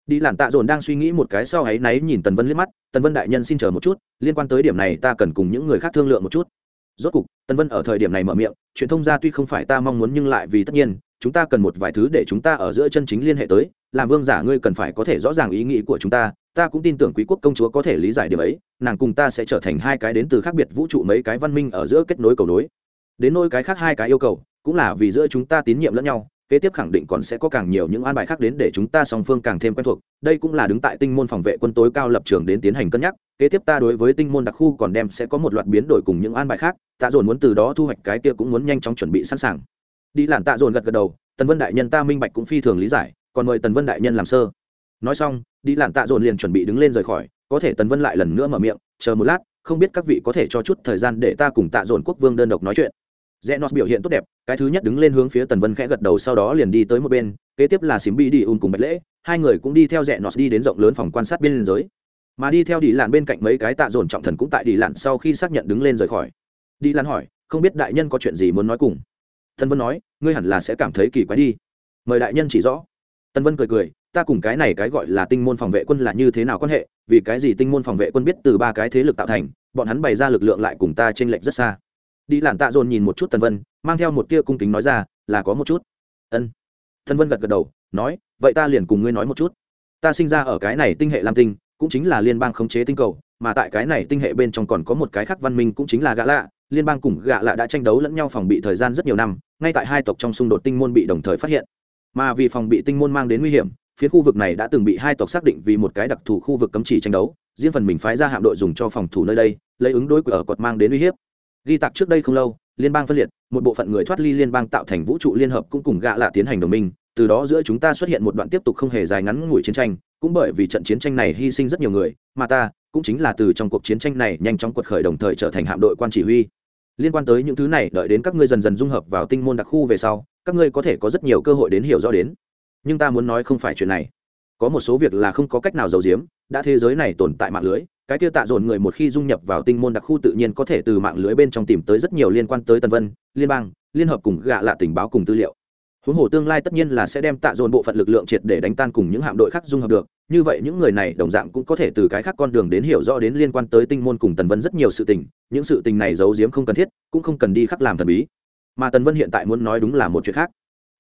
đi làn tạ dồn đang suy nghĩ một cái sau ấy náy nhìn tần vân liếc mắt, tần vân đại nhân xin chờ một chút, liên quan tới điểm này ta cần cùng những người khác thương lượng một chút. Rốt cục, tần vân ở thời điểm này mở miệng, chuyện thông gia tuy không phải ta mong muốn nhưng lại vì tất nhiên, chúng ta cần một vài thứ để chúng ta ở giữa chân chính liên hệ tới, làm vương giả ngươi cần phải có thể rõ ràng ý nghĩ của chúng ta ta cũng tin tưởng quý quốc công chúa có thể lý giải điểm ấy, nàng cùng ta sẽ trở thành hai cái đến từ khác biệt vũ trụ mấy cái văn minh ở giữa kết nối cầu nối. Đến nôi cái khác hai cái yêu cầu, cũng là vì giữa chúng ta tín nhiệm lẫn nhau kế tiếp khẳng định còn sẽ có càng nhiều những an bài khác đến để chúng ta song phương càng thêm quen thuộc. Đây cũng là đứng tại tinh môn phòng vệ quân tối cao lập trường đến tiến hành cân nhắc. Kế tiếp ta đối với tinh môn đặc khu còn đem sẽ có một loạt biến đổi cùng những an bài khác. Tạ dồn muốn từ đó thu hoạch cái kia cũng muốn nhanh chóng chuẩn bị sẵn sàng. Đi làn tạ dồn gật gật đầu. Tần vân đại nhân ta minh bạch cũng phi thường lý giải, còn mời tần vân đại nhân làm sơ. Nói xong, đi làn tạ dồn liền chuẩn bị đứng lên rời khỏi. Có thể tần vân lại lần nữa mở miệng, chờ một lát, không biết các vị có thể cho chút thời gian để ta cùng tạ dồn quốc vương đơn độc nói chuyện rẽ nó biểu hiện tốt đẹp, cái thứ nhất đứng lên hướng phía tần vân khẽ gật đầu sau đó liền đi tới một bên, kế tiếp là xím bi đi ùn cùng bạch lễ, hai người cũng đi theo rẽ nó đi đến rộng lớn phòng quan sát biên giới. Mà đi theo đi làn bên cạnh mấy cái tạ dồn trọng thần cũng tại đi làn sau khi xác nhận đứng lên rời khỏi. Đi làn hỏi, không biết đại nhân có chuyện gì muốn nói cùng? Tần vân nói, ngươi hẳn là sẽ cảm thấy kỳ quái đi. Mời đại nhân chỉ rõ. Tần vân cười cười, ta cùng cái này cái gọi là tinh môn phòng vệ quân là như thế nào quan hệ? Vì cái gì tinh môn phòng vệ quân biết từ ba cái thế lực tạo thành, bọn hắn bày ra lực lượng lại cùng ta t r ê n lệch rất xa? Đi làn tạ dồn nhìn một chút tần vân, mang theo một tia cung kính nói ra, là có một chút. Ân. Tần vân gật gật đầu, nói, vậy ta liền cùng ngươi nói một chút. Ta sinh ra ở cái này tinh hệ lam tinh, cũng chính là liên bang khống chế tinh cầu, mà tại cái này tinh hệ bên trong còn có một cái khác văn minh cũng chính là gã lạ. Liên bang cùng gã lạ đã tranh đấu lẫn nhau phòng bị thời gian rất nhiều năm, ngay tại hai tộc trong xung đột tinh môn bị đồng thời phát hiện. Mà vì phòng bị tinh môn mang đến nguy hiểm, phía khu vực này đã từng bị hai tộc xác định vì một cái đặc thù khu vực cấm chỉ tranh đấu, riêng phần mình phái ra hạm đội dùng cho phòng thủ nơi đây, lấy ứng đối của ở cột mang đến uy hiếp ghi tặc trước đây không lâu, liên bang phân liệt, một bộ phận người thoát ly liên bang tạo thành vũ trụ liên hợp cũng cùng gạ lạ tiến hành đồng minh. Từ đó giữa chúng ta xuất hiện một đoạn tiếp tục không hề dài ngắn ngủi chiến tranh, cũng bởi vì trận chiến tranh này hy sinh rất nhiều người, mà ta cũng chính là từ trong cuộc chiến tranh này nhanh chóng quật khởi đồng thời trở thành hạm đội quan chỉ huy. Liên quan tới những thứ này, đợi đến các ngươi dần dần dung hợp vào tinh môn đặc khu về sau, các ngươi có thể có rất nhiều cơ hội đến hiểu rõ đến. Nhưng ta muốn nói không phải chuyện này. Có một số việc là không có cách nào giấu giếm đã thế giới này tồn tại mạng lưới, cái tiêu tạ dồn người một khi dung nhập vào tinh môn đặc khu tự nhiên có thể từ mạng lưới bên trong tìm tới rất nhiều liên quan tới tân vân, liên bang, liên hợp cùng gạ lạ tình báo cùng tư liệu. Huống hồ tương lai tất nhiên là sẽ đem tạ dồn bộ phận lực lượng triệt để đánh tan cùng những hạm đội khác dung hợp được, như vậy những người này đồng dạng cũng có thể từ cái khác con đường đến hiểu rõ đến liên quan tới tinh môn cùng tần vân rất nhiều sự tình, những sự tình này giấu giếm không cần thiết, cũng không cần đi khắc làm thần bí. Mà tần vân hiện tại muốn nói đúng là một chuyện khác.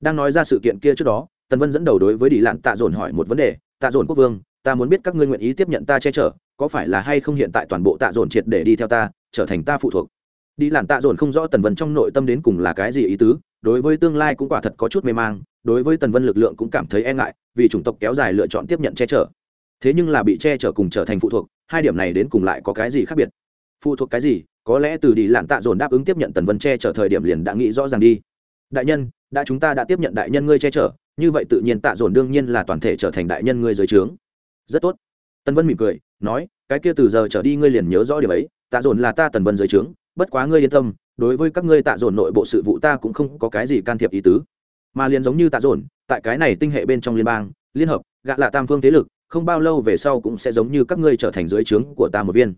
Đang nói ra sự kiện kia trước đó, tần vân dẫn đầu đối với đi lạn tạ dồn hỏi một vấn đề, tạ dồn quốc vương ta muốn biết các ngươi nguyện ý tiếp nhận ta che chở, có phải là hay không hiện tại toàn bộ tạ dồn triệt để đi theo ta, trở thành ta phụ thuộc? Đi làn tạ dồn không rõ tần vân trong nội tâm đến cùng là cái gì ý tứ, đối với tương lai cũng quả thật có chút mê mang, đối với tần vân lực lượng cũng cảm thấy e ngại, vì chủng tộc kéo dài lựa chọn tiếp nhận che chở. Thế nhưng là bị che chở cùng trở thành phụ thuộc, hai điểm này đến cùng lại có cái gì khác biệt? Phụ thuộc cái gì? Có lẽ từ đi lạn tạ dồn đáp ứng tiếp nhận tần vân che chở thời điểm liền đã nghĩ rõ ràng đi. Đại nhân, đã chúng ta đã tiếp nhận đại nhân ngươi che chở, như vậy tự nhiên tạ dồn đương nhiên là toàn thể trở thành đại nhân ngươi dưới trướng rất tốt. Tần vân mỉm cười, nói, cái kia từ giờ trở đi ngươi liền nhớ rõ điều ấy, tạ dồn là ta tần vân dưới trướng, bất quá ngươi yên tâm, đối với các ngươi tạ dồn nội bộ sự vụ ta cũng không có cái gì can thiệp ý tứ. Mà liền giống như tạ dồn, tại cái này tinh hệ bên trong liên bang, liên hợp, gạ lạ tam phương thế lực, không bao lâu về sau cũng sẽ giống như các ngươi trở thành dưới trướng của ta một viên.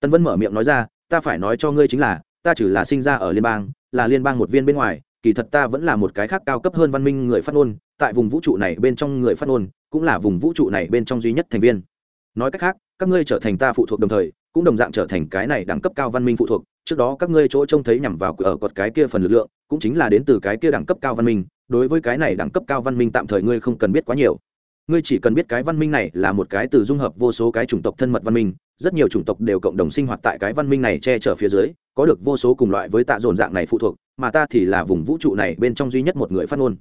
Tân vân mở miệng nói ra, ta phải nói cho ngươi chính là, ta chỉ là sinh ra ở liên bang, là liên bang một viên bên ngoài, kỳ thật ta vẫn là một cái khác cao cấp hơn văn minh người phát ngôn, tại vùng vũ trụ này bên trong người phát ngôn cũng là vùng vũ trụ này bên trong duy nhất thành viên. Nói cách khác, các ngươi trở thành ta phụ thuộc đồng thời, cũng đồng dạng trở thành cái này đẳng cấp cao văn minh phụ thuộc. Trước đó các ngươi chỗ trông thấy nhằm vào ở cột cái kia phần lực lượng, cũng chính là đến từ cái kia đẳng cấp cao văn minh. Đối với cái này đẳng cấp cao văn minh tạm thời ngươi không cần biết quá nhiều. Ngươi chỉ cần biết cái văn minh này là một cái từ dung hợp vô số cái chủng tộc thân mật văn minh, rất nhiều chủng tộc đều cộng đồng sinh hoạt tại cái văn minh này che chở phía dưới, có được vô số cùng loại với tạ dồn dạng này phụ thuộc, mà ta thì là vùng vũ trụ này bên trong duy nhất một người phát ngôn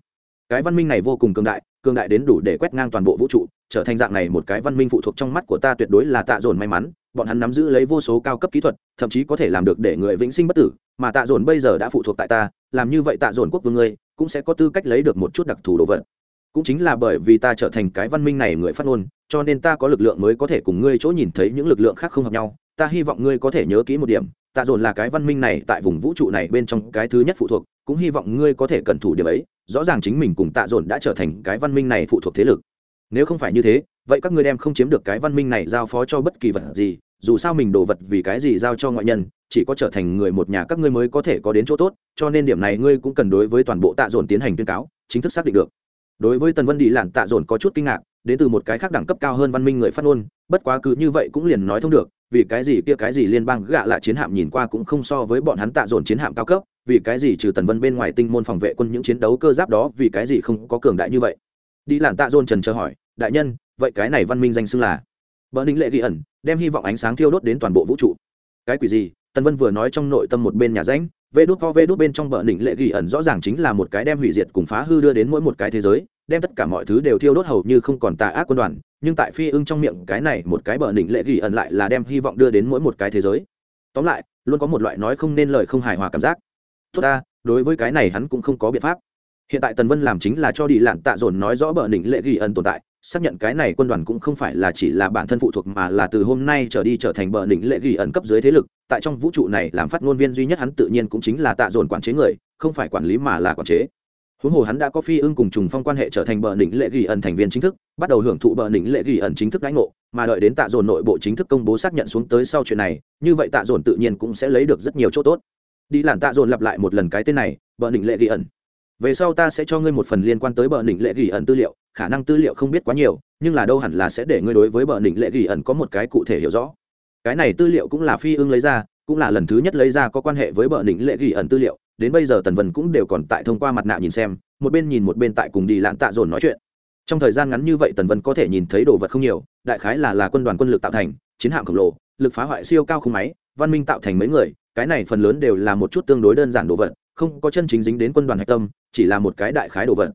cái văn minh này vô cùng cường đại cường đại đến đủ để quét ngang toàn bộ vũ trụ, trở thành dạng này một cái văn minh phụ thuộc trong mắt của ta tuyệt đối là tạ dồn may mắn, bọn hắn nắm giữ lấy vô số cao cấp kỹ thuật, thậm chí có thể làm được để người vĩnh sinh bất tử, mà tạ dồn bây giờ đã phụ thuộc tại ta, làm như vậy tạ dồn quốc vương ngươi cũng sẽ có tư cách lấy được một chút đặc thù đồ vật. Cũng chính là bởi vì ta trở thành cái văn minh này người phát ngôn, cho nên ta có lực lượng mới có thể cùng ngươi chỗ nhìn thấy những lực lượng khác không hợp nhau, ta hy vọng ngươi có thể nhớ kỹ một điểm tạ dồn là cái văn minh này, tại vùng vũ trụ này bên trong cái thứ nhất phụ thuộc, cũng hy vọng ngươi có thể cẩn thủ điểm ấy, rõ ràng chính mình cùng tạ dồn đã trở thành cái văn minh này phụ thuộc thế lực. Nếu không phải như thế, vậy các ngươi đem không chiếm được cái văn minh này giao phó cho bất kỳ vật gì, dù sao mình đồ vật vì cái gì giao cho ngoại nhân, chỉ có trở thành người một nhà các ngươi mới có thể có đến chỗ tốt, cho nên điểm này ngươi cũng cần đối với toàn bộ tạ dồn tiến hành tuyên cáo, chính thức xác định được. Đối với tần vân đi lản tạ dồn có chút kinh ngạc, đến từ một cái khác đẳng cấp cao hơn văn minh người phát ngôn, bất quá cứ như vậy cũng liền nói thông được vì cái gì kia cái gì liên bang gạ lại chiến hạm nhìn qua cũng không so với bọn hắn tạ dồn chiến hạm cao cấp, vì cái gì trừ tần vân bên ngoài tinh môn phòng vệ quân những chiến đấu cơ giáp đó, vì cái gì không có cường đại như vậy? Đi làn tạ dồn trần chờ hỏi, đại nhân, vậy cái này văn minh danh xưng là? Bờ ninh lệ ghi ẩn, đem hy vọng ánh sáng thiêu đốt đến toàn bộ vũ trụ. Cái quỷ gì? Tần vân vừa nói trong nội tâm một bên nhà ránh, vê đốt ho vê đốt bên trong bờ đỉnh lệ ghi ẩn rõ ràng chính là một cái đem hủy diệt cùng phá hư đưa đến mỗi một cái thế giới đem tất cả mọi thứ đều thiêu đốt hầu như không còn tà ác quân đoàn, nhưng tại phi ưng trong miệng cái này một cái bờ đỉnh lệ ghi ẩn lại là đem hy vọng đưa đến mỗi một cái thế giới. Tóm lại, luôn có một loại nói không nên lời không hài hòa cảm giác. Tốt ta, đối với cái này hắn cũng không có biện pháp. Hiện tại tần vân làm chính là cho đi lạn tạ dồn nói rõ bờ đỉnh lệ ghi ẩn tồn tại, xác nhận cái này quân đoàn cũng không phải là chỉ là bản thân phụ thuộc mà là từ hôm nay trở đi trở thành bờ đỉnh lệ ghi ẩn cấp dưới thế lực, tại trong vũ trụ này làm phát ngôn viên duy nhất hắn tự nhiên cũng chính là tạ dồn quản chế người, không phải quản lý mà là quản chế huống hồ hắn đã có phi ưng cùng trùng phong quan hệ trở thành bờ đỉnh lệ ghi ẩn thành viên chính thức, bắt đầu hưởng thụ bờ đỉnh lệ ghi ẩn chính thức đánh ngộ, mà đợi đến tạ dồn nội bộ chính thức công bố xác nhận xuống tới sau chuyện này, như vậy tạ dồn tự nhiên cũng sẽ lấy được rất nhiều chỗ tốt. Đi làn tạ dồn lặp lại một lần cái tên này, bờ đỉnh lệ ghi ẩn. Về sau ta sẽ cho ngươi một phần liên quan tới bờ đỉnh lệ ghi ẩn tư liệu, khả năng tư liệu không biết quá nhiều, nhưng là đâu hẳn là sẽ để ngươi đối với bờ đỉnh lệ ghi ẩn có một cái cụ thể hiểu rõ. Cái này tư liệu cũng là phi ưng lấy ra, cũng là lần thứ nhất lấy ra có quan hệ với bờ đỉnh lệ ghi ẩn tư liệu đến bây giờ tần vân cũng đều còn tại thông qua mặt nạ nhìn xem, một bên nhìn một bên tại cùng đi lạn tạ dồn nói chuyện. Trong thời gian ngắn như vậy tần vân có thể nhìn thấy đồ vật không nhiều, đại khái là là quân đoàn quân lực tạo thành, chiến hạm khổng lồ, lực phá hoại siêu cao không máy, văn minh tạo thành mấy người, cái này phần lớn đều là một chút tương đối đơn giản đồ vật, không có chân chính dính đến quân đoàn hạch tâm, chỉ là một cái đại khái đồ vật.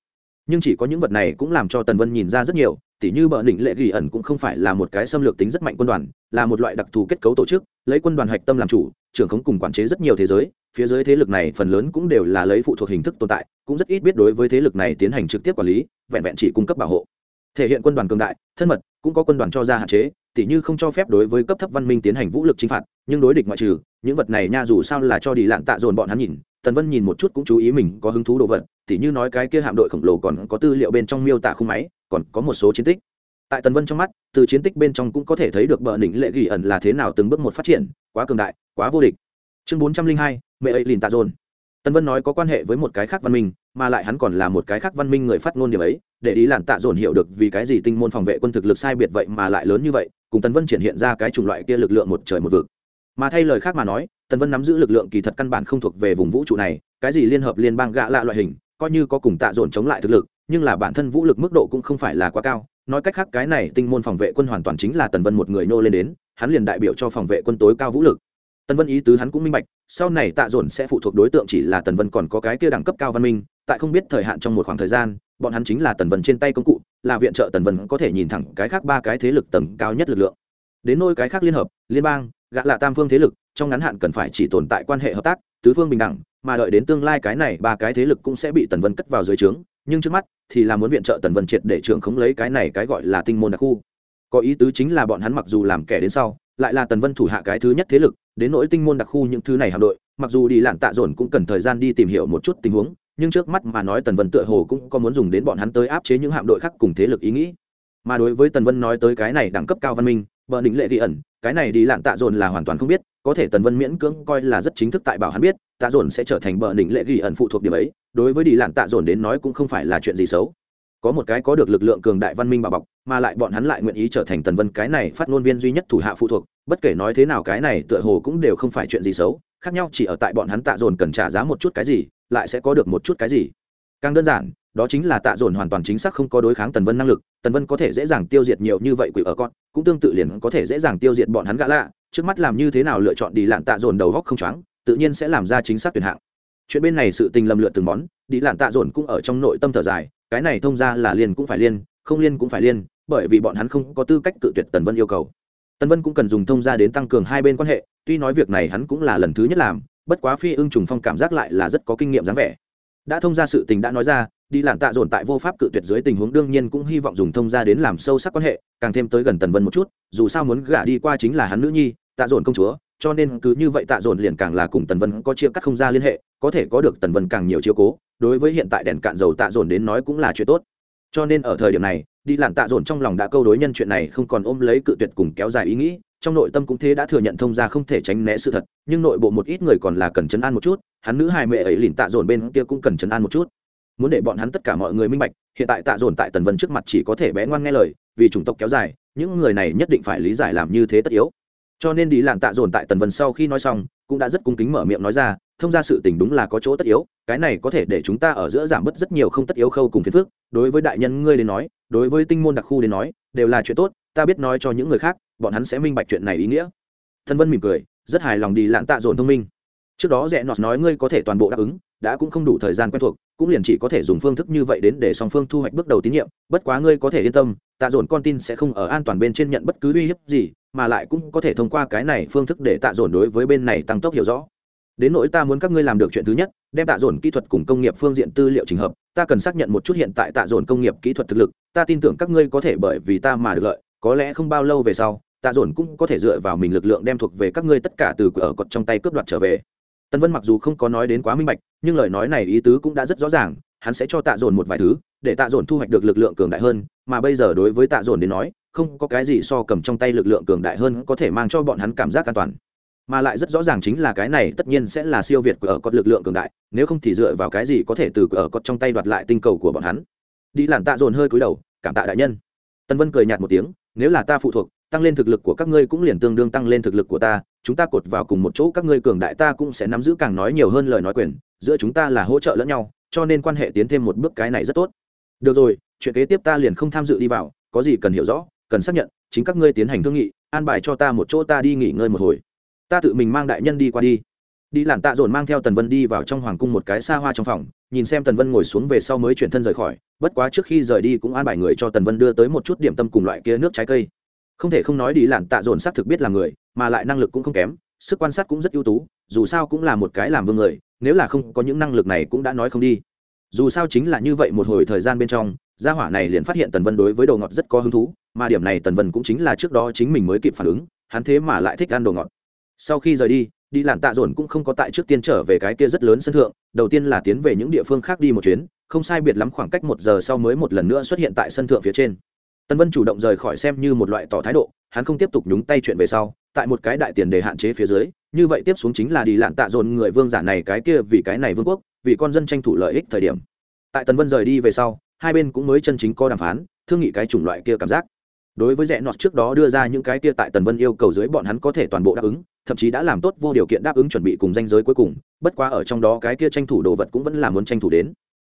Nhưng chỉ có những vật này cũng làm cho tần vân nhìn ra rất nhiều, tỉ như bờ đỉnh lệ ghi ẩn cũng không phải là một cái xâm lược tính rất mạnh quân đoàn, là một loại đặc thù kết cấu tổ chức, lấy quân đoàn hạch tâm làm chủ trưởng khống cùng quản chế rất nhiều thế giới, phía dưới thế lực này phần lớn cũng đều là lấy phụ thuộc hình thức tồn tại, cũng rất ít biết đối với thế lực này tiến hành trực tiếp quản lý, vẹn vẹn chỉ cung cấp bảo hộ. Thể hiện quân đoàn cường đại, thân mật, cũng có quân đoàn cho ra hạn chế, tỉ như không cho phép đối với cấp thấp văn minh tiến hành vũ lực chinh phạt, nhưng đối địch ngoại trừ, những vật này nha dù sao là cho đi lạn tạ dồn bọn hắn nhìn, tần vân nhìn một chút cũng chú ý mình có hứng thú đồ vật, tỉ như nói cái kia hạm đội khổng lồ còn có tư liệu bên trong miêu tả khung máy, còn có một số chiến tích tại tần vân trong mắt, từ chiến tích bên trong cũng có thể thấy được bờ đỉnh lệ ghi ẩn là thế nào từng bước một phát triển, quá cường đại, quá vô địch. Chương bốn trăm linh hai, mẹ ấy lìn tạ dồn. Tần vân nói có quan hệ với một cái khác văn minh, mà lại hắn còn là một cái khác văn minh người phát ngôn điểm ấy, để đi làn tạ dồn hiểu được vì cái gì tinh môn phòng vệ quân thực lực sai biệt vậy mà lại lớn như vậy, cùng tần vân triển hiện ra cái chủng loại kia lực lượng một trời một vực. Mà thay lời khác mà nói, tần vân nắm giữ lực lượng kỳ thật căn bản không thuộc về vùng vũ trụ này, cái gì liên hợp liên bang gạ lạ loại hình, coi như có cùng tạ dồn chống lại thực lực, nhưng là bản thân vũ lực mức độ cũng không phải là quá cao nói cách khác cái này tinh môn phòng vệ quân hoàn toàn chính là tần vân một người nô lên đến, hắn liền đại biểu cho phòng vệ quân tối cao vũ lực. Tần vân ý tứ hắn cũng minh bạch, sau này tạ dồn sẽ phụ thuộc đối tượng chỉ là tần vân còn có cái kia đẳng cấp cao văn minh, tại không biết thời hạn trong một khoảng thời gian, bọn hắn chính là tần vân trên tay công cụ, là viện trợ tần vân có thể nhìn thẳng cái khác ba cái thế lực tầng cao nhất lực lượng. Đến nôi cái khác liên hợp, liên bang gạ lạ tam phương thế lực, trong ngắn hạn cần phải chỉ tồn tại quan hệ hợp tác, tứ phương bình đẳng, mà đợi đến tương lai cái này ba cái thế lực cũng sẽ bị tần vân cất vào dưới trướng nhưng trước mắt thì là muốn viện trợ tần vân triệt để trưởng khống lấy cái này cái gọi là tinh môn đặc khu. Có ý tứ chính là bọn hắn mặc dù làm kẻ đến sau, lại là tần vân thủ hạ cái thứ nhất thế lực, đến nỗi tinh môn đặc khu những thứ này hạm đội, mặc dù đi lạn tạ dồn cũng cần thời gian đi tìm hiểu một chút tình huống, nhưng trước mắt mà nói tần vân tựa hồ cũng có muốn dùng đến bọn hắn tới áp chế những hạm đội khác cùng thế lực ý nghĩ. Mà đối với tần vân nói tới cái này đẳng cấp cao văn minh, vợ định lệ ghi ẩn, cái này đi lạn tạ dồn là hoàn toàn không biết, có thể tần vân miễn cưỡng coi là rất chính thức tại bảo hắn biết, tạ dồn sẽ trở thành bờ đỉnh lệ ghi ẩn phụ thuộc điểm ấy đối với đi lạn tạ dồn đến nói cũng không phải là chuyện gì xấu. Có một cái có được lực lượng cường đại văn minh bảo bọc, mà lại bọn hắn lại nguyện ý trở thành tần vân cái này phát ngôn viên duy nhất thủ hạ phụ thuộc, bất kể nói thế nào cái này tựa hồ cũng đều không phải chuyện gì xấu, khác nhau chỉ ở tại bọn hắn tạ dồn cần trả giá một chút cái gì, lại sẽ có được một chút cái gì. Càng đơn giản, đó chính là tạ dồn hoàn toàn chính xác không có đối kháng tần vân năng lực, tần vân có thể dễ dàng tiêu diệt nhiều như vậy quỷ ở con, cũng tương tự liền có thể dễ dàng tiêu diệt bọn hắn gã lạ, trước mắt làm như thế nào lựa chọn đi lạn tạ dồn đầu góc không choáng, tự nhiên sẽ làm ra chính xác tuyển hạng chuyện bên này sự tình lầm lượt từng món đi lạn tạ dồn cũng ở trong nội tâm thở dài, cái này thông ra là liên cũng phải liên, không liên cũng phải liên, bởi vì bọn hắn không có tư cách cự tuyệt tần vân yêu cầu. Tần vân cũng cần dùng thông ra đến tăng cường hai bên quan hệ, tuy nói việc này hắn cũng là lần thứ nhất làm, bất quá phi ưng trùng phong cảm giác lại là rất có kinh nghiệm dáng vẻ. Đã thông ra sự tình đã nói ra đi lạn tạ dồn tại vô pháp cự tuyệt dưới tình huống đương nhiên cũng hy vọng dùng thông ra đến làm sâu sắc quan hệ, càng thêm tới gần tần vân một chút, dù sao muốn gả đi qua chính là hắn nữ nhi, tạ dồn công chúa cho nên cứ như vậy tạ dồn liền càng là cùng tần vân có chia cắt không ra liên hệ, có thể có được tần vân càng nhiều chiếu cố, đối với hiện tại đèn cạn dầu tạ dồn đến nói cũng là chuyện tốt. Cho nên ở thời điểm này, đi làn tạ dồn trong lòng đã câu đối nhân chuyện này không còn ôm lấy cự tuyệt cùng kéo dài ý nghĩ, trong nội tâm cũng thế đã thừa nhận thông ra không thể tránh né sự thật, nhưng nội bộ một ít người còn là cần chấn an một chút, hắn nữ hài mẹ ấy lìn tạ dồn bên kia cũng cần chấn an một chút. Muốn để bọn hắn tất cả mọi người minh bạch, hiện tại tạ dồn tại tần vân trước mặt chỉ có thể bé ngoan nghe lời, vì chủng tộc kéo dài, những người này nhất định phải lý giải làm như thế tất yếu cho nên đi lạn tạ dồn tại tần vân sau khi nói xong, cũng đã rất cung kính mở miệng nói ra, thông ra sự tình đúng là có chỗ tất yếu, cái này có thể để chúng ta ở giữa giảm bớt rất nhiều không tất yếu khâu cùng phiền phước đối với đại nhân ngươi đến nói, đối với tinh môn đặc khu đến nói, đều là chuyện tốt, ta biết nói cho những người khác, bọn hắn sẽ minh bạch chuyện này ý nghĩa. Thân vân mỉm cười, rất hài lòng đi lạn tạ dồn thông minh. Trước đó rẽ nọt nói ngươi có thể toàn bộ đáp ứng, đã cũng không đủ thời gian quen thuộc, cũng liền chỉ có thể dùng phương thức như vậy đến để song phương thu hoạch bước đầu tín nhiệm, bất quá ngươi có thể yên tâm, tạ dồn con tin sẽ không ở an toàn bên trên nhận bất cứ uy hiếp gì mà lại cũng có thể thông qua cái này phương thức để tạ dồn đối với bên này tăng tốc hiểu rõ. Đến nỗi ta muốn các ngươi làm được chuyện thứ nhất, đem tạ dồn kỹ thuật cùng công nghiệp phương diện tư liệu trình hợp, ta cần xác nhận một chút hiện tại tạ dồn công nghiệp kỹ thuật thực lực, ta tin tưởng các ngươi có thể bởi vì ta mà được lợi, có lẽ không bao lâu về sau, tạ dồn cũng có thể dựa vào mình lực lượng đem thuộc về các ngươi tất cả từ ở cột trong tay cướp đoạt trở về. Tân vân mặc dù không có nói đến quá minh bạch, nhưng lời nói này ý tứ cũng đã rất rõ ràng, hắn sẽ cho tạ dồn một vài thứ, để tạ dồn thu hoạch được lực lượng cường đại hơn, mà bây giờ đối với tạ dồn đến nói không có cái gì so cầm trong tay lực lượng cường đại hơn có thể mang cho bọn hắn cảm giác an toàn. Mà lại rất rõ ràng chính là cái này tất nhiên sẽ là siêu việt của ở cột lực lượng cường đại, nếu không thì dựa vào cái gì có thể từ ở cột trong tay đoạt lại tinh cầu của bọn hắn. Đi làn tạ dồn hơi cúi đầu, cảm tạ đại nhân. Tân vân cười nhạt một tiếng, nếu là ta phụ thuộc, tăng lên thực lực của các ngươi cũng liền tương đương tăng lên thực lực của ta, chúng ta cột vào cùng một chỗ các ngươi cường đại ta cũng sẽ nắm giữ càng nói nhiều hơn lời nói quyền, giữa chúng ta là hỗ trợ lẫn nhau, cho nên quan hệ tiến thêm một bước cái này rất tốt. Được rồi, chuyện kế tiếp ta liền không tham dự đi vào, có gì cần hiểu rõ? Cần xác nhận, chính các ngươi tiến hành thương nghị, an bài cho ta một chỗ ta đi nghỉ ngơi một hồi. Ta tự mình mang đại nhân đi qua đi. Đi làn tạ dồn mang theo tần vân đi vào trong hoàng cung một cái xa hoa trong phòng, nhìn xem tần vân ngồi xuống về sau mới chuyển thân rời khỏi, bất quá trước khi rời đi cũng an bài người cho tần vân đưa tới một chút điểm tâm cùng loại kia nước trái cây. Không thể không nói đi làn tạ dồn xác thực biết là người, mà lại năng lực cũng không kém, sức quan sát cũng rất ưu tú, dù sao cũng là một cái làm vương người, nếu là không có những năng lực này cũng đã nói không đi. Dù sao chính là như vậy một hồi thời gian bên trong gia hỏa này liền phát hiện tần vân đối với đồ ngọt rất có hứng thú, mà điểm này tần vân cũng chính là trước đó chính mình mới kịp phản ứng, hắn thế mà lại thích ăn đồ ngọt. Sau khi rời đi đi làn tạ dồn cũng không có tại trước tiên trở về cái kia rất lớn sân thượng, đầu tiên là tiến về những địa phương khác đi một chuyến, không sai biệt lắm khoảng cách một giờ sau mới một lần nữa xuất hiện tại sân thượng phía trên. Tần vân chủ động rời khỏi xem như một loại tỏ thái độ, hắn không tiếp tục nhúng tay chuyện về sau, tại một cái đại tiền đề hạn chế phía dưới, như vậy tiếp xuống chính là đi lạn tạ dồn người vương giả này cái kia vì cái này vương quốc, vì con dân tranh thủ lợi ích thời điểm. Tại tần vân rời đi về sau hai bên cũng mới chân chính có đàm phán thương nghị cái chủng loại kia cảm giác. Đối với rẽ nọt trước đó đưa ra những cái kia tại tần vân yêu cầu dưới bọn hắn có thể toàn bộ đáp ứng thậm chí đã làm tốt vô điều kiện đáp ứng chuẩn bị cùng danh giới cuối cùng bất quá ở trong đó cái kia tranh thủ đồ vật cũng vẫn là muốn tranh thủ đến.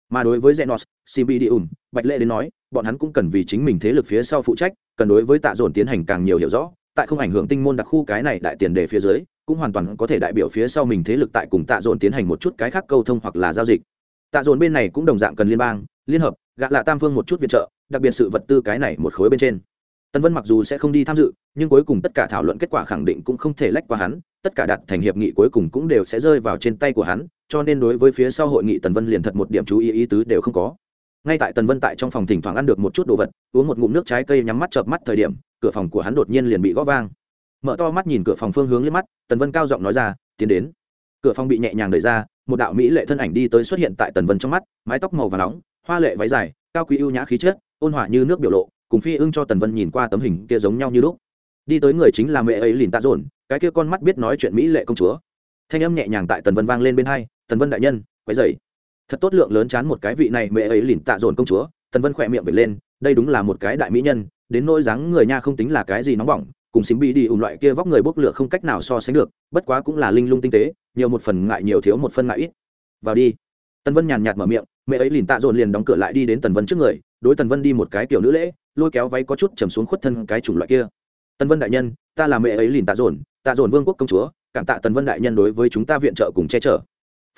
Mà đối với Zenos, Sibidium, bạch lệ đến nói bọn hắn cũng cần vì chính mình thế lực phía sau phụ trách cần đối với tạ dồn tiến hành càng nhiều hiểu rõ tại không ảnh hưởng tinh môn đặc khu cái này đại tiền đề phía dưới cũng hoàn toàn có thể đại biểu phía sau mình thế lực tại cùng tạ dồn tiến hành một chút cái khác câu thông hoặc là giao dịch. Tạ dồn bên này cũng đồng dạng cần liên bang liên hợp, gạ lạ tam phương một chút viện trợ, đặc biệt sự vật tư cái này một khối bên trên. Tân vân mặc dù sẽ không đi tham dự, nhưng cuối cùng tất cả thảo luận kết quả khẳng định cũng không thể lách qua hắn, tất cả đặt thành hiệp nghị cuối cùng cũng đều sẽ rơi vào trên tay của hắn, cho nên đối với phía sau hội nghị tần vân liền thật một điểm chú ý ý tứ đều không có. Ngay tại tần vân tại trong phòng thỉnh thoảng ăn được một chút đồ vật, uống một ngụm nước trái cây nhắm mắt chợp mắt thời điểm, cửa phòng của hắn đột nhiên liền bị gõ vang. Mở to mắt nhìn cửa phòng phương hướng lên mắt, tần vân cao giọng nói ra, tiến đến. Cửa phòng bị nhẹ nhàng đẩy ra, một đạo mỹ lệ thân ảnh đi tới xuất hiện tại tần vân trong mắt, mái tóc màu và nóng hoa lệ váy dài, cao quý ưu nhã khí chất, ôn hòa như nước biểu lộ, cùng phi ưng cho tần vân nhìn qua tấm hình kia giống nhau như lúc. Đi tới người chính là mẹ ấy lìn tạ dồn, cái kia con mắt biết nói chuyện mỹ lệ công chúa. Thanh âm nhẹ nhàng tại tần vân vang lên bên hai, tần vân đại nhân quái dày thật tốt lượng lớn chán một cái vị này mẹ ấy lìn tạ dồn công chúa. Tần vân khỏe miệng vệt lên, đây đúng là một cái đại mỹ nhân, đến nỗi dáng người nha không tính là cái gì nóng bỏng, cùng xím bị đi ủng loại kia vóc người bốc lửa không cách nào so sánh được, bất quá cũng là linh lung tinh tế, nhiều một phần ngại nhiều thiếu một phần ngại ít. Vào đi. Tần vân nhàn nhạt mở miệng mẹ ấy lìn tạ dồn liền đóng cửa lại đi đến tần vân trước người, đối tần vân đi một cái kiểu nữ lễ, lôi kéo váy có chút trầm xuống khuất thân cái chủng loại kia. Tần vân đại nhân, ta là mẹ ấy lìn tạ dồn tạ dồn vương quốc công chúa, cảm tạ tần vân đại nhân đối với chúng ta viện trợ cùng che chở.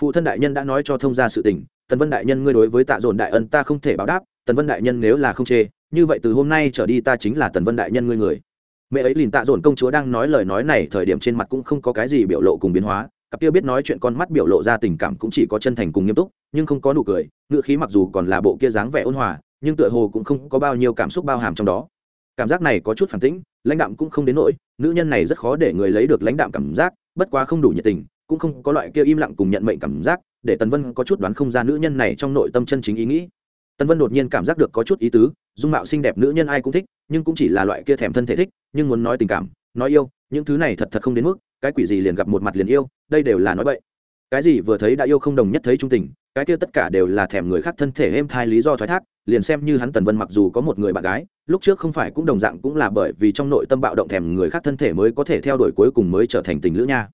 Phụ thân đại nhân đã nói cho thông ra sự tình, tần vân đại nhân ngươi đối với tạ dồn đại ân ta không thể báo đáp, tần vân đại nhân nếu là không chê, như vậy từ hôm nay trở đi ta chính là tần vân đại nhân ngươi người. Mẹ ấy lìn tạ dồn công chúa đang nói lời nói này thời điểm trên mặt cũng không có cái gì biểu lộ cùng biến hóa cặp kia biết nói chuyện con mắt biểu lộ ra tình cảm cũng chỉ có chân thành cùng nghiêm túc, nhưng không có nụ cười ngựa khí mặc dù còn là bộ kia dáng vẻ ôn hòa, nhưng tựa hồ cũng không có bao nhiêu cảm xúc bao hàm trong đó. Cảm giác này có chút phản tĩnh, lãnh đạm cũng không đến nỗi, nữ nhân này rất khó để người lấy được lãnh đạm cảm giác, bất quá không đủ nhiệt tình, cũng không có loại kia im lặng cùng nhận mệnh cảm giác, để tần vân có chút đoán không ra nữ nhân này trong nội tâm chân chính ý nghĩ. Tần vân đột nhiên cảm giác được có chút ý tứ, dung mạo xinh đẹp nữ nhân ai cũng thích, nhưng cũng chỉ là loại kia thèm thân thể thích, nhưng muốn nói tình cảm, nói yêu, những thứ này thật thật không đến mức cái quỷ gì liền gặp một mặt liền yêu, đây đều là nói bậy. Cái gì vừa thấy đã yêu không đồng nhất thấy trung tình, cái kia tất cả đều là thèm người khác thân thể êm thai lý do thoái thác, liền xem như hắn tần vân mặc dù có một người bạn gái, lúc trước không phải cũng đồng dạng cũng là bởi vì trong nội tâm bạo động thèm người khác thân thể mới có thể theo đuổi cuối cùng mới trở thành tình lữ nha.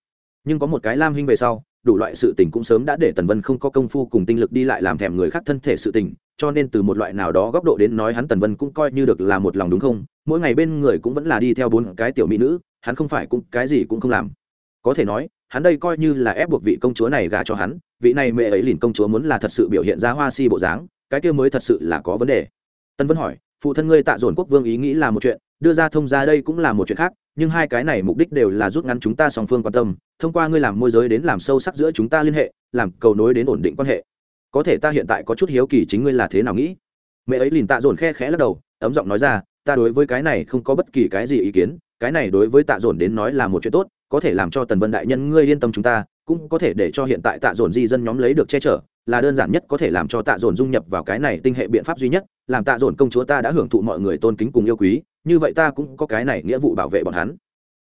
Nhưng có một cái lam hinh về sau, đủ loại sự tình cũng sớm đã để tần vân không có công phu cùng tinh lực đi lại làm thèm người khác thân thể sự tình cho nên từ một loại nào đó góc độ đến nói hắn tần vân cũng coi như được là một lòng đúng không? Mỗi ngày bên người cũng vẫn là đi theo bốn cái tiểu mỹ nữ, hắn không phải cũng cái gì cũng không làm. Có thể nói, hắn đây coi như là ép buộc vị công chúa này gả cho hắn, vị này mẹ ấy liền công chúa muốn là thật sự biểu hiện ra hoa si bộ dáng, cái kia mới thật sự là có vấn đề. Tân vân hỏi, phụ thân ngươi tạ dồn quốc vương ý nghĩ là một chuyện, đưa ra thông ra đây cũng là một chuyện khác, nhưng hai cái này mục đích đều là rút ngắn chúng ta song phương quan tâm, thông qua ngươi làm môi giới đến làm sâu sắc giữa chúng ta liên hệ, làm cầu nối đến ổn định quan hệ có thể ta hiện tại có chút hiếu kỳ chính ngươi là thế nào nghĩ. Mẹ ấy liền tạ dồn khe khẽ lắc đầu, ấm giọng nói ra, ta đối với cái này không có bất kỳ cái gì ý kiến, cái này đối với tạ dồn đến nói là một chuyện tốt, có thể làm cho tần vân đại nhân ngươi yên tâm chúng ta, cũng có thể để cho hiện tại tạ dồn di dân nhóm lấy được che chở, là đơn giản nhất có thể làm cho tạ dồn dung nhập vào cái này tinh hệ biện pháp duy nhất, làm tạ dồn công chúa ta đã hưởng thụ mọi người tôn kính cùng yêu quý, như vậy ta cũng có cái này nghĩa vụ bảo vệ bọn hắn.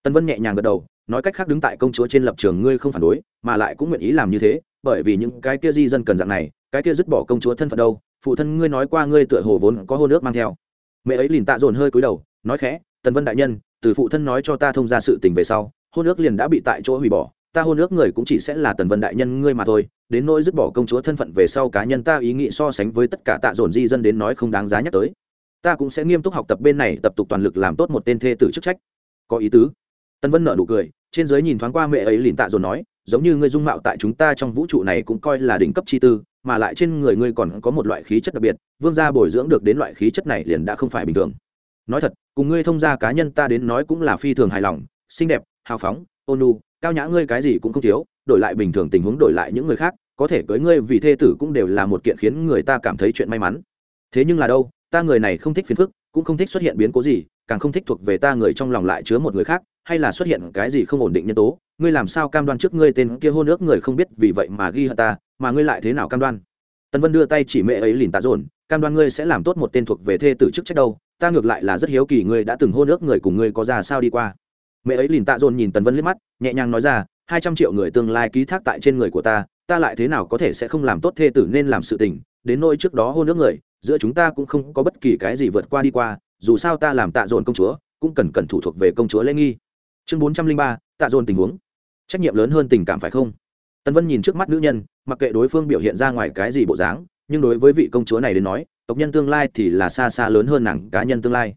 Tần vân nhẹ nhàng gật đầu nói cách khác đứng tại công chúa trên lập trường ngươi không phản đối, mà lại cũng nguyện ý làm như thế, bởi vì những cái kia di dân cần dạng này, cái kia dứt bỏ công chúa thân phận đâu, phụ thân ngươi nói qua ngươi tựa hồ vốn có hôn ước mang theo. Mẹ ấy liền tạ dồn hơi cúi đầu, nói khẽ, tần vân đại nhân, từ phụ thân nói cho ta thông ra sự tình về sau, hôn ước liền đã bị tại chỗ hủy bỏ, ta hôn ước người cũng chỉ sẽ là tần vân đại nhân ngươi mà thôi, đến nỗi dứt bỏ công chúa thân phận về sau cá nhân ta ý nghĩ so sánh với tất cả tạ dồn di dân đến nói không đáng giá nhắc tới. Ta cũng sẽ nghiêm túc học tập bên này tập tục toàn lực làm tốt một tên thê tử chức trách. Có ý tứ tân vân nợ nụ cười, trên giới nhìn thoáng qua mẹ ấy lìn tạ dồn nói, giống như ngươi dung mạo tại chúng ta trong vũ trụ này cũng coi là đỉnh cấp chi tư, mà lại trên người ngươi còn có một loại khí chất đặc biệt, vương gia bồi dưỡng được đến loại khí chất này liền đã không phải bình thường. Nói thật, cùng ngươi thông gia cá nhân ta đến nói cũng là phi thường hài lòng, xinh đẹp, hào phóng, ôn nu cao nhã ngươi cái gì cũng không thiếu, đổi lại bình thường tình huống đổi lại những người khác, có thể cưới ngươi vì thê tử cũng đều là một kiện khiến người ta cảm thấy chuyện may mắn. Thế nhưng là đâu, ta người này không thích phiền phức, cũng không thích xuất hiện biến cố gì, càng không thích thuộc về ta người trong lòng lại chứa một người khác hay là xuất hiện cái gì không ổn định nhân tố, ngươi làm sao cam đoan trước ngươi tên kia hôn ước người không biết vì vậy mà ghi hận ta, mà ngươi lại thế nào cam đoan? Tân vân đưa tay chỉ mẹ ấy lìn tạ dồn, cam đoan ngươi sẽ làm tốt một tên thuộc về thê tử chức trách đâu, ta ngược lại là rất hiếu kỳ ngươi đã từng hôn ước người cùng ngươi có ra sao đi qua. Mẹ ấy lìn tạ dồn nhìn tần vân liếc mắt, nhẹ nhàng nói ra, hai trăm triệu người tương lai ký thác tại trên người của ta ta lại thế nào có thể sẽ không làm tốt thê tử nên làm sự tình, đến nỗi trước đó hôn ước người, giữa chúng ta cũng không có bất kỳ cái gì vượt qua đi qua, dù sao ta làm tạ dồn công chúa, cũng cần cần thủ thuộc về công chúa lễ nghi chương bốn trăm linh ba, tạ dồn tình huống. Trách nhiệm lớn hơn tình cảm phải không? Tần vân nhìn trước mắt nữ nhân, mặc kệ đối phương biểu hiện ra ngoài cái gì bộ dáng, nhưng đối với vị công chúa này đến nói, tộc nhân tương lai thì là xa xa lớn hơn nàng cá nhân tương lai.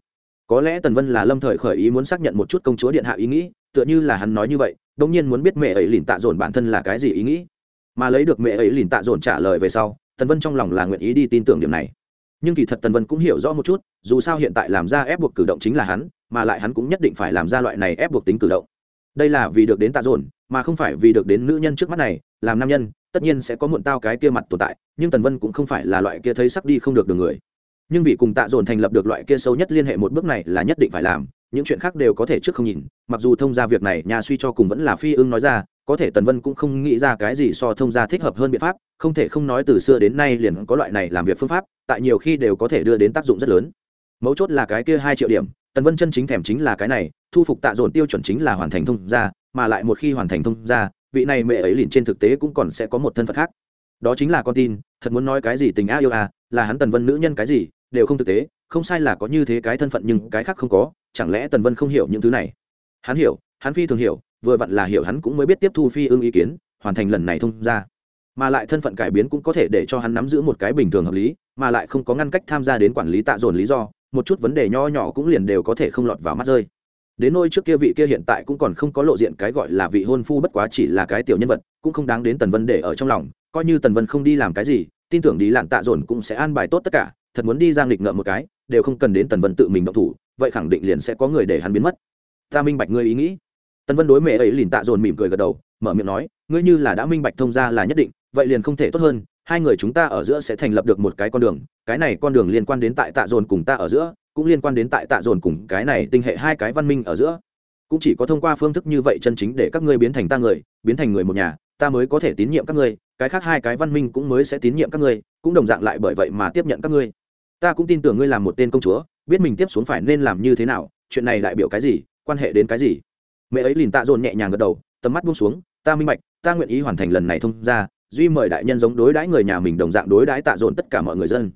Có lẽ tần vân là lâm thời khởi ý muốn xác nhận một chút công chúa điện hạ ý nghĩ, tựa như là hắn nói như vậy đông nhiên muốn biết mẹ ấy lìn tạ dồn bản thân là cái gì ý nghĩ. Mà lấy được mẹ ấy lìn tạ dồn trả lời về sau, tần vân trong lòng là nguyện ý đi tin tưởng điểm này. Nhưng kỳ thật tần vân cũng hiểu rõ một chút, dù sao hiện tại làm ra ép buộc cử động chính là hắn mà lại hắn cũng nhất định phải làm ra loại này ép buộc tính cử động. Đây là vì được đến tạ dồn, mà không phải vì được đến nữ nhân trước mắt này, làm nam nhân, tất nhiên sẽ có muộn tao cái kia mặt tồn tại, nhưng tần vân cũng không phải là loại kia thấy sắp đi không được đường người. Nhưng vì cùng tạ dồn thành lập được loại kia sâu nhất liên hệ một bước này là nhất định phải làm, những chuyện khác đều có thể trước không nhìn, mặc dù thông ra việc này nhà suy cho cùng vẫn là phi ưng nói ra, có thể tần vân cũng không nghĩ ra cái gì so thông gia thích hợp hơn biện pháp, không thể không nói từ xưa đến nay liền có loại này làm việc phương pháp, tại nhiều khi đều có thể đưa đến tác dụng rất lớn. Mấu chốt là cái kia hai triệu điểm tần vân chân chính thèm chính là cái này, thu phục tạ dồn tiêu chuẩn chính là hoàn thành thông gia, mà lại một khi hoàn thành thông gia, vị này mẹ ấy liền trên thực tế cũng còn sẽ có một thân phận khác. Đó chính là con tin, thật muốn nói cái gì tình a yêu a, là hắn tần vân nữ nhân cái gì, đều không thực tế, không sai là có như thế cái thân phận nhưng cái khác không có, chẳng lẽ tần vân không hiểu những thứ này? Hắn hiểu, hắn phi thường hiểu, vừa vặn là hiểu hắn cũng mới biết tiếp thu phi ưng ý kiến, hoàn thành lần này thông ra mà lại thân phận cải biến cũng có thể để cho hắn nắm giữ một cái bình thường hợp lý, mà lại không có ngăn cách tham gia đến quản lý tạ dồn lý do một chút vấn đề nho nhỏ cũng liền đều có thể không lọt vào mắt rơi. Đến nôi trước kia vị kia hiện tại cũng còn không có lộ diện cái gọi là vị hôn phu bất quá chỉ là cái tiểu nhân vật, cũng không đáng đến tần vân để ở trong lòng, coi như tần vân không đi làm cái gì, tin tưởng đi lạn tạ dồn cũng sẽ an bài tốt tất cả, thật muốn đi giang lịch ngợm một cái, đều không cần đến tần vân tự mình động thủ, vậy khẳng định liền sẽ có người để hắn biến mất. Ta minh bạch ngươi ý nghĩ. Tần vân đối mẹ ấy liền tạ dồn mỉm cười gật đầu, mở miệng nói, ngươi như là đã minh bạch thông ra là nhất định, vậy liền không thể tốt hơn hai người chúng ta ở giữa sẽ thành lập được một cái con đường, cái này con đường liên quan đến tại tạ dồn cùng ta ở giữa, cũng liên quan đến tại tạ dồn cùng cái này tinh hệ hai cái văn minh ở giữa. Cũng chỉ có thông qua phương thức như vậy chân chính để các ngươi biến thành ta người, biến thành người một nhà, ta mới có thể tín nhiệm các ngươi, cái khác hai cái văn minh cũng mới sẽ tín nhiệm các ngươi, cũng đồng dạng lại bởi vậy mà tiếp nhận các ngươi. Ta cũng tin tưởng ngươi làm một tên công chúa, biết mình tiếp xuống phải nên làm như thế nào, chuyện này đại biểu cái gì, quan hệ đến cái gì. Mẹ ấy liền tạ dồn nhẹ nhàng gật đầu, tầm mắt buông xuống, ta minh bạch, ta nguyện ý hoàn thành lần này thông ra duy mời đại nhân giống đối đãi người nhà mình đồng dạng đối đãi tạ dồn tất cả mọi người dân.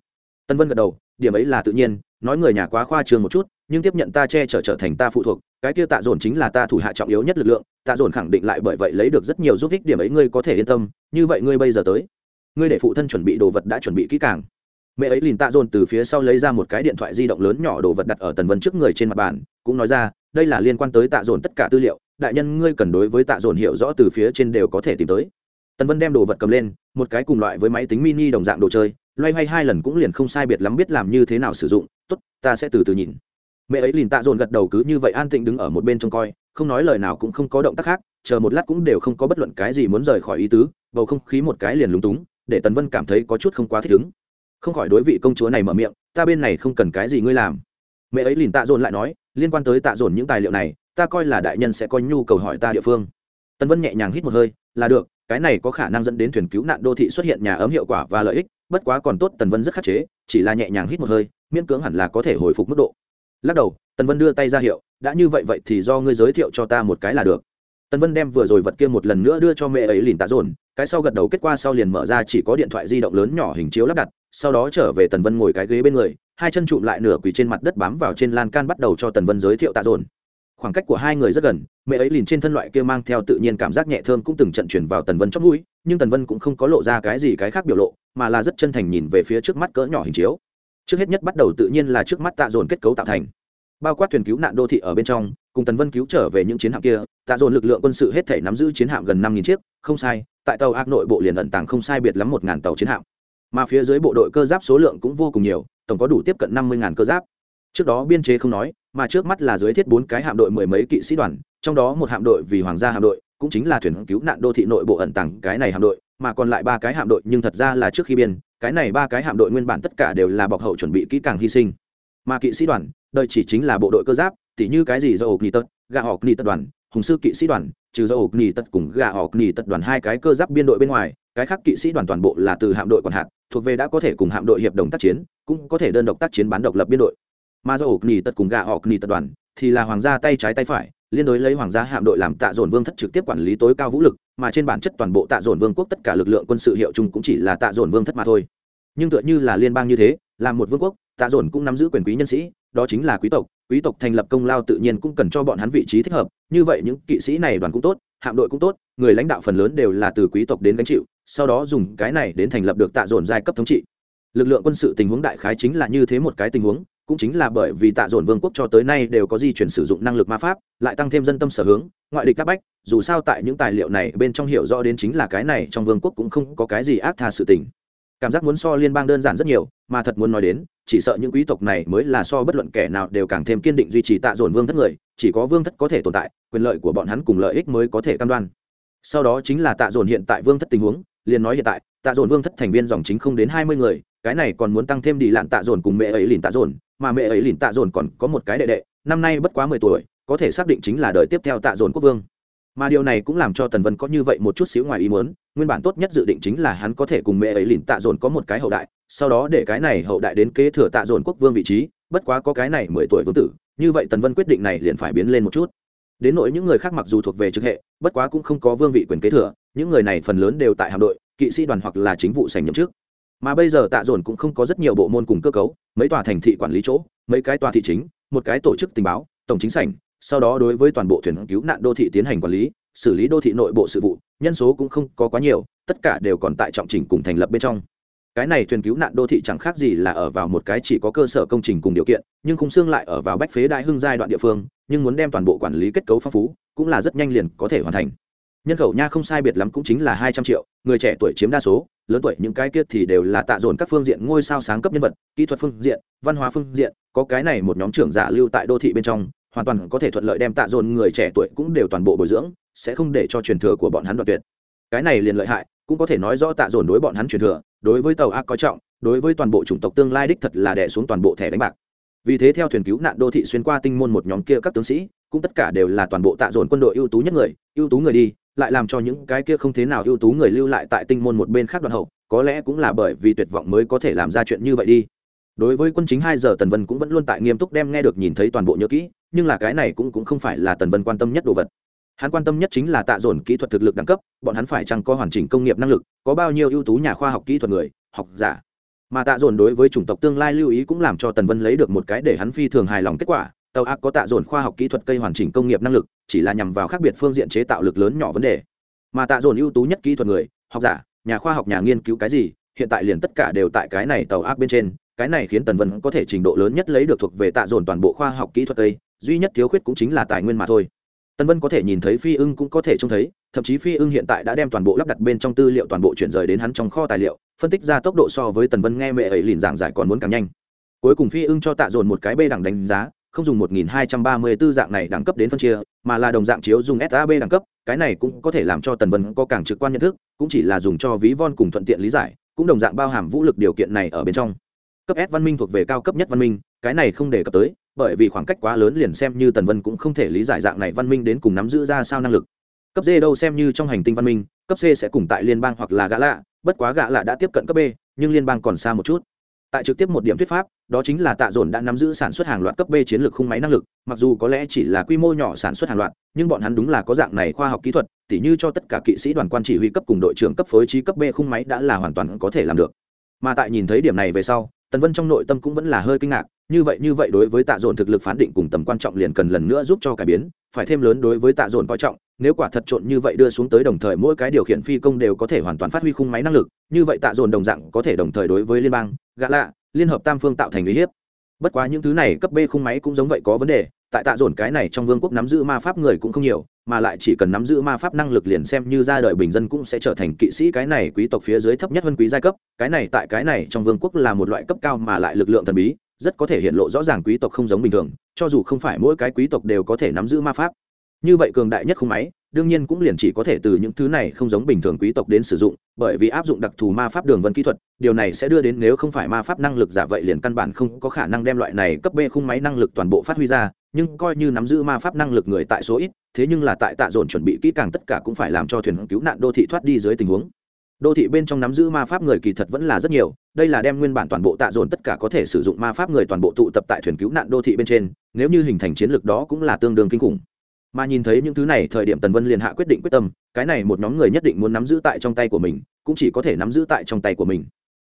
Tân vân gật đầu, điểm ấy là tự nhiên, nói người nhà quá khoa trương một chút, nhưng tiếp nhận ta che chở trở thành ta phụ thuộc, cái kia tạ dồn chính là ta thủ hạ trọng yếu nhất lực lượng, tạ dồn khẳng định lại bởi vậy lấy được rất nhiều giúp ích, điểm ấy ngươi có thể yên tâm, như vậy ngươi bây giờ tới. Ngươi để phụ thân chuẩn bị đồ vật đã chuẩn bị kỹ càng. Mẹ ấy liền tạ dồn từ phía sau lấy ra một cái điện thoại di động lớn nhỏ đồ vật đặt ở tần vân trước người trên mặt bàn, cũng nói ra, đây là liên quan tới tạ dồn tất cả tư liệu, đại nhân ngươi cần đối với tạ dồn hiểu rõ từ phía trên đều có thể tìm tới tần vân đem đồ vật cầm lên, một cái cùng loại với máy tính mini đồng dạng đồ chơi, loay hoay hai lần cũng liền không sai biệt lắm biết làm như thế nào sử dụng, tốt, ta sẽ từ từ nhìn. Mẹ ấy liền tạ dồn gật đầu cứ như vậy an tĩnh đứng ở một bên trông coi, không nói lời nào cũng không có động tác khác, chờ một lát cũng đều không có bất luận cái gì muốn rời khỏi ý tứ, bầu không khí một cái liền lúng túng, để tần vân cảm thấy có chút không quá thích ứng. Không khỏi đối vị công chúa này mở miệng, ta bên này không cần cái gì ngươi làm. Mẹ ấy liền tạ dồn lại nói, liên quan tới tạ dồn những tài liệu này, ta coi là đại nhân sẽ có nhu cầu hỏi ta địa phương. Tần vân nhẹ nhàng hít một hơi, là được cái này có khả năng dẫn đến thuyền cứu nạn đô thị xuất hiện nhà ấm hiệu quả và lợi ích, bất quá còn tốt tần vân rất khắc chế, chỉ là nhẹ nhàng hít một hơi, miễn cưỡng hẳn là có thể hồi phục mức độ. Lắc đầu, tần vân đưa tay ra hiệu, đã như vậy vậy thì do ngươi giới thiệu cho ta một cái là được. Tần vân đem vừa rồi vật kia một lần nữa đưa cho mẹ ấy lìn tạ dồn, cái sau gật đầu kết quả sau liền mở ra chỉ có điện thoại di động lớn nhỏ hình chiếu lắp đặt, sau đó trở về tần vân ngồi cái ghế bên người, hai chân trụm lại nửa quỳ trên mặt đất bám vào trên lan can bắt đầu cho tần vân giới thiệu tạ dồn khoảng cách của hai người rất gần, mẹ ấy liền trên thân loại kia mang theo tự nhiên cảm giác nhẹ thơm cũng từng trận chuyển vào tần vân trong mũi, nhưng tần vân cũng không có lộ ra cái gì cái khác biểu lộ, mà là rất chân thành nhìn về phía trước mắt cỡ nhỏ hình chiếu. Trước hết nhất bắt đầu tự nhiên là trước mắt tạ dồn kết cấu tạo thành. Bao quát thuyền cứu nạn đô thị ở bên trong, cùng tần vân cứu trở về những chiến hạm kia, tạ dồn lực lượng quân sự hết thể nắm giữ chiến hạm gần năm nghìn chiếc, không sai, tại tàu ác nội bộ liền ẩn tàng không sai biệt lắm một ngàn tàu chiến hạm. Mà phía dưới bộ đội cơ giáp số lượng cũng vô cùng nhiều, tổng có đủ tiếp cận năm mươi ngàn cơ giáp. Trước đó biên chế không nói mà trước mắt là dưới thiết bốn cái hạm đội mười mấy kỵ sĩ đoàn, trong đó một hạm đội vì hoàng gia hạm đội, cũng chính là thuyền cứu nạn đô thị nội bộ ẩn tàng cái này hạm đội, mà còn lại ba cái hạm đội, nhưng thật ra là trước khi biên, cái này ba cái hạm đội nguyên bản tất cả đều là bọc hậu chuẩn bị kỹ càng hy sinh. Mà kỵ sĩ đoàn, đời chỉ chính là bộ đội cơ giáp, tỉ như cái gì do ộc nỉ tật gà ọc nỉ tật đoàn, hùng sư kỵ sĩ đoàn, trừ do ộc nỉ tật cùng gà ọc nỉ tật đoàn hai cái cơ giáp biên đội bên ngoài, cái khác kỵ sĩ đoàn toàn bộ là từ hạm đội còn hạt, thuộc về đã có thể cùng hạm đội hiệp đồng tác chiến, cũng có thể đơn độc tác chiến bán độc lập biên đội mà do ộc nỉ tật cùng gà ọc nỉ tật đoàn, thì là hoàng gia tay trái tay phải, liên đối lấy hoàng gia hạm đội làm tạ dồn vương thất trực tiếp quản lý tối cao vũ lực, mà trên bản chất toàn bộ tạ dồn vương quốc tất cả lực lượng quân sự hiệu chung cũng chỉ là tạ dồn vương thất mà thôi. Nhưng tựa như là liên bang như thế, là một vương quốc, tạ dồn cũng nắm giữ quyền quý nhân sĩ, đó chính là quý tộc quý tộc thành lập công lao tự nhiên cũng cần cho bọn hắn vị trí thích hợp, như vậy những kỵ sĩ này đoàn cũng tốt, hạm đội cũng tốt, người lãnh đạo phần lớn đều là từ quý tộc đến gánh chịu, sau đó dùng cái này đến thành lập được tạ dồn giai cấp thống trị. Lực lượng quân sự tình huống đại khái chính là như thế một cái tình huống cũng chính là bởi vì tạ dồn vương quốc cho tới nay đều có di chuyển sử dụng năng lực ma pháp, lại tăng thêm dân tâm sở hướng, ngoại địch các bách, dù sao tại những tài liệu này bên trong hiểu rõ đến chính là cái này trong vương quốc cũng không có cái gì ác tha sự tình. Cảm giác muốn so liên bang đơn giản rất nhiều, mà thật muốn nói đến, chỉ sợ những quý tộc này mới là so bất luận kẻ nào đều càng thêm kiên định duy trì tạ dồn vương thất người, chỉ có vương thất có thể tồn tại, quyền lợi của bọn hắn cùng lợi ích mới có thể cam đoan. Sau đó chính là tạ dồn hiện tại vương thất tình huống, liền nói hiện tại, tạ dồn vương thất thành viên dòng chính không đến hai mươi người, cái này còn muốn tăng thêm đi lạn tạ dồn cùng mẹ ấy lìn tạ dồn mà mẹ ấy lìn tạ dồn còn có một cái đệ đệ, năm nay bất quá mười tuổi, có thể xác định chính là đời tiếp theo tạ dồn quốc vương. Mà điều này cũng làm cho tần vân có như vậy một chút xíu ngoài ý muốn, nguyên bản tốt nhất dự định chính là hắn có thể cùng mẹ ấy lìn tạ dồn có một cái hậu đại, sau đó để cái này hậu đại đến kế thừa tạ dồn quốc vương vị trí, bất quá có cái này mười tuổi vương tử, như vậy tần vân quyết định này liền phải biến lên một chút. Đến nỗi những người khác mặc dù thuộc về trực hệ, bất quá cũng không có vương vị quyền kế thừa, những người này phần lớn đều tại hạm đội, kỵ sĩ đoàn hoặc là chính vụ sành nhậm trước mà bây giờ tạ dồn cũng không có rất nhiều bộ môn cùng cơ cấu, mấy tòa thành thị quản lý chỗ, mấy cái tòa thị chính, một cái tổ chức tình báo, tổng chính sảnh, sau đó đối với toàn bộ thuyền cứu nạn đô thị tiến hành quản lý, xử lý đô thị nội bộ sự vụ, nhân số cũng không có quá nhiều, tất cả đều còn tại trọng trình cùng thành lập bên trong. Cái này thuyền cứu nạn đô thị chẳng khác gì là ở vào một cái chỉ có cơ sở công trình cùng điều kiện, nhưng khung xương lại ở vào bách phế đại hưng giai đoạn địa phương, nhưng muốn đem toàn bộ quản lý kết cấu phong phú, cũng là rất nhanh liền có thể hoàn thành. Nhân khẩu nha không sai biệt lắm cũng chính là hai trăm triệu, người trẻ tuổi chiếm đa số lớn tuổi, những cái kia thì đều là tạ dồn các phương diện ngôi sao sáng cấp nhân vật, kỹ thuật phương diện, văn hóa phương diện, có cái này một nhóm trưởng giả lưu tại đô thị bên trong, hoàn toàn có thể thuận lợi đem tạ dồn người trẻ tuổi cũng đều toàn bộ bồi dưỡng, sẽ không để cho truyền thừa của bọn hắn đoạn tuyệt. Cái này liền lợi hại, cũng có thể nói rõ tạ dồn đối bọn hắn truyền thừa, đối với tàu ác có trọng, đối với toàn bộ chủng tộc tương lai đích thật là đẻ xuống toàn bộ thẻ đánh bạc. Vì thế theo thuyền cứu nạn đô thị xuyên qua tinh môn một nhóm kia các tướng sĩ cũng tất cả đều là toàn bộ tạ dồn quân đội ưu tú nhất người, ưu tú người đi, lại làm cho những cái kia không thế nào ưu tú người lưu lại tại tinh môn một bên khác đoàn hậu, có lẽ cũng là bởi vì tuyệt vọng mới có thể làm ra chuyện như vậy đi. Đối với quân chính hai giờ tần vân cũng vẫn luôn tại nghiêm túc đem nghe được nhìn thấy toàn bộ nhớ kỹ, nhưng là cái này cũng cũng không phải là tần vân quan tâm nhất đồ vật. Hắn quan tâm nhất chính là tạ dồn kỹ thuật thực lực đẳng cấp, bọn hắn phải chăng có hoàn chỉnh công nghiệp năng lực, có bao nhiêu ưu tú nhà khoa học kỹ thuật người, học giả. Mà tạ dồn đối với chủng tộc tương lai lưu ý cũng làm cho tần vân lấy được một cái để hắn phi thường hài lòng kết quả tàu ác có tạ dồn khoa học kỹ thuật cây hoàn chỉnh công nghiệp năng lực, chỉ là nhằm vào khác biệt phương diện chế tạo lực lớn nhỏ vấn đề. Mà tạ dồn ưu tú nhất kỹ thuật người, học giả, nhà khoa học, nhà nghiên cứu cái gì, hiện tại liền tất cả đều tại cái này tàu ác bên trên, cái này khiến tần vân có thể trình độ lớn nhất lấy được thuộc về tạ dồn toàn bộ khoa học kỹ thuật cây, duy nhất thiếu khuyết cũng chính là tài nguyên mà thôi. Tần vân có thể nhìn thấy phi ưng cũng có thể trông thấy, thậm chí phi ưng hiện tại đã đem toàn bộ lắp đặt bên trong tư liệu toàn bộ chuyển rời đến hắn trong kho tài liệu, phân tích ra tốc độ so với tần vân nghe mẹ ấy liền giảng giải còn muốn càng nhanh. Cuối cùng phi ưng cho tạ dồn một cái bê đẳng đánh giá không dùng 1234 dạng này đẳng cấp đến phân chia, mà là đồng dạng chiếu dùng SAB đẳng cấp, cái này cũng có thể làm cho Tần Vân có càng trực quan nhận thức, cũng chỉ là dùng cho ví von cùng thuận tiện lý giải, cũng đồng dạng bao hàm vũ lực điều kiện này ở bên trong. Cấp S văn minh thuộc về cao cấp nhất văn minh, cái này không để cập tới, bởi vì khoảng cách quá lớn liền xem như Tần Vân cũng không thể lý giải dạng này văn minh đến cùng nắm giữ ra sao năng lực. Cấp D đâu xem như trong hành tinh văn minh, cấp C sẽ cùng tại liên bang hoặc là gã lạ, bất quá gã lạ đã tiếp cận cấp B, nhưng liên bang còn xa một chút tại trực tiếp một điểm thuyết pháp, đó chính là tạ dồn đã nắm giữ sản xuất hàng loạt cấp b chiến lược khung máy năng lực, mặc dù có lẽ chỉ là quy mô nhỏ sản xuất hàng loạt, nhưng bọn hắn đúng là có dạng này khoa học kỹ thuật, tỉ như cho tất cả kỵ sĩ đoàn quan chỉ huy cấp cùng đội trưởng cấp phối trí cấp b khung máy đã là hoàn toàn có thể làm được. Mà tại nhìn thấy điểm này về sau, tần vân trong nội tâm cũng vẫn là hơi kinh ngạc, như vậy như vậy đối với tạ dồn thực lực phán định cùng tầm quan trọng liền cần lần nữa giúp cho cải biến, phải thêm lớn đối với tạ dồn coi trọng nếu quả thật trộn như vậy đưa xuống tới đồng thời mỗi cái điều khiển phi công đều có thể hoàn toàn phát huy khung máy năng lực, như vậy tạ dồn đồng dạng có thể đồng thời đối với liên bang gã lạ, liên hợp tam phương tạo thành uy hiếp. Bất quá những thứ này cấp b khung máy cũng giống vậy có vấn đề, tại tạ dồn cái này trong vương quốc nắm giữ ma pháp người cũng không nhiều, mà lại chỉ cần nắm giữ ma pháp năng lực liền xem như ra đời bình dân cũng sẽ trở thành kỵ sĩ cái này quý tộc phía dưới thấp nhất vân quý giai cấp, cái này tại cái này trong vương quốc là một loại cấp cao mà lại lực lượng thần bí, rất có thể hiện lộ rõ ràng quý tộc không giống bình thường, cho dù không phải mỗi cái quý tộc đều có thể nắm giữ ma pháp như vậy cường đại nhất khung máy, đương nhiên cũng liền chỉ có thể từ những thứ này không giống bình thường quý tộc đến sử dụng, bởi vì áp dụng đặc thù ma pháp đường vân kỹ thuật, điều này sẽ đưa đến nếu không phải ma pháp năng lực giả vậy liền căn bản không có khả năng đem loại này cấp b khung máy năng lực toàn bộ phát huy ra, nhưng coi như nắm giữ ma pháp năng lực người tại số ít, thế nhưng là tại tạ dồn chuẩn bị kỹ càng tất cả cũng phải làm cho thuyền cứu nạn đô thị thoát đi dưới tình huống. Đô thị bên trong nắm giữ ma pháp người kỳ thật vẫn là rất nhiều, đây là đem nguyên bản toàn bộ tạ dồn tất cả có thể sử dụng ma pháp người toàn bộ tụ tập tại thuyền cứu nạn đô thị bên trên, nếu như hình thành chiến lược đó cũng là tương đương kinh khủng mà nhìn thấy những thứ này, thời điểm tần vân liền hạ quyết định quyết tâm, cái này một nhóm người nhất định muốn nắm giữ tại trong tay của mình, cũng chỉ có thể nắm giữ tại trong tay của mình.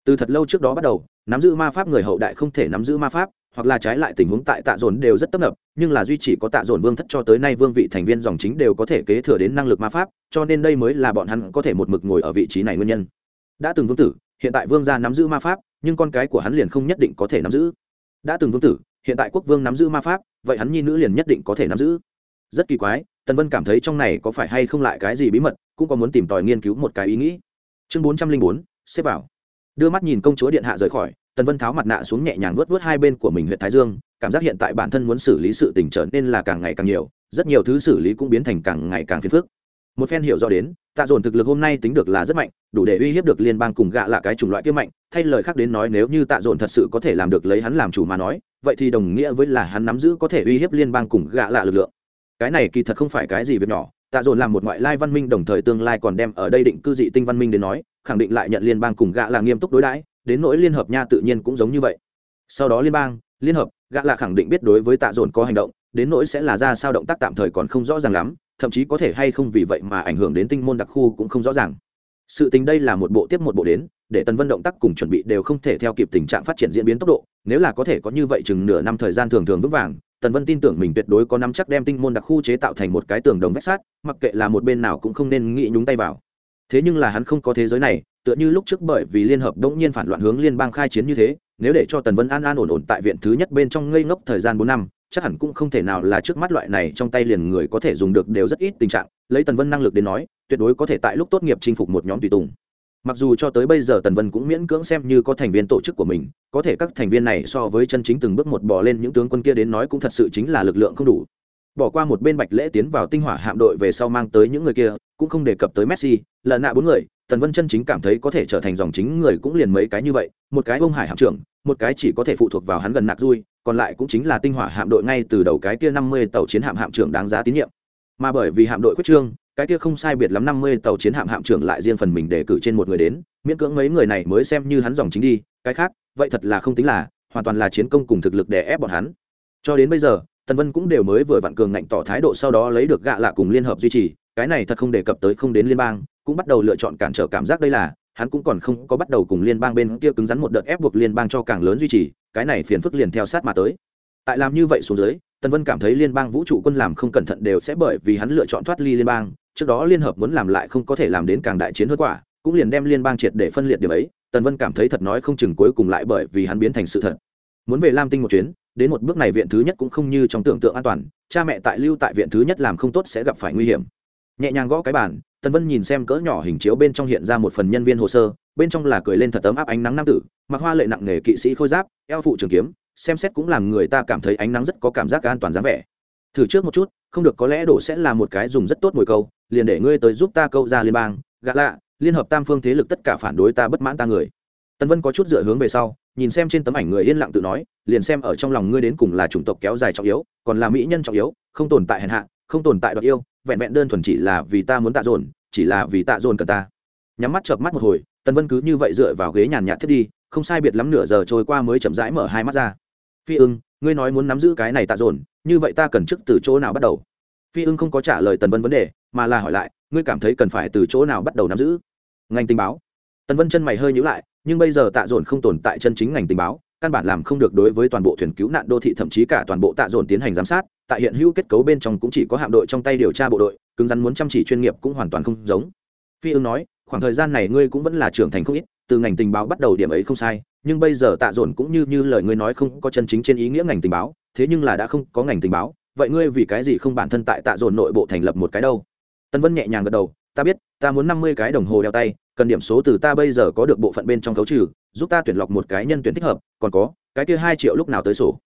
Từ thật lâu trước đó bắt đầu, nắm giữ ma pháp người hậu đại không thể nắm giữ ma pháp, hoặc là trái lại tình huống tại tạ dồn đều rất tấp nập, nhưng là duy chỉ có tạ dồn vương thất cho tới nay vương vị thành viên dòng chính đều có thể kế thừa đến năng lực ma pháp, cho nên đây mới là bọn hắn có thể một mực ngồi ở vị trí này nguyên nhân. Đã từng vương tử, hiện tại vương gia nắm giữ ma pháp, nhưng con cái của hắn liền không nhất định có thể nắm giữ. Đã từng vương tử, hiện tại quốc vương nắm giữ ma pháp, vậy hắn nhi nữ liền nhất định có thể nắm giữ rất kỳ quái, tần vân cảm thấy trong này có phải hay không lại cái gì bí mật, cũng có muốn tìm tòi nghiên cứu một cái ý nghĩ. Chương bốn trăm linh bốn, xếp vào. Đưa mắt nhìn công chúa điện hạ rời khỏi, tần vân tháo mặt nạ xuống nhẹ nhàng vớt vớt hai bên của mình huyện thái dương, cảm giác hiện tại bản thân muốn xử lý sự tình trở nên là càng ngày càng nhiều, rất nhiều thứ xử lý cũng biến thành càng ngày càng phiền phức. Một phen hiểu rõ đến, tạ dồn thực lực hôm nay tính được là rất mạnh, đủ để uy hiếp được liên bang cùng gạ là cái chủng loại kia mạnh, thay lời khác đến nói nếu như tạ dồn thật sự có thể làm được lấy hắn làm chủ mà nói, vậy thì đồng nghĩa với là hắn nắm giữ có thể uy hiếp liên bang cùng gạ lạ lực lượng cái này kỳ thật không phải cái gì việc nhỏ, tạ dồn làm một ngoại lai văn minh đồng thời tương lai còn đem ở đây định cư dị tinh văn minh đến nói, khẳng định lại nhận liên bang cùng gạ là nghiêm túc đối đãi, đến nỗi liên hợp nha tự nhiên cũng giống như vậy. Sau đó liên bang, liên hợp, gạ là khẳng định biết đối với tạ dồn có hành động, đến nỗi sẽ là ra sao động tác tạm thời còn không rõ ràng lắm, thậm chí có thể hay không vì vậy mà ảnh hưởng đến tinh môn đặc khu cũng không rõ ràng. Sự tình đây là một bộ tiếp một bộ đến, để tần vân động tác cùng chuẩn bị đều không thể theo kịp tình trạng phát triển diễn biến tốc độ, nếu là có thể có như vậy chừng nửa năm thời gian thường thường vững vàng tần vân tin tưởng mình tuyệt đối có nắm chắc đem tinh môn đặc khu chế tạo thành một cái tường đồng vách sát mặc kệ là một bên nào cũng không nên nghĩ nhúng tay vào. Thế nhưng là hắn không có thế giới này, tựa như lúc trước bởi vì liên hợp đ nhiên phản loạn hướng liên bang khai chiến như thế, nếu để cho tần vân an an ổn ổn tại viện thứ nhất bên trong ngây ngốc thời gian bốn năm, chắc hẳn cũng không thể nào là trước mắt loại này trong tay liền người có thể dùng được đều rất ít tình trạng, lấy tần vân năng lực đến nói, tuyệt đối có thể tại lúc tốt nghiệp chinh phục một nhóm tùy tùng mặc dù cho tới bây giờ tần vân cũng miễn cưỡng xem như có thành viên tổ chức của mình, có thể các thành viên này so với chân chính từng bước một bò lên những tướng quân kia đến nói cũng thật sự chính là lực lượng không đủ. Bỏ qua một bên bạch lễ tiến vào tinh hỏa hạm đội về sau mang tới những người kia, cũng không đề cập tới messi lần nạ bốn người, tần vân chân chính cảm thấy có thể trở thành dòng chính người cũng liền mấy cái như vậy, một cái ông hải hạm trưởng, một cái chỉ có thể phụ thuộc vào hắn gần nạc dui còn lại cũng chính là tinh hỏa hạm đội ngay từ đầu cái kia năm mươi tàu chiến hạm hạm trưởng đáng giá tín nhiệm. Mà bởi vì hạm đội quyết trương cái kia không sai biệt lắm năm mươi tàu chiến hạm hạm trưởng lại riêng phần mình để cử trên một người đến, miễn cưỡng mấy người này mới xem như hắn dòng chính đi, cái khác, vậy thật là không tính là, hoàn toàn là chiến công cùng thực lực để ép bọn hắn. Cho đến bây giờ, tần vân cũng đều mới vừa vặn cường ngạnh tỏ thái độ sau đó lấy được gạ lạ cùng liên hợp duy trì, cái này thật không đề cập tới không đến liên bang, cũng bắt đầu lựa chọn cản trở cảm giác đây là, hắn cũng còn không có bắt đầu cùng liên bang bên kia cứng rắn một đợt ép buộc liên bang cho càng lớn duy trì, cái này phiền phức liền theo sát mà tới. Tại làm như vậy xuống dưới, tần vân cảm thấy liên bang vũ trụ quân làm không cẩn thận đều sẽ bởi vì hắn lựa chọn thoát ly liên bang trước đó liên hợp muốn làm lại không có thể làm đến càng đại chiến hơn quả, cũng liền đem liên bang triệt để phân liệt điểm ấy, tần vân cảm thấy thật nói không chừng cuối cùng lại bởi vì hắn biến thành sự thật. Muốn về lam tinh một chuyến, đến một bước này viện thứ nhất cũng không như trong tưởng tượng an toàn, cha mẹ tại lưu tại viện thứ nhất làm không tốt sẽ gặp phải nguy hiểm. Nhẹ nhàng gõ cái bàn, tần vân nhìn xem cỡ nhỏ hình chiếu bên trong hiện ra một phần nhân viên hồ sơ, bên trong là cười lên thật tấm áp ánh nắng nam tử, mặc hoa lệ nặng nề kỵ sĩ khôi giáp, eo phụ trường kiếm, xem xét cũng làm người ta cảm thấy ánh nắng rất có cảm giác an toàn dáng vẻ thử trước một chút, không được có lẽ đổ sẽ là một cái dùng rất tốt mồi câu, liền để ngươi tới giúp ta câu ra liên bang gạ lạ, liên hợp tam phương thế lực tất cả phản đối ta bất mãn ta người. Tân vân có chút dựa hướng về sau, nhìn xem trên tấm ảnh người yên lặng tự nói, liền xem ở trong lòng ngươi đến cùng là chủng tộc kéo dài trọng yếu, còn là mỹ nhân trọng yếu, không tồn tại hèn hạ, không tồn tại đoạt yêu, vẹn vẹn đơn thuần chỉ là vì ta muốn tạ dồn, chỉ là vì tạ dồn cần ta. Nhắm mắt chợp mắt một hồi Tân vân cứ như vậy dựa vào ghế nhàn nhạt thiết đi, không sai biệt lắm nửa giờ trôi qua mới chậm rãi mở hai mắt ra. Phi ưng ngươi nói muốn nắm giữ cái này tạ dồn, như vậy ta cần trước từ chỗ nào bắt đầu? Phi ưng không có trả lời tần vân vấn đề, mà là hỏi lại, ngươi cảm thấy cần phải từ chỗ nào bắt đầu nắm giữ? Ngành tình báo. Tần vân chân mày hơi nhữ lại, nhưng bây giờ tạ dồn không tồn tại chân chính ngành tình báo, căn bản làm không được đối với toàn bộ thuyền cứu nạn đô thị, thậm chí cả toàn bộ tạ dồn tiến hành giám sát, tại hiện hữu kết cấu bên trong cũng chỉ có hạm đội trong tay điều tra bộ đội, cứng rắn muốn chăm chỉ chuyên nghiệp cũng hoàn toàn không giống. Phi ưng nói, khoảng thời gian này ngươi cũng vẫn là trưởng thành không ít từ ngành tình báo bắt đầu điểm ấy không sai, nhưng bây giờ tạ dồn cũng như như lời ngươi nói không có chân chính trên ý nghĩa ngành tình báo, thế nhưng là đã không có ngành tình báo, vậy ngươi vì cái gì không bản thân tại tạ dồn nội bộ thành lập một cái đâu? Tân vân nhẹ nhàng gật đầu, ta biết, ta muốn năm mươi cái đồng hồ đeo tay, cần điểm số từ ta bây giờ có được bộ phận bên trong khấu trừ, giúp ta tuyển lọc một cái nhân tuyển thích hợp, còn có, cái kia hai triệu lúc nào tới sổ?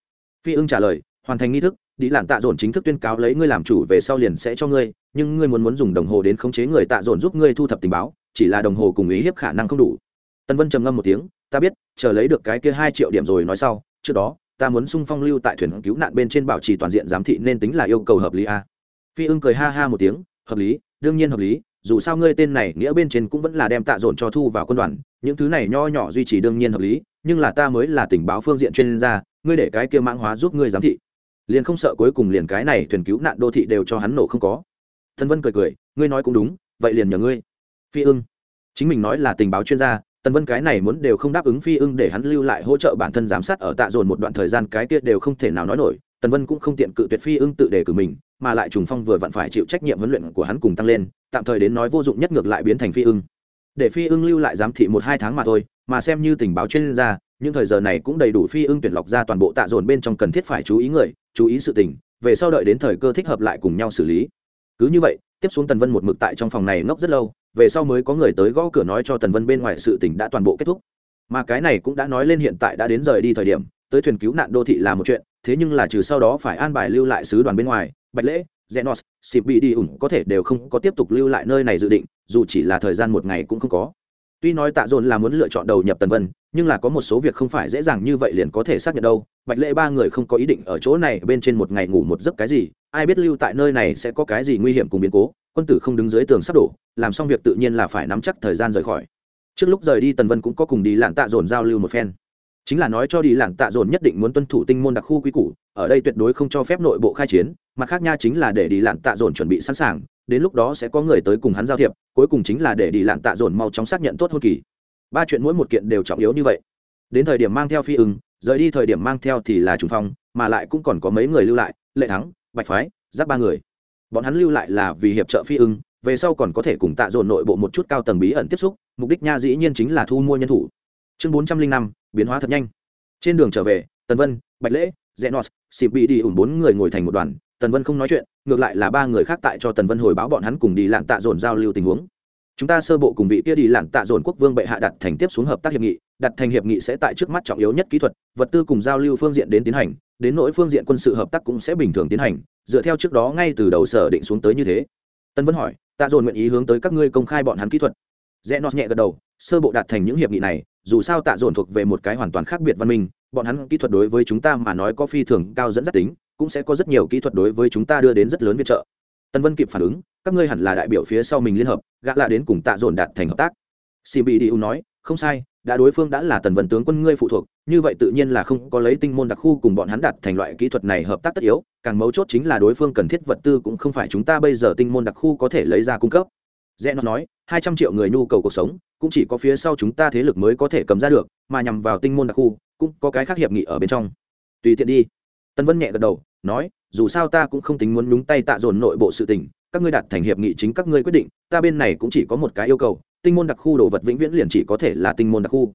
Phi ưng trả lời, hoàn thành nghi thức, đi làn tạ dồn chính thức tuyên cáo lấy ngươi làm chủ về sau liền sẽ cho ngươi, nhưng ngươi muốn muốn dùng đồng hồ đến khống chế người tạ dồn giúp ngươi thu thập tình báo, chỉ là đồng hồ cùng ý hiếp khả năng không đủ tân vân trầm ngâm một tiếng, ta biết, chờ lấy được cái kia hai triệu điểm rồi nói sau, trước đó, ta muốn sung phong lưu tại thuyền cứu nạn bên trên bảo trì toàn diện giám thị nên tính là yêu cầu hợp lý a. Phi ưng cười ha ha một tiếng, hợp lý, đương nhiên hợp lý, dù sao ngươi tên này nghĩa bên trên cũng vẫn là đem tạ dồn cho thu vào quân đoàn, những thứ này nho nhỏ duy trì đương nhiên hợp lý, nhưng là ta mới là tình báo phương diện chuyên gia, ngươi để cái kia mãng hóa giúp ngươi giám thị. Liền không sợ cuối cùng liền cái này thuyền cứu nạn đô thị đều cho hắn nổ không có. Thân vân cười cười, ngươi nói cũng đúng, vậy liền nhờ ngươi. Phi ưng, chính mình nói là tình báo chuyên gia tần vân cái này muốn đều không đáp ứng phi ưng để hắn lưu lại hỗ trợ bản thân giám sát ở tạ dồn một đoạn thời gian, cái kia đều không thể nào nói nổi. Tần vân cũng không tiện cự tuyệt phi ưng tự đề cử mình, mà lại trùng phong vừa vặn phải chịu trách nhiệm huấn luyện của hắn cùng tăng lên, tạm thời đến nói vô dụng nhất ngược lại biến thành phi ưng. Để phi ưng lưu lại giám thị một hai tháng mà thôi, mà xem như tình báo chuyên gia, những thời giờ này cũng đầy đủ phi ưng tuyển lọc ra toàn bộ tạ dồn bên trong cần thiết phải chú ý người, chú ý sự tình, về sau đợi đến thời cơ thích hợp lại cùng nhau xử lý. Cứ như vậy, tiếp xuống tần vân một mực tại trong phòng này ngốc rất lâu về sau mới có người tới gõ cửa nói cho tần vân bên ngoài sự tình đã toàn bộ kết thúc. Mà cái này cũng đã nói lên hiện tại đã đến rời đi thời điểm, tới thuyền cứu nạn đô thị là một chuyện, thế nhưng là trừ sau đó phải an bài lưu lại sứ đoàn bên ngoài, bạch lễ, zenos xịp bị đi ủng có thể đều không có tiếp tục lưu lại nơi này dự định, dù chỉ là thời gian một ngày cũng không có tuy nói tạ dồn là muốn lựa chọn đầu nhập tần vân, nhưng là có một số việc không phải dễ dàng như vậy liền có thể xác nhận đâu. Bạch lễ ba người không có ý định ở chỗ này bên trên một ngày ngủ một giấc cái gì, ai biết lưu tại nơi này sẽ có cái gì nguy hiểm cùng biến cố, quân tử không đứng dưới tường sắp đổ, làm xong việc tự nhiên là phải nắm chắc thời gian rời khỏi. Trước lúc rời đi tần vân cũng có cùng đi lặng tạ dồn giao lưu một phen chính là nói cho đi làng tạ dồn nhất định muốn tuân thủ tinh môn đặc khu quy củ, ở đây tuyệt đối không cho phép nội bộ khai chiến, mặt khác nha chính là để đi làng tạ dồn chuẩn bị sẵn sàng, đến lúc đó sẽ có người tới cùng hắn giao thiệp, cuối cùng chính là để đi làng tạ dồn mau chóng xác nhận tốt hôn kỳ. Ba chuyện mỗi một kiện đều trọng yếu như vậy. Đến thời điểm mang theo phi ưng, rời đi thời điểm mang theo thì là trùng phong, mà lại cũng còn có mấy người lưu lại, lệ thắng, bạch phái, giáp ba người. Bọn hắn lưu lại là vì hiệp trợ phi ưng, về sau còn có thể cùng tạ dồn nội bộ một chút cao tầng bí ẩn tiếp xúc, mục đích nha dĩ nhiên chính là thu mua nhân thủ chương bốn trăm linh năm, biến hóa thật nhanh. Trên đường trở về, tần vân, bạch lễ, zenos xịp bị đi ủn bốn người ngồi thành một đoàn. Tần vân không nói chuyện, ngược lại là ba người khác tại cho tần vân hồi báo bọn hắn cùng đi lạn tạ dồn giao lưu tình huống. Chúng ta sơ bộ cùng vị kia đi lạn tạ dồn quốc vương bệ hạ đặt thành tiếp xuống hợp tác hiệp nghị, đặt thành hiệp nghị sẽ tại trước mắt trọng yếu nhất kỹ thuật, vật tư cùng giao lưu phương diện đến tiến hành, đến nỗi phương diện quân sự hợp tác cũng sẽ bình thường tiến hành, dựa theo trước đó ngay từ đầu sở định xuống tới như thế. Tân vân hỏi, tạ dồn nguyện ý hướng tới các ngươi công khai bọn hắn kỹ thuật? Rẽ nót nhẹ gật đầu, sơ bộ đạt thành những hiệp nghị này dù sao tạ dồn thuộc về một cái hoàn toàn khác biệt văn minh, bọn hắn kỹ thuật đối với chúng ta mà nói có phi thường cao dẫn dắt tính, cũng sẽ có rất nhiều kỹ thuật đối với chúng ta đưa đến rất lớn viện trợ. Tân vân kịp phản ứng, các ngươi hẳn là đại biểu phía sau mình liên hợp, gã lạ đến cùng tạ dồn đạt thành hợp tác. Cbdu nói, không sai, đã đối phương đã là tần vân tướng quân ngươi phụ thuộc, như vậy tự nhiên là không có lấy tinh môn đặc khu cùng bọn hắn đạt thành loại kỹ thuật này hợp tác tất yếu, càng mấu chốt chính là đối phương cần thiết vật tư cũng không phải chúng ta bây giờ tinh môn đặc khu có thể lấy ra cung cấp. Rẽ nó nói, hai trăm triệu người nhu cầu cuộc sống cũng chỉ có phía sau chúng ta thế lực mới có thể cầm ra được, mà nhằm vào tinh môn đặc khu, cũng có cái khác hiệp nghị ở bên trong. Tùy tiện đi. Tân vân nhẹ gật đầu, nói, dù sao ta cũng không tính muốn nhúng tay tạ dồn nội bộ sự tình, các ngươi đạt thành hiệp nghị chính các ngươi quyết định, ta bên này cũng chỉ có một cái yêu cầu, tinh môn đặc khu đồ vật vĩnh viễn liền chỉ có thể là tinh môn đặc khu.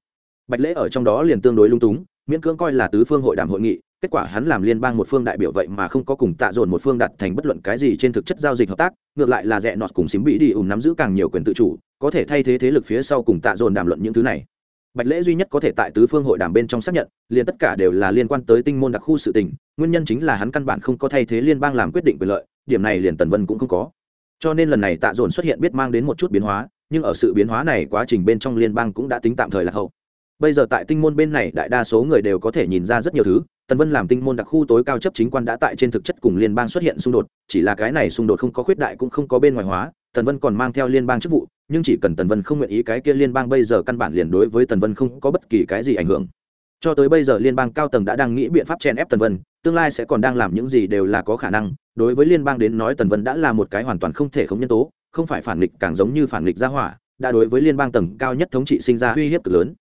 Bạch lễ ở trong đó liền tương đối lung túng, miễn cưỡng coi là tứ phương hội đàm hội nghị kết quả hắn làm liên bang một phương đại biểu vậy mà không có cùng tạ dồn một phương đặt thành bất luận cái gì trên thực chất giao dịch hợp tác, ngược lại là rẽ nọt cùng xím bị đi ủng nắm giữ càng nhiều quyền tự chủ, có thể thay thế thế lực phía sau cùng tạ dồn đàm luận những thứ này. Bạch lễ duy nhất có thể tại tứ phương hội đàm bên trong xác nhận, liền tất cả đều là liên quan tới tinh môn đặc khu sự tình, nguyên nhân chính là hắn căn bản không có thay thế liên bang làm quyết định quyền lợi, điểm này liền tần vân cũng không có. Cho nên lần này tạ dồn xuất hiện biết mang đến một chút biến hóa, nhưng ở sự biến hóa này quá trình bên trong liên bang cũng đã tính tạm thời là hậu bây giờ tại tinh môn bên này đại đa số người đều có thể nhìn ra rất nhiều thứ, tần vân làm tinh môn đặc khu tối cao chấp chính quan đã tại trên thực chất cùng liên bang xuất hiện xung đột, chỉ là cái này xung đột không có khuyết đại cũng không có bên ngoài hóa, tần vân còn mang theo liên bang chức vụ, nhưng chỉ cần tần vân không nguyện ý cái kia liên bang bây giờ căn bản liền đối với tần vân không có bất kỳ cái gì ảnh hưởng. Cho tới bây giờ liên bang cao tầng đã đang nghĩ biện pháp chèn ép tần vân, tương lai sẽ còn đang làm những gì đều là có khả năng, đối với liên bang đến nói tần vân đã là một cái hoàn toàn không thể không nhân tố, không phải phản nghịch càng giống như phản nghịch gia hỏa, đã đối với liên bang tầng cao nhất thống trị sinh ra uy hiếp cực lớn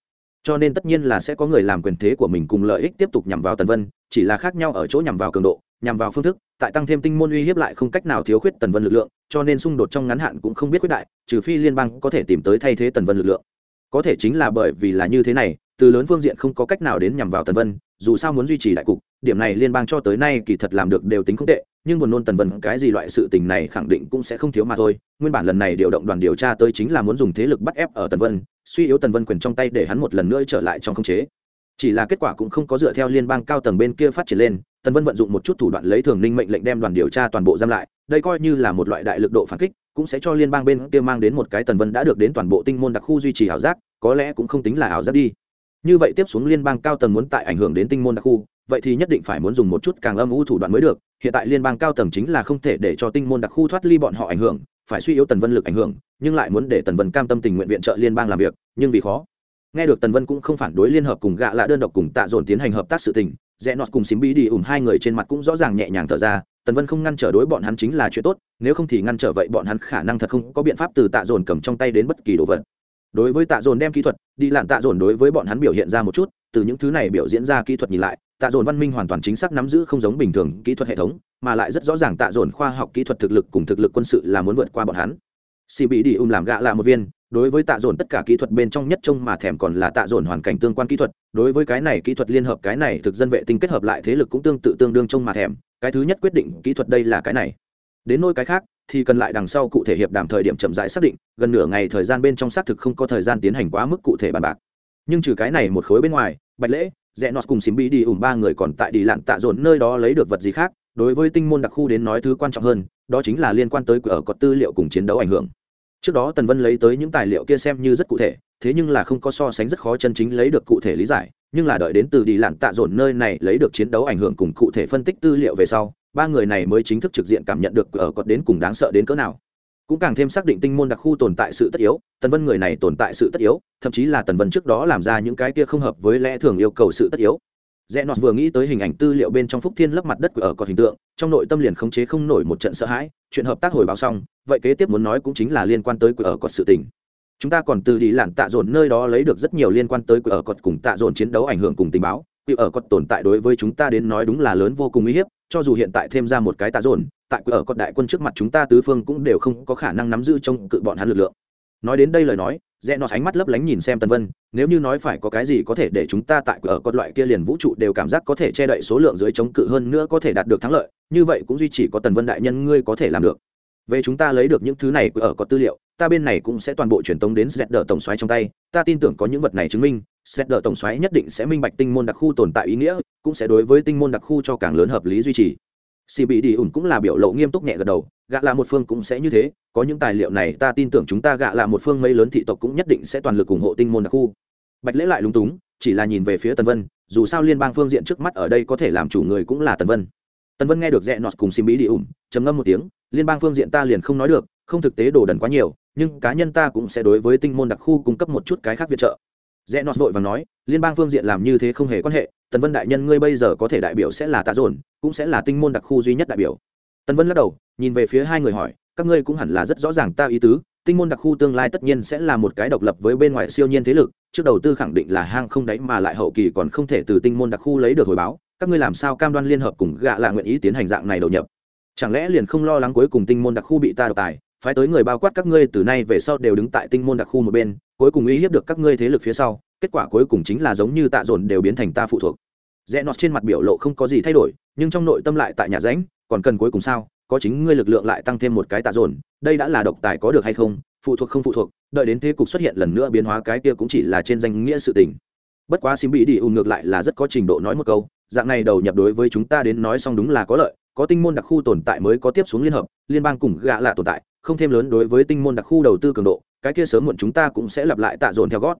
cho nên tất nhiên là sẽ có người làm quyền thế của mình cùng lợi ích tiếp tục nhằm vào tần vân, chỉ là khác nhau ở chỗ nhằm vào cường độ, nhằm vào phương thức, tại tăng thêm tinh môn uy hiếp lại không cách nào thiếu khuyết tần vân lực lượng, cho nên xung đột trong ngắn hạn cũng không biết quyết đại, trừ phi liên bang có thể tìm tới thay thế tần vân lực lượng. Có thể chính là bởi vì là như thế này từ lớn phương diện không có cách nào đến nhằm vào tần vân, dù sao muốn duy trì đại cục, điểm này liên bang cho tới nay kỳ thật làm được đều tính không tệ, nhưng buồn nôn tần vân cái gì loại sự tình này khẳng định cũng sẽ không thiếu mà thôi. Nguyên bản lần này điều động đoàn điều tra tới chính là muốn dùng thế lực bắt ép ở tần vân, suy yếu tần vân quyền trong tay để hắn một lần nữa trở lại trong khống chế. Chỉ là kết quả cũng không có dựa theo liên bang cao tầng bên kia phát triển lên, tần vân vận dụng một chút thủ đoạn lấy thường ninh mệnh lệnh đem đoàn điều tra toàn bộ giam lại, đây coi như là một loại đại lực độ phản kích, cũng sẽ cho liên bang bên kia mang đến một cái tần vân đã được đến toàn bộ tinh môn đặc khu duy trì ảo giác, có lẽ cũng không tính là ảo giác đi như vậy tiếp xuống liên bang cao tầng muốn tại ảnh hưởng đến tinh môn đặc khu, vậy thì nhất định phải muốn dùng một chút càng âm u thủ đoạn mới được. Hiện tại liên bang cao tầng chính là không thể để cho tinh môn đặc khu thoát ly bọn họ ảnh hưởng, phải suy yếu tần vân lực ảnh hưởng, nhưng lại muốn để tần vân cam tâm tình nguyện viện trợ liên bang làm việc, nhưng vì khó. Nghe được tần vân cũng không phản đối liên hợp cùng gạ lạ đơn độc cùng tạ dồn tiến hành hợp tác sự tình, rẽ nọt cùng xím bí đi ủng hai người trên mặt cũng rõ ràng nhẹ nhàng thở ra, tần vân không ngăn trở đối bọn hắn chính là chuyện tốt, nếu không thì ngăn trở vậy bọn hắn khả năng thật không có biện pháp từ tạ dồn cầm trong tay đến bất kỳ đồ vật đối với tạ dồn đem kỹ thuật, đi lặn tạ dồn đối với bọn hắn biểu hiện ra một chút, từ những thứ này biểu diễn ra kỹ thuật nhìn lại, tạ dồn văn minh hoàn toàn chính xác nắm giữ không giống bình thường kỹ thuật hệ thống, mà lại rất rõ ràng tạ dồn khoa học kỹ thuật thực lực cùng thực lực quân sự là muốn vượt qua bọn hắn. Xì bị đi um làm gạ là một viên, đối với tạ dồn tất cả kỹ thuật bên trong nhất trông mà thèm còn là tạ dồn hoàn cảnh tương quan kỹ thuật, đối với cái này kỹ thuật liên hợp cái này thực dân vệ tinh kết hợp lại thế lực cũng tương tự tương đương trông mà thèm, cái thứ nhất quyết định kỹ thuật đây là cái này. Đến nôi cái khác thì cần lại đằng sau cụ thể hiệp đàm thời điểm chậm rãi xác định, gần nửa ngày thời gian bên trong xác thực không có thời gian tiến hành quá mức cụ thể bàn bạc. Nhưng trừ cái này một khối bên ngoài, bạch lễ, rẽ nọt cùng xím bị đi ủng ba người còn tại đi lặn tạ dồn nơi đó lấy được vật gì khác, đối với tinh môn đặc khu đến nói thứ quan trọng hơn, đó chính là liên quan tới ở có tư liệu cùng chiến đấu ảnh hưởng. Trước đó tần vân lấy tới những tài liệu kia xem như rất cụ thể, thế nhưng là không có so sánh rất khó chân chính lấy được cụ thể lý giải, nhưng là đợi đến từ đi lặn tạ dồn nơi này lấy được chiến đấu ảnh hưởng cùng cụ thể phân tích tư liệu về sau ba người này mới chính thức trực diện cảm nhận được ở cọt đến cùng đáng sợ đến cỡ nào. Cũng càng thêm xác định tinh môn đặc khu tồn tại sự tất yếu, tần vân người này tồn tại sự tất yếu, thậm chí là tần vân trước đó làm ra những cái kia không hợp với lẽ thường yêu cầu sự tất yếu. Rẽ nọt vừa nghĩ tới hình ảnh tư liệu bên trong phúc thiên lấp mặt đất của ở cọt hình tượng, trong nội tâm liền khống chế không nổi một trận sợ hãi, chuyện hợp tác hồi báo xong, vậy kế tiếp muốn nói cũng chính là liên quan tới của ở cọt sự tình. Chúng ta còn từ đi lặn tạ dồn nơi đó lấy được rất nhiều liên quan tới của ở cọt cùng tạ dồn chiến đấu ảnh hưởng cùng tình báo quỷ ở cọt tồn tại đối với chúng ta đến nói đúng là lớn vô cùng uy hiếp cho dù hiện tại thêm ra một cái tà dồn tại quỷ ở cọt đại quân trước mặt chúng ta tứ phương cũng đều không có khả năng nắm giữ trong cự bọn hắn lực lượng. Nói đến đây lời nói rẽ nó ánh mắt lấp lánh nhìn xem tân vân nếu như nói phải có cái gì có thể để chúng ta tại ở con loại kia liền vũ trụ đều cảm giác có thể che đậy số lượng dưới chống cự hơn nữa có thể đạt được thắng lợi như vậy cũng duy chỉ có tần vân đại nhân ngươi có thể làm được. Về chúng ta lấy được những thứ này ở có tư liệu ta bên này cũng sẽ toàn bộ truyền tống đến Sledder tổng xoáy trong tay, ta tin tưởng có những vật này chứng minh, Sledder tổng xoáy nhất định sẽ minh bạch tinh môn đặc khu tồn tại ý nghĩa, cũng sẽ đối với tinh môn đặc khu cho càng lớn hợp lý duy trì. Xì bị đi ủn cũng là biểu lộ nghiêm túc nhẹ gật đầu, gạ là một phương cũng sẽ như thế, có những tài liệu này ta tin tưởng chúng ta gạ là một phương mấy lớn thị tộc cũng nhất định sẽ toàn lực ủng hộ tinh môn đặc khu. Bạch lễ lại lúng túng, chỉ là nhìn về phía Tần Vân, dù sao liên bang phương diện trước mắt ở đây có thể làm chủ người cũng là Tần Vân. Tần Vân nghe được rẽ nọt cùng Sim Bí đi ủn, trầm ngâm một tiếng, liên bang phương diện ta liền không nói được, không thực tế đồ đần quá nhiều, nhưng cá nhân ta cũng sẽ đối với tinh môn đặc khu cung cấp một chút cái khác viện trợ rẽ nọt vội và nói, liên bang phương diện làm như thế không hề quan hệ, tần vân đại nhân ngươi bây giờ có thể đại biểu sẽ là tạ dồn, cũng sẽ là tinh môn đặc khu duy nhất đại biểu. Tần vân lắc đầu, nhìn về phía hai người hỏi, các ngươi cũng hẳn là rất rõ ràng ta ý tứ, tinh môn đặc khu tương lai tất nhiên sẽ là một cái độc lập với bên ngoài siêu nhiên thế lực, trước đầu tư khẳng định là hang không đáy mà lại hậu kỳ còn không thể từ tinh môn đặc khu lấy được hồi báo, các ngươi làm sao cam đoan liên hợp cùng gạ là nguyện ý tiến hành dạng này đầu nhập? Chẳng lẽ liền không lo lắng cuối cùng tinh môn đặc khu bị ta độc tài, phái tới người bao quát các ngươi từ nay về sau đều đứng tại tinh môn đặc khu một bên cuối cùng uy hiếp được các ngươi thế lực phía sau, kết quả cuối cùng chính là giống như tạ dồn đều biến thành ta phụ thuộc. Rẽ nọt trên mặt biểu lộ không có gì thay đổi, nhưng trong nội tâm lại tại nhà ránh, còn cần cuối cùng sao? Có chính ngươi lực lượng lại tăng thêm một cái tạ dồn, đây đã là độc tài có được hay không? Phụ thuộc không phụ thuộc, đợi đến thế cục xuất hiện lần nữa biến hóa cái kia cũng chỉ là trên danh nghĩa sự tình. Bất quá xin bị đi ùn ngược lại là rất có trình độ nói một câu, dạng này đầu nhập đối với chúng ta đến nói xong đúng là có lợi, có tinh môn đặc khu tồn tại mới có tiếp xuống liên hợp, liên bang cùng gạ lạ tồn tại, không thêm lớn đối với tinh môn đặc khu đầu tư cường độ cái kia sớm muộn chúng ta cũng sẽ lặp lại tạ dồn theo gót.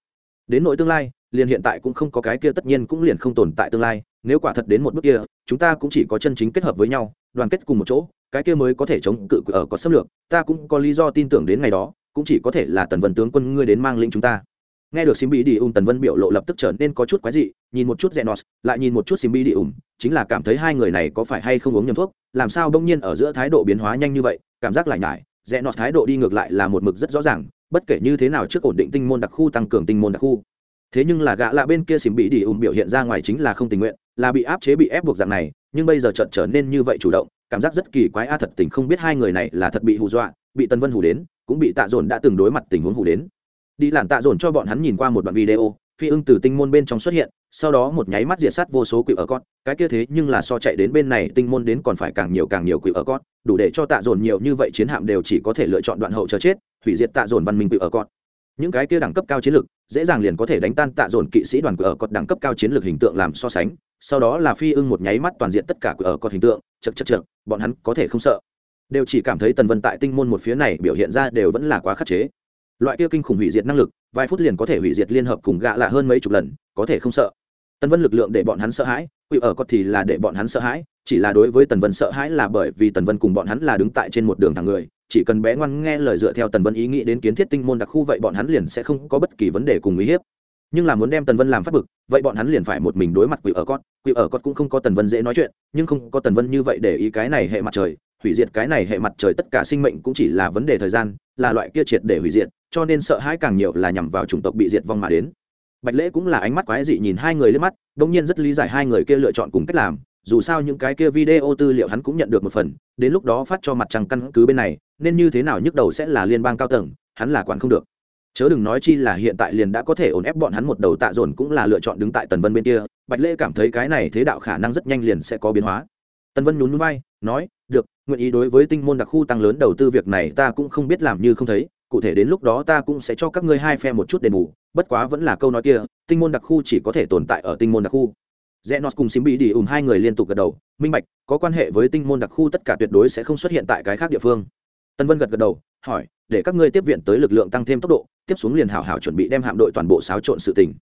Đến nội tương lai, liền hiện tại cũng không có cái kia tất nhiên cũng liền không tồn tại tương lai, nếu quả thật đến một bước kia, chúng ta cũng chỉ có chân chính kết hợp với nhau, đoàn kết cùng một chỗ, cái kia mới có thể chống cự ở có xâm lược, ta cũng có lý do tin tưởng đến ngày đó, cũng chỉ có thể là tần vân tướng quân ngươi đến mang linh chúng ta. Nghe được sim bị đi ùm, tần vân biểu lộ lập tức trở nên có chút quái dị, nhìn một chút genos lại nhìn một chút sim bị đi ùm, chính là cảm thấy hai người này có phải hay không uống nhầm thuốc, làm sao bỗng nhiên ở giữa thái độ biến hóa nhanh như vậy, cảm giác lại nhải genos thái độ đi ngược lại là một mực rất rõ ràng bất kể như thế nào trước ổn định tinh môn đặc khu tăng cường tinh môn đặc khu. Thế nhưng là gã lạ bên kia xìm bị đi ùm biểu hiện ra ngoài chính là không tình nguyện, là bị áp chế bị ép buộc dạng này, nhưng bây giờ trợn trở nên như vậy chủ động, cảm giác rất kỳ quái, a, thật tình không biết hai người này là thật bị hù dọa, bị tân vân hù đến, cũng bị tạ dồn đã từng đối mặt tình huống hù đến. Đi làn tạ dồn cho bọn hắn nhìn qua một đoạn video phi ưng từ tinh môn bên trong xuất hiện, sau đó một nháy mắt diệt sát vô số quỷ ở con cái kia thế nhưng là so chạy đến bên này tinh môn đến còn phải càng nhiều càng nhiều quỷ ở con đủ để cho tạ dồn nhiều như vậy chiến hạm đều chỉ có thể lựa chọn đoạn hậu chờ chết, hủy diệt tạ dồn văn minh quỷ ở con những cái kia đẳng cấp cao chiến lược, dễ dàng liền có thể đánh tan tạ dồn kỵ sĩ đoàn quỷ ở con đẳng cấp cao chiến lược hình tượng làm so sánh. Sau đó là phi ưng một nháy mắt toàn diện tất cả quỷ ở con hình tượng chật chật chật bọn hắn có thể không sợ. Đều chỉ cảm thấy tần vân tại tinh môn một phía này biểu hiện ra đều vẫn là quá khắc chế loại kia kinh khủng hủy diệt năng lực, vài phút liền có thể hủy diệt liên hợp cùng gạ lạ hơn mấy chục lần, có thể không sợ. Tần vân lực lượng để bọn hắn sợ hãi quỵ ở có thì là để bọn hắn sợ hãi, chỉ là đối với tần vân sợ hãi là bởi vì tần vân cùng bọn hắn là đứng tại trên một đường thẳng người, chỉ cần bé ngoan nghe lời dựa theo tần vân ý nghĩ đến kiến thiết tinh môn đặc khu vậy bọn hắn liền sẽ không có bất kỳ vấn đề cùng uy hiếp. Nhưng là muốn đem tần vân làm phát bực, vậy bọn hắn liền phải một mình đối mặt quỷ ở cót quỷ ở cót cũng không có tần vân dễ nói chuyện, nhưng không có tần vân như vậy để ý cái này hệ mặt trời, hủy diệt cái này hệ mặt trời tất cả sinh mệnh cũng chỉ là vấn đề thời gian, là loại kia triệt để hủy diệt cho nên sợ hãi càng nhiều là nhằm vào chủng tộc bị diệt vong mà đến. Bạch lễ cũng là ánh mắt quái dị nhìn hai người lên mắt đông nhiên rất lý giải hai người kia lựa chọn cùng cách làm dù sao những cái kia video tư liệu hắn cũng nhận được một phần đến lúc đó phát cho mặt trăng căn cứ bên này nên như thế nào nhức đầu sẽ là liên bang cao tầng hắn là quản không được. Chớ đừng nói chi là hiện tại liền đã có thể ổn ép bọn hắn một đầu tạ dồn cũng là lựa chọn đứng tại tần vân bên kia bạch lễ cảm thấy cái này thế đạo khả năng rất nhanh liền sẽ có biến hóa. Tần vân nhún núi vai, nói được nguyện ý đối với tinh môn đặc khu tăng lớn đầu tư việc này ta cũng không biết làm như không thấy cụ thể đến lúc đó ta cũng sẽ cho các ngươi hai phe một chút đền bù, bất quá vẫn là câu nói kia, tinh môn đặc khu chỉ có thể tồn tại ở tinh môn đặc khu. Rẽ nó cùng xím bị đi ùm hai người liên tục gật đầu, minh bạch, có quan hệ với tinh môn đặc khu tất cả tuyệt đối sẽ không xuất hiện tại cái khác địa phương. Tân vân gật gật đầu, hỏi, để các ngươi tiếp viện tới lực lượng tăng thêm tốc độ, tiếp xuống liền hảo hảo chuẩn bị đem hạm đội toàn bộ xáo trộn sự tình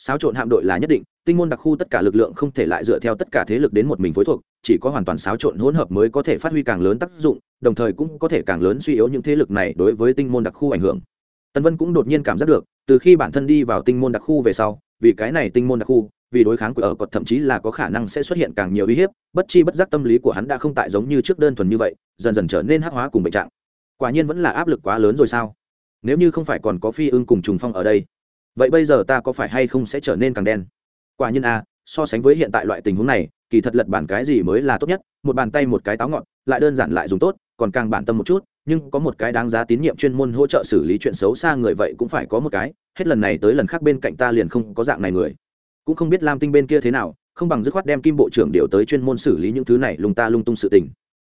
xáo trộn hạm đội là nhất định, tinh môn đặc khu tất cả lực lượng không thể lại dựa theo tất cả thế lực đến một mình phối thuộc, chỉ có hoàn toàn xáo trộn hỗn hợp mới có thể phát huy càng lớn tác dụng, đồng thời cũng có thể càng lớn suy yếu những thế lực này đối với tinh môn đặc khu ảnh hưởng. Tân vân cũng đột nhiên cảm giác được, từ khi bản thân đi vào tinh môn đặc khu về sau, vì cái này tinh môn đặc khu, vì đối kháng của ở cọt thậm chí là có khả năng sẽ xuất hiện càng nhiều uy hiếp, bất chi bất giác tâm lý của hắn đã không tại giống như trước đơn thuần như vậy, dần dần trở nên hắc hóa cùng bệnh trạng. Quả nhiên vẫn là áp lực quá lớn rồi sao? Nếu như không phải còn có phi ưng cùng trùng phong ở đây vậy bây giờ ta có phải hay không sẽ trở nên càng đen? Quả nhiên a, so sánh với hiện tại loại tình huống này, kỳ thật lật bản cái gì mới là tốt nhất, một bàn tay một cái táo ngọn, lại đơn giản lại dùng tốt, còn càng bản tâm một chút, nhưng có một cái đáng giá tín nhiệm chuyên môn hỗ trợ xử lý chuyện xấu xa người vậy cũng phải có một cái, hết lần này tới lần khác bên cạnh ta liền không có dạng này người. Cũng không biết lam tinh bên kia thế nào, không bằng dứt khoát đem kim bộ trưởng điều tới chuyên môn xử lý những thứ này lung ta lung tung sự tình.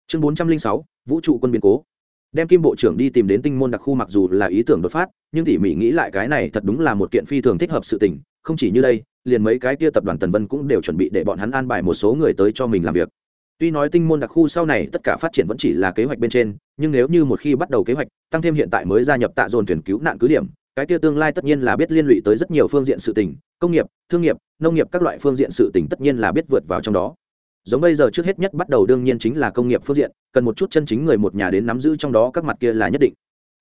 Chương bốn trăm linh sáu, vũ trụ quân biến cố đem kim bộ trưởng đi tìm đến tinh môn đặc khu mặc dù là ý tưởng đột phát, nhưng tỉ mỉ nghĩ lại cái này thật đúng là một kiện phi thường thích hợp sự tình. Không chỉ như đây, liền mấy cái kia tập đoàn tần vân cũng đều chuẩn bị để bọn hắn an bài một số người tới cho mình làm việc. Tuy nói tinh môn đặc khu sau này tất cả phát triển vẫn chỉ là kế hoạch bên trên, nhưng nếu như một khi bắt đầu kế hoạch, tăng thêm hiện tại mới gia nhập tạ dồn thuyền cứu nạn cứ điểm, cái kia tương lai tất nhiên là biết liên lụy tới rất nhiều phương diện sự tình, công nghiệp, thương nghiệp, nông nghiệp các loại phương diện sự tình tất nhiên là biết vượt vào trong đó giống bây giờ trước hết nhất bắt đầu đương nhiên chính là công nghiệp phương diện, cần một chút chân chính người một nhà đến nắm giữ trong đó các mặt kia là nhất định.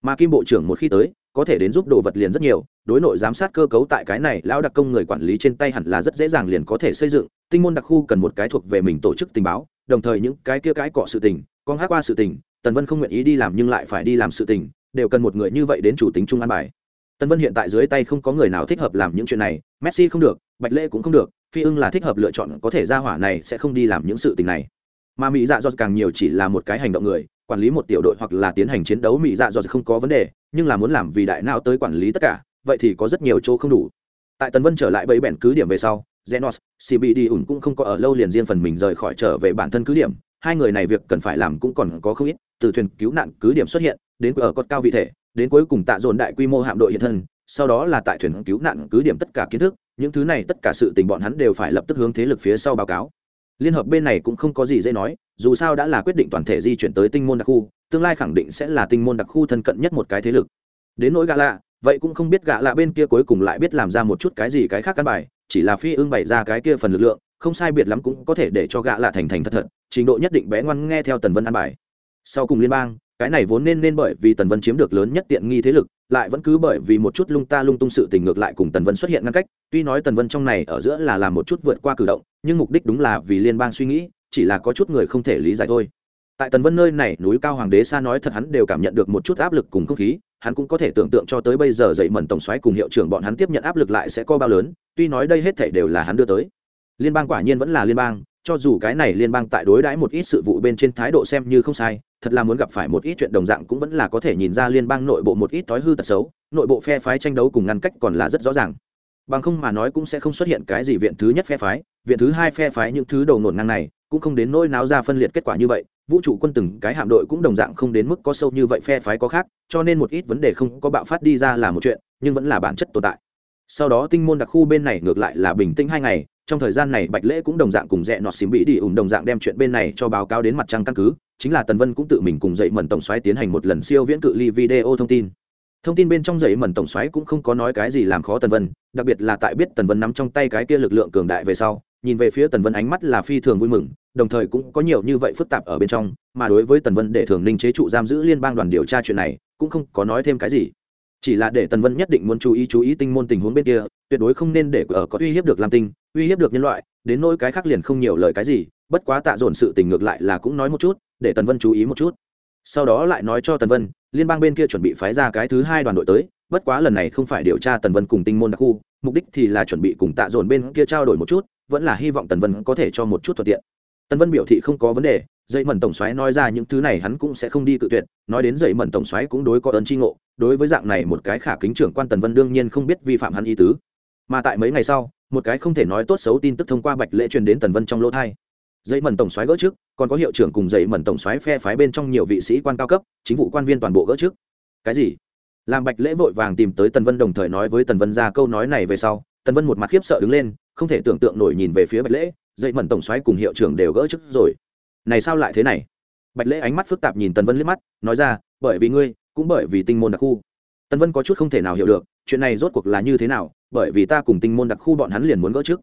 Mà kim bộ trưởng một khi tới, có thể đến giúp đồ vật liền rất nhiều, đối nội giám sát cơ cấu tại cái này, lão đặc công người quản lý trên tay hẳn là rất dễ dàng liền có thể xây dựng, tinh môn đặc khu cần một cái thuộc về mình tổ chức tình báo, đồng thời những cái kia cái cọ sự tình, con hát qua sự tình, tần vân không nguyện ý đi làm nhưng lại phải đi làm sự tình, đều cần một người như vậy đến chủ tính trung an bài. Tần vân hiện tại dưới tay không có người nào thích hợp làm những chuyện này, messi không được, bạch lễ cũng không được phi ưng là thích hợp lựa chọn có thể ra hỏa này sẽ không đi làm những sự tình này. Mà mỹ dạ dọt càng nhiều chỉ là một cái hành động người quản lý một tiểu đội hoặc là tiến hành chiến đấu mỹ dạ dọt không có vấn đề nhưng là muốn làm vì đại não tới quản lý tất cả vậy thì có rất nhiều chỗ không đủ. Tại tần vân trở lại bẫy bẹn cứ điểm về sau genos CBD ủn cũng không có ở lâu liền riêng phần mình rời khỏi trở về bản thân cứ điểm, hai người này việc cần phải làm cũng còn có không ít, từ thuyền cứu nạn cứ điểm xuất hiện, đến ở cột cao vị thể, đến cuối cùng tạ dồn đại quy mô hạm đội hiện thân, sau đó là tại thuyền cứu nạn cứ điểm tất cả kiến thức, những thứ này tất cả sự tình bọn hắn đều phải lập tức hướng thế lực phía sau báo cáo. Liên hợp bên này cũng không có gì dễ nói, dù sao đã là quyết định toàn thể di chuyển tới tinh môn đặc khu, tương lai khẳng định sẽ là tinh môn đặc khu thân cận nhất một cái thế lực. Đến nỗi gã lạ, vậy cũng không biết gã lạ bên kia cuối cùng lại biết làm ra một chút cái gì cái khác căn bài, chỉ là phi ưng bày ra cái kia phần lực lượng không sai biệt lắm cũng có thể để cho gã lạ thành thành thật thật trình độ nhất định bé ngoan nghe theo tần vân an bài sau cùng liên bang cái này vốn nên nên bởi vì tần vân chiếm được lớn nhất tiện nghi thế lực, lại vẫn cứ bởi vì một chút lung ta lung tung sự tình ngược lại cùng tần vân xuất hiện ngăn cách. Tuy nói tần vân trong này ở giữa là làm một chút vượt qua cử động, nhưng mục đích đúng là vì liên bang suy nghĩ, chỉ là có chút người không thể lý giải thôi. Tại tần vân nơi này, núi cao hoàng đế xa nói thật hắn đều cảm nhận được một chút áp lực cùng không khí, hắn cũng có thể tưởng tượng cho tới bây giờ dậy mẩn tổng xoáy cùng hiệu trưởng bọn hắn tiếp nhận áp lực lại sẽ có bao lớn, tuy nói đây hết thể đều là hắn đưa tới. Liên bang quả nhiên vẫn là liên bang cho dù cái này liên bang tại đối đãi một ít sự vụ bên trên thái độ xem như không sai, thật là muốn gặp phải một ít chuyện đồng dạng cũng vẫn là có thể nhìn ra liên bang nội bộ một ít thói hư tật xấu, nội bộ phe phái tranh đấu cùng ngăn cách còn là rất rõ ràng. Bằng không mà nói cũng sẽ không xuất hiện cái gì viện thứ nhất phe phái, viện thứ hai phe phái những thứ đầu nổn ngang này cũng không đến nỗi náo ra phân liệt kết quả như vậy, vũ trụ quân từng cái hạm đội cũng đồng dạng không đến mức có sâu như vậy phe phái có khác, cho nên một ít vấn đề không có bạo phát đi ra là một chuyện, nhưng vẫn là bản chất tồn tại sau đó tinh môn đặc khu bên này ngược lại là bình tĩnh hai ngày, trong thời gian này bạch lễ cũng đồng dạng cùng rẽ nọt xím bị đi ủng đồng dạng đem chuyện bên này cho báo cáo đến mặt trăng căn cứ, chính là tần vân cũng tự mình cùng dậy mẩn tổng xoáy tiến hành một lần siêu viễn cự ly video thông tin. Thông tin bên trong dậy mẩn tổng xoáy cũng không có nói cái gì làm khó tần vân, đặc biệt là tại biết tần vân nắm trong tay cái kia lực lượng cường đại về sau, nhìn về phía tần vân ánh mắt là phi thường vui mừng, đồng thời cũng có nhiều như vậy phức tạp ở bên trong, mà đối với tần vân để thường ninh chế trụ giam giữ liên bang đoàn điều tra chuyện này, cũng không có nói thêm cái gì chỉ là để tần vân nhất định muốn chú ý chú ý tinh môn tình huống bên kia, tuyệt đối không nên để ở có uy hiếp được lam tinh, uy hiếp được nhân loại, đến nỗi cái khác liền không nhiều lời cái gì, bất quá tạ dồn sự tình ngược lại là cũng nói một chút, để tần vân chú ý một chút. Sau đó lại nói cho tần vân, liên bang bên kia chuẩn bị phái ra cái thứ hai đoàn đội tới, bất quá lần này không phải điều tra tần vân cùng tinh môn đặc khu, mục đích thì là chuẩn bị cùng tạ dồn bên kia trao đổi một chút, vẫn là hy vọng tần vân có thể cho một chút thuận tiện. Tần vân biểu thị không có vấn đề dậy mẩn tổng xoáy nói ra những thứ này hắn cũng sẽ không đi cự tuyệt, nói đến dậy mẩn tổng xoáy cũng đối có ơn tri ngộ, đối với dạng này một cái khả kính trưởng quan tần vân đương nhiên không biết vi phạm hắn ý tứ. Mà tại mấy ngày sau, một cái không thể nói tốt xấu tin tức thông qua bạch lễ truyền đến tần vân trong lỗ thai. Dậy mẩn tổng xoáy gỡ trước, còn có hiệu trưởng cùng dậy mẩn tổng xoáy phe phái bên trong nhiều vị sĩ quan cao cấp, chính vụ quan viên toàn bộ gỡ trước. Cái gì? Làm bạch lễ vội vàng tìm tới tần vân đồng thời nói với tần vân ra câu nói này về sau, tần vân một mặt khiếp sợ đứng lên, không thể tưởng tượng nổi nhìn về phía bạch lễ, dậy mẩn tổng xoáy cùng hiệu trưởng đều gỡ chức rồi này sao lại thế này? Bạch lễ ánh mắt phức tạp nhìn tần vân liếc mắt, nói ra, bởi vì ngươi, cũng bởi vì tinh môn đặc khu. Tần vân có chút không thể nào hiểu được, chuyện này rốt cuộc là như thế nào, bởi vì ta cùng tinh môn đặc khu bọn hắn liền muốn gỡ trước.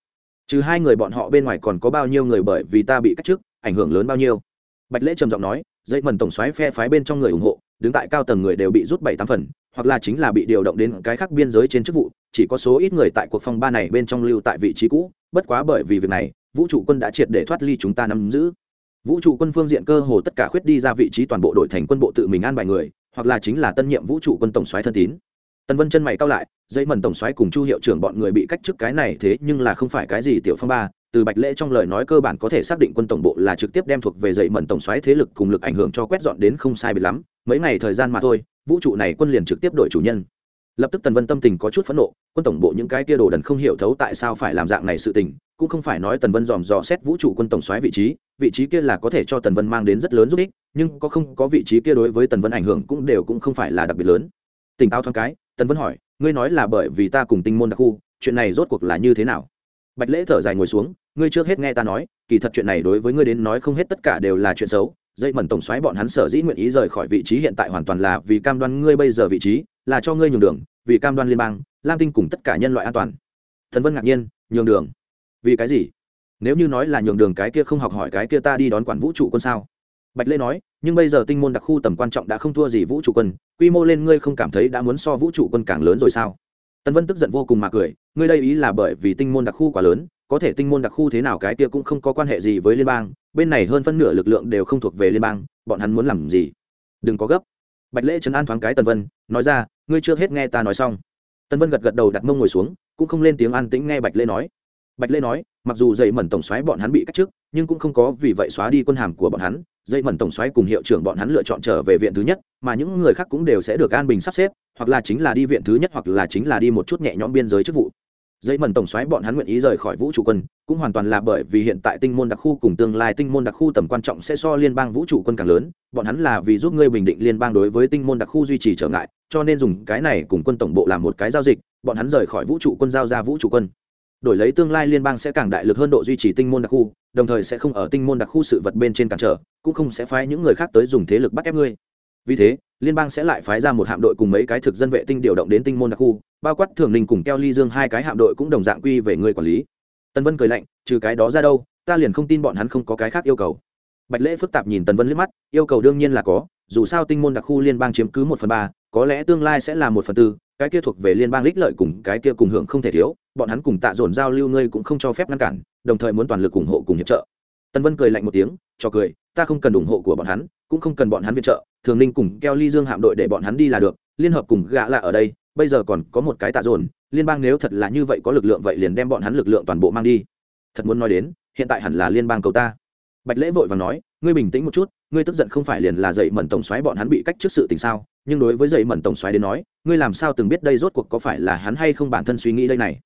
Trừ hai người bọn họ bên ngoài còn có bao nhiêu người bởi vì ta bị cách chức ảnh hưởng lớn bao nhiêu? Bạch lễ trầm giọng nói dây mần tổng xoáy phe phái bên trong người ủng hộ, đứng tại cao tầng người đều bị rút bảy tám phần, hoặc là chính là bị điều động đến cái khác biên giới trên chức vụ, chỉ có số ít người tại cuộc phong ba này bên trong lưu tại vị trí cũ, bất quá bởi vì việc này, vũ trụ quân đã triệt để thoát ly chúng ta nắm giữ vũ trụ quân phương diện cơ hồ tất cả khuyết đi ra vị trí toàn bộ đội thành quân bộ tự mình an bài người, hoặc là chính là tân nhiệm vũ trụ quân tổng soái thân tín. Tần vân chân mày cao lại, dây mần tổng soái cùng chu hiệu trưởng bọn người bị cách chức cái này thế nhưng là không phải cái gì tiểu phong ba, từ bạch lễ trong lời nói cơ bản có thể xác định quân tổng bộ là trực tiếp đem thuộc về dậy mẩn tổng xoáy thế lực cùng lực ảnh hưởng cho quét dọn đến không sai biệt lắm, mấy ngày thời gian mà thôi, vũ trụ này quân liền trực tiếp đổi chủ nhân. Lập tức tần vân tâm tình có chút phẫn nộ, quân tổng bộ những cái tia đồ đần không hiểu thấu tại sao phải làm dạng này sự tình cũng không phải nói tần vân dòm dò xét vũ trụ quân tổng xoáy vị trí vị trí kia là có thể cho tần vân mang đến rất lớn giúp ích, nhưng có không có vị trí kia đối với tần vân ảnh hưởng cũng đều cũng không phải là đặc biệt lớn. Tỉnh táo thoáng cái, tần vân hỏi, ngươi nói là bởi vì ta cùng tinh môn đặc khu, chuyện này rốt cuộc là như thế nào? Bạch lễ thở dài ngồi xuống, ngươi trước hết nghe ta nói, kỳ thật chuyện này đối với ngươi đến nói không hết tất cả đều là chuyện xấu, dây mẩn tổng xoáy bọn hắn sở dĩ nguyện ý rời khỏi vị trí hiện tại hoàn toàn là vì cam đoan ngươi bây giờ vị trí, là cho ngươi nhường đường, vì cam đoan liên bang, lam tinh cùng tất cả nhân loại an toàn. Thần vân ngạc nhiên, nhường đường? Vì cái gì? Nếu như nói là nhường đường cái kia không học hỏi cái kia ta đi đón quản vũ trụ quân sao? Bạch lễ nói, nhưng bây giờ tinh môn đặc khu tầm quan trọng đã không thua gì vũ trụ quân, quy mô lên ngươi không cảm thấy đã muốn so vũ trụ quân càng lớn rồi sao? Tần vân tức giận vô cùng mà cười, ngươi đây ý là bởi vì tinh môn đặc khu quá lớn, có thể tinh môn đặc khu thế nào cái kia cũng không có quan hệ gì với liên bang, bên này hơn phân nửa lực lượng đều không thuộc về liên bang, bọn hắn muốn làm gì? Đừng có gấp. Bạch lễ trấn an thoáng cái tần vân, nói ra, ngươi chưa hết nghe ta nói xong. Tần vân gật gật đầu đặt mông ngồi xuống, cũng không lên tiếng an tĩnh nghe bạch lễ nói bạch lê nói, mặc dù dây mẩn tổng xoáy bọn hắn bị cách chức, nhưng cũng không có vì vậy xóa đi quân hàm của bọn hắn. Dây mẩn tổng xoáy cùng hiệu trưởng bọn hắn lựa chọn trở về viện thứ nhất, mà những người khác cũng đều sẽ được an bình sắp xếp, hoặc là chính là đi viện thứ nhất hoặc là chính là đi một chút nhẹ nhõm biên giới chức vụ. Dây mẩn tổng xoáy bọn hắn nguyện ý rời khỏi vũ trụ quân, cũng hoàn toàn là bởi vì hiện tại tinh môn đặc khu cùng tương lai tinh môn đặc khu tầm quan trọng sẽ so liên bang vũ trụ quân càng lớn, bọn hắn là vì giúp ngươi bình định liên bang đối với tinh môn đặc khu duy trì trở ngại, cho nên dùng cái này cùng quân tổng bộ làm một cái giao dịch, bọn hắn rời khỏi vũ trụ quân giao ra vũ trụ quân đổi lấy tương lai liên bang sẽ càng đại lực hơn độ duy trì tinh môn đặc khu, đồng thời sẽ không ở tinh môn đặc khu sự vật bên trên cản trở, cũng không sẽ phái những người khác tới dùng thế lực bắt ép ngươi. Vì thế, liên bang sẽ lại phái ra một hạm đội cùng mấy cái thực dân vệ tinh điều động đến tinh môn đặc khu, bao quát thường ninh cùng keo ly dương hai cái hạm đội cũng đồng dạng quy về người quản lý. Tân vân cười lạnh, trừ cái đó ra đâu, ta liền không tin bọn hắn không có cái khác yêu cầu. Bạch lễ phức tạp nhìn tần vân liếc mắt, yêu cầu đương nhiên là có, dù sao tinh môn đặc khu liên bang chiếm cứ một phần ba, có lẽ tương lai sẽ là một phần tư, cái kia thuộc về liên bang lích lợi cùng cái kia cùng hưởng không thể thiếu bọn hắn cùng tạ dồn giao lưu ngươi cũng không cho phép ngăn cản, đồng thời muốn toàn lực ủng hộ cùng hiệp trợ. Tân vân cười lạnh một tiếng, cho cười, ta không cần ủng hộ của bọn hắn, cũng không cần bọn hắn viện trợ, thường ninh cùng keo ly dương hạm đội để bọn hắn đi là được, liên hợp cùng gã lạ ở đây, bây giờ còn có một cái tạ dồn, liên bang nếu thật là như vậy có lực lượng vậy liền đem bọn hắn lực lượng toàn bộ mang đi. Thật muốn nói đến, hiện tại hẳn là liên bang cầu ta. Bạch lễ vội và nói, ngươi bình tĩnh một chút, ngươi tức giận không phải liền là dậy mẩn tổng xoáy bọn hắn bị cách trước sự tình sao? Nhưng đối với dậy mẩn tổng xoáy đến nói, ngươi làm sao từng biết đây rốt cuộc có phải là hắn hay không bản thân suy nghĩ đây này?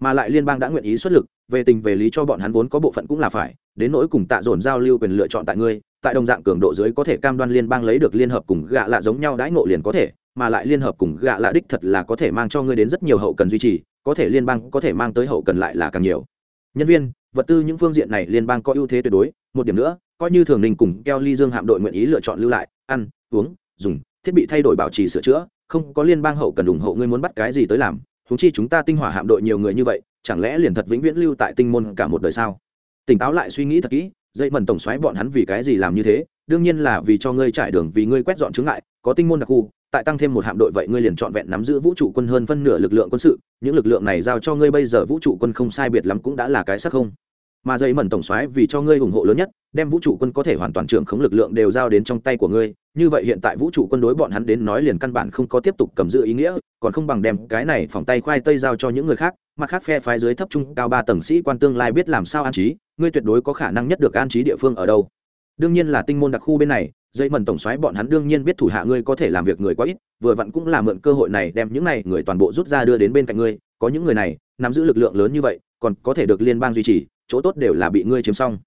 Mà lại liên bang đã nguyện ý xuất lực, về tình về lý cho bọn hắn vốn có bộ phận cũng là phải, đến nỗi cùng tạ dồn giao lưu quyền lựa chọn tại ngươi, tại đồng dạng cường độ dưới có thể cam đoan liên bang lấy được liên hợp cùng gạ lạ giống nhau đãi ngộ liền có thể, mà lại liên hợp cùng gạ lạ đích thật là có thể mang cho ngươi đến rất nhiều hậu cần duy trì, có thể liên bang có thể mang tới hậu cần lại là càng nhiều. Nhân viên, vật tư những phương diện này liên bang có ưu thế tuyệt đối, một điểm nữa, coi như thường đình cùng keo ly dương hạm đội nguyện ý lựa chọn lưu lại, ăn, uống, dùng, thiết bị thay đổi bảo trì sửa chữa, không có liên bang hậu cần ủng hộ ngươi muốn bắt cái gì tới làm chúng chi chúng ta tinh hỏa hạm đội nhiều người như vậy, chẳng lẽ liền thật vĩnh viễn lưu tại tinh môn cả một đời sao? Tỉnh táo lại suy nghĩ thật kỹ dây mần tổng xoáy bọn hắn vì cái gì làm như thế? Đương nhiên là vì cho ngươi trải đường vì ngươi quét dọn chứng ngại, có tinh môn đặc khu, tại tăng thêm một hạm đội vậy ngươi liền trọn vẹn nắm giữ vũ trụ quân hơn phân nửa lực lượng quân sự, những lực lượng này giao cho ngươi bây giờ vũ trụ quân không sai biệt lắm cũng đã là cái sắc không. Mà dây mẩn tổng xoáy vì cho ngươi ủng hộ lớn nhất đem vũ trụ quân có thể hoàn toàn trưởng khống lực lượng đều giao đến trong tay của ngươi, như vậy hiện tại vũ trụ quân đối bọn hắn đến nói liền căn bản không có tiếp tục cầm giữ ý nghĩa, còn không bằng đem cái này phòng tay khoai tây giao cho những người khác, mặt khác phe phái dưới thấp trung cao ba tầng sĩ quan tương lai biết làm sao an trí, ngươi tuyệt đối có khả năng nhất được an trí địa phương ở đâu. Đương nhiên là tinh môn đặc khu bên này, dây mần tổng xoáy bọn hắn đương nhiên biết thủ hạ ngươi có thể làm việc người quá ít, vừa vặn cũng là mượn cơ hội này đem những này người toàn bộ rút ra đưa đến bên cạnh ngươi, có những người này, nắm giữ lực lượng lớn như vậy, còn có thể được liên bang duy trì, chỗ tốt đều là bị ngươi chiếm xong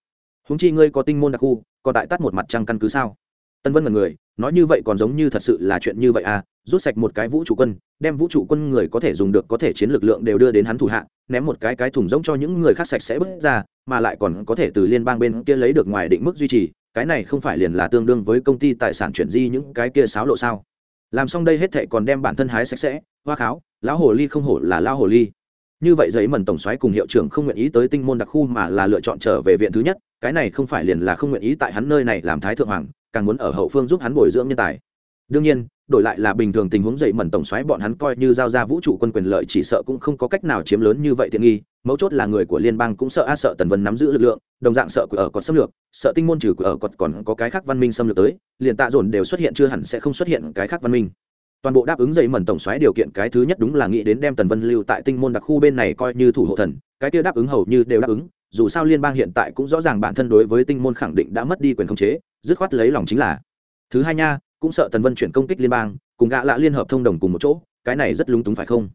húng chi ngươi có tinh môn đặc khu, còn tại tắt một mặt trăng căn cứ sao? Tân vân mật người, nói như vậy còn giống như thật sự là chuyện như vậy à? Rút sạch một cái vũ trụ quân, đem vũ trụ quân người có thể dùng được, có thể chiến lực lượng đều đưa đến hắn thủ hạ, ném một cái cái thùng rỗng cho những người khác sạch sẽ bước ra, mà lại còn có thể từ liên bang bên kia lấy được ngoài định mức duy trì, cái này không phải liền là tương đương với công ty tài sản chuyển di những cái kia sáo lộ sao? Làm xong đây hết thệ còn đem bản thân hái sạch sẽ, hoa kháo, lão hồ ly không hổ là lão hồ ly như vậy giấy mần tổng xoáy cùng hiệu trưởng không nguyện ý tới tinh môn đặc khu mà là lựa chọn trở về viện thứ nhất, cái này không phải liền là không nguyện ý tại hắn nơi này làm thái thượng hoàng, càng muốn ở hậu phương giúp hắn bồi dưỡng nhân tài. Đương nhiên, đổi lại là bình thường tình huống dậy mẩn tổng xoáy bọn hắn coi như giao ra vũ trụ quân quyền lợi chỉ sợ cũng không có cách nào chiếm lớn như vậy tiện nghi, mấu chốt là người của liên bang cũng sợ a sợ tần vân nắm giữ lực lượng, đồng dạng sợ của ở còn xâm lược, sợ tinh môn trừ của ở còn còn có cái khác văn minh xâm lược tới, liền tạ dồn đều xuất hiện chưa hẳn sẽ không xuất hiện cái khác văn minh toàn bộ đáp ứng dậy mẩn tổng xoáy điều kiện, cái thứ nhất đúng là nghĩ đến đem tần vân lưu tại tinh môn đặc khu bên này coi như thủ hộ thần, cái kia đáp ứng hầu như đều đáp ứng, dù sao liên bang hiện tại cũng rõ ràng bản thân đối với tinh môn khẳng định đã mất đi quyền khống chế, dứt khoát lấy lòng chính là. Thứ hai nha, cũng sợ tần vân chuyển công kích liên bang, cùng gã lạ liên hợp thông đồng cùng một chỗ, cái này rất lúng túng phải không?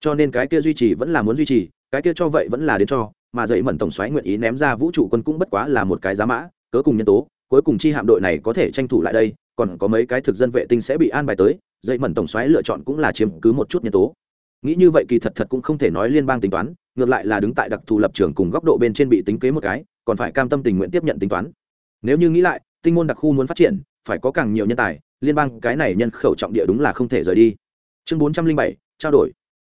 Cho nên cái kia duy trì vẫn là muốn duy trì, cái kia cho vậy vẫn là đến cho, mà dậy mẩn tổng xoáy nguyện ý ném ra vũ trụ quân cũng bất quá là một cái giá mã, cớ cùng nhân tố, cuối cùng chi hạm đội này có thể tranh thủ lại đây, còn có mấy cái thực dân vệ tinh sẽ bị an bài tới dây mẩn tổng xoáy lựa chọn cũng là chiếm cứ một chút nhân tố. Nghĩ như vậy kỳ thật thật cũng không thể nói liên bang tính toán, ngược lại là đứng tại đặc thù lập trường cùng góc độ bên trên bị tính kế một cái, còn phải cam tâm tình nguyện tiếp nhận tính toán. Nếu như nghĩ lại, tinh môn đặc khu muốn phát triển, phải có càng nhiều nhân tài, liên bang cái này nhân khẩu trọng địa đúng là không thể rời đi. Chương bốn trăm linh bảy, trao đổi.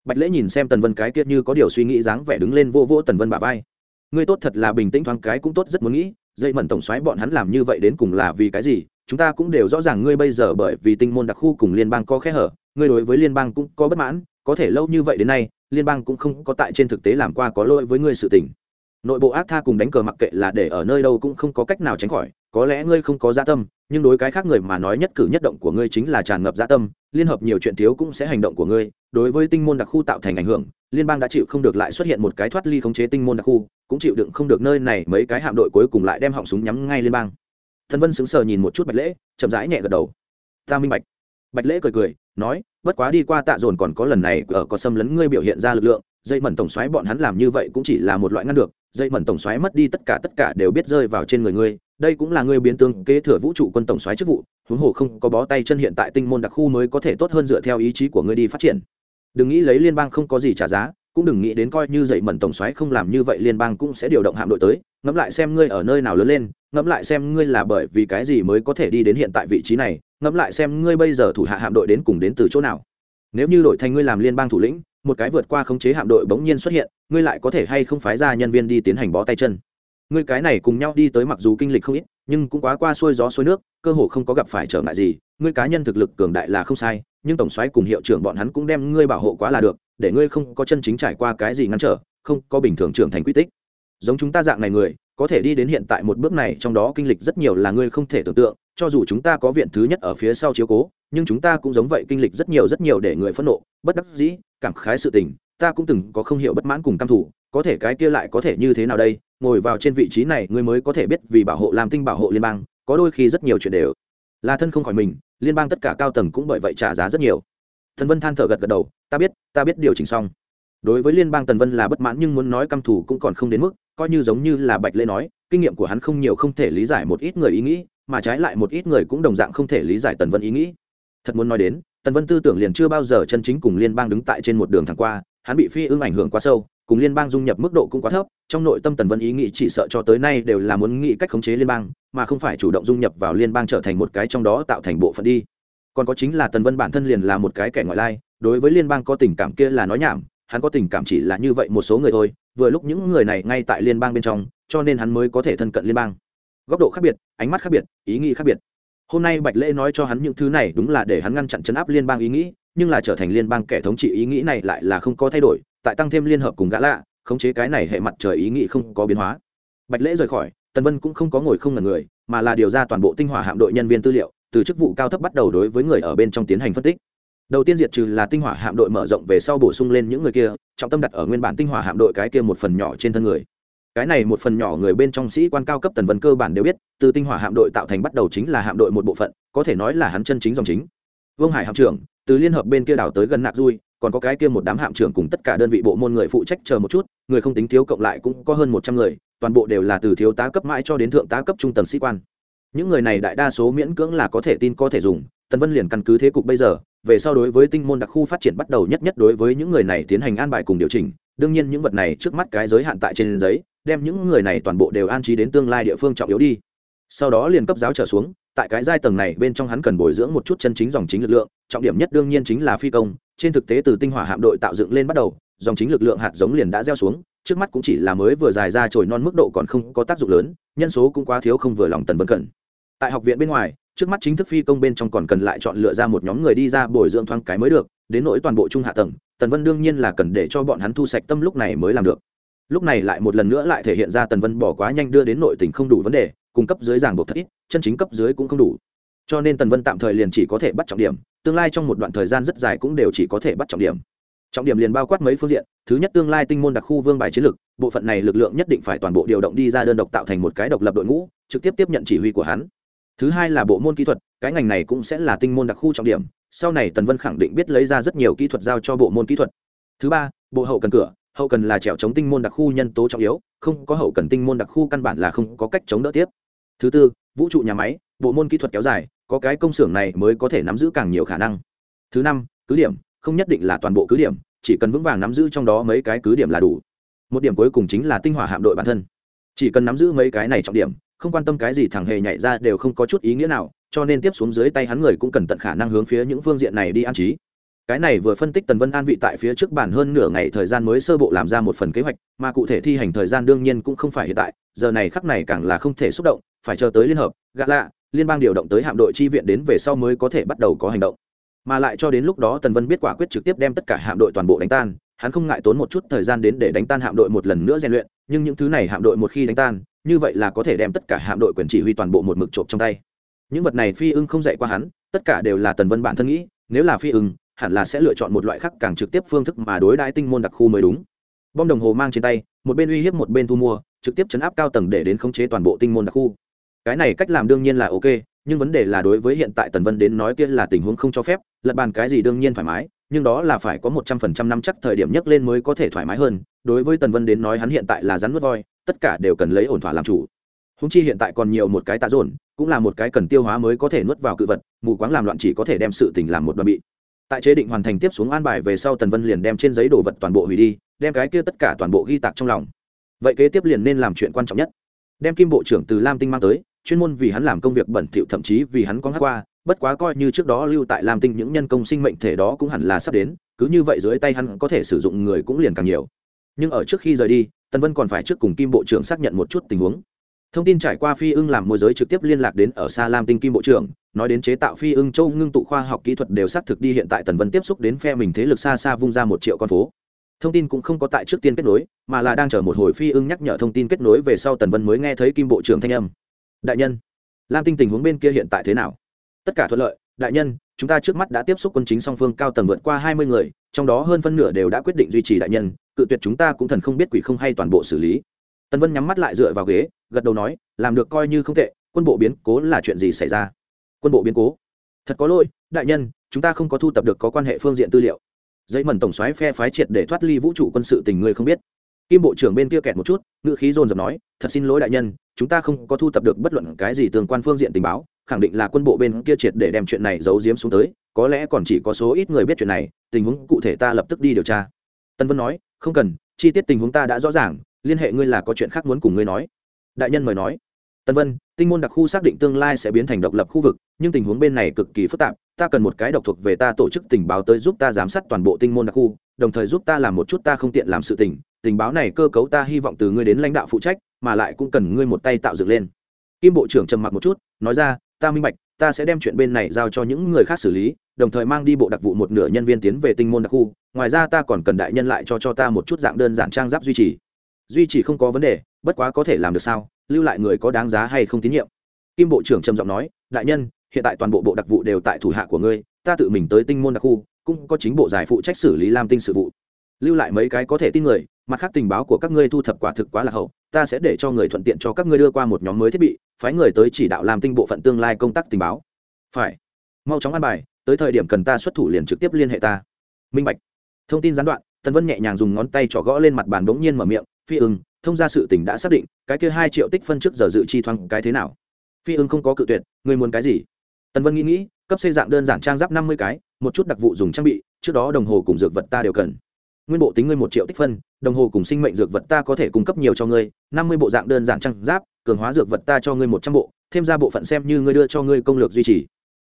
Bạch lễ nhìn xem tần vân cái kia như có điều suy nghĩ dáng vẻ đứng lên vô vô tần vân bà vai. Ngươi tốt thật là bình tĩnh thoáng cái cũng tốt, rất muốn nghĩ dây mẩn tổng xoáy bọn hắn làm như vậy đến cùng là vì cái gì chúng ta cũng đều rõ ràng ngươi bây giờ bởi vì tinh môn đặc khu cùng liên bang có khe hở, ngươi đối với liên bang cũng có bất mãn, có thể lâu như vậy đến nay, liên bang cũng không có tại trên thực tế làm qua có lỗi với ngươi sự tình. Nội bộ ác tha cùng đánh cờ mặc kệ là để ở nơi đâu cũng không có cách nào tránh khỏi, có lẽ ngươi không có gia tâm, nhưng đối cái khác người mà nói nhất cử nhất động của ngươi chính là tràn ngập gia tâm, liên hợp nhiều chuyện thiếu cũng sẽ hành động của ngươi, đối với tinh môn đặc khu tạo thành ảnh hưởng, liên bang đã chịu không được lại xuất hiện một cái thoát ly khống chế tinh môn đặc khu, cũng chịu đựng không được nơi này mấy cái hạm đội cuối cùng lại đem họng súng nhắm ngay liên bang thần vân sững sờ nhìn một chút bạch lễ, chậm rãi nhẹ gật đầu. Ta minh bạch. Bạch lễ cười cười, nói, bất quá đi qua tạ dồn còn có lần này ở có xâm lấn ngươi biểu hiện ra lực lượng, dây mẩn tổng xoáy bọn hắn làm như vậy cũng chỉ là một loại ngăn được, dây mẩn tổng xoáy mất đi tất cả tất cả đều biết rơi vào trên người ngươi, đây cũng là ngươi biến tương kế thừa vũ trụ quân tổng xoáy chức vụ, huống hồ không có bó tay chân hiện tại tinh môn đặc khu mới có thể tốt hơn dựa theo ý chí của ngươi đi phát triển. Đừng nghĩ lấy liên bang không có gì trả giá cũng đừng nghĩ đến coi như dậy mẩn tổng xoáy không làm như vậy liên bang cũng sẽ điều động hạm đội tới, ngẫm lại xem ngươi ở nơi nào lớn lên, ngẫm lại xem ngươi là bởi vì cái gì mới có thể đi đến hiện tại vị trí này, ngẫm lại xem ngươi bây giờ thủ hạ hạm đội đến cùng đến từ chỗ nào. Nếu như đội thành ngươi làm liên bang thủ lĩnh, một cái vượt qua khống chế hạm đội bỗng nhiên xuất hiện, ngươi lại có thể hay không phái ra nhân viên đi tiến hành bó tay chân? Ngươi cái này cùng nhau đi tới mặc dù kinh lịch không ít, nhưng cũng quá qua xuôi gió xuôi nước, cơ hồ không có gặp phải trở ngại gì ngươi cá nhân thực lực cường đại là không sai, nhưng tổng soái cùng hiệu trưởng bọn hắn cũng đem ngươi bảo hộ quá là được, để ngươi không có chân chính trải qua cái gì ngăn trở, không có bình thường trưởng thành quy tích. Giống chúng ta dạng này người, có thể đi đến hiện tại một bước này trong đó kinh lịch rất nhiều là ngươi không thể tưởng tượng, cho dù chúng ta có viện thứ nhất ở phía sau chiếu cố, nhưng chúng ta cũng giống vậy kinh lịch rất nhiều rất nhiều để người phẫn nộ, bất đắc dĩ, cảm khái sự tình, ta cũng từng có không hiểu bất mãn cùng căm thủ có thể cái kia lại có thể như thế nào đây, ngồi vào trên vị trí này ngươi mới có thể biết vì bảo hộ làm tinh, bảo hộ liên bang, có đôi khi rất nhiều chuyện đều là thân không khỏi mình liên bang tất cả cao tầng cũng bởi vậy trả giá rất nhiều. Thần vân than thở gật gật đầu, ta biết ta biết điều chỉnh xong. Đối với liên bang tần vân là bất mãn nhưng muốn nói căm thủ cũng còn không đến mức, coi như giống như là bạch lễ nói, kinh nghiệm của hắn không nhiều không thể lý giải một ít người ý nghĩ, mà trái lại một ít người cũng đồng dạng không thể lý giải tần vân ý nghĩ. Thật muốn nói đến, tần vân tư tưởng liền chưa bao giờ chân chính cùng liên bang đứng tại trên một đường thẳng qua, hắn bị phi ưng ảnh hưởng quá sâu, cùng liên bang dung nhập mức độ cũng quá thấp trong nội tâm tần vân ý nghĩ chỉ sợ cho tới nay đều là muốn nghĩ cách khống chế liên bang, mà không phải chủ động dung nhập vào liên bang trở thành một cái trong đó tạo thành bộ phận đi. Còn có chính là tần vân bản thân liền là một cái kẻ ngoại lai, đối với liên bang có tình cảm kia là nói nhảm, hắn có tình cảm chỉ là như vậy một số người thôi, vừa lúc những người này ngay tại liên bang bên trong, cho nên hắn mới có thể thân cận liên bang. Góc độ khác biệt, ánh mắt khác biệt, ý nghĩ khác biệt. Hôm nay bạch lễ nói cho hắn những thứ này đúng là để hắn ngăn chặn chấn áp liên bang ý nghĩ, nhưng là trở thành liên bang kẻ thống trị ý nghĩ này lại là không có thay đổi, tại tăng thêm liên hợp cùng gã lạ khống chế cái này hệ mặt trời ý nghĩ không có biến hóa. Bạch lễ rời khỏi, tần vân cũng không có ngồi không ngần người, mà là điều ra toàn bộ tinh hỏa hạm đội nhân viên tư liệu, từ chức vụ cao thấp bắt đầu đối với người ở bên trong tiến hành phân tích. Đầu tiên diệt trừ là tinh hỏa hạm đội mở rộng về sau bổ sung lên những người kia, trọng tâm đặt ở nguyên bản tinh hỏa hạm đội cái kia một phần nhỏ trên thân người. Cái này một phần nhỏ người bên trong sĩ quan cao cấp tần vân cơ bản đều biết, từ tinh hỏa hạm đội tạo thành bắt đầu chính là hạm đội một bộ phận, có thể nói là hắn chân chính dòng chính. Vương hải hạm trưởng, từ liên hợp bên kia đảo tới gần nạc dui, còn có cái kia một đám hạm trưởng cùng tất cả đơn vị bộ môn người phụ trách chờ một chút người không tính thiếu cộng lại cũng có hơn một trăm người, toàn bộ đều là từ thiếu tá cấp mãi cho đến thượng tá cấp trung tầng sĩ quan. Những người này đại đa số miễn cưỡng là có thể tin, có thể dùng. Tần vân liền căn cứ thế cục bây giờ, về sau đối với tinh môn đặc khu phát triển bắt đầu nhất nhất đối với những người này tiến hành an bài cùng điều chỉnh. Đương nhiên những vật này trước mắt cái giới hạn tại trên giấy, đem những người này toàn bộ đều an trí đến tương lai địa phương trọng yếu đi. Sau đó liền cấp giáo trở xuống, tại cái giai tầng này bên trong hắn cần bồi dưỡng một chút chân chính dòng chính lực lượng, trọng điểm nhất đương nhiên chính là phi công. Trên thực tế từ tinh hỏa hạm đội tạo dựng lên bắt đầu dòng chính lực lượng hạt giống liền đã gieo xuống, trước mắt cũng chỉ là mới vừa dài ra trồi non mức độ còn không có tác dụng lớn, nhân số cũng quá thiếu không vừa lòng tần vân cẩn. Tại học viện bên ngoài, trước mắt chính thức phi công bên trong còn cần lại chọn lựa ra một nhóm người đi ra bồi dưỡng thoáng cái mới được, đến nỗi toàn bộ trung hạ tầng, tần vân đương nhiên là cần để cho bọn hắn thu sạch tâm lúc này mới làm được. Lúc này lại một lần nữa lại thể hiện ra tần vân bỏ quá nhanh đưa đến nội tỉnh không đủ vấn đề, cung cấp dưới giảng buộc thật ít, chân chính cấp dưới cũng không đủ. Cho nên tần vân tạm thời liền chỉ có thể bắt trọng điểm, tương lai trong một đoạn thời gian rất dài cũng đều chỉ có thể bắt trọng điểm trọng điểm liền bao quát mấy phương diện, thứ nhất tương lai tinh môn đặc khu vương bài chiến lược bộ phận này lực lượng nhất định phải toàn bộ điều động đi ra đơn độc tạo thành một cái độc lập đội ngũ, trực tiếp tiếp nhận chỉ huy của hắn. Thứ hai là bộ môn kỹ thuật, cái ngành này cũng sẽ là tinh môn đặc khu trọng điểm, sau này tần vân khẳng định biết lấy ra rất nhiều kỹ thuật giao cho bộ môn kỹ thuật. Thứ ba, bộ hậu cần cửa, hậu cần là trèo chống tinh môn đặc khu nhân tố trọng yếu, không có hậu cần tinh môn đặc khu căn bản là không có cách chống đỡ tiếp. Thứ tư, vũ trụ nhà máy, bộ môn kỹ thuật kéo dài, có cái công xưởng này mới có thể nắm giữ càng nhiều khả năng. Thứ năm, cứ điểm không nhất định là toàn bộ cứ điểm, chỉ cần vững vàng nắm giữ trong đó mấy cái cứ điểm là đủ. Một điểm cuối cùng chính là tinh hỏa hạm đội bản thân. Chỉ cần nắm giữ mấy cái này trọng điểm, không quan tâm cái gì thằng hề nhảy ra đều không có chút ý nghĩa nào, cho nên tiếp xuống dưới tay hắn người cũng cần tận khả năng hướng phía những phương diện này đi an trí. Cái này vừa phân tích tần vân an vị tại phía trước bản hơn nửa ngày thời gian mới sơ bộ làm ra một phần kế hoạch, mà cụ thể thi hành thời gian đương nhiên cũng không phải hiện tại, giờ này khắc này càng là không thể xúc động, phải chờ tới liên hợp, gạ lạ, liên bang điều động tới hạm đội chi viện đến về sau mới có thể bắt đầu có hành động mà lại cho đến lúc đó tần vân biết quả quyết trực tiếp đem tất cả hạm đội toàn bộ đánh tan, hắn không ngại tốn một chút thời gian đến để đánh tan hạm đội một lần nữa rèn luyện, nhưng những thứ này hạm đội một khi đánh tan, như vậy là có thể đem tất cả hạm đội quyền chỉ huy toàn bộ một mực trộm trong tay. Những vật này phi ưng không dạy qua hắn, tất cả đều là tần vân bản thân nghĩ, nếu là phi ưng, hẳn là sẽ lựa chọn một loại khác càng trực tiếp phương thức mà đối đãi tinh môn đặc khu mới đúng. Bom đồng hồ mang trên tay, một bên uy hiếp một bên thu mua, trực tiếp chấn áp cao tầng để đến khống chế toàn bộ tinh môn đặc khu. Cái này cách làm đương nhiên là ok nhưng vấn đề là đối với hiện tại tần vân đến nói kia là tình huống không cho phép, lật bàn cái gì đương nhiên thoải mái, nhưng đó là phải có một trăm phần trăm năm chắc thời điểm nhấc lên mới có thể thoải mái hơn, đối với tần vân đến nói hắn hiện tại là rắn nuốt voi, tất cả đều cần lấy ổn thỏa làm chủ. Húng chi hiện tại còn nhiều một cái tạ dồn, cũng là một cái cần tiêu hóa mới có thể nuốt vào cự vật, mù quáng làm loạn chỉ có thể đem sự tình làm một đoạn bị. Tại chế định hoàn thành tiếp xuống an bài về sau tần vân liền đem trên giấy đồ vật toàn bộ hủy đi, đem cái kia tất cả toàn bộ ghi tạc trong lòng. Vậy kế tiếp liền nên làm chuyện quan trọng nhất. Đem kim bộ trưởng từ lam tinh mang tới chuyên môn vì hắn làm công việc bẩn thỉu, thậm chí vì hắn có hát qua, bất quá coi như trước đó lưu tại lam tinh những nhân công sinh mệnh thể đó cũng hẳn là sắp đến, cứ như vậy dưới tay hắn có thể sử dụng người cũng liền càng nhiều. Nhưng ở trước khi rời đi, tần vân còn phải trước cùng kim bộ trưởng xác nhận một chút tình huống. Thông tin trải qua phi ưng làm môi giới trực tiếp liên lạc đến ở xa lam tinh kim bộ trưởng, nói đến chế tạo phi ưng châu ngưng tụ khoa học kỹ thuật đều xác thực đi hiện tại tần vân tiếp xúc đến phe mình thế lực xa xa vung ra một triệu con phố. Thông tin cũng không có tại trước tiên kết nối, mà là đang chờ một hồi phi ưng nhắc nhở thông tin kết nối về sau tần vân mới nghe thấy kim bộ trưởng thanh âm đại nhân, lam tinh tình huống bên kia hiện tại thế nào? Tất cả thuận lợi, đại nhân, chúng ta trước mắt đã tiếp xúc quân chính song phương cao tầng vượt qua hai mươi người, trong đó hơn phân nửa đều đã quyết định duy trì đại nhân, cự tuyệt chúng ta cũng thần không biết quỷ không hay toàn bộ xử lý. Tần vân nhắm mắt lại dựa vào ghế, gật đầu nói, làm được coi như không tệ, quân bộ biến cố là chuyện gì xảy ra? Quân bộ biến cố? Thật có lỗi, đại nhân, chúng ta không có thu tập được có quan hệ phương diện tư liệu. Giấy mần tổng xoáy phe phái triệt để thoát ly vũ trụ quân sự tình người không biết kim bộ trưởng bên kia kẹt một chút, ngữ khí dồn dập nói, thật xin lỗi đại nhân, chúng ta không có thu thập được bất luận cái gì tương quan phương diện tình báo, khẳng định là quân bộ bên kia triệt để đem chuyện này giấu giếm xuống tới, có lẽ còn chỉ có số ít người biết chuyện này, tình huống cụ thể ta lập tức đi điều tra. Tân vân nói, không cần, chi tiết tình huống ta đã rõ ràng, liên hệ ngươi là có chuyện khác muốn cùng ngươi nói. Đại nhân mời nói. Tân vân, tinh môn đặc khu xác định tương lai sẽ biến thành độc lập khu vực, nhưng tình huống bên này cực kỳ phức tạp, ta cần một cái độc thuộc về ta tổ chức tình báo tới giúp ta giám sát toàn bộ tinh môn đặc khu, đồng thời giúp ta làm một chút ta không tiện làm sự tình tình báo này cơ cấu ta hy vọng từ ngươi đến lãnh đạo phụ trách, mà lại cũng cần ngươi một tay tạo dựng lên. Kim bộ trưởng trầm mặc một chút, nói ra, ta minh bạch, ta sẽ đem chuyện bên này giao cho những người khác xử lý, đồng thời mang đi bộ đặc vụ một nửa nhân viên tiến về tinh môn đặc khu. Ngoài ra ta còn cần đại nhân lại cho cho ta một chút dạng đơn giản trang giáp duy trì. Duy trì không có vấn đề, bất quá có thể làm được sao? Lưu lại người có đáng giá hay không tín nhiệm? Kim bộ trưởng trầm giọng nói, đại nhân, hiện tại toàn bộ bộ đặc vụ đều tại thủ hạ của ngươi, ta tự mình tới tinh môn đặc khu, cũng có chính bộ giải phụ trách xử lý lam tinh sự vụ lưu lại mấy cái có thể tin người, mặt khác tình báo của các ngươi thu thập quả thực quá là hậu, ta sẽ để cho người thuận tiện cho các ngươi đưa qua một nhóm mới thiết bị, phái người tới chỉ đạo làm tinh bộ phận tương lai công tác tình báo. Phải. Mau chóng ăn bài, tới thời điểm cần ta xuất thủ liền trực tiếp liên hệ ta. Minh bạch. Thông tin gián đoạn, tần vân nhẹ nhàng dùng ngón tay trỏ gõ lên mặt bàn bỗng nhiên mở miệng, phi ưng, thông ra sự tình đã xác định, cái kia hai triệu tích phân trước giờ dự chi thoáng cái thế nào? Phi ưng không có cự tuyệt người muốn cái gì? Tần vân nghĩ nghĩ, cấp xây dạng đơn giản trang giáp năm mươi cái, một chút đặc vụ dùng trang bị, trước đó đồng hồ cùng dược vật ta đều cần nguyên bộ tính ngươi một triệu tích phân, đồng hồ cùng sinh mệnh dược vật ta có thể cung cấp nhiều cho ngươi, năm mươi bộ dạng đơn giản trang giáp, cường hóa dược vật ta cho ngươi một trăm bộ, thêm ra bộ phận xem như ngươi đưa cho ngươi công lược duy trì.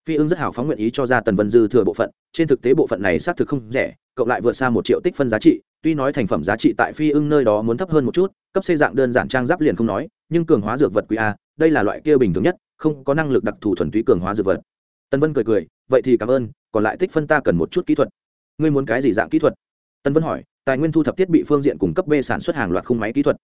Phi ưng rất hào phóng nguyện ý cho ra tần vân dư thừa bộ phận, trên thực tế bộ phận này xác thực không rẻ, cộng lại vượt xa một triệu tích phân giá trị, tuy nói thành phẩm giá trị tại phi ưng nơi đó muốn thấp hơn một chút, cấp xây dạng đơn giản trang giáp liền không nói, nhưng cường hóa dược vật quý a, đây là loại kia bình thường nhất, không có năng lực đặc thù thuần túy cường hóa dược vật. Tần vân cười cười, vậy thì cảm ơn, còn lại tích phân ta cần một chút kỹ thuật. Ngươi muốn cái gì dạng kỹ thuật? Tân vân hỏi, tài nguyên thu thập thiết bị phương diện cung cấp b sản xuất hàng loạt khung máy kỹ thuật.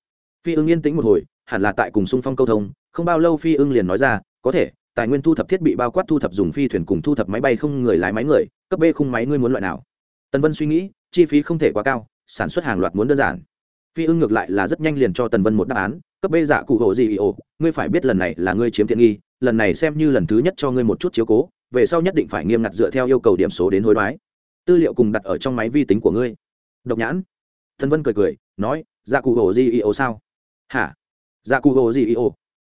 Phi ưng yên tĩnh một hồi, hẳn là tại cùng xung phong câu thông, không bao lâu phi ưng liền nói ra, có thể, tài nguyên thu thập thiết bị bao quát thu thập dùng phi thuyền cùng thu thập máy bay không người lái máy người, cấp b khung máy ngươi muốn loại nào? Tần vân suy nghĩ, chi phí không thể quá cao, sản xuất hàng loạt muốn đơn giản. Phi ưng ngược lại là rất nhanh liền cho tần vân một đáp án, cấp b giả cụ hộ gì ồ, ngươi phải biết lần này là ngươi chiếm tiện nghi, lần này xem như lần thứ nhất cho ngươi một chút chiếu cố, về sau nhất định phải nghiêm ngặt dựa theo yêu cầu điểm số đến hối đoái. Tư liệu cùng đặt ở trong máy vi tính của ngươi độc nhãn. Tần vân cười cười, nói dạ cụ hồ gì ồ sao? Hả? Dạ cụ hồ gì ồ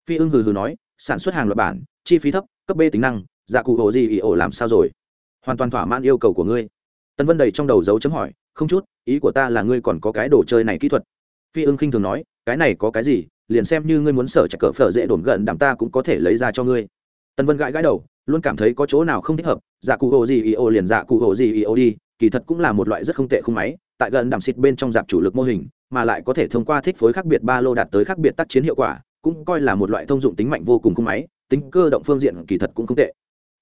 phi ưng hừ hừ nói, sản xuất hàng loạt bản, chi phí thấp, cấp b tính năng dạ cụ hồ gì ồ làm sao rồi? Hoàn toàn thỏa mãn yêu cầu của ngươi. Tân vân đầy trong đầu dấu chấm hỏi, không chút, ý của ta là ngươi còn có cái đồ chơi này kỹ thuật. Phi ưng khinh thường nói, cái này có cái gì, liền xem như ngươi muốn sở chặt cỡ phở dễ đổn gần đảm ta cũng có thể lấy ra cho ngươi. Tân vân gãi gãi đầu, luôn cảm thấy có chỗ nào không thích hợp dạ cụ hồ gì ý ô liền dạ cụ hồ gì ý ô đi, kỳ thật cũng là một loại rất không tệ không máy tại gần đảm xịt bên trong dạp chủ lực mô hình, mà lại có thể thông qua thích phối khác biệt ba lô đạt tới khác biệt tác chiến hiệu quả, cũng coi là một loại thông dụng tính mạnh vô cùng khung máy, tính cơ động phương diện kỳ thật cũng không tệ.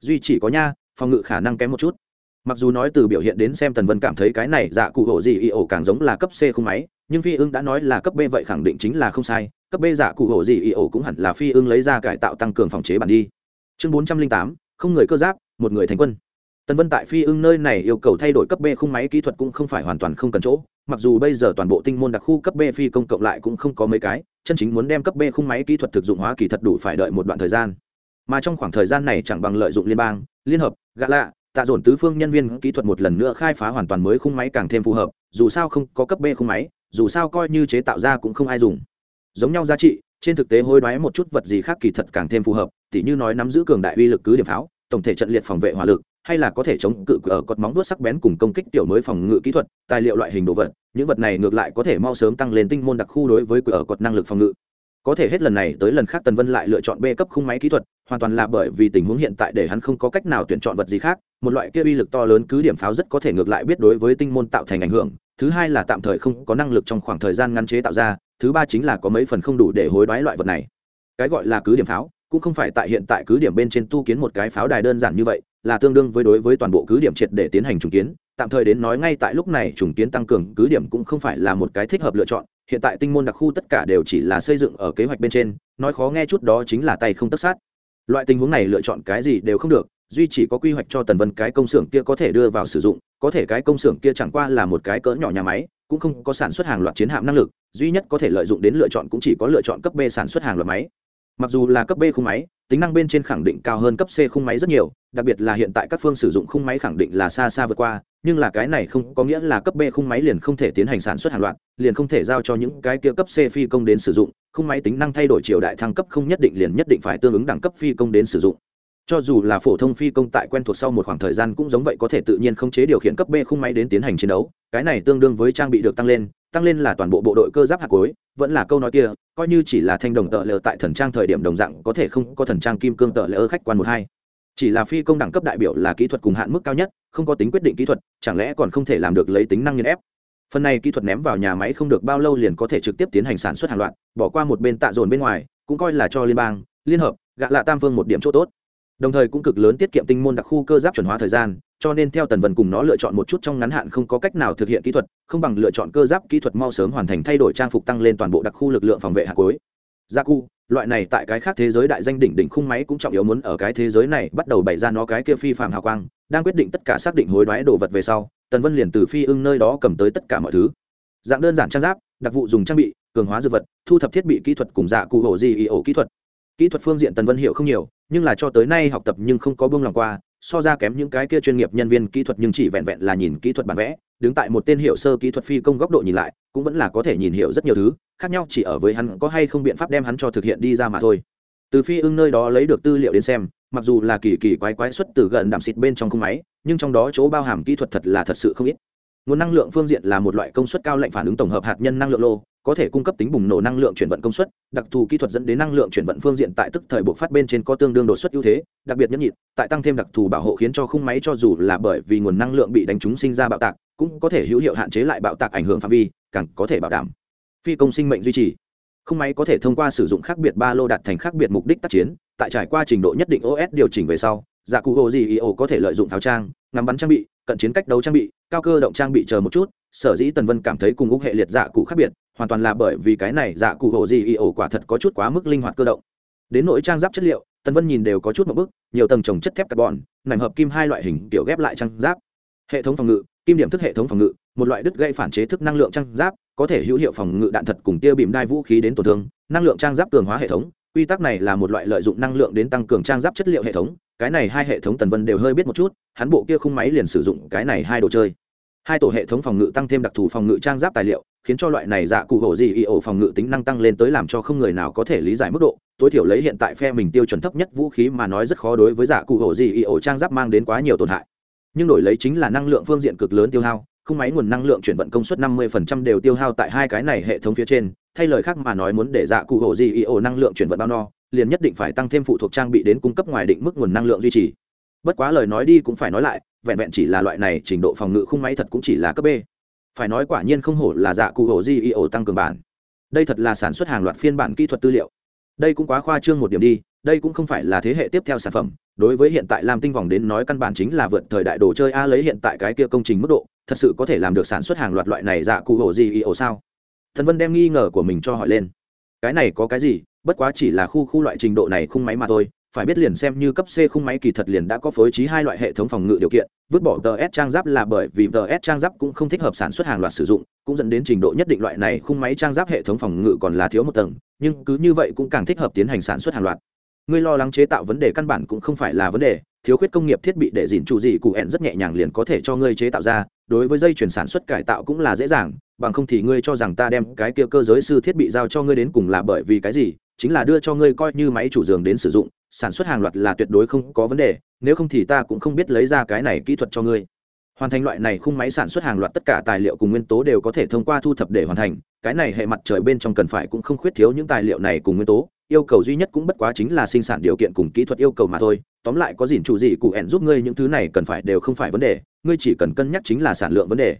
Duy chỉ có nha, phòng ngự khả năng kém một chút. Mặc dù nói từ biểu hiện đến xem tần vân cảm thấy cái này dạ cụ hộ gì y ổ càng giống là cấp c không máy, nhưng phi ưng đã nói là cấp b vậy khẳng định chính là không sai, cấp b dạ cụ hộ gì y ổ cũng hẳn là phi ưng lấy ra cải tạo tăng cường phòng chế bản đi. Chương bốn trăm linh tám, không người cơ giáp, một người thành quân tần vân tại phi ưng nơi này yêu cầu thay đổi cấp b khung máy kỹ thuật cũng không phải hoàn toàn không cần chỗ. Mặc dù bây giờ toàn bộ tinh môn đặc khu cấp b phi công cộng lại cũng không có mấy cái, chân chính muốn đem cấp b khung máy kỹ thuật thực dụng hóa kỳ thật đủ phải đợi một đoạn thời gian. Mà trong khoảng thời gian này chẳng bằng lợi dụng liên bang, liên hợp gã lạ, tạ dồn tứ phương nhân viên kỹ thuật một lần nữa khai phá hoàn toàn mới khung máy càng thêm phù hợp, dù sao không có cấp b khung máy, dù sao coi như chế tạo ra cũng không ai dùng. Giống nhau giá trị, trên thực tế hối đoái một chút vật gì khác kỳ thật càng thêm phù hợp, tỉ như nói nắm giữ cường đại uy lực cứ điểm pháo, tổng thể trận liệt phòng vệ hỏa lực hay là có thể chống cự ở cột móng vuốt sắc bén cùng công kích tiểu mới phòng ngự kỹ thuật, tài liệu loại hình đồ vật, những vật này ngược lại có thể mau sớm tăng lên tinh môn đặc khu đối với ở cột năng lực phòng ngự. Có thể hết lần này tới lần khác tần vân lại lựa chọn b cấp khung máy kỹ thuật, hoàn toàn là bởi vì tình huống hiện tại để hắn không có cách nào tuyển chọn vật gì khác, một loại kia uy lực to lớn cứ điểm pháo rất có thể ngược lại biết đối với tinh môn tạo thành ảnh hưởng, thứ hai là tạm thời không có năng lực trong khoảng thời gian ngắn chế tạo ra, thứ ba chính là có mấy phần không đủ để hối đoái loại vật này. Cái gọi là cứ điểm pháo, cũng không phải tại hiện tại cứ điểm bên trên tu kiến một cái pháo đài đơn giản như vậy là tương đương với đối với toàn bộ cứ điểm triệt để tiến hành trùng kiến. Tạm thời đến nói ngay tại lúc này trùng kiến tăng cường cứ điểm cũng không phải là một cái thích hợp lựa chọn. Hiện tại tinh môn đặc khu tất cả đều chỉ là xây dựng ở kế hoạch bên trên, nói khó nghe chút đó chính là tay không tất sát. Loại tình huống này lựa chọn cái gì đều không được, duy chỉ có quy hoạch cho tần vân cái công xưởng kia có thể đưa vào sử dụng, có thể cái công xưởng kia chẳng qua là một cái cỡ nhỏ nhà máy, cũng không có sản xuất hàng loạt chiến hạm năng lực, duy nhất có thể lợi dụng đến lựa chọn cũng chỉ có lựa chọn cấp b sản xuất hàng loạt máy mặc dù là cấp b khung máy, tính năng bên trên khẳng định cao hơn cấp c khung máy rất nhiều, đặc biệt là hiện tại các phương sử dụng khung máy khẳng định là xa xa vượt qua, nhưng là cái này không có nghĩa là cấp b khung máy liền không thể tiến hành sản xuất hàng loạt, liền không thể giao cho những cái kia cấp c phi công đến sử dụng, khung máy tính năng thay đổi triều đại thăng cấp không nhất định liền nhất định phải tương ứng đẳng cấp phi công đến sử dụng. Cho dù là phổ thông phi công tại quen thuộc sau một khoảng thời gian cũng giống vậy có thể tự nhiên không chế điều khiển cấp b khung máy đến tiến hành chiến đấu, cái này tương đương với trang bị được tăng lên tăng lên là toàn bộ bộ đội cơ giáp hạt cối, vẫn là câu nói kia, coi như chỉ là thanh đồng tợ lỡ tại thần trang thời điểm đồng dạng có thể không có thần trang kim cương tợ lỡ khách quan một hai. Chỉ là phi công đẳng cấp đại biểu là kỹ thuật cùng hạn mức cao nhất, không có tính quyết định kỹ thuật, chẳng lẽ còn không thể làm được lấy tính năng nghiên ép? Phần này kỹ thuật ném vào nhà máy không được bao lâu liền có thể trực tiếp tiến hành sản xuất hàng loạt, bỏ qua một bên tạ dồn bên ngoài, cũng coi là cho liên bang, liên hợp, gạ lạ tam phương một điểm chỗ tốt. Đồng thời cũng cực lớn tiết kiệm tinh môn đặc khu cơ giáp chuẩn hóa thời gian cho nên theo tần vân cùng nó lựa chọn một chút trong ngắn hạn không có cách nào thực hiện kỹ thuật, không bằng lựa chọn cơ giáp kỹ thuật mau sớm hoàn thành thay đổi trang phục tăng lên toàn bộ đặc khu lực lượng phòng vệ hạ cuối. Gia cu loại này tại cái khác thế giới đại danh đỉnh đỉnh khung máy cũng trọng yếu muốn ở cái thế giới này bắt đầu bày ra nó cái kia phi phạm hào quang, đang quyết định tất cả xác định hối đoái đồ vật về sau, tần vân liền từ phi ưng nơi đó cầm tới tất cả mọi thứ. Dạng đơn giản trang giáp, đặc vụ dùng trang bị, cường hóa dư vật, thu thập thiết bị kỹ thuật cùng dạ cụ hộ di ý ổ kỹ thuật. Kỹ thuật phương diện tần vân hiểu không nhiều, nhưng là cho tới nay học tập nhưng không có buông lòng qua so ra kém những cái kia chuyên nghiệp nhân viên kỹ thuật nhưng chỉ vẹn vẹn là nhìn kỹ thuật bản vẽ, đứng tại một tên hiệu sơ kỹ thuật phi công góc độ nhìn lại, cũng vẫn là có thể nhìn hiểu rất nhiều thứ, khác nhau chỉ ở với hắn có hay không biện pháp đem hắn cho thực hiện đi ra mà thôi. Từ phi ưng nơi đó lấy được tư liệu đến xem, mặc dù là kỳ kỳ quái quái xuất từ gần đạm xịt bên trong khung máy, nhưng trong đó chỗ bao hàm kỹ thuật thật là thật sự không ít. Nguồn năng lượng phương diện là một loại công suất cao lệnh phản ứng tổng hợp hạt nhân năng lượng lô có thể cung cấp tính bùng nổ năng lượng chuyển vận công suất, đặc thù kỹ thuật dẫn đến năng lượng chuyển vận phương diện tại tức thời buộc phát bên trên có tương đương đột xuất ưu thế, đặc biệt nhẫn nhịn, tại tăng thêm đặc thù bảo hộ khiến cho khung máy cho dù là bởi vì nguồn năng lượng bị đánh trúng sinh ra bạo tạc, cũng có thể hữu hiệu hạn chế lại bạo tạc ảnh hưởng phạm vi, càng có thể bảo đảm phi công sinh mệnh duy trì. Khung máy có thể thông qua sử dụng khác biệt ba lô đạt thành khác biệt mục đích tác chiến, tại trải qua trình độ nhất định os điều chỉnh về sau giả cụ hồ gì ý ổ có thể lợi dụng pháo trang, ngắm bắn trang bị, cận chiến cách đấu trang bị, cao cơ động trang bị chờ một chút, sở dĩ tần vân cảm thấy cùng úc hệ liệt dạ cụ khác biệt hoàn toàn là bởi vì cái này dạ cụ hồ gì y ổ quả thật có chút quá mức linh hoạt cơ động. Đến nỗi trang giáp chất liệu, tần vân nhìn đều có chút một bức, nhiều tầng trồng chất thép carbon nằm hợp kim hai loại hình kiểu ghép lại trang giáp. Hệ thống phòng ngự, kim điểm thức hệ thống phòng ngự, một loại đứt gây phản chế thức năng lượng trang giáp, có thể hữu hiệu phòng ngự đạn thật cùng tia bìm đai vũ khí đến tổn thương, năng lượng trang giáp cường hóa hệ thống, quy tắc này là một loại lợi dụng năng lượng đến tăng cường trang giáp chất liệu hệ thống, cái này hai hệ thống tần vân đều hơi biết một chút, hắn bộ kia khung máy liền sử dụng cái này hai đồ chơi. Hai tổ hệ thống phòng ngự tăng thêm đặc thù phòng ngự trang giáp tài liệu khiến cho loại này dạ cụ hổ gì y ổ phòng ngự tính năng tăng lên tới làm cho không người nào có thể lý giải mức độ. Tối thiểu lấy hiện tại phe mình tiêu chuẩn thấp nhất vũ khí mà nói rất khó đối với dạ cụ hổ gì y ổ trang giáp mang đến quá nhiều tổn hại. Nhưng đổi lấy chính là năng lượng phương diện cực lớn tiêu hao, không máy nguồn năng lượng chuyển vận công suất 50% đều tiêu hao tại hai cái này hệ thống phía trên, thay lời khác mà nói muốn để dạ cụ hổ gì y ổ năng lượng chuyển vận bao no, liền nhất định phải tăng thêm phụ thuộc trang bị đến cung cấp ngoài định mức nguồn năng lượng duy trì. Bất quá lời nói đi cũng phải nói lại, vẹn vẹn chỉ là loại này trình độ phòng ngự khung máy thật cũng chỉ là cấp b phải nói quả nhiên không hổ là dạ cụ hổ di y ổ tăng cường bản. Đây thật là sản xuất hàng loạt phiên bản kỹ thuật tư liệu. Đây cũng quá khoa trương một điểm đi, đây cũng không phải là thế hệ tiếp theo sản phẩm. Đối với hiện tại làm tinh vòng đến nói căn bản chính là vượt thời đại đồ chơi a lấy hiện tại cái kia công trình mức độ, thật sự có thể làm được sản xuất hàng loạt loại này dạ cụ hổ gì ý ổ sao? Thần vân đem nghi ngờ của mình cho hỏi lên. Cái này có cái gì? Bất quá chỉ là khu khu loại trình độ này khung máy mà thôi phải biết liền xem như cấp C khung máy kỳ thật liền đã có phối trí hai loại hệ thống phòng ngự điều kiện, vứt bỏ TS trang giáp là bởi vì TS trang giáp cũng không thích hợp sản xuất hàng loạt sử dụng, cũng dẫn đến trình độ nhất định loại này khung máy trang giáp hệ thống phòng ngự còn là thiếu một tầng, nhưng cứ như vậy cũng càng thích hợp tiến hành sản xuất hàng loạt. Ngươi lo lắng chế tạo vấn đề căn bản cũng không phải là vấn đề, thiếu khuyết công nghiệp thiết bị để gìn chủ gì cụ ẹn rất nhẹ nhàng liền có thể cho ngươi chế tạo ra, đối với dây chuyển sản xuất cải tạo cũng là dễ dàng, bằng không thì ngươi cho rằng ta đem cái kia cơ giới sư thiết bị giao cho ngươi đến cùng là bởi vì cái gì, chính là đưa cho ngươi coi như máy chủ giường đến sử dụng sản xuất hàng loạt là tuyệt đối không có vấn đề, nếu không thì ta cũng không biết lấy ra cái này kỹ thuật cho ngươi. Hoàn thành loại này khung máy sản xuất hàng loạt tất cả tài liệu cùng nguyên tố đều có thể thông qua thu thập để hoàn thành, cái này hệ mặt trời bên trong cần phải cũng không khuyết thiếu những tài liệu này cùng nguyên tố, yêu cầu duy nhất cũng bất quá chính là sinh sản điều kiện cùng kỹ thuật yêu cầu mà thôi. Tóm lại có dìn chủ gì cụ hẹn giúp ngươi những thứ này cần phải đều không phải vấn đề, ngươi chỉ cần cân nhắc chính là sản lượng vấn đề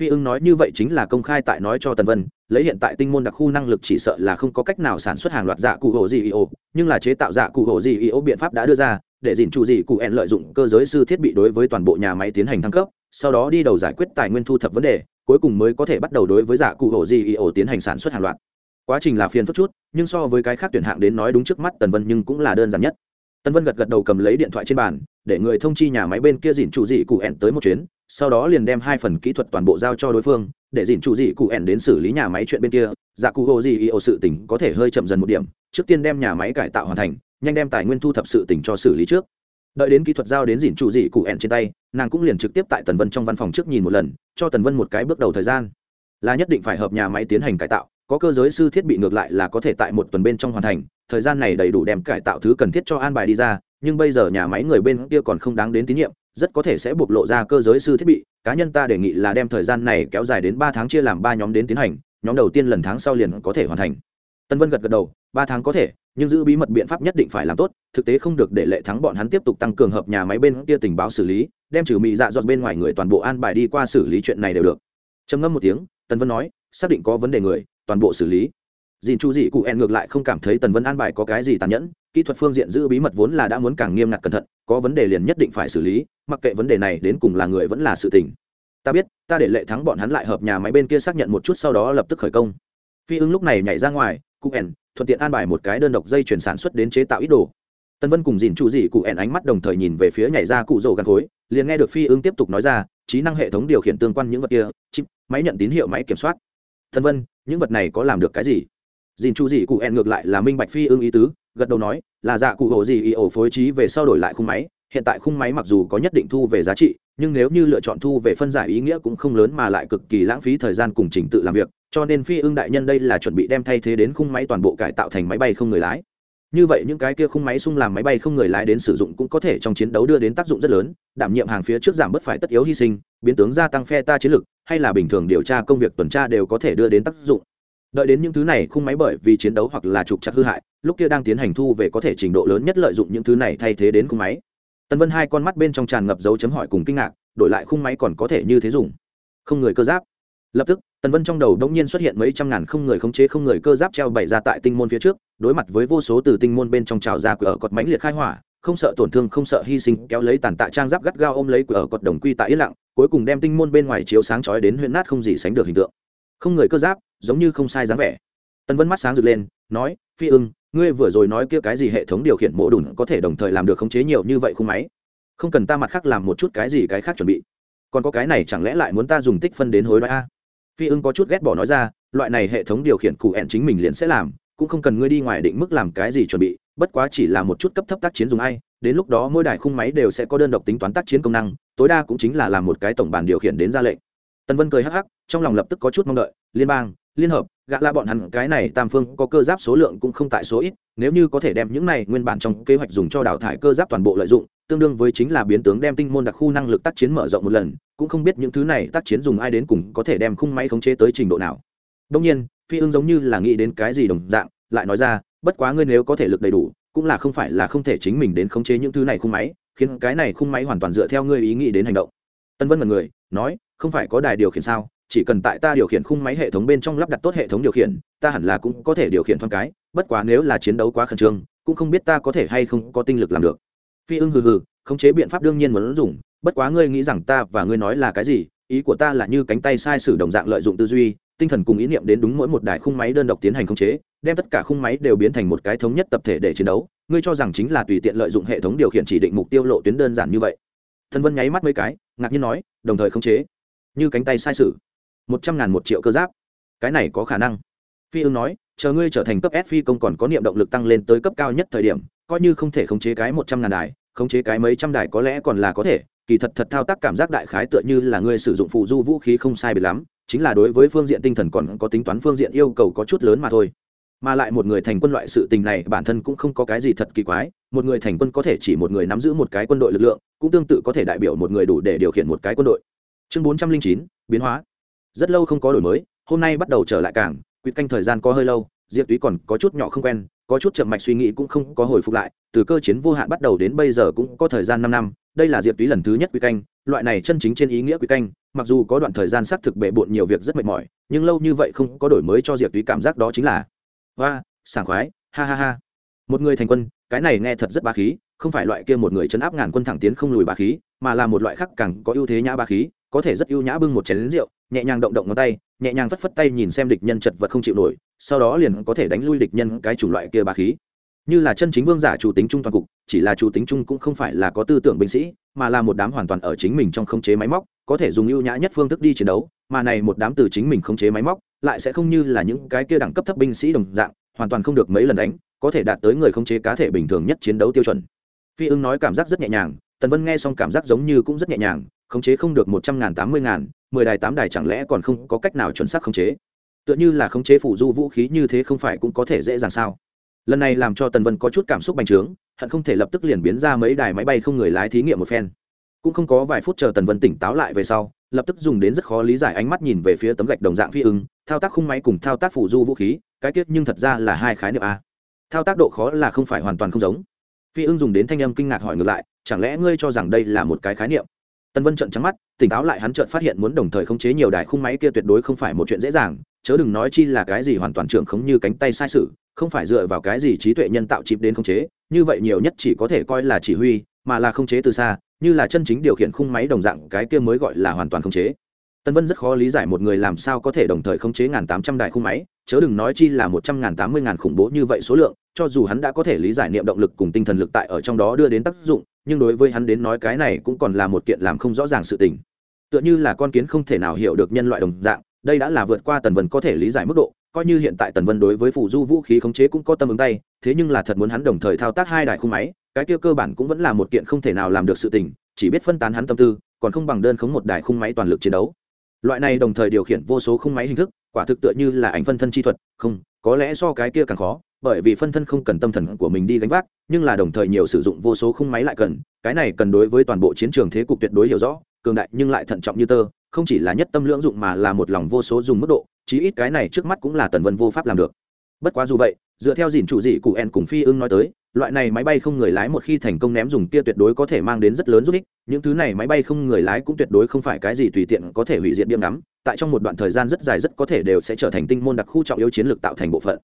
phi ưng nói như vậy chính là công khai tại nói cho tần vân, lấy hiện tại tinh môn đặc khu năng lực chỉ sợ là không có cách nào sản xuất hàng loạt dạ cụ hồ gì ô nhưng là chế tạo dạ cụ hồ gì ô biện pháp đã đưa ra, để dìn chủ gì cụ ẹn lợi dụng cơ giới sư thiết bị đối với toàn bộ nhà máy tiến hành thăng cấp, sau đó đi đầu giải quyết tài nguyên thu thập vấn đề, cuối cùng mới có thể bắt đầu đối với dạ cụ hồ gì ô tiến hành sản xuất hàng loạt. Quá trình là phiền phức chút, nhưng so với cái khác tuyển hạng đến nói đúng trước mắt tần vân nhưng cũng là đơn giản nhất. Tần vân gật gật đầu cầm lấy điện thoại trên bàn để người thông chi nhà máy bên kia dìn chủ dị cụ ẻn tới một chuyến, sau đó liền đem hai phần kỹ thuật toàn bộ giao cho đối phương, để dìn chủ dị cụ ẻn đến xử lý nhà máy chuyện bên kia. Dạ cụ hồ dị io sự tỉnh có thể hơi chậm dần một điểm, trước tiên đem nhà máy cải tạo hoàn thành, nhanh đem tài nguyên thu thập sự tỉnh cho xử lý trước. Đợi đến kỹ thuật giao đến dìn chủ dị cụ ẻn trên tay, nàng cũng liền trực tiếp tại tần vân trong văn phòng trước nhìn một lần, cho tần vân một cái bước đầu thời gian. Là nhất định phải hợp nhà máy tiến hành cải tạo, có cơ giới sư thiết bị ngược lại là có thể tại một tuần bên trong hoàn thành, thời gian này đầy đủ đem cải tạo thứ cần thiết cho an bài đi ra nhưng bây giờ nhà máy người bên kia còn không đáng đến tín nhiệm, rất có thể sẽ bộc lộ ra cơ giới sư thiết bị. Cá nhân ta đề nghị là đem thời gian này kéo dài đến ba tháng chia làm ba nhóm đến tiến hành, nhóm đầu tiên lần tháng sau liền có thể hoàn thành. Tân vân gật gật đầu, ba tháng có thể, nhưng giữ bí mật biện pháp nhất định phải làm tốt, thực tế không được để lệ thắng bọn hắn tiếp tục tăng cường hợp nhà máy bên kia tình báo xử lý, đem trừ mị dạ dọt bên ngoài người toàn bộ an bài đi qua xử lý chuyện này đều được. Trầm ngâm một tiếng, tân vân nói, xác định có vấn đề người, toàn bộ xử lý dìn chu dị cụ en ngược lại không cảm thấy tần vân an bài có cái gì tàn nhẫn, kỹ thuật phương diện giữ bí mật vốn là đã muốn càng nghiêm ngặt cẩn thận, có vấn đề liền nhất định phải xử lý, mặc kệ vấn đề này đến cùng là người vẫn là sự tình. Ta biết, ta để lệ thắng bọn hắn lại hợp nhà máy bên kia xác nhận một chút sau đó lập tức khởi công. Phi ưng lúc này nhảy ra ngoài, cụ ẻn thuận tiện an bài một cái đơn độc dây chuyển sản xuất đến chế tạo ít đồ. Tân vân cùng dìn chủ dị cụ ẹn ánh mắt đồng thời nhìn về phía nhảy ra cụ rổ gắn khối liền nghe được phi ưng tiếp tục nói ra, trí năng hệ thống điều khiển tương quan những vật kia, chip, máy nhận tín hiệu máy kiểm soát. Tân vân, những vật này có làm được cái gì? Dìn chủ dị cụ ẹn ngược lại là minh bạch phi ưng ý tứ, gật đầu nói, là dạ cụ hộ gì ý ổ phối trí về sau đổi lại khung máy, hiện tại khung máy mặc dù có nhất định thu về giá trị, nhưng nếu như lựa chọn thu về phân giải ý nghĩa cũng không lớn mà lại cực kỳ lãng phí thời gian cùng trình tự làm việc, cho nên phi ưng đại nhân đây là chuẩn bị đem thay thế đến khung máy toàn bộ cải tạo thành máy bay không người lái. Như vậy những cái kia khung máy xung làm máy bay không người lái đến sử dụng cũng có thể trong chiến đấu đưa đến tác dụng rất lớn, đảm nhiệm hàng phía trước giảm bớt phải tất yếu hy sinh, biến tướng gia tăng phe ta chiến lực, hay là bình thường điều tra công việc tuần tra đều có thể đưa đến tác dụng đợi đến những thứ này khung máy bởi vì chiến đấu hoặc là trục chặt hư hại, lúc kia đang tiến hành thu về có thể trình độ lớn nhất lợi dụng những thứ này thay thế đến khung máy. Tần vân hai con mắt bên trong tràn ngập dấu chấm hỏi cùng kinh ngạc, đổi lại khung máy còn có thể như thế dùng. Không người cơ giáp. Lập tức, tần vân trong đầu đ ỗ n g nhiên xuất hiện mấy trăm ngàn không người khống chế không người cơ giáp treo bày ra tại tinh môn phía trước, đối mặt với vô số từ tinh môn bên trong trào ra cửa cọt mãnh liệt khai hỏa, không sợ tổn thương, không sợ hy sinh, kéo lấy tàn tạ trang giáp gắt gao ôm lấy cửa cọt đồng quy tại yên lặng, cuối cùng đem tinh môn bên ngoài chiếu sáng chói đến huyện nát không gì sánh được hình tượng. Không người cơ giáp giống như không sai dáng vẻ. Tần vân mắt sáng rực lên, nói, phi ưng, ngươi vừa rồi nói kia cái gì hệ thống điều khiển mổ đùn có thể đồng thời làm được khống chế nhiều như vậy khung máy? Không cần ta mặt khác làm một chút cái gì cái khác chuẩn bị. Còn có cái này chẳng lẽ lại muốn ta dùng tích phân đến hối đoái a? Phi ưng có chút ghét bỏ nói ra, loại này hệ thống điều khiển cụ ẹn chính mình liền sẽ làm, cũng không cần ngươi đi ngoài định mức làm cái gì chuẩn bị, bất quá chỉ là một chút cấp thấp tác chiến dùng ai, đến lúc đó mỗi đài khung máy đều sẽ có đơn độc tính toán tác chiến công năng, tối đa cũng chính là làm một cái tổng bản điều khiển đến ra lệnh. Tần vân cười hắc hắc, trong lòng lập tức có chút mong đợi, liên bang liên hợp gạ la bọn hắn, cái này tam phương có cơ giáp số lượng cũng không tại số ít, nếu như có thể đem những này nguyên bản trong kế hoạch dùng cho đào thải cơ giáp toàn bộ lợi dụng, tương đương với chính là biến tướng đem tinh môn đặc khu năng lực tác chiến mở rộng một lần, cũng không biết những thứ này tác chiến dùng ai đến cùng có thể đem khung máy khống chế tới trình độ nào. Đông nhiên, phi ưng giống như là nghĩ đến cái gì đồng dạng, lại nói ra, bất quá ngươi nếu có thể lực đầy đủ, cũng là không phải là không thể chính mình đến khống chế những thứ này khung máy, khiến cái này khung máy hoàn toàn dựa theo ngươi ý nghĩ đến hành động. Tân vân mật người, nói, không phải có đài điều khiển sao? Chỉ cần tại ta điều khiển khung máy hệ thống bên trong lắp đặt tốt hệ thống điều khiển, ta hẳn là cũng có thể điều khiển thoáng cái, bất quá nếu là chiến đấu quá khẩn trương, cũng không biết ta có thể hay không có tinh lực làm được. Phi ưng hừ hừ, khống chế biện pháp đương nhiên muốn dùng, bất quá ngươi nghĩ rằng ta và ngươi nói là cái gì, ý của ta là như cánh tay sai sử đồng dạng lợi dụng tư duy, tinh thần cùng ý niệm đến đúng mỗi một đài khung máy đơn độc tiến hành khống chế, đem tất cả khung máy đều biến thành một cái thống nhất tập thể để chiến đấu, ngươi cho rằng chính là tùy tiện lợi dụng hệ thống điều khiển chỉ định mục tiêu lộ tuyến đơn giản như vậy. Thân vân nháy mắt mấy cái, ngạc nhiên nói, đồng thời khống chế. Như cánh tay sai sử một trăm ngàn một triệu cơ giáp. Cái này có khả năng. Phi ương nói, chờ ngươi trở thành cấp s phi công còn có niệm động lực tăng lên tới cấp cao nhất thời điểm, coi như không thể khống chế cái một trăm ngàn đài, khống chế cái mấy trăm đài có lẽ còn là có thể, kỳ thật thật thao tác cảm giác đại khái tựa như là ngươi sử dụng phụ du vũ khí không sai biệt lắm, chính là đối với phương diện tinh thần còn có tính toán phương diện yêu cầu có chút lớn mà thôi. Mà lại một người thành quân loại sự tình này bản thân cũng không có cái gì thật kỳ quái, một người thành quân có thể chỉ một người nắm giữ một cái quân đội lực lượng, cũng tương tự có thể đại biểu một người đủ để điều khiển một cái quân đội. Chương bốn trăm linh chín, biến hóa rất lâu không có đổi mới, hôm nay bắt đầu trở lại cảng quyết canh thời gian có hơi lâu, diệp túy còn có chút nhỏ không quen, có chút chậm mạch suy nghĩ cũng không có hồi phục lại, từ cơ chiến vô hạn bắt đầu đến bây giờ cũng có thời gian năm năm, đây là diệp túy lần thứ nhất quy canh, loại này chân chính trên ý nghĩa quy canh, mặc dù có đoạn thời gian xác thực bệ bộn nhiều việc rất mệt mỏi, nhưng lâu như vậy không có đổi mới cho diệp túy cảm giác đó chính là, hoa, sảng khoái, ha ha ha. Một người thành quân, cái này nghe thật rất ba khí, không phải loại kia một người chấn áp ngàn quân thẳng tiến không lùi ba khí, mà là một loại khác càng có ưu thế nhã ba khí có thể rất ưu nhã bưng một chén lính rượu, nhẹ nhàng động động ngón tay, nhẹ nhàng phất phất tay nhìn xem địch nhân chật vật không chịu nổi, sau đó liền có thể đánh lui địch nhân cái chủng loại kia bà khí. Như là chân chính vương giả chủ tính trung toàn cục, chỉ là chủ tính trung cũng không phải là có tư tưởng binh sĩ, mà là một đám hoàn toàn ở chính mình trong khống chế máy móc, có thể dùng ưu nhã nhất phương thức đi chiến đấu, mà này một đám từ chính mình khống chế máy móc, lại sẽ không như là những cái kia đẳng cấp thấp binh sĩ đồng dạng, hoàn toàn không được mấy lần đánh, có thể đạt tới người khống chế cá thể bình thường nhất chiến đấu tiêu chuẩn. Phi ưng nói cảm giác rất nhẹ nhàng, tần vân nghe xong cảm giác giống như cũng rất nhẹ nhàng khống chế không được một trăm ngàn tám mươi ngàn, mười đài tám đài chẳng lẽ còn không có cách nào chuẩn xác khống chế? Tựa như là khống chế phủ du vũ khí như thế không phải cũng có thể dễ dàng sao? Lần này làm cho tần vân có chút cảm xúc bành trướng, hận không thể lập tức liền biến ra mấy đài máy bay không người lái thí nghiệm một phen. Cũng không có vài phút chờ tần vân tỉnh táo lại về sau, lập tức dùng đến rất khó lý giải ánh mắt nhìn về phía tấm gạch đồng dạng phi ứng, thao tác khung máy cùng thao tác phủ du vũ khí, cái tiết nhưng thật ra là hai khái niệm a. Thao tác độ khó là không phải hoàn toàn không giống. Phi ưng dùng đến thanh âm kinh ngạc hỏi ngược lại, chẳng lẽ ngươi cho rằng đây là một cái khái niệm? Tần vân trợn trắng mắt, tỉnh táo lại hắn chợt phát hiện muốn đồng thời khống chế nhiều đài khung máy kia tuyệt đối không phải một chuyện dễ dàng, chớ đừng nói chi là cái gì hoàn toàn trưởng khống như cánh tay sai sự, không phải dựa vào cái gì trí tuệ nhân tạo chịp đến khống chế, như vậy nhiều nhất chỉ có thể coi là chỉ huy, mà là khống chế từ xa, như là chân chính điều khiển khung máy đồng dạng, cái kia mới gọi là hoàn toàn khống chế. Tân vân rất khó lý giải một người làm sao có thể đồng thời khống chế ngàn tám trăm đài khung máy, chớ đừng nói chi là một trăm ngàn tám mươi ngàn khủng bố như vậy số lượng, cho dù hắn đã có thể lý giải niệm động lực cùng tinh thần lực tại ở trong đó đưa đến tác dụng nhưng đối với hắn đến nói cái này cũng còn là một kiện làm không rõ ràng sự tình. Tựa như là con kiến không thể nào hiểu được nhân loại đồng dạng, đây đã là vượt qua tần vân có thể lý giải mức độ, coi như hiện tại tần vân đối với phù du vũ khí khống chế cũng có tâm ứng tay, thế nhưng là thật muốn hắn đồng thời thao tác hai đài khung máy, cái kia cơ bản cũng vẫn là một kiện không thể nào làm được sự tình, chỉ biết phân tán hắn tâm tư, còn không bằng đơn khống một đài khung máy toàn lực chiến đấu. Loại này đồng thời điều khiển vô số khung máy hình thức, quả thực tựa như là ảnh phân thân chi thuật, không, có lẽ so cái kia càng khó bởi vì phân thân không cần tâm thần của mình đi gánh vác, nhưng là đồng thời nhiều sử dụng vô số khung máy lại cần, cái này cần đối với toàn bộ chiến trường thế cục tuyệt đối hiểu rõ, cường đại nhưng lại thận trọng như tơ, không chỉ là nhất tâm lưỡng dụng mà là một lòng vô số dùng mức độ, chí ít cái này trước mắt cũng là tần vân vô pháp làm được. Bất quá dù vậy, dựa theo dìn chủ dị cụ en cùng phi ưng nói tới, loại này máy bay không người lái một khi thành công ném dùng kia tuyệt đối có thể mang đến rất lớn giúp ích, những thứ này máy bay không người lái cũng tuyệt đối không phải cái gì tùy tiện có thể hủy diệt biếm ngắm, tại trong một đoạn thời gian rất dài rất có thể đều sẽ trở thành tinh môn đặc khu trọng yếu chiến lược tạo thành bộ phận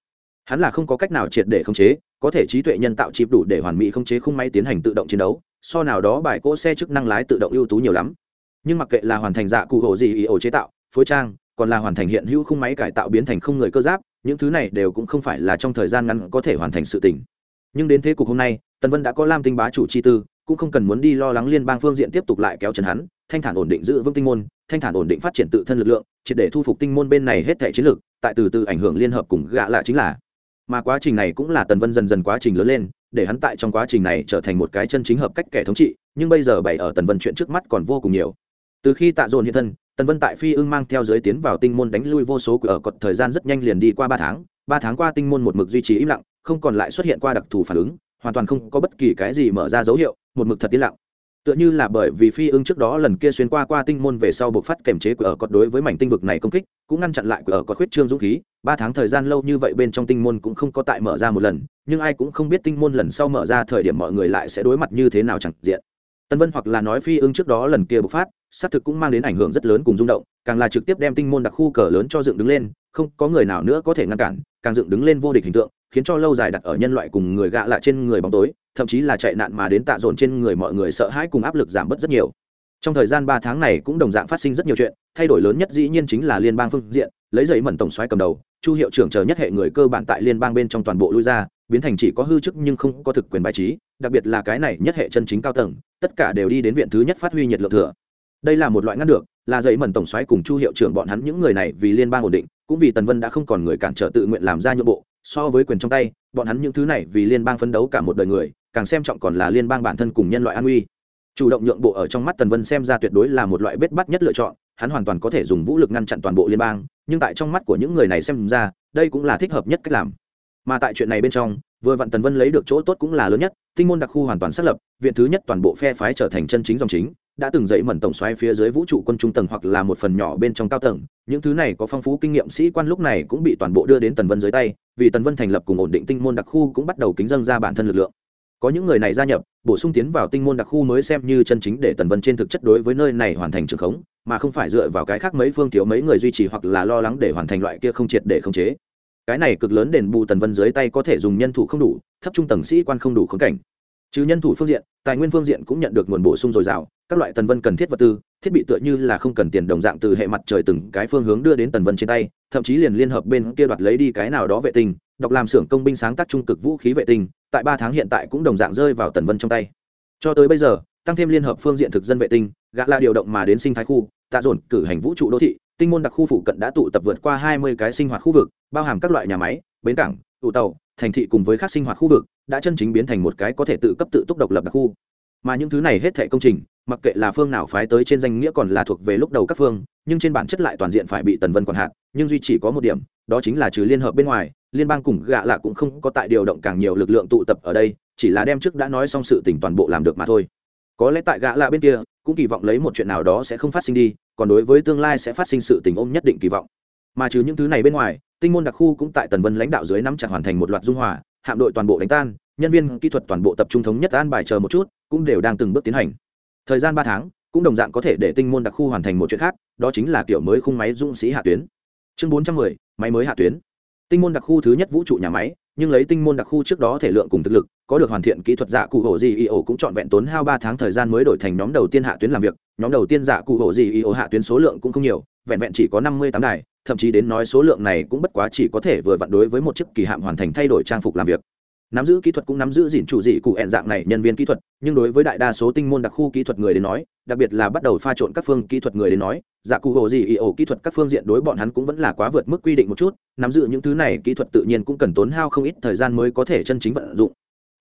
hắn là không có cách nào triệt để khống chế, có thể trí tuệ nhân tạo chịp đủ để hoàn mỹ khống chế khung máy tiến hành tự động chiến đấu, so nào đó bài cỗ xe chức năng lái tự động ưu tú nhiều lắm. Nhưng mặc kệ là hoàn thành dạ cụ hộ gì ý ổ chế tạo, phối trang, còn là hoàn thành hiện hữu khung máy cải tạo biến thành không người cơ giáp, những thứ này đều cũng không phải là trong thời gian ngắn có thể hoàn thành sự tỉnh nhưng đến thế cục hôm nay, tần vân đã có lam tinh bá chủ chi tư, cũng không cần muốn đi lo lắng liên bang phương diện tiếp tục lại kéo chân hắn, thanh thản ổn định giữ vững tinh môn, thanh thản ổn định phát triển tự thân lực lượng, triệt để thu phục tinh môn bên này hết thể chiến lược, tại từ từ ảnh hưởng liên hợp cùng gạ lạ chính là mà quá trình này cũng là tần vân dần dần quá trình lớn lên, để hắn tại trong quá trình này trở thành một cái chân chính hợp cách kẻ thống trị, nhưng bây giờ bày ở tần vân chuyện trước mắt còn vô cùng nhiều. Từ khi tạ dồn hiện thân, tần vân tại phi ưng mang theo giới tiến vào tinh môn đánh lui vô số ở cột thời gian rất nhanh liền đi qua ba tháng ba tháng qua tinh môn một mực duy trì im lặng, không còn lại xuất hiện qua đặc thù phản ứng, hoàn toàn không có bất kỳ cái gì mở ra dấu hiệu, một mực thật yên lặng tựa như là bởi vì phi ưng trước đó lần kia xuyên qua qua tinh môn về sau buộc phát kềm chế của ở cọt đối với mảnh tinh vực này công kích, cũng ngăn chặn lại của ở cọt khuyết trương dũng khí. Ba tháng thời gian lâu như vậy bên trong tinh môn cũng không có tại mở ra một lần, nhưng ai cũng không biết tinh môn lần sau mở ra thời điểm mọi người lại sẽ đối mặt như thế nào chẳng diện. Tân vân hoặc là nói phi ưng trước đó lần kia bộc phát, xác thực cũng mang đến ảnh hưởng rất lớn cùng rung động, càng là trực tiếp đem tinh môn đặc khu cờ lớn cho dựng đứng lên, không có người nào nữa có thể ngăn cản, càng dựng đứng lên vô địch hình tượng, khiến cho lâu dài đặt ở nhân loại cùng người gạ lạ trên người bóng tối thậm chí là chạy nạn mà đến tạ dồn trên người mọi người sợ hãi cùng áp lực giảm bớt rất nhiều. Trong thời gian ba tháng này cũng đồng dạng phát sinh rất nhiều chuyện, thay đổi lớn nhất dĩ nhiên chính là liên bang phương diện, lấy giấy mẩn tổng xoáy cầm đầu, chu hiệu trưởng chờ nhất hệ người cơ bản tại liên bang bên trong toàn bộ lui ra, biến thành chỉ có hư chức nhưng không có thực quyền bài trí, đặc biệt là cái này nhất hệ chân chính cao tầng, tất cả đều đi đến viện thứ nhất phát huy nhiệt lượng thừa. Đây là một loại ngăn được, là giấy mẩn tổng xoáy cùng chu hiệu trưởng bọn hắn những người này vì liên bang ổn định, cũng vì tần vân đã không còn người cản trở tự nguyện làm ra nhượng bộ, so với quyền trong tay, bọn hắn những thứ này vì liên bang phấn đấu cả một đời người càng xem trọng còn là liên bang bản thân cùng nhân loại an nguy, chủ động nhượng bộ ở trong mắt tần vân xem ra tuyệt đối là một loại bết bắt nhất lựa chọn hắn hoàn toàn có thể dùng vũ lực ngăn chặn toàn bộ liên bang nhưng tại trong mắt của những người này xem ra đây cũng là thích hợp nhất cách làm. Mà tại chuyện này bên trong vừa vặn tần vân lấy được chỗ tốt cũng là lớn nhất tinh môn đặc khu hoàn toàn xác lập viện thứ nhất toàn bộ phe phái trở thành chân chính dòng chính đã từng dậy mẩn tổng xoáy phía dưới vũ trụ quân trung tầng hoặc là một phần nhỏ bên trong cao tầng những thứ này có phong phú kinh nghiệm sĩ quan lúc này cũng bị toàn bộ đưa đến tần vân dưới tay vì tần vân thành lập cùng ổn định tinh môn đặc khu cũng bắt đầu kính dâng ra bản thân lực lượng có những người này gia nhập, bổ sung tiến vào tinh môn đặc khu mới xem như chân chính để tần vân trên thực chất đối với nơi này hoàn thành trường khống, mà không phải dựa vào cái khác mấy phương thiếu mấy người duy trì hoặc là lo lắng để hoàn thành loại kia không triệt để khống chế. Cái này cực lớn đền bù tần vân dưới tay có thể dùng nhân thủ không đủ, thấp trung tầng sĩ quan không đủ khống cảnh. Chứ nhân thủ phương diện, tài nguyên phương diện cũng nhận được nguồn bổ sung dồi dào, các loại tần vân cần thiết vật tư, thiết bị tựa như là không cần tiền đồng dạng từ hệ mặt trời từng cái phương hướng đưa đến tần vân trên tay, thậm chí liền liên hợp bên kia đoạt lấy đi cái nào đó vệ tinh đọc làm xưởng công binh sáng tác trung cực vũ khí vệ tinh tại ba tháng hiện tại cũng đồng dạng rơi vào tần vân trong tay. Cho tới bây giờ, tăng thêm liên hợp phương diện thực dân vệ tinh, gã là điều động mà đến sinh thái khu, tạ dồn cử hành vũ trụ đô thị, tinh môn đặc khu phụ cận đã tụ tập vượt qua hai mươi cái sinh hoạt khu vực, bao hàm các loại nhà máy, bến cảng, tụ tàu, thành thị cùng với các sinh hoạt khu vực, đã chân chính biến thành một cái có thể tự cấp tự túc độc lập đặc khu. Mà những thứ này hết thảy công trình, mặc kệ là phương nào phái tới trên danh nghĩa còn là thuộc về lúc đầu các phương, nhưng trên bản chất lại toàn diện phải bị tần vân quản hạt, nhưng duy chỉ có một điểm, đó chính là trừ liên hợp bên ngoài liên bang cùng gạ lạ cũng không có tại điều động càng nhiều lực lượng tụ tập ở đây, chỉ là đem trước đã nói xong sự tình toàn bộ làm được mà thôi. Có lẽ tại gạ lạ bên kia, cũng kỳ vọng lấy một chuyện nào đó sẽ không phát sinh đi, còn đối với tương lai sẽ phát sinh sự tình ôm nhất định kỳ vọng. Mà trừ những thứ này bên ngoài, tinh môn đặc khu cũng tại tần vân lãnh đạo dưới nắm chặt hoàn thành một loạt dung hòa, hạm đội toàn bộ đánh tan, nhân viên kỹ thuật toàn bộ tập trung thống nhất an bài chờ một chút, cũng đều đang từng bước tiến hành. Thời gian ba tháng, cũng đồng dạng có thể để tinh môn đặc khu hoàn thành một chuyện khác, đó chính là kiểu mới khung máy dũng sĩ hạ tuyến. Chương bốn trăm mười, máy mới hạ tuyến tinh môn đặc khu thứ nhất vũ trụ nhà máy, nhưng lấy tinh môn đặc khu trước đó thể lượng cùng thực lực, có được hoàn thiện kỹ thuật giả cụ hộ gì y ổ cũng trọn vẹn tốn hao ba tháng thời gian mới đổi thành nhóm đầu tiên hạ tuyến làm việc. Nhóm đầu tiên giả cụ hộ gì y ổ hạ tuyến số lượng cũng không nhiều, vẹn vẹn chỉ có năm mươi tám đài, thậm chí đến nói số lượng này cũng bất quá chỉ có thể vừa vặn đối với một chiếc kỳ hạm hoàn thành thay đổi trang phục làm việc nắm giữ kỹ thuật cũng nắm giữ gìn chủ dị cụ ẹn dạng này nhân viên kỹ thuật, nhưng đối với đại đa số tinh môn đặc khu kỹ thuật người đến nói, đặc biệt là bắt đầu pha trộn các phương kỹ thuật người đến nói dạ cụ hồ dị ý ổ kỹ thuật các phương diện đối bọn hắn cũng vẫn là quá vượt mức quy định một chút, nắm giữ những thứ này kỹ thuật tự nhiên cũng cần tốn hao không ít thời gian mới có thể chân chính vận dụng.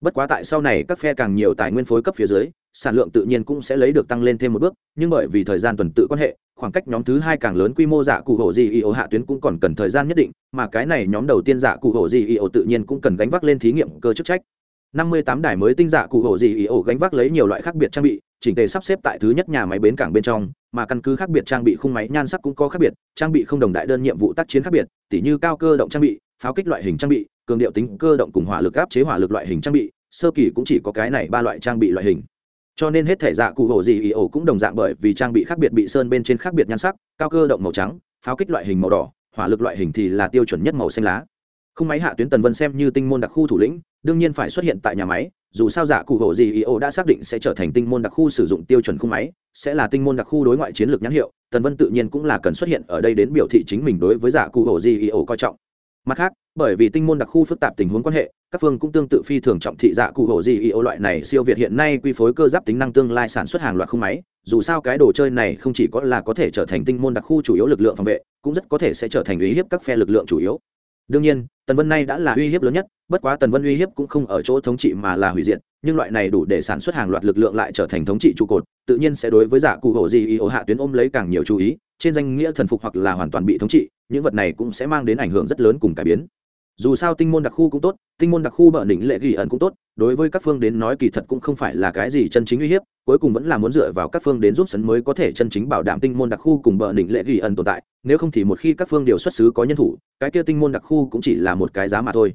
Bất quá tại sau này các phe càng nhiều tài nguyên phối cấp phía dưới, sản lượng tự nhiên cũng sẽ lấy được tăng lên thêm một bước, nhưng bởi vì thời gian tuần tự quan hệ khoảng cách nhóm thứ hai càng lớn quy mô giả cụ hộ gì y ổ hạ tuyến cũng còn cần thời gian nhất định, mà cái này nhóm đầu tiên giả cụ hộ gì y ổ tự nhiên cũng cần gánh vác lên thí nghiệm cơ chức trách. Năm mươi tám đài mới tinh giả cụ hộ gì y ổ gánh vác lấy nhiều loại khác biệt trang bị, chỉnh tề sắp xếp tại thứ nhất nhà máy bến cảng bên trong, mà căn cứ khác biệt trang bị khung máy nhan sắc cũng có khác biệt, trang bị không đồng đại đơn nhiệm vụ tác chiến khác biệt, tỉ như cao cơ động trang bị, pháo kích loại hình trang bị, cường điệu tính cơ động cùng hỏa lực áp chế hỏa lực loại hình trang bị, sơ kỳ cũng chỉ có cái này ba loại trang bị loại hình cho nên hết thể dạ cụ hộ gì ý ổ cũng đồng dạng bởi vì trang bị khác biệt bị sơn bên trên khác biệt nhan sắc, cao cơ động màu trắng, pháo kích loại hình màu đỏ, hỏa lực loại hình thì là tiêu chuẩn nhất màu xanh lá. Không máy hạ tuyến tần vân xem như tinh môn đặc khu thủ lĩnh, đương nhiên phải xuất hiện tại nhà máy, dù sao dạ cụ hộ gì ý ổ đã xác định sẽ trở thành tinh môn đặc khu sử dụng tiêu chuẩn khung máy, sẽ là tinh môn đặc khu đối ngoại chiến lược nhãn hiệu, tần vân tự nhiên cũng là cần xuất hiện ở đây đến biểu thị chính mình đối với dạ cụ hộ gì ý ổ coi trọng mặt khác, bởi vì tinh môn đặc khu phức tạp tình huống quan hệ, các phương cũng tương tự phi thường trọng thị dạ cụ hộ gì ý loại này siêu việt hiện nay quy phối cơ giáp tính năng tương lai sản xuất hàng loạt khung máy. Dù sao cái đồ chơi này không chỉ có là có thể trở thành tinh môn đặc khu chủ yếu lực lượng phòng vệ, cũng rất có thể sẽ trở thành uy hiếp các phe lực lượng chủ yếu. Đương nhiên, tần vân này đã là uy hiếp lớn nhất, bất quá tần vân uy hiếp cũng không ở chỗ thống trị mà là hủy diệt, nhưng loại này đủ để sản xuất hàng loạt lực lượng lại trở thành thống trị trụ cột, tự nhiên sẽ đối với giả cụ hộ gì ý ổ hạ tuyến ôm lấy càng nhiều chú ý trên danh nghĩa thần phục hoặc là hoàn toàn bị thống trị, những vật này cũng sẽ mang đến ảnh hưởng rất lớn cùng cải biến. Dù sao tinh môn đặc khu cũng tốt, tinh môn đặc khu bợ đỉnh lệ ghi ẩn cũng tốt, đối với các phương đến nói kỳ thật cũng không phải là cái gì chân chính uy hiếp, cuối cùng vẫn là muốn dựa vào các phương đến giúp sấn mới có thể chân chính bảo đảm tinh môn đặc khu cùng bợ đỉnh lệ ghi ẩn tồn tại, nếu không thì một khi các phương đều xuất xứ có nhân thủ, cái kia tinh môn đặc khu cũng chỉ là một cái giá mà thôi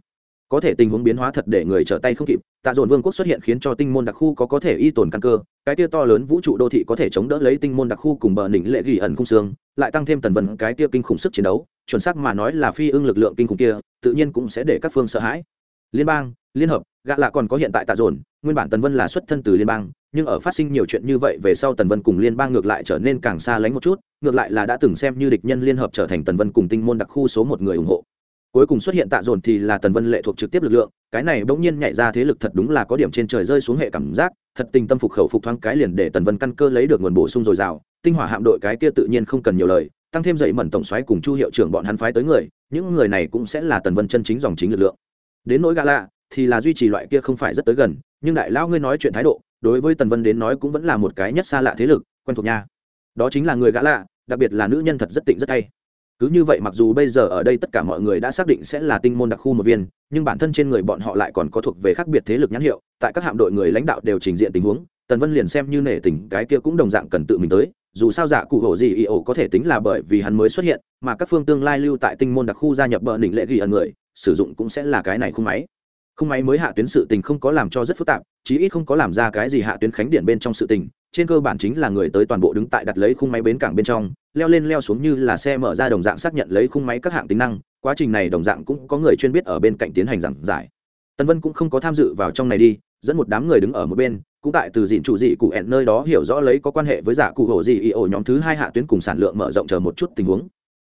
có thể tình huống biến hóa thật để người trở tay không kịp, tạ dồn vương quốc xuất hiện khiến cho tinh môn đặc khu có có thể y tồn căn cơ, cái kia to lớn vũ trụ đô thị có thể chống đỡ lấy tinh môn đặc khu cùng bờ đỉnh lệ ghi ẩn khung xương, lại tăng thêm tần vân cái kia kinh khủng sức chiến đấu, chuẩn xác mà nói là phi ưng lực lượng kinh khủng kia, tự nhiên cũng sẽ để các phương sợ hãi. Liên bang, liên hợp, gạ lạ còn có hiện tại tạ dồn, nguyên bản tần vân là xuất thân từ liên bang, nhưng ở phát sinh nhiều chuyện như vậy về sau tần vân cùng liên bang ngược lại trở nên càng xa lánh một chút, ngược lại là đã từng xem như địch nhân liên hợp trở thành tần vân cùng tinh môn đặc khu số một người ủng hộ cuối cùng xuất hiện tạ dồn thì là tần vân lệ thuộc trực tiếp lực lượng, cái này bỗng nhiên nhảy ra thế lực thật đúng là có điểm trên trời rơi xuống hệ cảm giác, thật tình tâm phục khẩu phục thoáng cái liền để tần vân căn cơ lấy được nguồn bổ sung dồi dào, tinh hỏa hạm đội cái kia tự nhiên không cần nhiều lời, tăng thêm dậy mẩn tổng xoáy cùng chu hiệu trưởng bọn hắn phái tới người, những người này cũng sẽ là tần vân chân chính dòng chính lực lượng. Đến nỗi gã lạ, thì là duy trì loại kia không phải rất tới gần, nhưng đại lão ngươi nói chuyện thái độ, đối với tần vân đến nói cũng vẫn là một cái nhất xa lạ thế lực, quen thuộc nha. Đó chính là người gã lạ, đặc biệt là nữ nhân thật rất tịnh rất hay cứ như vậy mặc dù bây giờ ở đây tất cả mọi người đã xác định sẽ là tinh môn đặc khu một viên, nhưng bản thân trên người bọn họ lại còn có thuộc về khác biệt thế lực nhãn hiệu, tại các hạm đội người lãnh đạo đều trình diện tình huống, tần vân liền xem như nể tình, cái kia cũng đồng dạng cần tự mình tới, dù sao giả cụ hổ gì ý ổ có thể tính là bởi vì hắn mới xuất hiện, mà các phương tương lai lưu tại tinh môn đặc khu gia nhập bờ đỉnh lệ ghi ẩn người, sử dụng cũng sẽ là cái này không máy. Không máy mới hạ tuyến sự tình không có làm cho rất phức tạp, chí ít không có làm ra cái gì hạ tuyến khánh điện bên trong sự tình trên cơ bản chính là người tới toàn bộ đứng tại đặt lấy khung máy bến cảng bên trong, leo lên leo xuống như là xe mở ra đồng dạng xác nhận lấy khung máy các hạng tính năng. Quá trình này đồng dạng cũng có người chuyên biết ở bên cạnh tiến hành giảng giải. Tân vân cũng không có tham dự vào trong này đi, dẫn một đám người đứng ở một bên, cũng tại từ dịn chủ dị cụ ẹn nơi đó hiểu rõ lấy có quan hệ với giả cụ hổ dị ý ổ nhóm thứ hai hạ tuyến cùng sản lượng mở rộng chờ một chút tình huống.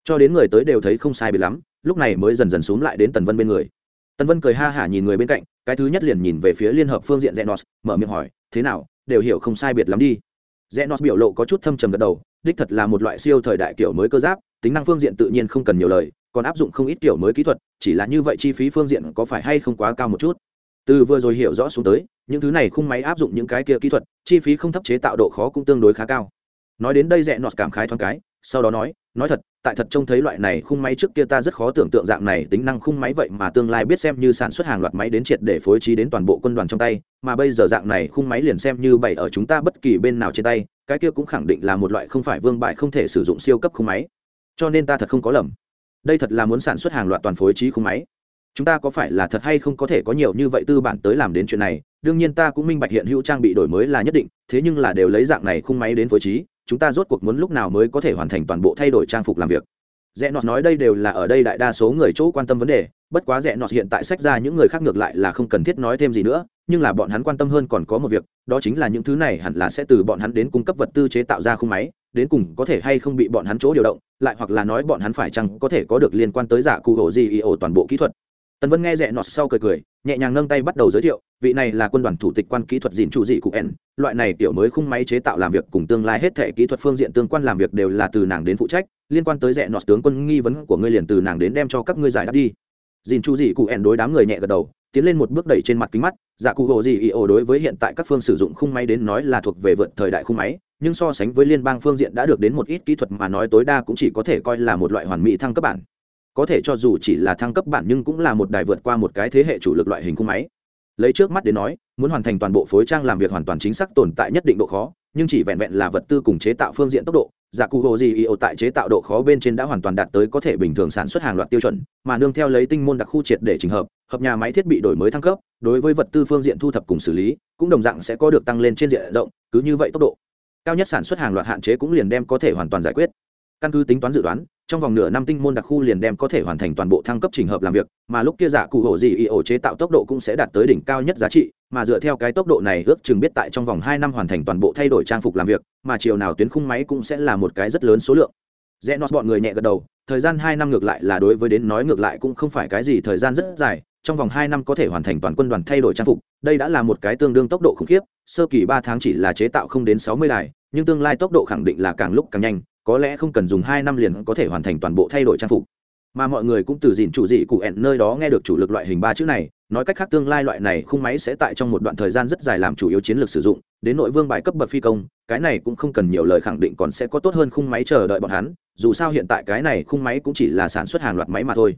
Cho đến người tới đều thấy không sai bị lắm, lúc này mới dần dần xuống lại đến tần vân bên người. Tần vân cười ha hả nhìn người bên cạnh cái thứ nhất liền nhìn về phía liên hợp phương diện zenos, mở miệng hỏi, thế nào? Đều hiểu không sai biệt lắm đi. Zenos biểu lộ có chút thâm trầm gật đầu, đích thật là một loại siêu thời đại kiểu mới cơ giáp, tính năng phương diện tự nhiên không cần nhiều lời, còn áp dụng không ít kiểu mới kỹ thuật, chỉ là như vậy chi phí phương diện có phải hay không quá cao một chút? Từ vừa rồi hiểu rõ xuống tới, những thứ này khung máy áp dụng những cái kia kỹ thuật, chi phí không thấp chế tạo độ khó cũng tương đối khá cao nói đến đây rẽ nọt cảm khái thoáng cái, sau đó nói nói thật, tại thật trông thấy loại này khung máy trước kia ta rất khó tưởng tượng dạng này tính năng khung máy vậy mà tương lai biết xem như sản xuất hàng loạt máy đến triệt để phối trí đến toàn bộ quân đoàn trong tay, mà bây giờ dạng này khung máy liền xem như bày ở chúng ta bất kỳ bên nào trên tay, cái kia cũng khẳng định là một loại không phải vương bại không thể sử dụng siêu cấp khung máy. Cho nên ta thật không có lầm. Đây thật là muốn sản xuất hàng loạt toàn phối trí khung máy. Chúng ta có phải là thật hay không có thể có nhiều như vậy tư bản tới làm đến chuyện này, đương nhiên ta cũng minh bạch hiện hữu trang bị đổi mới là nhất định, thế nhưng là đều lấy dạng này khung máy đến phối trí chúng ta rốt cuộc muốn lúc nào mới có thể hoàn thành toàn bộ thay đổi trang phục làm việc? Rẽ nọt nói đây đều là ở đây đại đa số người chỗ quan tâm vấn đề, bất quá rẽ nọt hiện tại sách ra những người khác ngược lại là không cần thiết nói thêm gì nữa, nhưng là bọn hắn quan tâm hơn còn có một việc, đó chính là những thứ này hẳn là sẽ từ bọn hắn đến cung cấp vật tư chế tạo ra khung máy, đến cùng có thể hay không bị bọn hắn chỗ điều động, lại hoặc là nói bọn hắn phải chăng có thể có được liên quan tới giả cụ hổ gì ý ổ toàn bộ kỹ thuật tần vân nghe rẽ nọt sau cười cười, nhẹ nhàng nâng tay bắt đầu giới thiệu, vị này là quân đoàn thủ tịch quan kỹ thuật dìn chủ dị cụ n, loại này kiểu mới khung máy chế tạo làm việc cùng tương lai hết thể kỹ thuật phương diện tương quan làm việc đều là từ nàng đến phụ trách, liên quan tới rẽ nọt tướng quân nghi vấn của ngươi liền từ nàng đến đem cho các ngươi giải đáp đi. Dìn chủ dị cụ n đối đám người nhẹ gật đầu, tiến lên một bước đẩy trên mặt kính mắt dạ cụ hồ gì ý ồ đối với hiện tại các phương sử dụng khung máy đến nói là thuộc về vượt thời đại khung máy, nhưng so sánh với liên bang phương diện đã được đến một ít kỹ thuật mà nói tối đa cũng chỉ có thể coi là một loại hoàn mỹ thăng cấp bản có thể cho dù chỉ là thăng cấp bản nhưng cũng là một đài vượt qua một cái thế hệ chủ lực loại hình khung máy. Lấy trước mắt đến nói, muốn hoàn thành toàn bộ phối trang làm việc hoàn toàn chính xác tồn tại nhất định độ khó, nhưng chỉ vẹn vẹn là vật tư cùng chế tạo phương diện tốc độ, giả cụ hồ gì ý ổ tại chế tạo độ khó bên trên đã hoàn toàn đạt tới có thể bình thường sản xuất hàng loạt tiêu chuẩn, mà nương theo lấy tinh môn đặc khu triệt để trình hợp hợp nhà máy thiết bị đổi mới thăng cấp, đối với vật tư phương diện thu thập cùng xử lý, cũng đồng dạng sẽ có được tăng lên trên diện rộng, cứ như vậy tốc độ. Cao nhất sản xuất hàng loạt hạn chế cũng liền đem có thể hoàn toàn giải quyết. Căn cứ tính toán dự đoán trong vòng nửa năm tinh môn đặc khu liền đem có thể hoàn thành toàn bộ thăng cấp trình hợp làm việc, mà lúc kia giả cụ hổ gì y ổ chế tạo tốc độ cũng sẽ đạt tới đỉnh cao nhất giá trị, mà dựa theo cái tốc độ này ước chừng biết tại trong vòng hai năm hoàn thành toàn bộ thay đổi trang phục làm việc, mà chiều nào tuyến khung máy cũng sẽ là một cái rất lớn số lượng. Rẽ nọt bọn người nhẹ gật đầu, thời gian hai năm ngược lại là đối với đến nói ngược lại cũng không phải cái gì thời gian rất dài, trong vòng hai năm có thể hoàn thành toàn quân đoàn thay đổi trang phục, đây đã là một cái tương đương tốc độ khủng khiếp, sơ kỳ ba tháng chỉ là chế tạo không đến sáu mươi đài, nhưng tương lai tốc độ khẳng định là càng lúc càng nhanh có lẽ không cần dùng hai năm liền có thể hoàn thành toàn bộ thay đổi trang phục. Mà mọi người cũng từ dìn chủ dị cụ ẹn nơi đó nghe được chủ lực loại hình ba chữ này, nói cách khác tương lai loại này khung máy sẽ tại trong một đoạn thời gian rất dài làm chủ yếu chiến lược sử dụng, đến nội vương bài cấp bậc phi công, cái này cũng không cần nhiều lời khẳng định còn sẽ có tốt hơn khung máy chờ đợi bọn hắn, dù sao hiện tại cái này khung máy cũng chỉ là sản xuất hàng loạt máy mà thôi.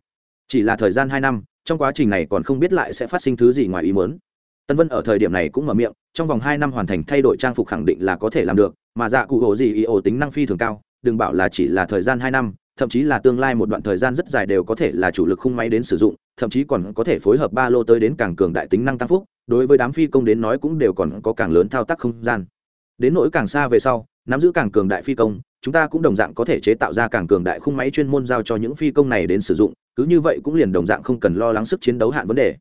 Chỉ là thời gian hai năm, trong quá trình này còn không biết lại sẽ phát sinh thứ gì ngoài ý muốn. Tân vân ở thời điểm này cũng mở miệng, trong vòng hai năm hoàn thành thay đổi trang phục khẳng định là có thể làm được, mà dạ cụ hồ gì ý ổ tính năng phi thường cao đừng bảo là chỉ là thời gian hai năm, thậm chí là tương lai một đoạn thời gian rất dài đều có thể là chủ lực khung máy đến sử dụng, thậm chí còn có thể phối hợp ba lô tới đến càng cường đại tính năng tăng phúc, đối với đám phi công đến nói cũng đều còn có càng lớn thao tác không gian. Đến nỗi càng xa về sau, nắm giữ càng cường đại phi công, chúng ta cũng đồng dạng có thể chế tạo ra càng cường đại khung máy chuyên môn giao cho những phi công này đến sử dụng, cứ như vậy cũng liền đồng dạng không cần lo lắng sức chiến đấu hạn vấn đề.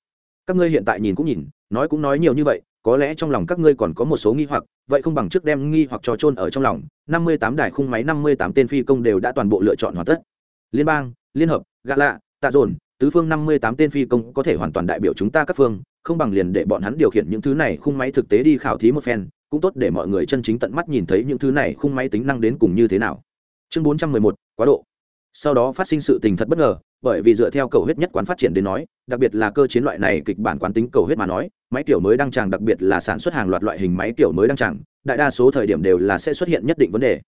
Các ngươi hiện tại nhìn cũng nhìn, nói cũng nói nhiều như vậy có lẽ trong lòng các ngươi còn có một số nghi hoặc, vậy không bằng trước đem nghi hoặc trò trôn ở trong lòng. Năm mươi tám đài khung máy, năm mươi tám tên phi công đều đã toàn bộ lựa chọn hoàn tất. Liên bang, liên hợp, gạ lạ, tạ dồn, tứ phương năm mươi tám tên phi công có thể hoàn toàn đại biểu chúng ta các phương, không bằng liền để bọn hắn điều khiển những thứ này khung máy thực tế đi khảo thí một phen, cũng tốt để mọi người chân chính tận mắt nhìn thấy những thứ này khung máy tính năng đến cùng như thế nào. Chương bốn trăm mười một, quá độ. Sau đó phát sinh sự tình thật bất ngờ, bởi vì dựa theo cầu huyết nhất quán phát triển đến nói, đặc biệt là cơ chiến loại này kịch bản quán tính cầu huyết mà nói máy kiểu mới đăng tràng đặc biệt là sản xuất hàng loạt loại hình máy kiểu mới đăng tràng, đại đa số thời điểm đều là sẽ xuất hiện nhất định vấn đề.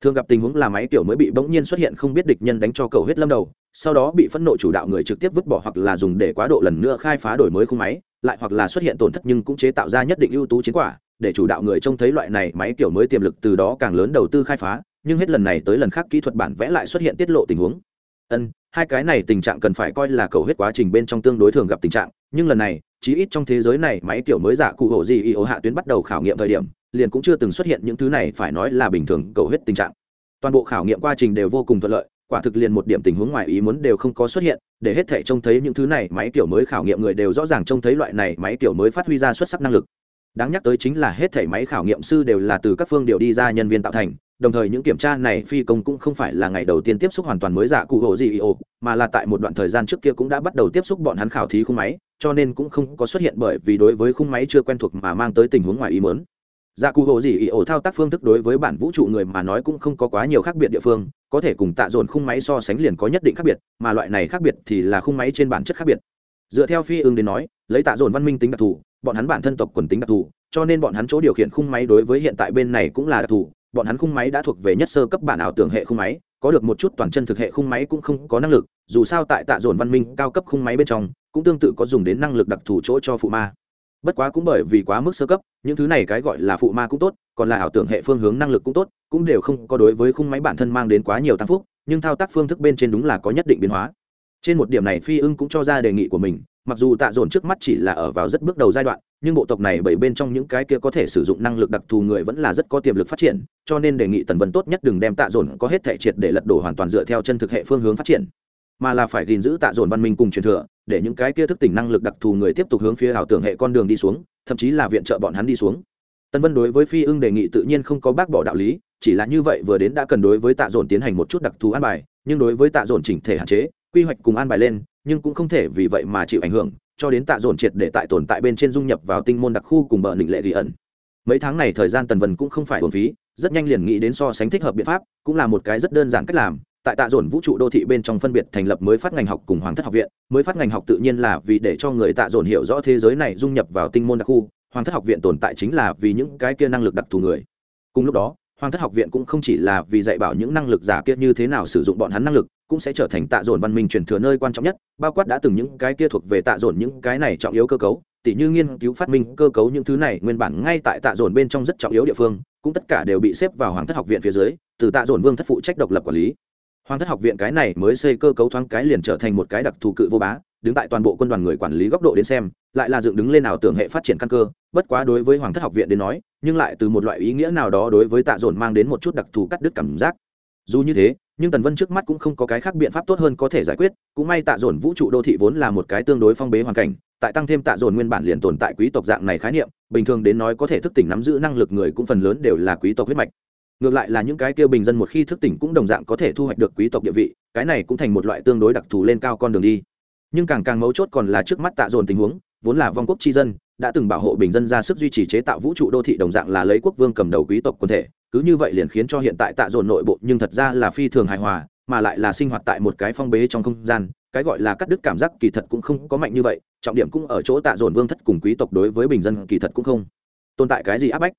Thường gặp tình huống là máy kiểu mới bị bỗng nhiên xuất hiện không biết địch nhân đánh cho cầu huyết lâm đầu, sau đó bị phẫn nộ chủ đạo người trực tiếp vứt bỏ hoặc là dùng để quá độ lần nữa khai phá đổi mới khung máy, lại hoặc là xuất hiện tổn thất nhưng cũng chế tạo ra nhất định ưu tú chiến quả, để chủ đạo người trông thấy loại này máy kiểu mới tiềm lực từ đó càng lớn đầu tư khai phá, nhưng hết lần này tới lần khác kỹ thuật bản vẽ lại xuất hiện tiết lộ tình huống. Ân, hai cái này tình trạng cần phải coi là cầu hết quá trình bên trong tương đối thường gặp tình trạng nhưng lần này, chí ít trong thế giới này máy kiểu mới giả cụ hộ gì y ố hạ tuyến bắt đầu khảo nghiệm thời điểm, liền cũng chưa từng xuất hiện những thứ này phải nói là bình thường cầu hết tình trạng. Toàn bộ khảo nghiệm quá trình đều vô cùng thuận lợi, quả thực liền một điểm tình huống ngoài ý muốn đều không có xuất hiện, để hết thể trông thấy những thứ này máy kiểu mới khảo nghiệm người đều rõ ràng trông thấy loại này máy kiểu mới phát huy ra xuất sắc năng lực đáng nhắc tới chính là hết thể máy khảo nghiệm sư đều là từ các phương điều đi ra nhân viên tạo thành, đồng thời những kiểm tra này phi công cũng không phải là ngày đầu tiên tiếp xúc hoàn toàn mới giả cụ hộ gì ồ, mà là tại một đoạn thời gian trước kia cũng đã bắt đầu tiếp xúc bọn hắn khảo thí khung máy, cho nên cũng không có xuất hiện bởi vì đối với khung máy chưa quen thuộc mà mang tới tình huống ngoài ý mớn giả cụ hộ gì ồ thao tác phương thức đối với bản vũ trụ người mà nói cũng không có quá nhiều khác biệt địa phương, có thể cùng tạ dồn khung máy so sánh liền có nhất định khác biệt, mà loại này khác biệt thì là khung máy trên bản chất khác biệt. Dựa theo phi ương đến nói, lấy tạ dồn văn minh tính đặc thù bọn hắn bản thân tộc quần tính đặc thù, cho nên bọn hắn chỗ điều khiển khung máy đối với hiện tại bên này cũng là đặc thù. Bọn hắn khung máy đã thuộc về nhất sơ cấp bản ảo tưởng hệ khung máy, có được một chút toàn chân thực hệ khung máy cũng không có năng lực, dù sao tại tạ dồn văn minh cao cấp khung máy bên trong, cũng tương tự có dùng đến năng lực đặc thù chỗ cho phụ ma. Bất quá cũng bởi vì quá mức sơ cấp, những thứ này cái gọi là phụ ma cũng tốt, còn là ảo tưởng hệ phương hướng năng lực cũng tốt, cũng đều không có đối với khung máy bản thân mang đến quá nhiều tăng phúc, nhưng thao tác phương thức bên trên đúng là có nhất định biến hóa. Trên một điểm này phi ưng cũng cho ra đề nghị của mình mặc dù tạ dồn trước mắt chỉ là ở vào rất bước đầu giai đoạn, nhưng bộ tộc này bảy bên trong những cái kia có thể sử dụng năng lực đặc thù người vẫn là rất có tiềm lực phát triển, cho nên đề nghị tần vân tốt nhất đừng đem tạ dồn có hết thể triệt để lật đổ hoàn toàn dựa theo chân thực hệ phương hướng phát triển, mà là phải gìn giữ tạ dồn văn minh cùng truyền thừa, để những cái kia thức tỉnh năng lực đặc thù người tiếp tục hướng phía ảo tưởng hệ con đường đi xuống, thậm chí là viện trợ bọn hắn đi xuống. Tần vân đối với phi ưng đề nghị tự nhiên không có bác bỏ đạo lý, chỉ là như vậy vừa đến đã cần đối với tạ dồn tiến hành một chút đặc thù an bài, nhưng đối với tạ dồn chỉnh thể hạn chế, quy hoạch cùng an bài lên nhưng cũng không thể vì vậy mà chịu ảnh hưởng, cho đến tạ dồn triệt để tại tồn tại bên trên dung nhập vào tinh môn đặc khu cùng bờ định lệ ghi ẩn. Mấy tháng này thời gian tần vân cũng không phải hồn phí, rất nhanh liền nghĩ đến so sánh thích hợp biện pháp, cũng là một cái rất đơn giản cách làm. Tại tạ dồn vũ trụ đô thị bên trong phân biệt thành lập mới phát ngành học cùng hoàng thất học viện, mới phát ngành học tự nhiên là vì để cho người tạ dồn hiểu rõ thế giới này dung nhập vào tinh môn đặc khu, hoàng thất học viện tồn tại chính là vì những cái kia năng lực đặc thù người. Cùng lúc đó, hoàng thất học viện cũng không chỉ là vì dạy bảo những năng lực giả kia như thế nào sử dụng bọn hắn năng lực cũng sẽ trở thành tạ dồn văn minh truyền thừa nơi quan trọng nhất, bao quát đã từng những cái kia thuộc về tạ dồn những cái này trọng yếu cơ cấu, tỉ như nghiên cứu phát minh cơ cấu những thứ này, nguyên bản ngay tại tạ dồn bên trong rất trọng yếu địa phương, cũng tất cả đều bị xếp vào hoàng thất học viện phía dưới, từ tạ dồn vương thất phụ trách độc lập quản lý. Hoàng thất học viện cái này mới xây cơ cấu thoáng cái liền trở thành một cái đặc thù cự vô bá, đứng tại toàn bộ quân đoàn người quản lý góc độ đến xem, lại là dựng đứng lên nào tưởng hệ phát triển căn cơ, bất quá đối với hoàng thất học viện đến nói, nhưng lại từ một loại ý nghĩa nào đó đối với tạ dồn mang đến một chút đặc thù cắt đứt cảm giác dù như thế, nhưng tần vân trước mắt cũng không có cái khác biện pháp tốt hơn có thể giải quyết, cũng may tạ dồn vũ trụ đô thị vốn là một cái tương đối phong bế hoàn cảnh, tại tăng thêm tạ dồn nguyên bản liền tồn tại quý tộc dạng này khái niệm, bình thường đến nói có thể thức tỉnh nắm giữ năng lực người cũng phần lớn đều là quý tộc huyết mạch. Ngược lại là những cái kia bình dân một khi thức tỉnh cũng đồng dạng có thể thu hoạch được quý tộc địa vị, cái này cũng thành một loại tương đối đặc thù lên cao con đường đi. Nhưng càng càng mấu chốt còn là trước mắt tạ dồn tình huống, vốn là vong quốc tri dân, đã từng bảo hộ bình dân ra sức duy trì chế tạo vũ trụ đô thị đồng dạng là lấy quốc vương cầm đầu quý tộc quân thể cứ như vậy liền khiến cho hiện tại tạ dồn nội bộ nhưng thật ra là phi thường hài hòa, mà lại là sinh hoạt tại một cái phong bế trong không gian, cái gọi là cắt đứt cảm giác kỳ thật cũng không có mạnh như vậy, trọng điểm cũng ở chỗ tạ dồn vương thất cùng quý tộc đối với bình dân kỳ thật cũng không tồn tại cái gì áp bách.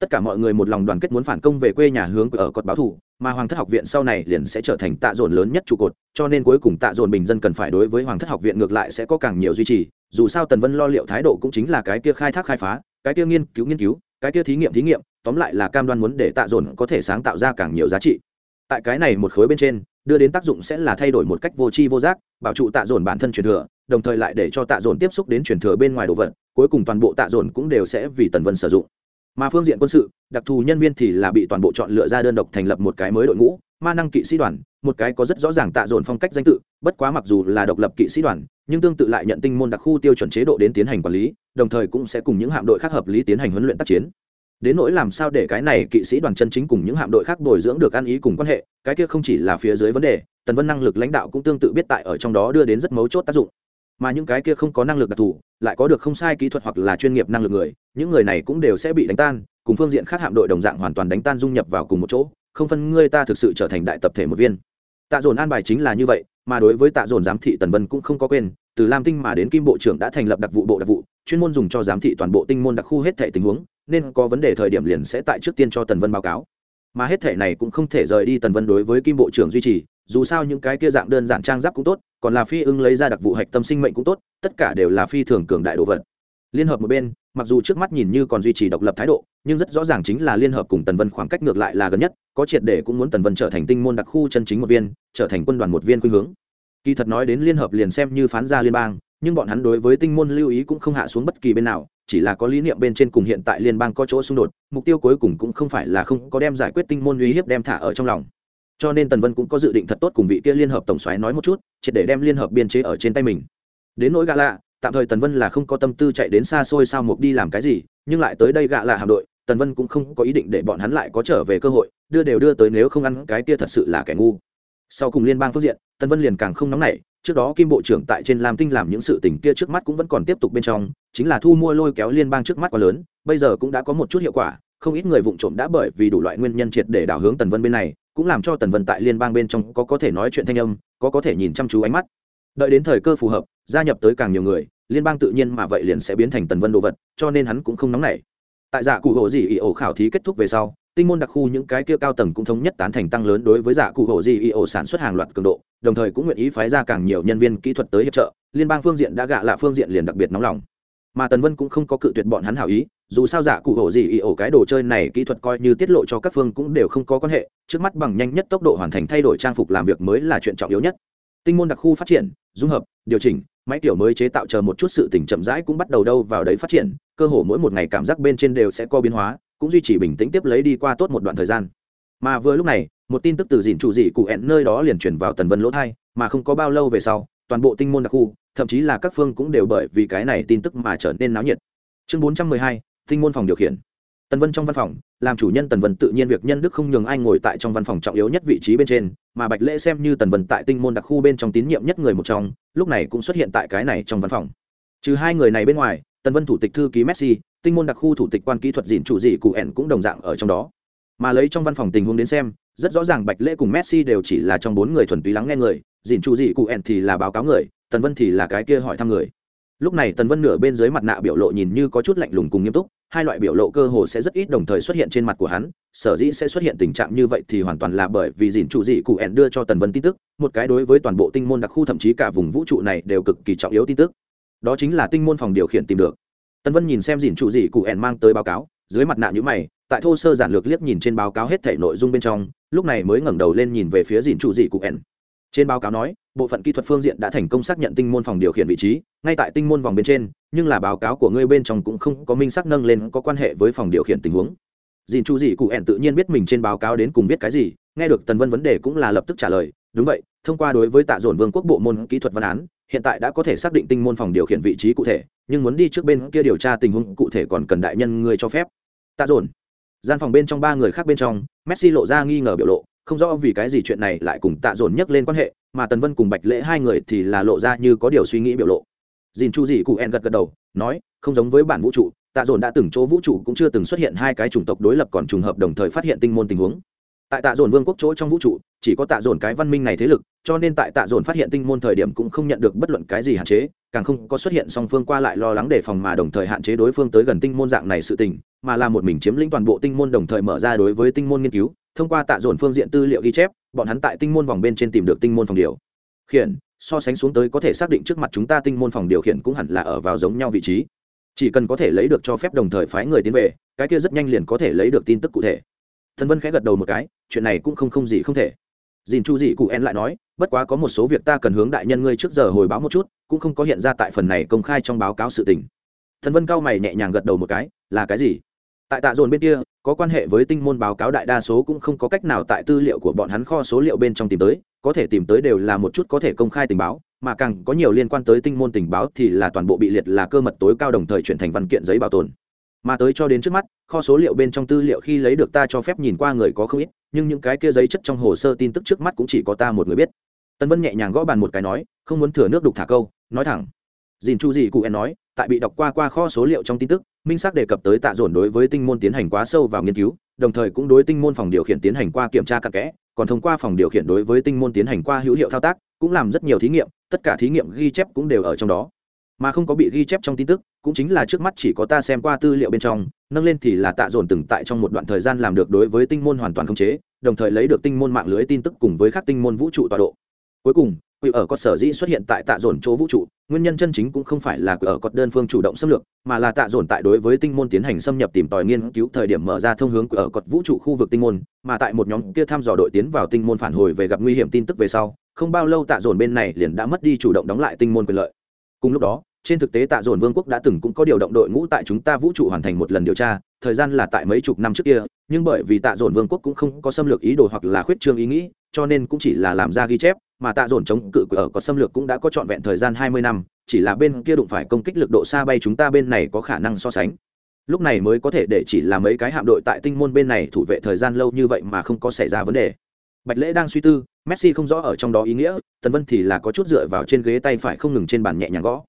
Tất cả mọi người một lòng đoàn kết muốn phản công về quê nhà hướng ở cột báo thủ, mà hoàng thất học viện sau này liền sẽ trở thành tạ dồn lớn nhất trụ cột, cho nên cuối cùng tạ dồn bình dân cần phải đối với hoàng thất học viện ngược lại sẽ có càng nhiều duy trì, dù sao tần vân lo liệu thái độ cũng chính là cái kia khai thác khai phá, cái kia nghiên cứu nghiên cứu, cái kia thí nghiệm thí nghiệm tóm lại là cam đoan muốn để tạ dồn có thể sáng tạo ra càng nhiều giá trị. Tại cái này một khối bên trên, đưa đến tác dụng sẽ là thay đổi một cách vô tri vô giác, bảo trụ tạ dồn bản thân truyền thừa, đồng thời lại để cho tạ dồn tiếp xúc đến truyền thừa bên ngoài đồ vật, cuối cùng toàn bộ tạ dồn cũng đều sẽ vì tần vân sử dụng. Mà phương diện quân sự, đặc thù nhân viên thì là bị toàn bộ chọn lựa ra đơn độc thành lập một cái mới đội ngũ, ma năng kỵ sĩ đoàn, một cái có rất rõ ràng tạ dồn phong cách danh tự, bất quá mặc dù là độc lập kỵ sĩ đoàn, nhưng tương tự lại nhận tinh môn đặc khu tiêu chuẩn chế độ đến tiến hành quản lý, đồng thời cũng sẽ cùng những hạm đội khác hợp lý tiến hành huấn luyện tác chiến đến nỗi làm sao để cái này kỵ sĩ đoàn chân chính cùng những hạm đội khác bồi dưỡng được ăn ý cùng quan hệ, cái kia không chỉ là phía dưới vấn đề, tần vân năng lực lãnh đạo cũng tương tự biết tại ở trong đó đưa đến rất mấu chốt tác dụng. Mà những cái kia không có năng lực đặc thù, lại có được không sai kỹ thuật hoặc là chuyên nghiệp năng lực người, những người này cũng đều sẽ bị đánh tan, cùng phương diện khác hạm đội đồng dạng hoàn toàn đánh tan dung nhập vào cùng một chỗ, không phân ngươi ta thực sự trở thành đại tập thể một viên. Tạ dồn an bài chính là như vậy, mà đối với tạ dồn giám thị tần vân cũng không có quên, từ lam tinh mà đến kim bộ trưởng đã thành lập đặc vụ bộ đặc vụ, chuyên môn dùng cho giám thị toàn bộ tinh môn đặc khu hết thể tình huống nên có vấn đề thời điểm liền sẽ tại trước tiên cho tần vân báo cáo. Mà hết thể này cũng không thể rời đi tần vân đối với kim bộ trưởng duy trì, dù sao những cái kia dạng đơn giản trang giáp cũng tốt, còn là phi ưng lấy ra đặc vụ hạch tâm sinh mệnh cũng tốt, tất cả đều là phi thường cường đại đồ vật. Liên hợp một bên, mặc dù trước mắt nhìn như còn duy trì độc lập thái độ, nhưng rất rõ ràng chính là liên hợp cùng tần vân khoảng cách ngược lại là gần nhất, có triệt để cũng muốn tần vân trở thành tinh môn đặc khu chân chính một viên, trở thành quân đoàn một viên khuynh hướng. Kỳ thật nói đến liên hợp liền xem như phán gia liên bang, nhưng bọn hắn đối với tinh môn lưu ý cũng không hạ xuống bất kỳ bên nào chỉ là có lý niệm bên trên cùng hiện tại liên bang có chỗ xung đột, mục tiêu cuối cùng cũng không phải là không có đem giải quyết tinh môn uy hiếp đem thả ở trong lòng. Cho nên tần vân cũng có dự định thật tốt cùng vị kia liên hợp tổng xoáy nói một chút, triệt để đem liên hợp biên chế ở trên tay mình. Đến nỗi gạ lạ, tạm thời tần vân là không có tâm tư chạy đến xa xôi sao mục đi làm cái gì, nhưng lại tới đây gạ lạ hạm đội, tần vân cũng không có ý định để bọn hắn lại có trở về cơ hội, đưa đều đưa tới nếu không ăn cái kia thật sự là kẻ ngu. Sau cùng liên bang phương diện, tần vân liền càng không nóng nảy, trước đó kim bộ trưởng tại trên lam tinh làm những sự tình kia trước mắt cũng vẫn còn tiếp tục bên trong chính là thu mua lôi kéo liên bang trước mắt quá lớn, bây giờ cũng đã có một chút hiệu quả, không ít người vụng trộm đã bởi vì đủ loại nguyên nhân triệt để đảo hướng tần vân bên này, cũng làm cho tần vân tại liên bang bên trong có có thể nói chuyện thanh âm, có có thể nhìn chăm chú ánh mắt. Đợi đến thời cơ phù hợp, gia nhập tới càng nhiều người, liên bang tự nhiên mà vậy liền sẽ biến thành tần vân đồ vật, cho nên hắn cũng không nóng nảy. Tại giả cụ hộ dị ỉ ổ khảo thí kết thúc về sau, tinh môn đặc khu những cái kia cao tầng cũng thống nhất tán thành tăng lớn đối với giả cụ hộ dị ỉ ổ sản xuất hàng loạt cường độ, đồng thời cũng nguyện ý phái ra càng nhiều nhân viên kỹ thuật tới hiệp trợ, liên bang phương diện đã gạ lạ phương diện liền đặc biệt nóng lòng mà tần vân cũng không có cự tuyệt bọn hắn hảo ý, dù sao giả cụ hổ gì ý ổ cái đồ chơi này kỹ thuật coi như tiết lộ cho các phương cũng đều không có quan hệ, trước mắt bằng nhanh nhất tốc độ hoàn thành thay đổi trang phục làm việc mới là chuyện trọng yếu nhất. Tinh môn đặc khu phát triển, dung hợp, điều chỉnh, máy tiểu mới chế tạo chờ một chút sự tỉnh chậm rãi cũng bắt đầu đâu vào đấy phát triển, cơ hồ mỗi một ngày cảm giác bên trên đều sẽ có biến hóa, cũng duy trì bình tĩnh tiếp lấy đi qua tốt một đoạn thời gian. Mà vừa lúc này, một tin tức từ dìn chủ dị cụ ẹn nơi đó liền chuyển vào tần vân lỗ thai, mà không có bao lâu về sau, toàn bộ tinh môn đặc khu thậm chí là các phương cũng đều bởi vì cái này tin tức mà trở nên náo nhiệt. Chương bốn trăm mười hai, tinh môn phòng điều khiển. Tần vân trong văn phòng, làm chủ nhân tần vân tự nhiên việc nhân đức không nhường ai ngồi tại trong văn phòng trọng yếu nhất vị trí bên trên, mà bạch lễ xem như tần vân tại tinh môn đặc khu bên trong tín nhiệm nhất người một trong, lúc này cũng xuất hiện tại cái này trong văn phòng. Trừ hai người này bên ngoài, tần vân thủ tịch thư ký messi, tinh môn đặc khu thủ tịch quan kỹ thuật dịn chủ dị cụ ẻn cũng đồng dạng ở trong đó. Mà lấy trong văn phòng tình huống đến xem, rất rõ ràng bạch lễ cùng messi đều chỉ là trong bốn người thuần túy lắng nghe người, dịn chủ dị cụ ẻn thì là báo cáo người tần vân thì là cái kia hỏi thăm người. Lúc này tần vân nửa bên dưới mặt nạ biểu lộ nhìn như có chút lạnh lùng cùng nghiêm túc, hai loại biểu lộ cơ hồ sẽ rất ít đồng thời xuất hiện trên mặt của hắn, sở dĩ sẽ xuất hiện tình trạng như vậy thì hoàn toàn là bởi vì dìn trụ dị cụ ẻn đưa cho tần vân tin tức, một cái đối với toàn bộ tinh môn đặc khu thậm chí cả vùng vũ trụ này đều cực kỳ trọng yếu tin tức. Đó chính là tinh môn phòng điều khiển tìm được. Tần vân nhìn xem dìn trụ dị cụ ẻn mang tới báo cáo, dưới mặt nạ nhữ mày, tại thô sơ giản lược liếc nhìn trên báo cáo hết thể nội dung bên trong, lúc này mới ngẩng đầu lên nhìn về phía dìn trụ dị cụ ẻn trên báo cáo nói, bộ phận kỹ thuật phương diện đã thành công xác nhận tinh môn phòng điều khiển vị trí, ngay tại tinh môn vòng bên trên, nhưng là báo cáo của ngươi bên trong cũng không có minh xác nâng lên có quan hệ với phòng điều khiển tình huống. Dìn chu dị cụ ẻn tự nhiên biết mình trên báo cáo đến cùng biết cái gì, nghe được tần vân vấn đề cũng là lập tức trả lời, đúng vậy, thông qua đối với tạ dồn vương quốc bộ môn kỹ thuật văn án, hiện tại đã có thể xác định tinh môn phòng điều khiển vị trí cụ thể, nhưng muốn đi trước bên kia điều tra tình huống cụ thể còn cần đại nhân ngươi cho phép. Tạ dồn, gian phòng bên trong ba người khác bên trong, messi lộ ra nghi ngờ biểu lộ không rõ vì cái gì chuyện này lại cùng tạ dồn nhắc lên quan hệ, mà tần vân cùng bạch lễ hai người thì là lộ ra như có điều suy nghĩ biểu lộ. Dìn chu dị cụ en gật gật đầu, nói, không giống với bản vũ trụ, tạ dồn đã từng chỗ vũ trụ cũng chưa từng xuất hiện hai cái chủng tộc đối lập còn trùng hợp đồng thời phát hiện tinh môn tình huống. Tại tạ dồn vương quốc chỗ trong vũ trụ, chỉ có tạ dồn cái văn minh này thế lực, cho nên tại tạ dồn phát hiện tinh môn thời điểm cũng không nhận được bất luận cái gì hạn chế, càng không có xuất hiện song phương qua lại lo lắng đề phòng mà đồng thời hạn chế đối phương tới gần tinh môn dạng này sự tình, mà là một mình chiếm lĩnh toàn bộ tinh môn đồng thời mở ra đối với tinh môn nghiên cứu thông qua tạ dồn phương diện tư liệu ghi chép, bọn hắn tại tinh môn vòng bên trên tìm được tinh môn phòng điều. Khiển, so sánh xuống tới có thể xác định trước mặt chúng ta tinh môn phòng điều khiển cũng hẳn là ở vào giống nhau vị trí. Chỉ cần có thể lấy được cho phép đồng thời phái người tiến về, cái kia rất nhanh liền có thể lấy được tin tức cụ thể. Thần vân khẽ gật đầu một cái, chuyện này cũng không không gì không thể. Dìn chu dị cụ en lại nói, bất quá có một số việc ta cần hướng đại nhân ngươi trước giờ hồi báo một chút, cũng không có hiện ra tại phần này công khai trong báo cáo sự tình. Thần vân cao mày nhẹ nhàng gật đầu một cái, là cái gì? Tại tạ dồn bên kia, có quan hệ với tinh môn báo cáo đại đa số cũng không có cách nào tại tư liệu của bọn hắn kho số liệu bên trong tìm tới, có thể tìm tới đều là một chút có thể công khai tình báo, mà càng có nhiều liên quan tới tinh môn tình báo thì là toàn bộ bị liệt là cơ mật tối cao đồng thời chuyển thành văn kiện giấy bảo tồn. Mà tới cho đến trước mắt, kho số liệu bên trong tư liệu khi lấy được ta cho phép nhìn qua người có không ít, nhưng những cái kia giấy chất trong hồ sơ tin tức trước mắt cũng chỉ có ta một người biết. Tân vân nhẹ nhàng gõ bàn một cái nói, không muốn thừa nước đục thả câu, nói thẳng. Dìn chu gì cụ em nói, tại bị đọc qua qua kho số liệu trong tin tức minh xác đề cập tới tạ dồn đối với tinh môn tiến hành quá sâu vào nghiên cứu, đồng thời cũng đối tinh môn phòng điều khiển tiến hành qua kiểm tra cặn kẽ, còn thông qua phòng điều khiển đối với tinh môn tiến hành qua hữu hiệu thao tác, cũng làm rất nhiều thí nghiệm, tất cả thí nghiệm ghi chép cũng đều ở trong đó. Mà không có bị ghi chép trong tin tức, cũng chính là trước mắt chỉ có ta xem qua tư liệu bên trong, nâng lên thì là tạ dồn từng tại trong một đoạn thời gian làm được đối với tinh môn hoàn toàn khống chế, đồng thời lấy được tinh môn mạng lưới tin tức cùng với các tinh môn vũ trụ tọa độ. Cuối cùng quỷ ở cọt sở dĩ xuất hiện tại tạ dồn chỗ vũ trụ, nguyên nhân chân chính cũng không phải là quỷ ở cọt đơn phương chủ động xâm lược, mà là tạ dồn tại đối với tinh môn tiến hành xâm nhập tìm tòi nghiên cứu thời điểm mở ra thông hướng quỷ ở cột vũ trụ khu vực tinh môn, mà tại một nhóm kia thăm dò đội tiến vào tinh môn phản hồi về gặp nguy hiểm tin tức về sau, không bao lâu tạ dồn bên này liền đã mất đi chủ động đóng lại tinh môn quyền lợi. Cùng lúc đó, trên thực tế tạ dồn vương quốc đã từng cũng có điều động đội ngũ tại chúng ta vũ trụ hoàn thành một lần điều tra, thời gian là tại mấy chục năm trước kia, nhưng bởi vì tạ dồn vương quốc cũng không có xâm lược ý đồ hoặc là khuyết trương ý nghĩ, cho nên cũng chỉ là làm ra ghi chép mà tạ dồn chống cự ở có xâm lược cũng đã có trọn vẹn thời gian hai mươi năm, chỉ là bên kia đụng phải công kích lực độ xa bay chúng ta bên này có khả năng so sánh. Lúc này mới có thể để chỉ là mấy cái hạm đội tại tinh môn bên này thủ vệ thời gian lâu như vậy mà không có xảy ra vấn đề. Bạch lễ đang suy tư, messi không rõ ở trong đó ý nghĩa, tần vân thì là có chút dựa vào trên ghế tay phải không ngừng trên bàn nhẹ nhàng gõ.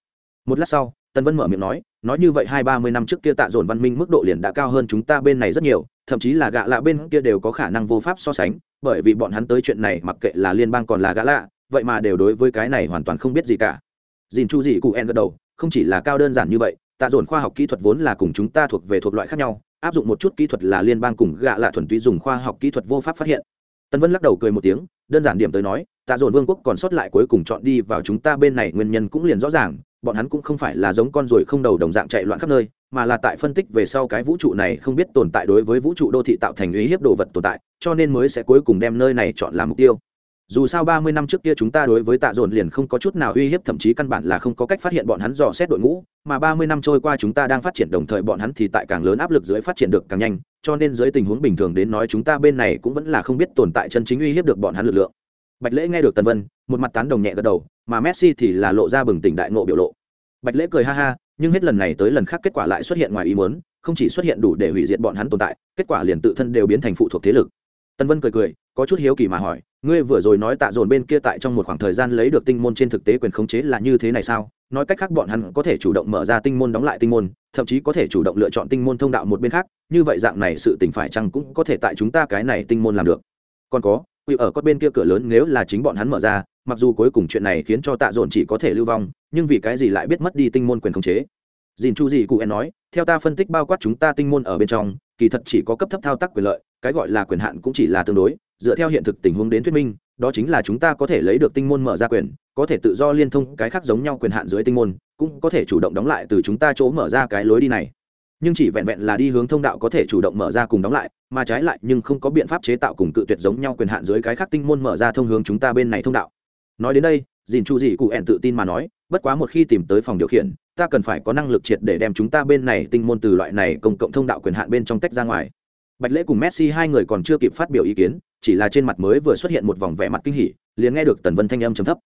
Một lát sau, tần vân mở miệng nói nói như vậy hai ba mươi năm trước kia tạ dồn văn minh mức độ liền đã cao hơn chúng ta bên này rất nhiều thậm chí là gạ lạ bên kia đều có khả năng vô pháp so sánh, bởi vì bọn hắn tới chuyện này mặc kệ là liên bang còn là gã lạ, vậy mà đều đối với cái này hoàn toàn không biết gì cả. Dìn chu dị cụ en gật đầu, không chỉ là cao đơn giản như vậy, tạ dồn khoa học kỹ thuật vốn là cùng chúng ta thuộc về thuộc loại khác nhau, áp dụng một chút kỹ thuật là liên bang cùng gạ lạ thuần túy dùng khoa học kỹ thuật vô pháp phát hiện. Tân vân lắc đầu cười một tiếng, đơn giản điểm tới nói, tạ dồn vương quốc còn sót lại cuối cùng chọn đi vào chúng ta bên này nguyên nhân cũng liền rõ ràng, bọn hắn cũng không phải là giống con ruồi không đầu đồng dạng chạy loạn khắp nơi mà là tại phân tích về sau cái vũ trụ này không biết tồn tại đối với vũ trụ đô thị tạo thành uy hiếp đồ vật tồn tại, cho nên mới sẽ cuối cùng đem nơi này chọn làm mục tiêu. Dù sao ba mươi năm trước kia chúng ta đối với tạ dồn liền không có chút nào uy hiếp, thậm chí căn bản là không có cách phát hiện bọn hắn dò xét đội ngũ, mà ba mươi năm trôi qua chúng ta đang phát triển, đồng thời bọn hắn thì tại càng lớn áp lực dưới phát triển được càng nhanh, cho nên dưới tình huống bình thường đến nói chúng ta bên này cũng vẫn là không biết tồn tại chân chính uy hiếp được bọn hắn lực lượng. Bạch lễ nghe được tần vân, một mặt tán đồng nhẹ gật đầu, mà messi thì là lộ ra bừng tỉnh đại ngộ biểu lộ. Bạch lễ cười ha ha nhưng hết lần này tới lần khác kết quả lại xuất hiện ngoài ý muốn, không chỉ xuất hiện đủ để hủy diệt bọn hắn tồn tại, kết quả liền tự thân đều biến thành phụ thuộc thế lực. Tân vân cười cười, có chút hiếu kỳ mà hỏi, ngươi vừa rồi nói tạ dồn bên kia tại trong một khoảng thời gian lấy được tinh môn trên thực tế quyền khống chế là như thế này sao? Nói cách khác bọn hắn có thể chủ động mở ra tinh môn đóng lại tinh môn, thậm chí có thể chủ động lựa chọn tinh môn thông đạo một bên khác, như vậy dạng này sự tình phải chăng cũng có thể tại chúng ta cái này tinh môn làm được? Còn có vì ở có bên kia cửa lớn nếu là chính bọn hắn mở ra, mặc dù cuối cùng chuyện này khiến cho tạ dồn chỉ có thể lưu vong nhưng vì cái gì lại biết mất đi tinh môn quyền khống chế? Dìn chu gì cụ en nói, theo ta phân tích bao quát chúng ta tinh môn ở bên trong, kỳ thật chỉ có cấp thấp thao tác quyền lợi, cái gọi là quyền hạn cũng chỉ là tương đối, dựa theo hiện thực tình huống đến thuyết minh, đó chính là chúng ta có thể lấy được tinh môn mở ra quyền, có thể tự do liên thông cái khác giống nhau quyền hạn dưới tinh môn, cũng có thể chủ động đóng lại từ chúng ta chỗ mở ra cái lối đi này. Nhưng chỉ vẹn vẹn là đi hướng thông đạo có thể chủ động mở ra cùng đóng lại, mà trái lại nhưng không có biện pháp chế tạo cùng cự tuyệt giống nhau quyền hạn dưới cái khác tinh môn mở ra thông hướng chúng ta bên này thông đạo. Nói đến đây dìn chu dị cụ ẹn tự tin mà nói, bất quá một khi tìm tới phòng điều khiển, ta cần phải có năng lực triệt để đem chúng ta bên này tinh môn từ loại này công cộng thông đạo quyền hạn bên trong tách ra ngoài. Bạch lễ cùng messi hai người còn chưa kịp phát biểu ý kiến, chỉ là trên mặt mới vừa xuất hiện một vòng vẻ mặt kinh hỉ, liền nghe được tần vân thanh âm trầm thấp.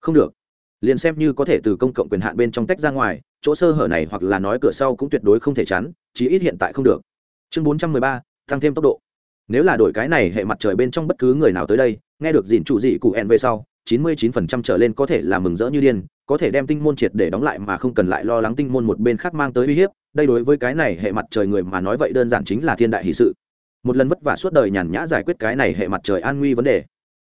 Không được, liền xem như có thể từ công cộng quyền hạn bên trong tách ra ngoài, chỗ sơ hở này hoặc là nói cửa sau cũng tuyệt đối không thể chắn, chí ít hiện tại không được. Chương bốn trăm mười ba, tăng thêm tốc độ. Nếu là đổi cái này hệ mặt trời bên trong bất cứ người nào tới đây, nghe được dìn trụ dị cụ ẹn về sau chín mươi chín phần trăm trở lên có thể là mừng rỡ như điên, có thể đem tinh môn triệt để đóng lại mà không cần lại lo lắng tinh môn một bên khác mang tới uy hiếp, đây đối với cái này hệ mặt trời người mà nói vậy đơn giản chính là thiên đại hỷ sự. Một lần vất vả suốt đời nhàn nhã giải quyết cái này hệ mặt trời an nguy vấn đề.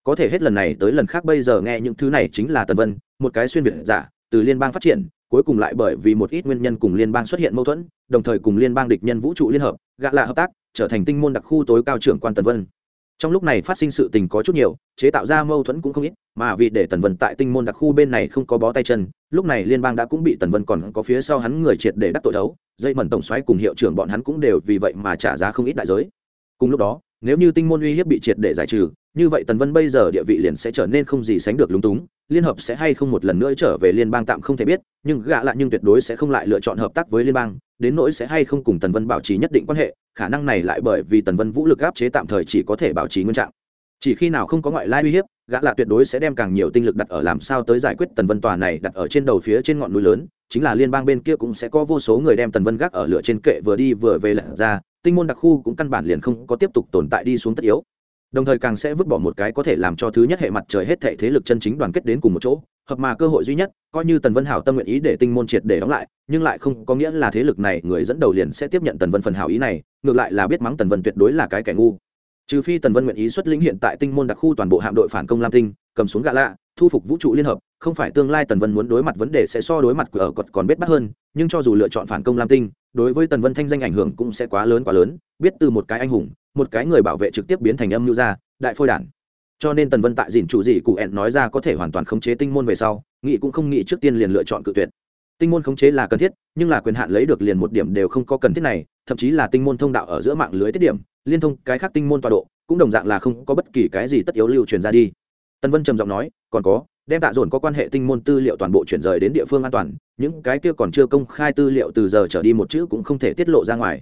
Có thể hết lần này tới lần khác bây giờ nghe những thứ này chính là tần vân, một cái xuyên việt giả, từ liên bang phát triển, cuối cùng lại bởi vì một ít nguyên nhân cùng liên bang xuất hiện mâu thuẫn, đồng thời cùng liên bang địch nhân vũ trụ liên hợp, gạ lạ hợp tác, trở thành tinh môn đặc khu tối cao trưởng quan tần vân. Trong lúc này phát sinh sự tình có chút nhiều, chế tạo ra mâu thuẫn cũng không ít mà vì để tần vân tại tinh môn đặc khu bên này không có bó tay chân, lúc này liên bang đã cũng bị tần vân còn có phía sau hắn người triệt để đắc tội đấu, dây mẩn tổng xoáy cùng hiệu trưởng bọn hắn cũng đều vì vậy mà trả giá không ít đại giới. Cùng lúc đó, nếu như tinh môn uy hiếp bị triệt để giải trừ, như vậy tần vân bây giờ địa vị liền sẽ trở nên không gì sánh được lúng túng, liên hợp sẽ hay không một lần nữa trở về liên bang tạm không thể biết, nhưng gạ lại nhưng tuyệt đối sẽ không lại lựa chọn hợp tác với liên bang, đến nỗi sẽ hay không cùng tần vân bảo trì nhất định quan hệ, khả năng này lại bởi vì tần vân vũ lực áp chế tạm thời chỉ có thể bảo trì nguyên trạng. Chỉ khi nào không có ngoại lai uy hiếp gã lạ tuyệt đối sẽ đem càng nhiều tinh lực đặt ở làm sao tới giải quyết tần vân tòa này đặt ở trên đầu phía trên ngọn núi lớn, chính là liên bang bên kia cũng sẽ có vô số người đem tần vân gác ở lửa trên kệ vừa đi vừa về lật ra, tinh môn đặc khu cũng căn bản liền không có tiếp tục tồn tại đi xuống tất yếu. Đồng thời càng sẽ vứt bỏ một cái có thể làm cho thứ nhất hệ mặt trời hết thể thế lực chân chính đoàn kết đến cùng một chỗ, hợp mà cơ hội duy nhất, coi như tần vân hảo tâm nguyện ý để tinh môn triệt để đóng lại, nhưng lại không có nghĩa là thế lực này người dẫn đầu liền sẽ tiếp nhận tần vân phần hảo ý này, ngược lại là biết mắng tần vân tuyệt đối là cái kẻ ngu trừ phi tần vân nguyện ý xuất lĩnh hiện tại tinh môn đặc khu toàn bộ hạm đội phản công lam tinh, cầm xuống gạ lạ, thu phục vũ trụ liên hợp, không phải tương lai tần vân muốn đối mặt vấn đề sẽ so đối mặt của ở còn còn biết bắt hơn, nhưng cho dù lựa chọn phản công lam tinh, đối với tần vân thanh danh ảnh hưởng cũng sẽ quá lớn quá lớn, biết từ một cái anh hùng, một cái người bảo vệ trực tiếp biến thành âm mưu gia, đại phôi đản. Cho nên tần vân tại dìn chủ gì cụ ẹn nói ra có thể hoàn toàn khống chế tinh môn về sau, nghị cũng không nghĩ trước tiên liền lựa chọn cự tuyệt. Tinh môn khống chế là cần thiết, nhưng là quyền hạn lấy được liền một điểm đều không có cần thiết này, thậm chí là tinh môn thông đạo ở giữa mạng lưới tiết điểm liên thông cái khác tinh môn tọa độ, cũng đồng dạng là không có bất kỳ cái gì tất yếu lưu truyền ra đi. Tân vân trầm giọng nói, còn có, đem tạ dồn có quan hệ tinh môn tư liệu toàn bộ chuyển rời đến địa phương an toàn, những cái kia còn chưa công khai tư liệu từ giờ trở đi một chữ cũng không thể tiết lộ ra ngoài.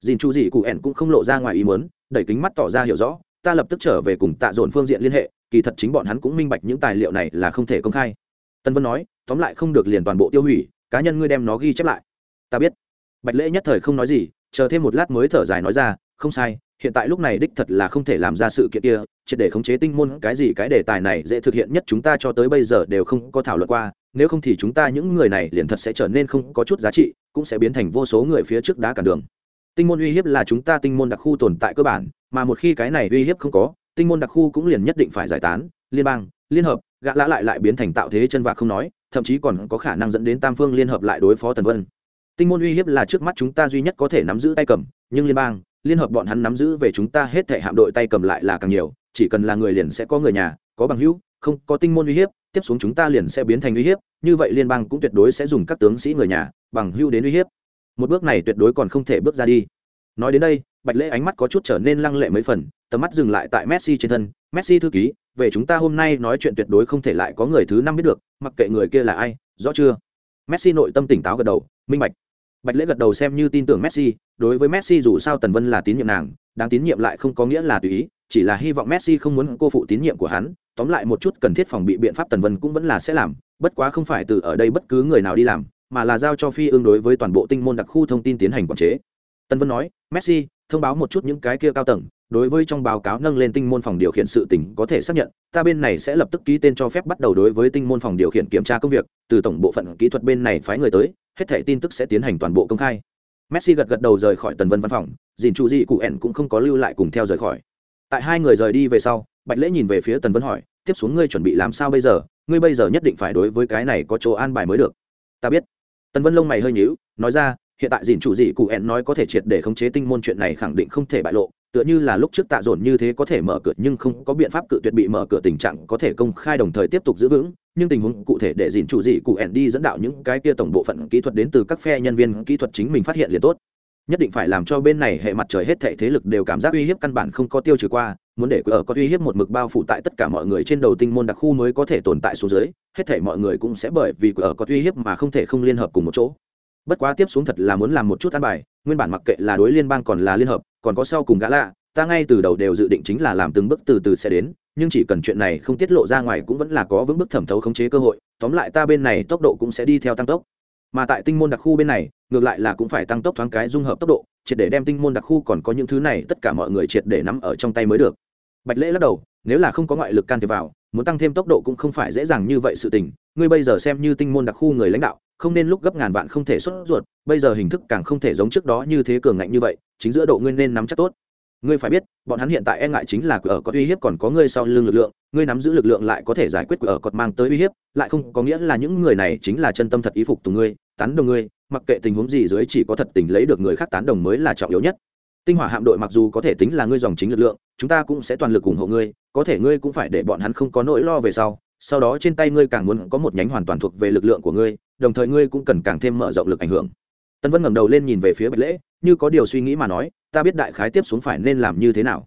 Dìn chu dị cụ ẻn cũng không lộ ra ngoài ý muốn, đẩy kính mắt tỏ ra hiểu rõ, ta lập tức trở về cùng tạ dồn phương diện liên hệ, kỳ thật chính bọn hắn cũng minh bạch những tài liệu này là không thể công khai. Tân vân nói, tóm lại không được liền toàn bộ tiêu hủy, cá nhân ngươi đem nó ghi chép lại. Ta biết. Bạch lễ nhất thời không nói gì, chờ thêm một lát mới thở dài nói ra không sai, hiện tại lúc này đích thật là không thể làm ra sự kiện kia, triệt để khống chế tinh môn, cái gì cái đề tài này dễ thực hiện nhất chúng ta cho tới bây giờ đều không có thảo luận qua, nếu không thì chúng ta những người này liền thật sẽ trở nên không có chút giá trị, cũng sẽ biến thành vô số người phía trước đá cản đường. Tinh môn uy hiếp là chúng ta tinh môn đặc khu tồn tại cơ bản, mà một khi cái này uy hiếp không có, tinh môn đặc khu cũng liền nhất định phải giải tán, liên bang, liên hợp gã lã lại lại biến thành tạo thế chân vạc không nói, thậm chí còn có khả năng dẫn đến tam phương liên hợp lại đối phó tần vân. Tinh môn uy hiếp là trước mắt chúng ta duy nhất có thể nắm giữ tay cầm, nhưng liên bang liên hợp bọn hắn nắm giữ về chúng ta hết thể hạm đội tay cầm lại là càng nhiều, chỉ cần là người liền sẽ có người nhà, có bằng hữu, không có tinh môn uy hiếp, tiếp xuống chúng ta liền sẽ biến thành uy hiếp, như vậy liên bang cũng tuyệt đối sẽ dùng các tướng sĩ người nhà, bằng hữu đến uy hiếp. Một bước này tuyệt đối còn không thể bước ra đi. Nói đến đây, bạch lễ ánh mắt có chút trở nên lăng lệ mấy phần, tầm mắt dừng lại tại messi trên thân. Messi thư ký, về chúng ta hôm nay nói chuyện tuyệt đối không thể lại có người thứ năm biết được, mặc kệ người kia là ai, rõ chưa? Messi nội tâm tỉnh táo gật đầu, minh bạch bạch lễ gật đầu xem như tin tưởng messi, đối với messi dù sao tần vân là tín nhiệm nàng, đáng tín nhiệm lại không có nghĩa là tùy ý, chỉ là hy vọng messi không muốn cô phụ tín nhiệm của hắn, tóm lại một chút cần thiết phòng bị biện pháp tần vân cũng vẫn là sẽ làm, bất quá không phải từ ở đây bất cứ người nào đi làm, mà là giao cho phi ương đối với toàn bộ tinh môn đặc khu thông tin tiến hành quản chế. Tần vân nói, messi thông báo một chút những cái kia cao tầng, đối với trong báo cáo nâng lên tinh môn phòng điều khiển sự tỉnh có thể xác nhận, ta bên này sẽ lập tức ký tên cho phép bắt đầu đối với tinh môn phòng điều khiển kiểm tra công việc, từ tổng bộ phận kỹ thuật bên này phái người tới, hết thẻ tin tức sẽ tiến hành toàn bộ công khai. Messi gật gật đầu rời khỏi tần vân văn phòng, dìn trụ dị cụ ẻn cũng không có lưu lại cùng theo rời khỏi. Tại hai người rời đi về sau, bạch lễ nhìn về phía tần vân hỏi, tiếp xuống ngươi chuẩn bị làm sao bây giờ? Ngươi bây giờ nhất định phải đối với cái này có chỗ an bài mới được. Ta biết. Tần vân lông mày hơi nhíu, nói ra hiện tại dìn chủ gì cụ ẹn nói có thể triệt để khống chế tinh môn chuyện này khẳng định không thể bại lộ, tựa như là lúc trước tạ dồn như thế có thể mở cửa nhưng không có biện pháp cự tuyệt bị mở cửa tình trạng có thể công khai đồng thời tiếp tục giữ vững, nhưng tình huống cụ thể để dìn chủ gì cụ ẹn đi dẫn đạo những cái kia tổng bộ phận kỹ thuật đến từ các phe nhân viên kỹ thuật chính mình phát hiện liền tốt. Nhất định phải làm cho bên này hệ mặt trời hết thảy thế lực đều cảm giác uy hiếp căn bản không có tiêu trừ qua, muốn để ở có uy hiếp một mực bao phủ tại tất cả mọi người trên đầu tinh môn đặc khu mới có thể tồn tại xuống dưới, hết thảy mọi người cũng sẽ bởi vì ở có uy hiếp mà không thể không liên hợp cùng một chỗ bất quá tiếp xuống thật là muốn làm một chút ăn bài, nguyên bản mặc kệ là đối liên bang còn là liên hợp, còn có sau cùng gã lạ, ta ngay từ đầu đều dự định chính là làm từng bước từ từ sẽ đến, nhưng chỉ cần chuyện này không tiết lộ ra ngoài cũng vẫn là có vững bước thẩm thấu khống chế cơ hội, tóm lại ta bên này tốc độ cũng sẽ đi theo tăng tốc. Mà tại tinh môn đặc khu bên này, ngược lại là cũng phải tăng tốc thoáng cái dung hợp tốc độ, triệt để đem tinh môn đặc khu còn có những thứ này tất cả mọi người triệt để nắm ở trong tay mới được. Bạch lễ lắc đầu, nếu là không có ngoại lực can thiệp vào, muốn tăng thêm tốc độ cũng không phải dễ dàng như vậy sự tình, ngươi bây giờ xem như tinh môn đặc khu người lãnh đạo không nên lúc gấp ngàn vạn không thể xuất ruột, bây giờ hình thức càng không thể giống trước đó như thế cường ngạnh như vậy, chính giữa độ ngươi nên nắm chắc tốt. Ngươi phải biết, bọn hắn hiện tại e ngại chính là quỷ ở có uy hiếp còn có ngươi sau lưng lực lượng, ngươi nắm giữ lực lượng lại có thể giải quyết quỷ ở cọt mang tới uy hiếp, lại không có nghĩa là những người này chính là chân tâm thật ý phục tụ ngươi, tán đồng ngươi, mặc kệ tình huống gì dưới chỉ có thật tình lấy được người khác tán đồng mới là trọng yếu nhất. Tinh hỏa hạm đội mặc dù có thể tính là ngươi dòng chính lực lượng, chúng ta cũng sẽ toàn lực ủng hộ ngươi, có thể ngươi cũng phải để bọn hắn không có nỗi lo về sau sau đó trên tay ngươi càng muốn có một nhánh hoàn toàn thuộc về lực lượng của ngươi, đồng thời ngươi cũng cần càng thêm mở rộng lực ảnh hưởng. Tân vân ngẩng đầu lên nhìn về phía bạch lễ, như có điều suy nghĩ mà nói, ta biết đại khái tiếp xuống phải nên làm như thế nào.